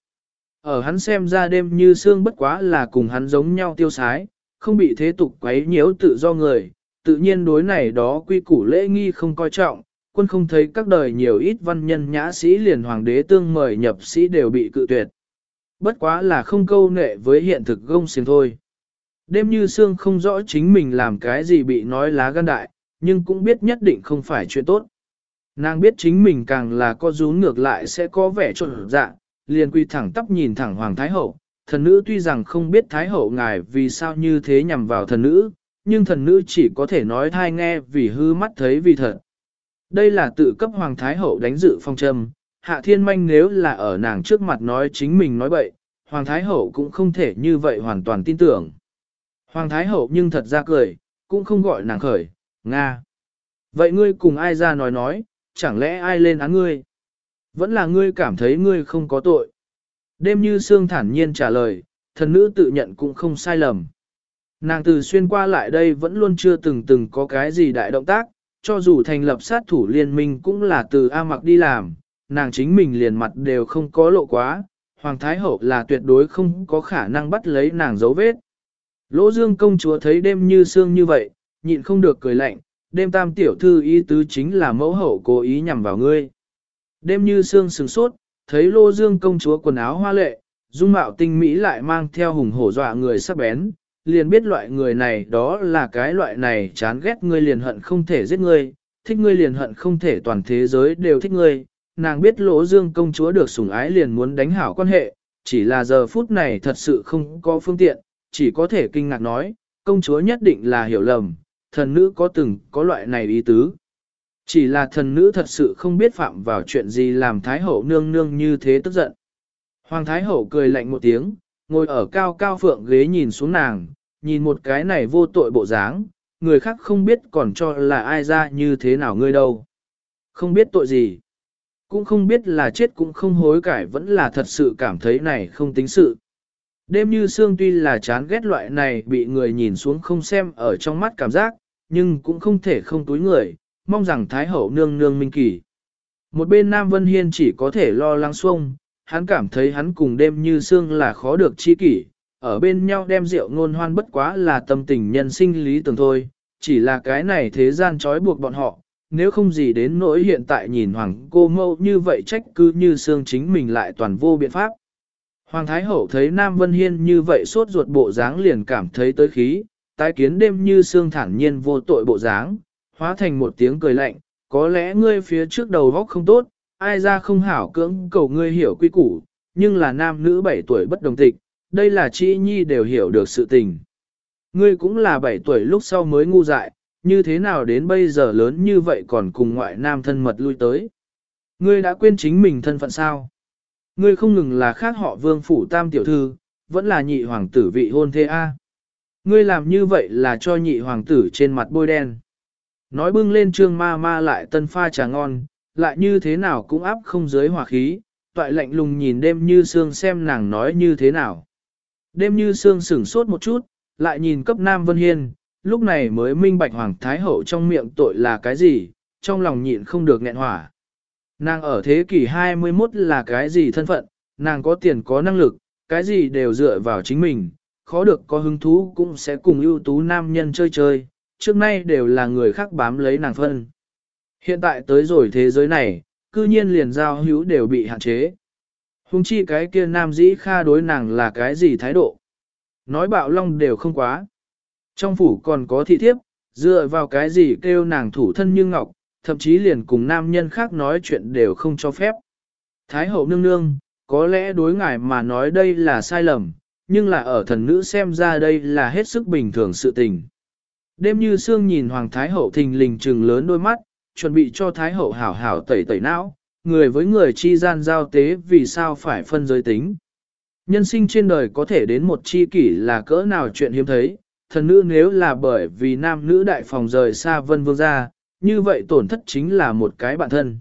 Ở hắn xem ra đêm như xương bất quá là cùng hắn giống nhau tiêu sái, không bị thế tục quấy nhiễu tự do người, tự nhiên đối này đó quy củ lễ nghi không coi trọng, quân không thấy các đời nhiều ít văn nhân nhã sĩ liền hoàng đế tương mời nhập sĩ đều bị cự tuyệt. Bất quá là không câu nệ với hiện thực gông xiềng thôi. Đêm như xương không rõ chính mình làm cái gì bị nói lá gan đại, nhưng cũng biết nhất định không phải chuyện tốt. Nàng biết chính mình càng là có rún ngược lại sẽ có vẻ trộn dạ, liền quy thẳng tắp nhìn thẳng Hoàng Thái Hậu. Thần nữ tuy rằng không biết Thái Hậu ngài vì sao như thế nhằm vào thần nữ, nhưng thần nữ chỉ có thể nói thai nghe vì hư mắt thấy vì thật. Đây là tự cấp Hoàng Thái Hậu đánh dự phong châm, Hạ Thiên Manh nếu là ở nàng trước mặt nói chính mình nói bậy, Hoàng Thái Hậu cũng không thể như vậy hoàn toàn tin tưởng. Hoàng Thái Hậu nhưng thật ra cười, cũng không gọi nàng khởi, Nga. Vậy ngươi cùng ai ra nói nói, chẳng lẽ ai lên án ngươi? Vẫn là ngươi cảm thấy ngươi không có tội. Đêm như sương thản nhiên trả lời, thần nữ tự nhận cũng không sai lầm. Nàng từ xuyên qua lại đây vẫn luôn chưa từng từng có cái gì đại động tác, cho dù thành lập sát thủ liên minh cũng là từ A mặc đi làm, nàng chính mình liền mặt đều không có lộ quá, Hoàng Thái Hậu là tuyệt đối không có khả năng bắt lấy nàng dấu vết. Lỗ Dương công chúa thấy đêm như sương như vậy, nhịn không được cười lạnh, đêm tam tiểu thư ý tứ chính là mẫu hậu cố ý nhằm vào ngươi. Đêm như sương sừng sốt, thấy Lô Dương công chúa quần áo hoa lệ, dung mạo tinh mỹ lại mang theo hùng hổ dọa người sắc bén, liền biết loại người này đó là cái loại này chán ghét ngươi liền hận không thể giết ngươi, thích ngươi liền hận không thể toàn thế giới đều thích ngươi. Nàng biết Lỗ Dương công chúa được sủng ái liền muốn đánh hảo quan hệ, chỉ là giờ phút này thật sự không có phương tiện, chỉ có thể kinh ngạc nói, công chúa nhất định là hiểu lầm, thần nữ có từng có loại này ý tứ. Chỉ là thần nữ thật sự không biết phạm vào chuyện gì làm Thái Hậu nương nương như thế tức giận. Hoàng Thái Hậu cười lạnh một tiếng, ngồi ở cao cao phượng ghế nhìn xuống nàng, nhìn một cái này vô tội bộ dáng, người khác không biết còn cho là ai ra như thế nào ngươi đâu. Không biết tội gì. Cũng không biết là chết cũng không hối cải vẫn là thật sự cảm thấy này không tính sự. Đêm như xương tuy là chán ghét loại này bị người nhìn xuống không xem ở trong mắt cảm giác, nhưng cũng không thể không túi người, mong rằng Thái Hậu nương nương minh kỳ. Một bên Nam Vân Hiên chỉ có thể lo lắng xuông, hắn cảm thấy hắn cùng đêm như xương là khó được chi kỷ, ở bên nhau đem rượu ngôn hoan bất quá là tâm tình nhân sinh lý tưởng thôi, chỉ là cái này thế gian trói buộc bọn họ, nếu không gì đến nỗi hiện tại nhìn hoàng cô mâu như vậy trách cứ như xương chính mình lại toàn vô biện pháp. Hoàng Thái Hậu thấy Nam Vân Hiên như vậy sốt ruột bộ dáng liền cảm thấy tới khí, tái kiến đêm như xương thản nhiên vô tội bộ dáng, hóa thành một tiếng cười lạnh, có lẽ ngươi phía trước đầu góc không tốt, ai ra không hảo cưỡng cầu ngươi hiểu quy củ, nhưng là nam nữ 7 tuổi bất đồng tịch, đây là chị nhi đều hiểu được sự tình. Ngươi cũng là 7 tuổi lúc sau mới ngu dại, như thế nào đến bây giờ lớn như vậy còn cùng ngoại nam thân mật lui tới. Ngươi đã quên chính mình thân phận sao? Ngươi không ngừng là khác họ vương phủ tam tiểu thư, vẫn là nhị hoàng tử vị hôn thê A. Ngươi làm như vậy là cho nhị hoàng tử trên mặt bôi đen. Nói bưng lên trương ma ma lại tân pha trà ngon, lại như thế nào cũng áp không dưới hòa khí, toại lạnh lùng nhìn đêm như sương xem nàng nói như thế nào. Đêm như sương sửng sốt một chút, lại nhìn cấp Nam Vân Hiên, lúc này mới minh bạch Hoàng Thái Hậu trong miệng tội là cái gì, trong lòng nhịn không được nghẹn hỏa. Nàng ở thế kỷ 21 là cái gì thân phận, nàng có tiền có năng lực, cái gì đều dựa vào chính mình, khó được có hứng thú cũng sẽ cùng ưu tú nam nhân chơi chơi, trước nay đều là người khác bám lấy nàng phân. Hiện tại tới rồi thế giới này, cư nhiên liền giao hữu đều bị hạn chế. Hùng chi cái kia nam dĩ kha đối nàng là cái gì thái độ. Nói bạo long đều không quá. Trong phủ còn có thị thiếp, dựa vào cái gì kêu nàng thủ thân như ngọc, thậm chí liền cùng nam nhân khác nói chuyện đều không cho phép. Thái hậu nương nương, có lẽ đối ngài mà nói đây là sai lầm, nhưng là ở thần nữ xem ra đây là hết sức bình thường sự tình. Đêm như sương nhìn Hoàng Thái hậu thình lình trừng lớn đôi mắt, chuẩn bị cho Thái hậu hảo hảo tẩy tẩy não, người với người chi gian giao tế vì sao phải phân giới tính. Nhân sinh trên đời có thể đến một chi kỷ là cỡ nào chuyện hiếm thấy, thần nữ nếu là bởi vì nam nữ đại phòng rời xa vân vương ra, như vậy tổn thất chính là một cái bản thân.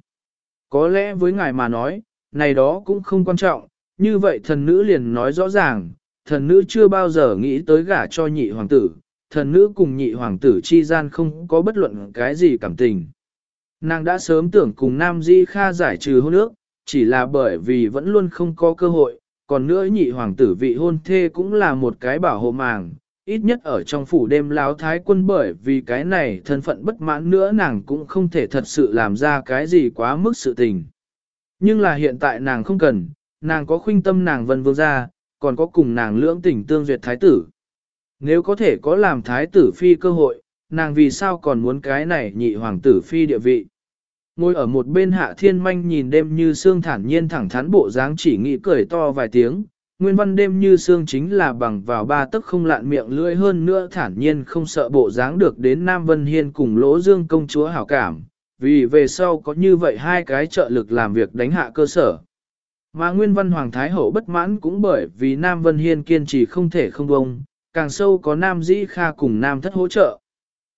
Có lẽ với ngài mà nói, này đó cũng không quan trọng, như vậy thần nữ liền nói rõ ràng, thần nữ chưa bao giờ nghĩ tới gả cho nhị hoàng tử, thần nữ cùng nhị hoàng tử chi gian không có bất luận cái gì cảm tình. Nàng đã sớm tưởng cùng Nam Di Kha giải trừ hôn ước, chỉ là bởi vì vẫn luôn không có cơ hội, còn nữa nhị hoàng tử vị hôn thê cũng là một cái bảo hộ màng, ít nhất ở trong phủ đêm láo thái quân bởi vì cái này thân phận bất mãn nữa nàng cũng không thể thật sự làm ra cái gì quá mức sự tình. Nhưng là hiện tại nàng không cần, nàng có khuynh tâm nàng vân vương ra, còn có cùng nàng lưỡng tình tương duyệt thái tử. Nếu có thể có làm thái tử phi cơ hội, nàng vì sao còn muốn cái này nhị hoàng tử phi địa vị. Ngồi ở một bên hạ thiên manh nhìn đêm như xương thản nhiên thẳng thắn bộ dáng chỉ nghĩ cười to vài tiếng, nguyên văn đêm như xương chính là bằng vào ba tấc không lạn miệng lưỡi hơn nữa thản nhiên không sợ bộ dáng được đến Nam Vân Hiên cùng lỗ dương công chúa hảo cảm, vì về sau có như vậy hai cái trợ lực làm việc đánh hạ cơ sở. Mà nguyên văn Hoàng Thái Hậu bất mãn cũng bởi vì Nam Vân Hiên kiên trì không thể không bông, càng sâu có Nam Dĩ Kha cùng Nam Thất hỗ trợ.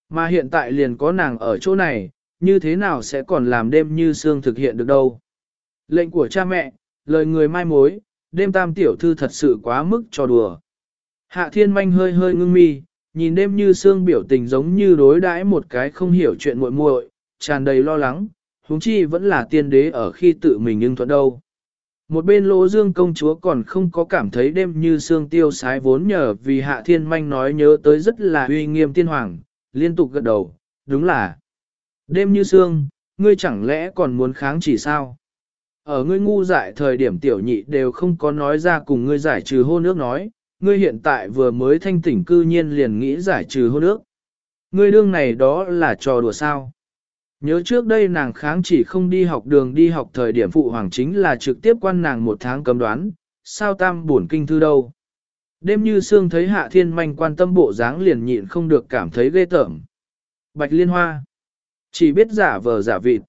Mà hiện tại liền có nàng ở chỗ này, như thế nào sẽ còn làm đêm như xương thực hiện được đâu. Lệnh của cha mẹ, lời người mai mối, đêm tam tiểu thư thật sự quá mức cho đùa. Hạ thiên manh hơi hơi ngưng mi, nhìn đêm như xương biểu tình giống như đối đãi một cái không hiểu chuyện muội muội, tràn đầy lo lắng, huống chi vẫn là tiên đế ở khi tự mình nhưng thuận đâu. Một bên lỗ dương công chúa còn không có cảm thấy đêm như xương tiêu sái vốn nhờ vì hạ thiên manh nói nhớ tới rất là uy nghiêm tiên hoàng, liên tục gật đầu, đúng là. Đêm như xương, ngươi chẳng lẽ còn muốn kháng chỉ sao? Ở ngươi ngu dại thời điểm tiểu nhị đều không có nói ra cùng ngươi giải trừ hôn ước nói, ngươi hiện tại vừa mới thanh tỉnh cư nhiên liền nghĩ giải trừ hôn ước. Ngươi đương này đó là trò đùa sao? Nhớ trước đây nàng kháng chỉ không đi học đường đi học thời điểm phụ hoàng chính là trực tiếp quan nàng một tháng cấm đoán, sao tam buồn kinh thư đâu. Đêm như sương thấy hạ thiên manh quan tâm bộ dáng liền nhịn không được cảm thấy ghê tởm. Bạch liên hoa. Chỉ biết giả vờ giả vịt.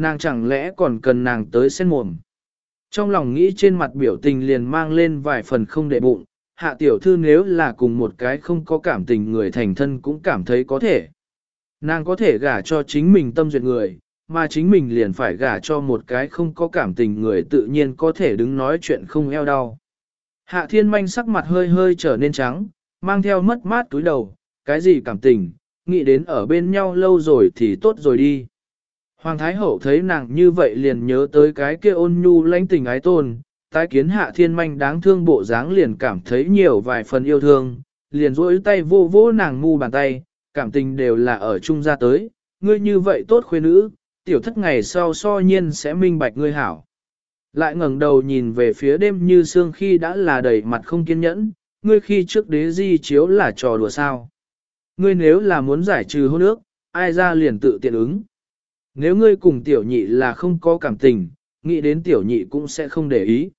Nàng chẳng lẽ còn cần nàng tới sen mồm. Trong lòng nghĩ trên mặt biểu tình liền mang lên vài phần không để bụng, hạ tiểu thư nếu là cùng một cái không có cảm tình người thành thân cũng cảm thấy có thể. Nàng có thể gả cho chính mình tâm duyệt người, mà chính mình liền phải gả cho một cái không có cảm tình người tự nhiên có thể đứng nói chuyện không eo đau. Hạ thiên manh sắc mặt hơi hơi trở nên trắng, mang theo mất mát túi đầu, cái gì cảm tình, nghĩ đến ở bên nhau lâu rồi thì tốt rồi đi. Hoàng Thái Hậu thấy nàng như vậy liền nhớ tới cái kia ôn nhu lãnh tình ái tôn, tái kiến hạ thiên manh đáng thương bộ dáng liền cảm thấy nhiều vài phần yêu thương, liền rỗi tay vô vô nàng mu bàn tay, cảm tình đều là ở chung ra tới, ngươi như vậy tốt khuê nữ, tiểu thất ngày sau so nhiên sẽ minh bạch ngươi hảo. Lại ngẩng đầu nhìn về phía đêm như sương khi đã là đầy mặt không kiên nhẫn, ngươi khi trước đế di chiếu là trò đùa sao. Ngươi nếu là muốn giải trừ hôn ước, ai ra liền tự tiện ứng. Nếu ngươi cùng tiểu nhị là không có cảm tình, nghĩ đến tiểu nhị cũng sẽ không để ý.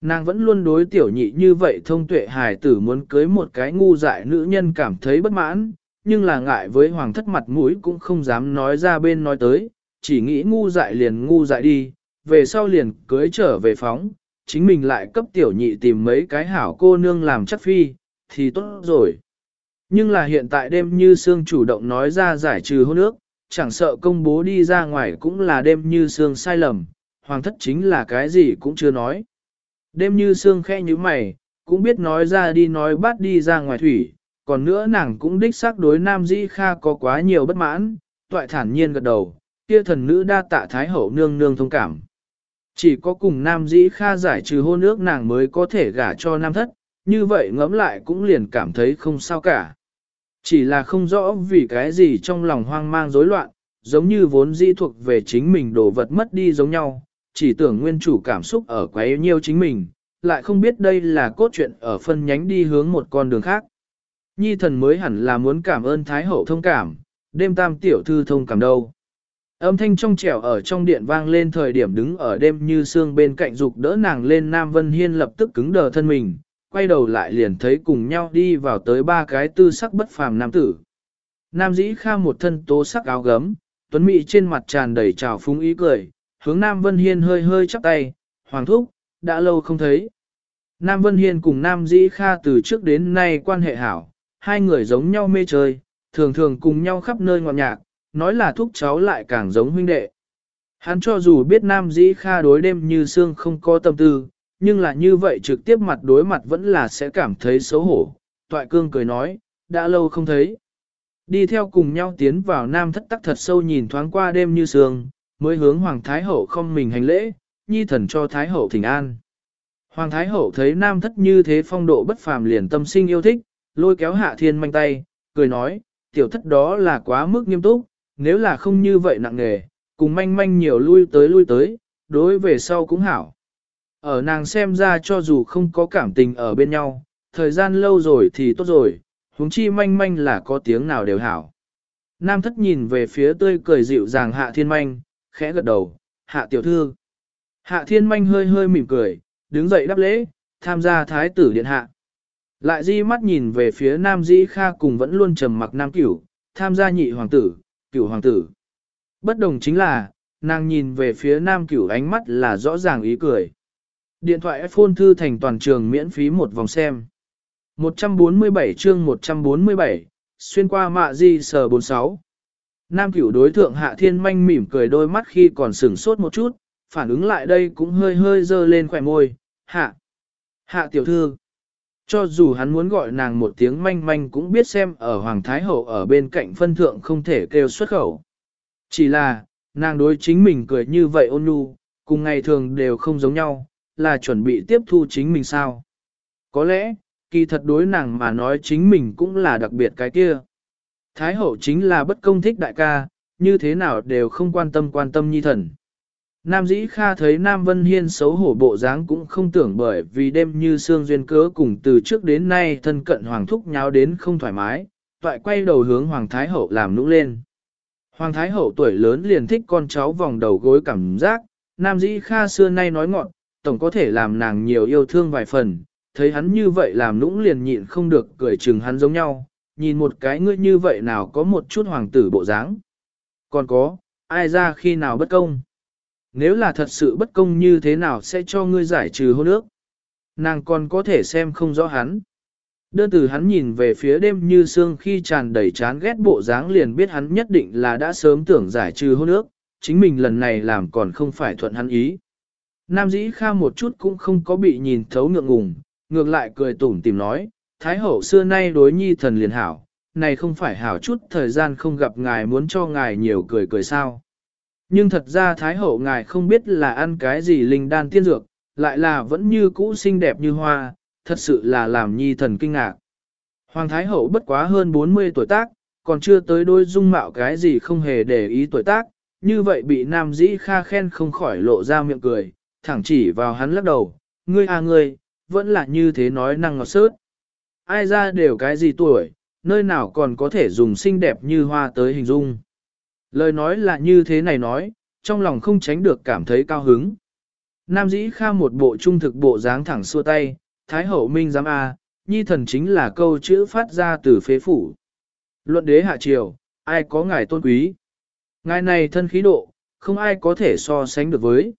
Nàng vẫn luôn đối tiểu nhị như vậy thông tuệ hài tử muốn cưới một cái ngu dại nữ nhân cảm thấy bất mãn, nhưng là ngại với hoàng thất mặt mũi cũng không dám nói ra bên nói tới, chỉ nghĩ ngu dại liền ngu dại đi, về sau liền cưới trở về phóng, chính mình lại cấp tiểu nhị tìm mấy cái hảo cô nương làm chắc phi, thì tốt rồi. Nhưng là hiện tại đêm như sương chủ động nói ra giải trừ hôn ước, chẳng sợ công bố đi ra ngoài cũng là đêm như sương sai lầm, hoàng thất chính là cái gì cũng chưa nói. Đêm như sương khẽ như mày, cũng biết nói ra đi nói bắt đi ra ngoài thủy, còn nữa nàng cũng đích xác đối nam dĩ kha có quá nhiều bất mãn, toại thản nhiên gật đầu, kia thần nữ đa tạ thái hậu nương nương thông cảm. Chỉ có cùng nam dĩ kha giải trừ hôn ước nàng mới có thể gả cho nam thất, như vậy ngẫm lại cũng liền cảm thấy không sao cả. Chỉ là không rõ vì cái gì trong lòng hoang mang rối loạn, giống như vốn di thuộc về chính mình đồ vật mất đi giống nhau, chỉ tưởng nguyên chủ cảm xúc ở quá yêu nhiêu chính mình, lại không biết đây là cốt truyện ở phân nhánh đi hướng một con đường khác. Nhi thần mới hẳn là muốn cảm ơn Thái Hậu thông cảm, đêm tam tiểu thư thông cảm đâu. Âm thanh trong trẻo ở trong điện vang lên thời điểm đứng ở đêm như xương bên cạnh dục đỡ nàng lên Nam Vân Hiên lập tức cứng đờ thân mình, quay đầu lại liền thấy cùng nhau đi vào tới ba cái tư sắc bất phàm nam tử. Nam dĩ kha một thân tố sắc áo gấm, tuấn mỹ trên mặt tràn đầy trào phúng ý cười, hướng Nam Vân Hiên hơi hơi chắp tay, hoàng thúc, đã lâu không thấy. Nam Vân Hiên cùng Nam dĩ kha từ trước đến nay quan hệ hảo, hai người giống nhau mê chơi, thường thường cùng nhau khắp nơi ngọt nhạc, nói là thúc cháu lại càng giống huynh đệ. Hắn cho dù biết Nam Dĩ Kha đối đêm như xương không có tâm tư, nhưng là như vậy trực tiếp mặt đối mặt vẫn là sẽ cảm thấy xấu hổ. Toại cương cười nói, đã lâu không thấy. Đi theo cùng nhau tiến vào Nam thất tắc thật sâu nhìn thoáng qua đêm như sương, mới hướng Hoàng Thái Hậu không mình hành lễ, nhi thần cho Thái Hậu thỉnh an. Hoàng Thái Hậu thấy Nam thất như thế phong độ bất phàm liền tâm sinh yêu thích, lôi kéo hạ thiên manh tay, cười nói, tiểu thất đó là quá mức nghiêm túc, nếu là không như vậy nặng nề, cùng manh manh nhiều lui tới lui tới, đối về sau cũng hảo. Ở nàng xem ra cho dù không có cảm tình ở bên nhau, thời gian lâu rồi thì tốt rồi, huống chi manh manh là có tiếng nào đều hảo. Nam thất nhìn về phía tươi cười dịu dàng hạ thiên manh, khẽ gật đầu, hạ tiểu thư. Hạ thiên manh hơi hơi mỉm cười, đứng dậy đáp lễ, tham gia thái tử điện hạ. Lại di mắt nhìn về phía nam dĩ kha cùng vẫn luôn trầm mặc nam cửu, tham gia nhị hoàng tử, cửu hoàng tử. Bất đồng chính là, nàng nhìn về phía nam cửu ánh mắt là rõ ràng ý cười. Điện thoại iPhone thư thành toàn trường miễn phí một vòng xem. 147 chương 147, xuyên qua mạ di sờ 46. Nam cửu đối thượng hạ thiên manh mỉm cười đôi mắt khi còn sửng sốt một chút, phản ứng lại đây cũng hơi hơi dơ lên khỏe môi, hạ, hạ tiểu thư. Cho dù hắn muốn gọi nàng một tiếng manh manh cũng biết xem ở Hoàng Thái Hậu ở bên cạnh phân thượng không thể kêu xuất khẩu. Chỉ là, nàng đối chính mình cười như vậy ôn nhu, cùng ngày thường đều không giống nhau, là chuẩn bị tiếp thu chính mình sao. Có lẽ, kỳ thật đối nàng mà nói chính mình cũng là đặc biệt cái kia. Thái hậu chính là bất công thích đại ca, như thế nào đều không quan tâm quan tâm nhi thần. Nam dĩ kha thấy Nam Vân Hiên xấu hổ bộ dáng cũng không tưởng bởi vì đêm như xương duyên cớ cùng từ trước đến nay thân cận Hoàng Thúc nháo đến không thoải mái, toại quay đầu hướng Hoàng Thái Hậu làm nũng lên. Hoàng Thái Hậu tuổi lớn liền thích con cháu vòng đầu gối cảm giác, Nam dĩ kha xưa nay nói ngọn, tổng có thể làm nàng nhiều yêu thương vài phần, thấy hắn như vậy làm nũng liền nhịn không được cười chừng hắn giống nhau, nhìn một cái ngươi như vậy nào có một chút hoàng tử bộ dáng. Còn có, ai ra khi nào bất công? Nếu là thật sự bất công như thế nào sẽ cho ngươi giải trừ hôn ước? Nàng còn có thể xem không rõ hắn. Đơn từ hắn nhìn về phía đêm như sương khi tràn đầy chán ghét bộ dáng liền biết hắn nhất định là đã sớm tưởng giải trừ hôn ước, chính mình lần này làm còn không phải thuận hắn ý. Nam dĩ kha một chút cũng không có bị nhìn thấu ngượng ngùng, ngược lại cười tủm tìm nói, Thái hậu xưa nay đối nhi thần liền hảo, này không phải hảo chút thời gian không gặp ngài muốn cho ngài nhiều cười cười sao. Nhưng thật ra Thái hậu ngài không biết là ăn cái gì linh đan tiên dược, lại là vẫn như cũ xinh đẹp như hoa, thật sự là làm nhi thần kinh ngạc. Hoàng Thái hậu bất quá hơn 40 tuổi tác, còn chưa tới đôi dung mạo cái gì không hề để ý tuổi tác, như vậy bị nam dĩ kha khen không khỏi lộ ra miệng cười, thẳng chỉ vào hắn lắc đầu, ngươi à ngươi, vẫn là như thế nói năng ngọt sớt. Ai ra đều cái gì tuổi, nơi nào còn có thể dùng xinh đẹp như hoa tới hình dung. Lời nói là như thế này nói, trong lòng không tránh được cảm thấy cao hứng. Nam dĩ kha một bộ trung thực bộ dáng thẳng xua tay, Thái hậu minh giám A, nhi thần chính là câu chữ phát ra từ phế phủ. Luận đế hạ triều, ai có ngài tôn quý. Ngài này thân khí độ, không ai có thể so sánh được với.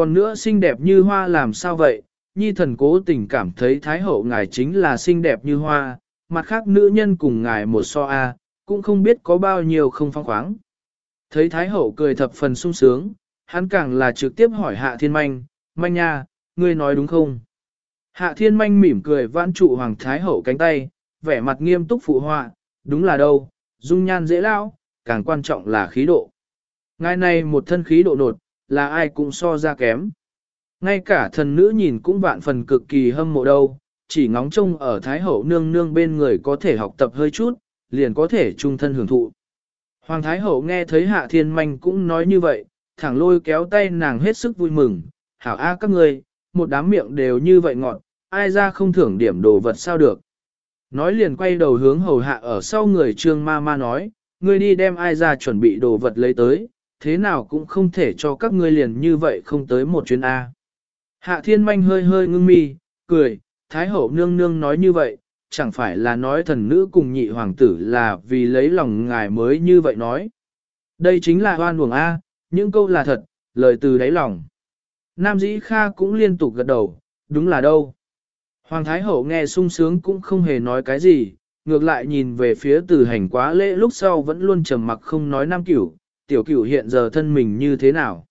Còn nữa xinh đẹp như hoa làm sao vậy, nhi thần cố tình cảm thấy thái hậu ngài chính là xinh đẹp như hoa, mặt khác nữ nhân cùng ngài một so a, cũng không biết có bao nhiêu không phong khoáng. Thấy thái hậu cười thập phần sung sướng, hắn càng là trực tiếp hỏi hạ thiên manh, manh nha, ngươi nói đúng không? Hạ thiên manh mỉm cười vãn trụ hoàng thái hậu cánh tay, vẻ mặt nghiêm túc phụ họa, đúng là đâu, dung nhan dễ lao, càng quan trọng là khí độ. Ngài này một thân khí độ nột, là ai cũng so ra kém. Ngay cả thần nữ nhìn cũng vạn phần cực kỳ hâm mộ đâu, chỉ ngóng trông ở Thái Hậu nương nương bên người có thể học tập hơi chút, liền có thể trung thân hưởng thụ. Hoàng Thái Hậu nghe thấy Hạ Thiên Manh cũng nói như vậy, thẳng lôi kéo tay nàng hết sức vui mừng, hảo a các ngươi, một đám miệng đều như vậy ngọt, ai ra không thưởng điểm đồ vật sao được. Nói liền quay đầu hướng hầu hạ ở sau người trương ma ma nói, ngươi đi đem ai ra chuẩn bị đồ vật lấy tới, thế nào cũng không thể cho các ngươi liền như vậy không tới một chuyến A. Hạ thiên manh hơi hơi ngưng mi, cười, thái hậu nương nương nói như vậy, chẳng phải là nói thần nữ cùng nhị hoàng tử là vì lấy lòng ngài mới như vậy nói. Đây chính là hoan uổng A, những câu là thật, lời từ đáy lòng. Nam dĩ kha cũng liên tục gật đầu, đúng là đâu. Hoàng thái hậu nghe sung sướng cũng không hề nói cái gì, ngược lại nhìn về phía từ hành quá lễ lúc sau vẫn luôn trầm mặc không nói nam cửu, tiểu cửu hiện giờ thân mình như thế nào.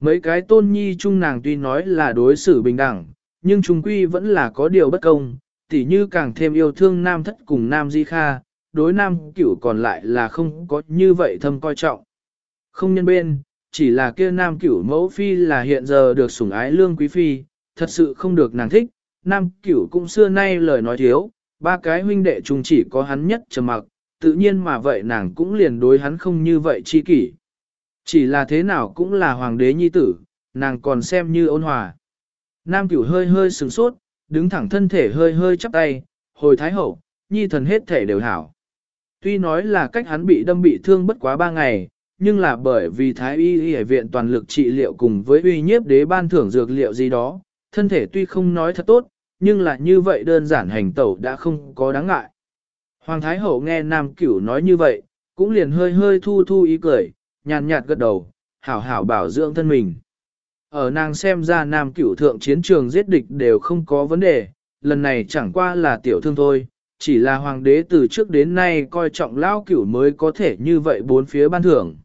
Mấy cái tôn nhi chung nàng tuy nói là đối xử bình đẳng, nhưng chúng quy vẫn là có điều bất công, tỉ như càng thêm yêu thương nam thất cùng nam di kha, đối nam cửu còn lại là không có như vậy thâm coi trọng. Không nhân bên, chỉ là kia nam cửu mẫu phi là hiện giờ được sủng ái lương quý phi, thật sự không được nàng thích, nam cửu cũng xưa nay lời nói thiếu, ba cái huynh đệ chung chỉ có hắn nhất trầm mặc, tự nhiên mà vậy nàng cũng liền đối hắn không như vậy chi kỷ. Chỉ là thế nào cũng là hoàng đế nhi tử, nàng còn xem như ôn hòa. Nam cửu hơi hơi sừng sốt, đứng thẳng thân thể hơi hơi chắp tay, hồi thái hậu, nhi thần hết thể đều hảo. Tuy nói là cách hắn bị đâm bị thương bất quá ba ngày, nhưng là bởi vì thái y y viện toàn lực trị liệu cùng với uy nhiếp đế ban thưởng dược liệu gì đó, thân thể tuy không nói thật tốt, nhưng là như vậy đơn giản hành tẩu đã không có đáng ngại. Hoàng Thái Hậu nghe Nam Cửu nói như vậy, cũng liền hơi hơi thu thu ý cười, nhàn nhạt gật đầu, hảo hảo bảo dưỡng thân mình. Ở nàng xem ra Nam Cửu thượng chiến trường giết địch đều không có vấn đề, lần này chẳng qua là tiểu thương thôi, chỉ là hoàng đế từ trước đến nay coi trọng lao cửu mới có thể như vậy bốn phía ban thưởng.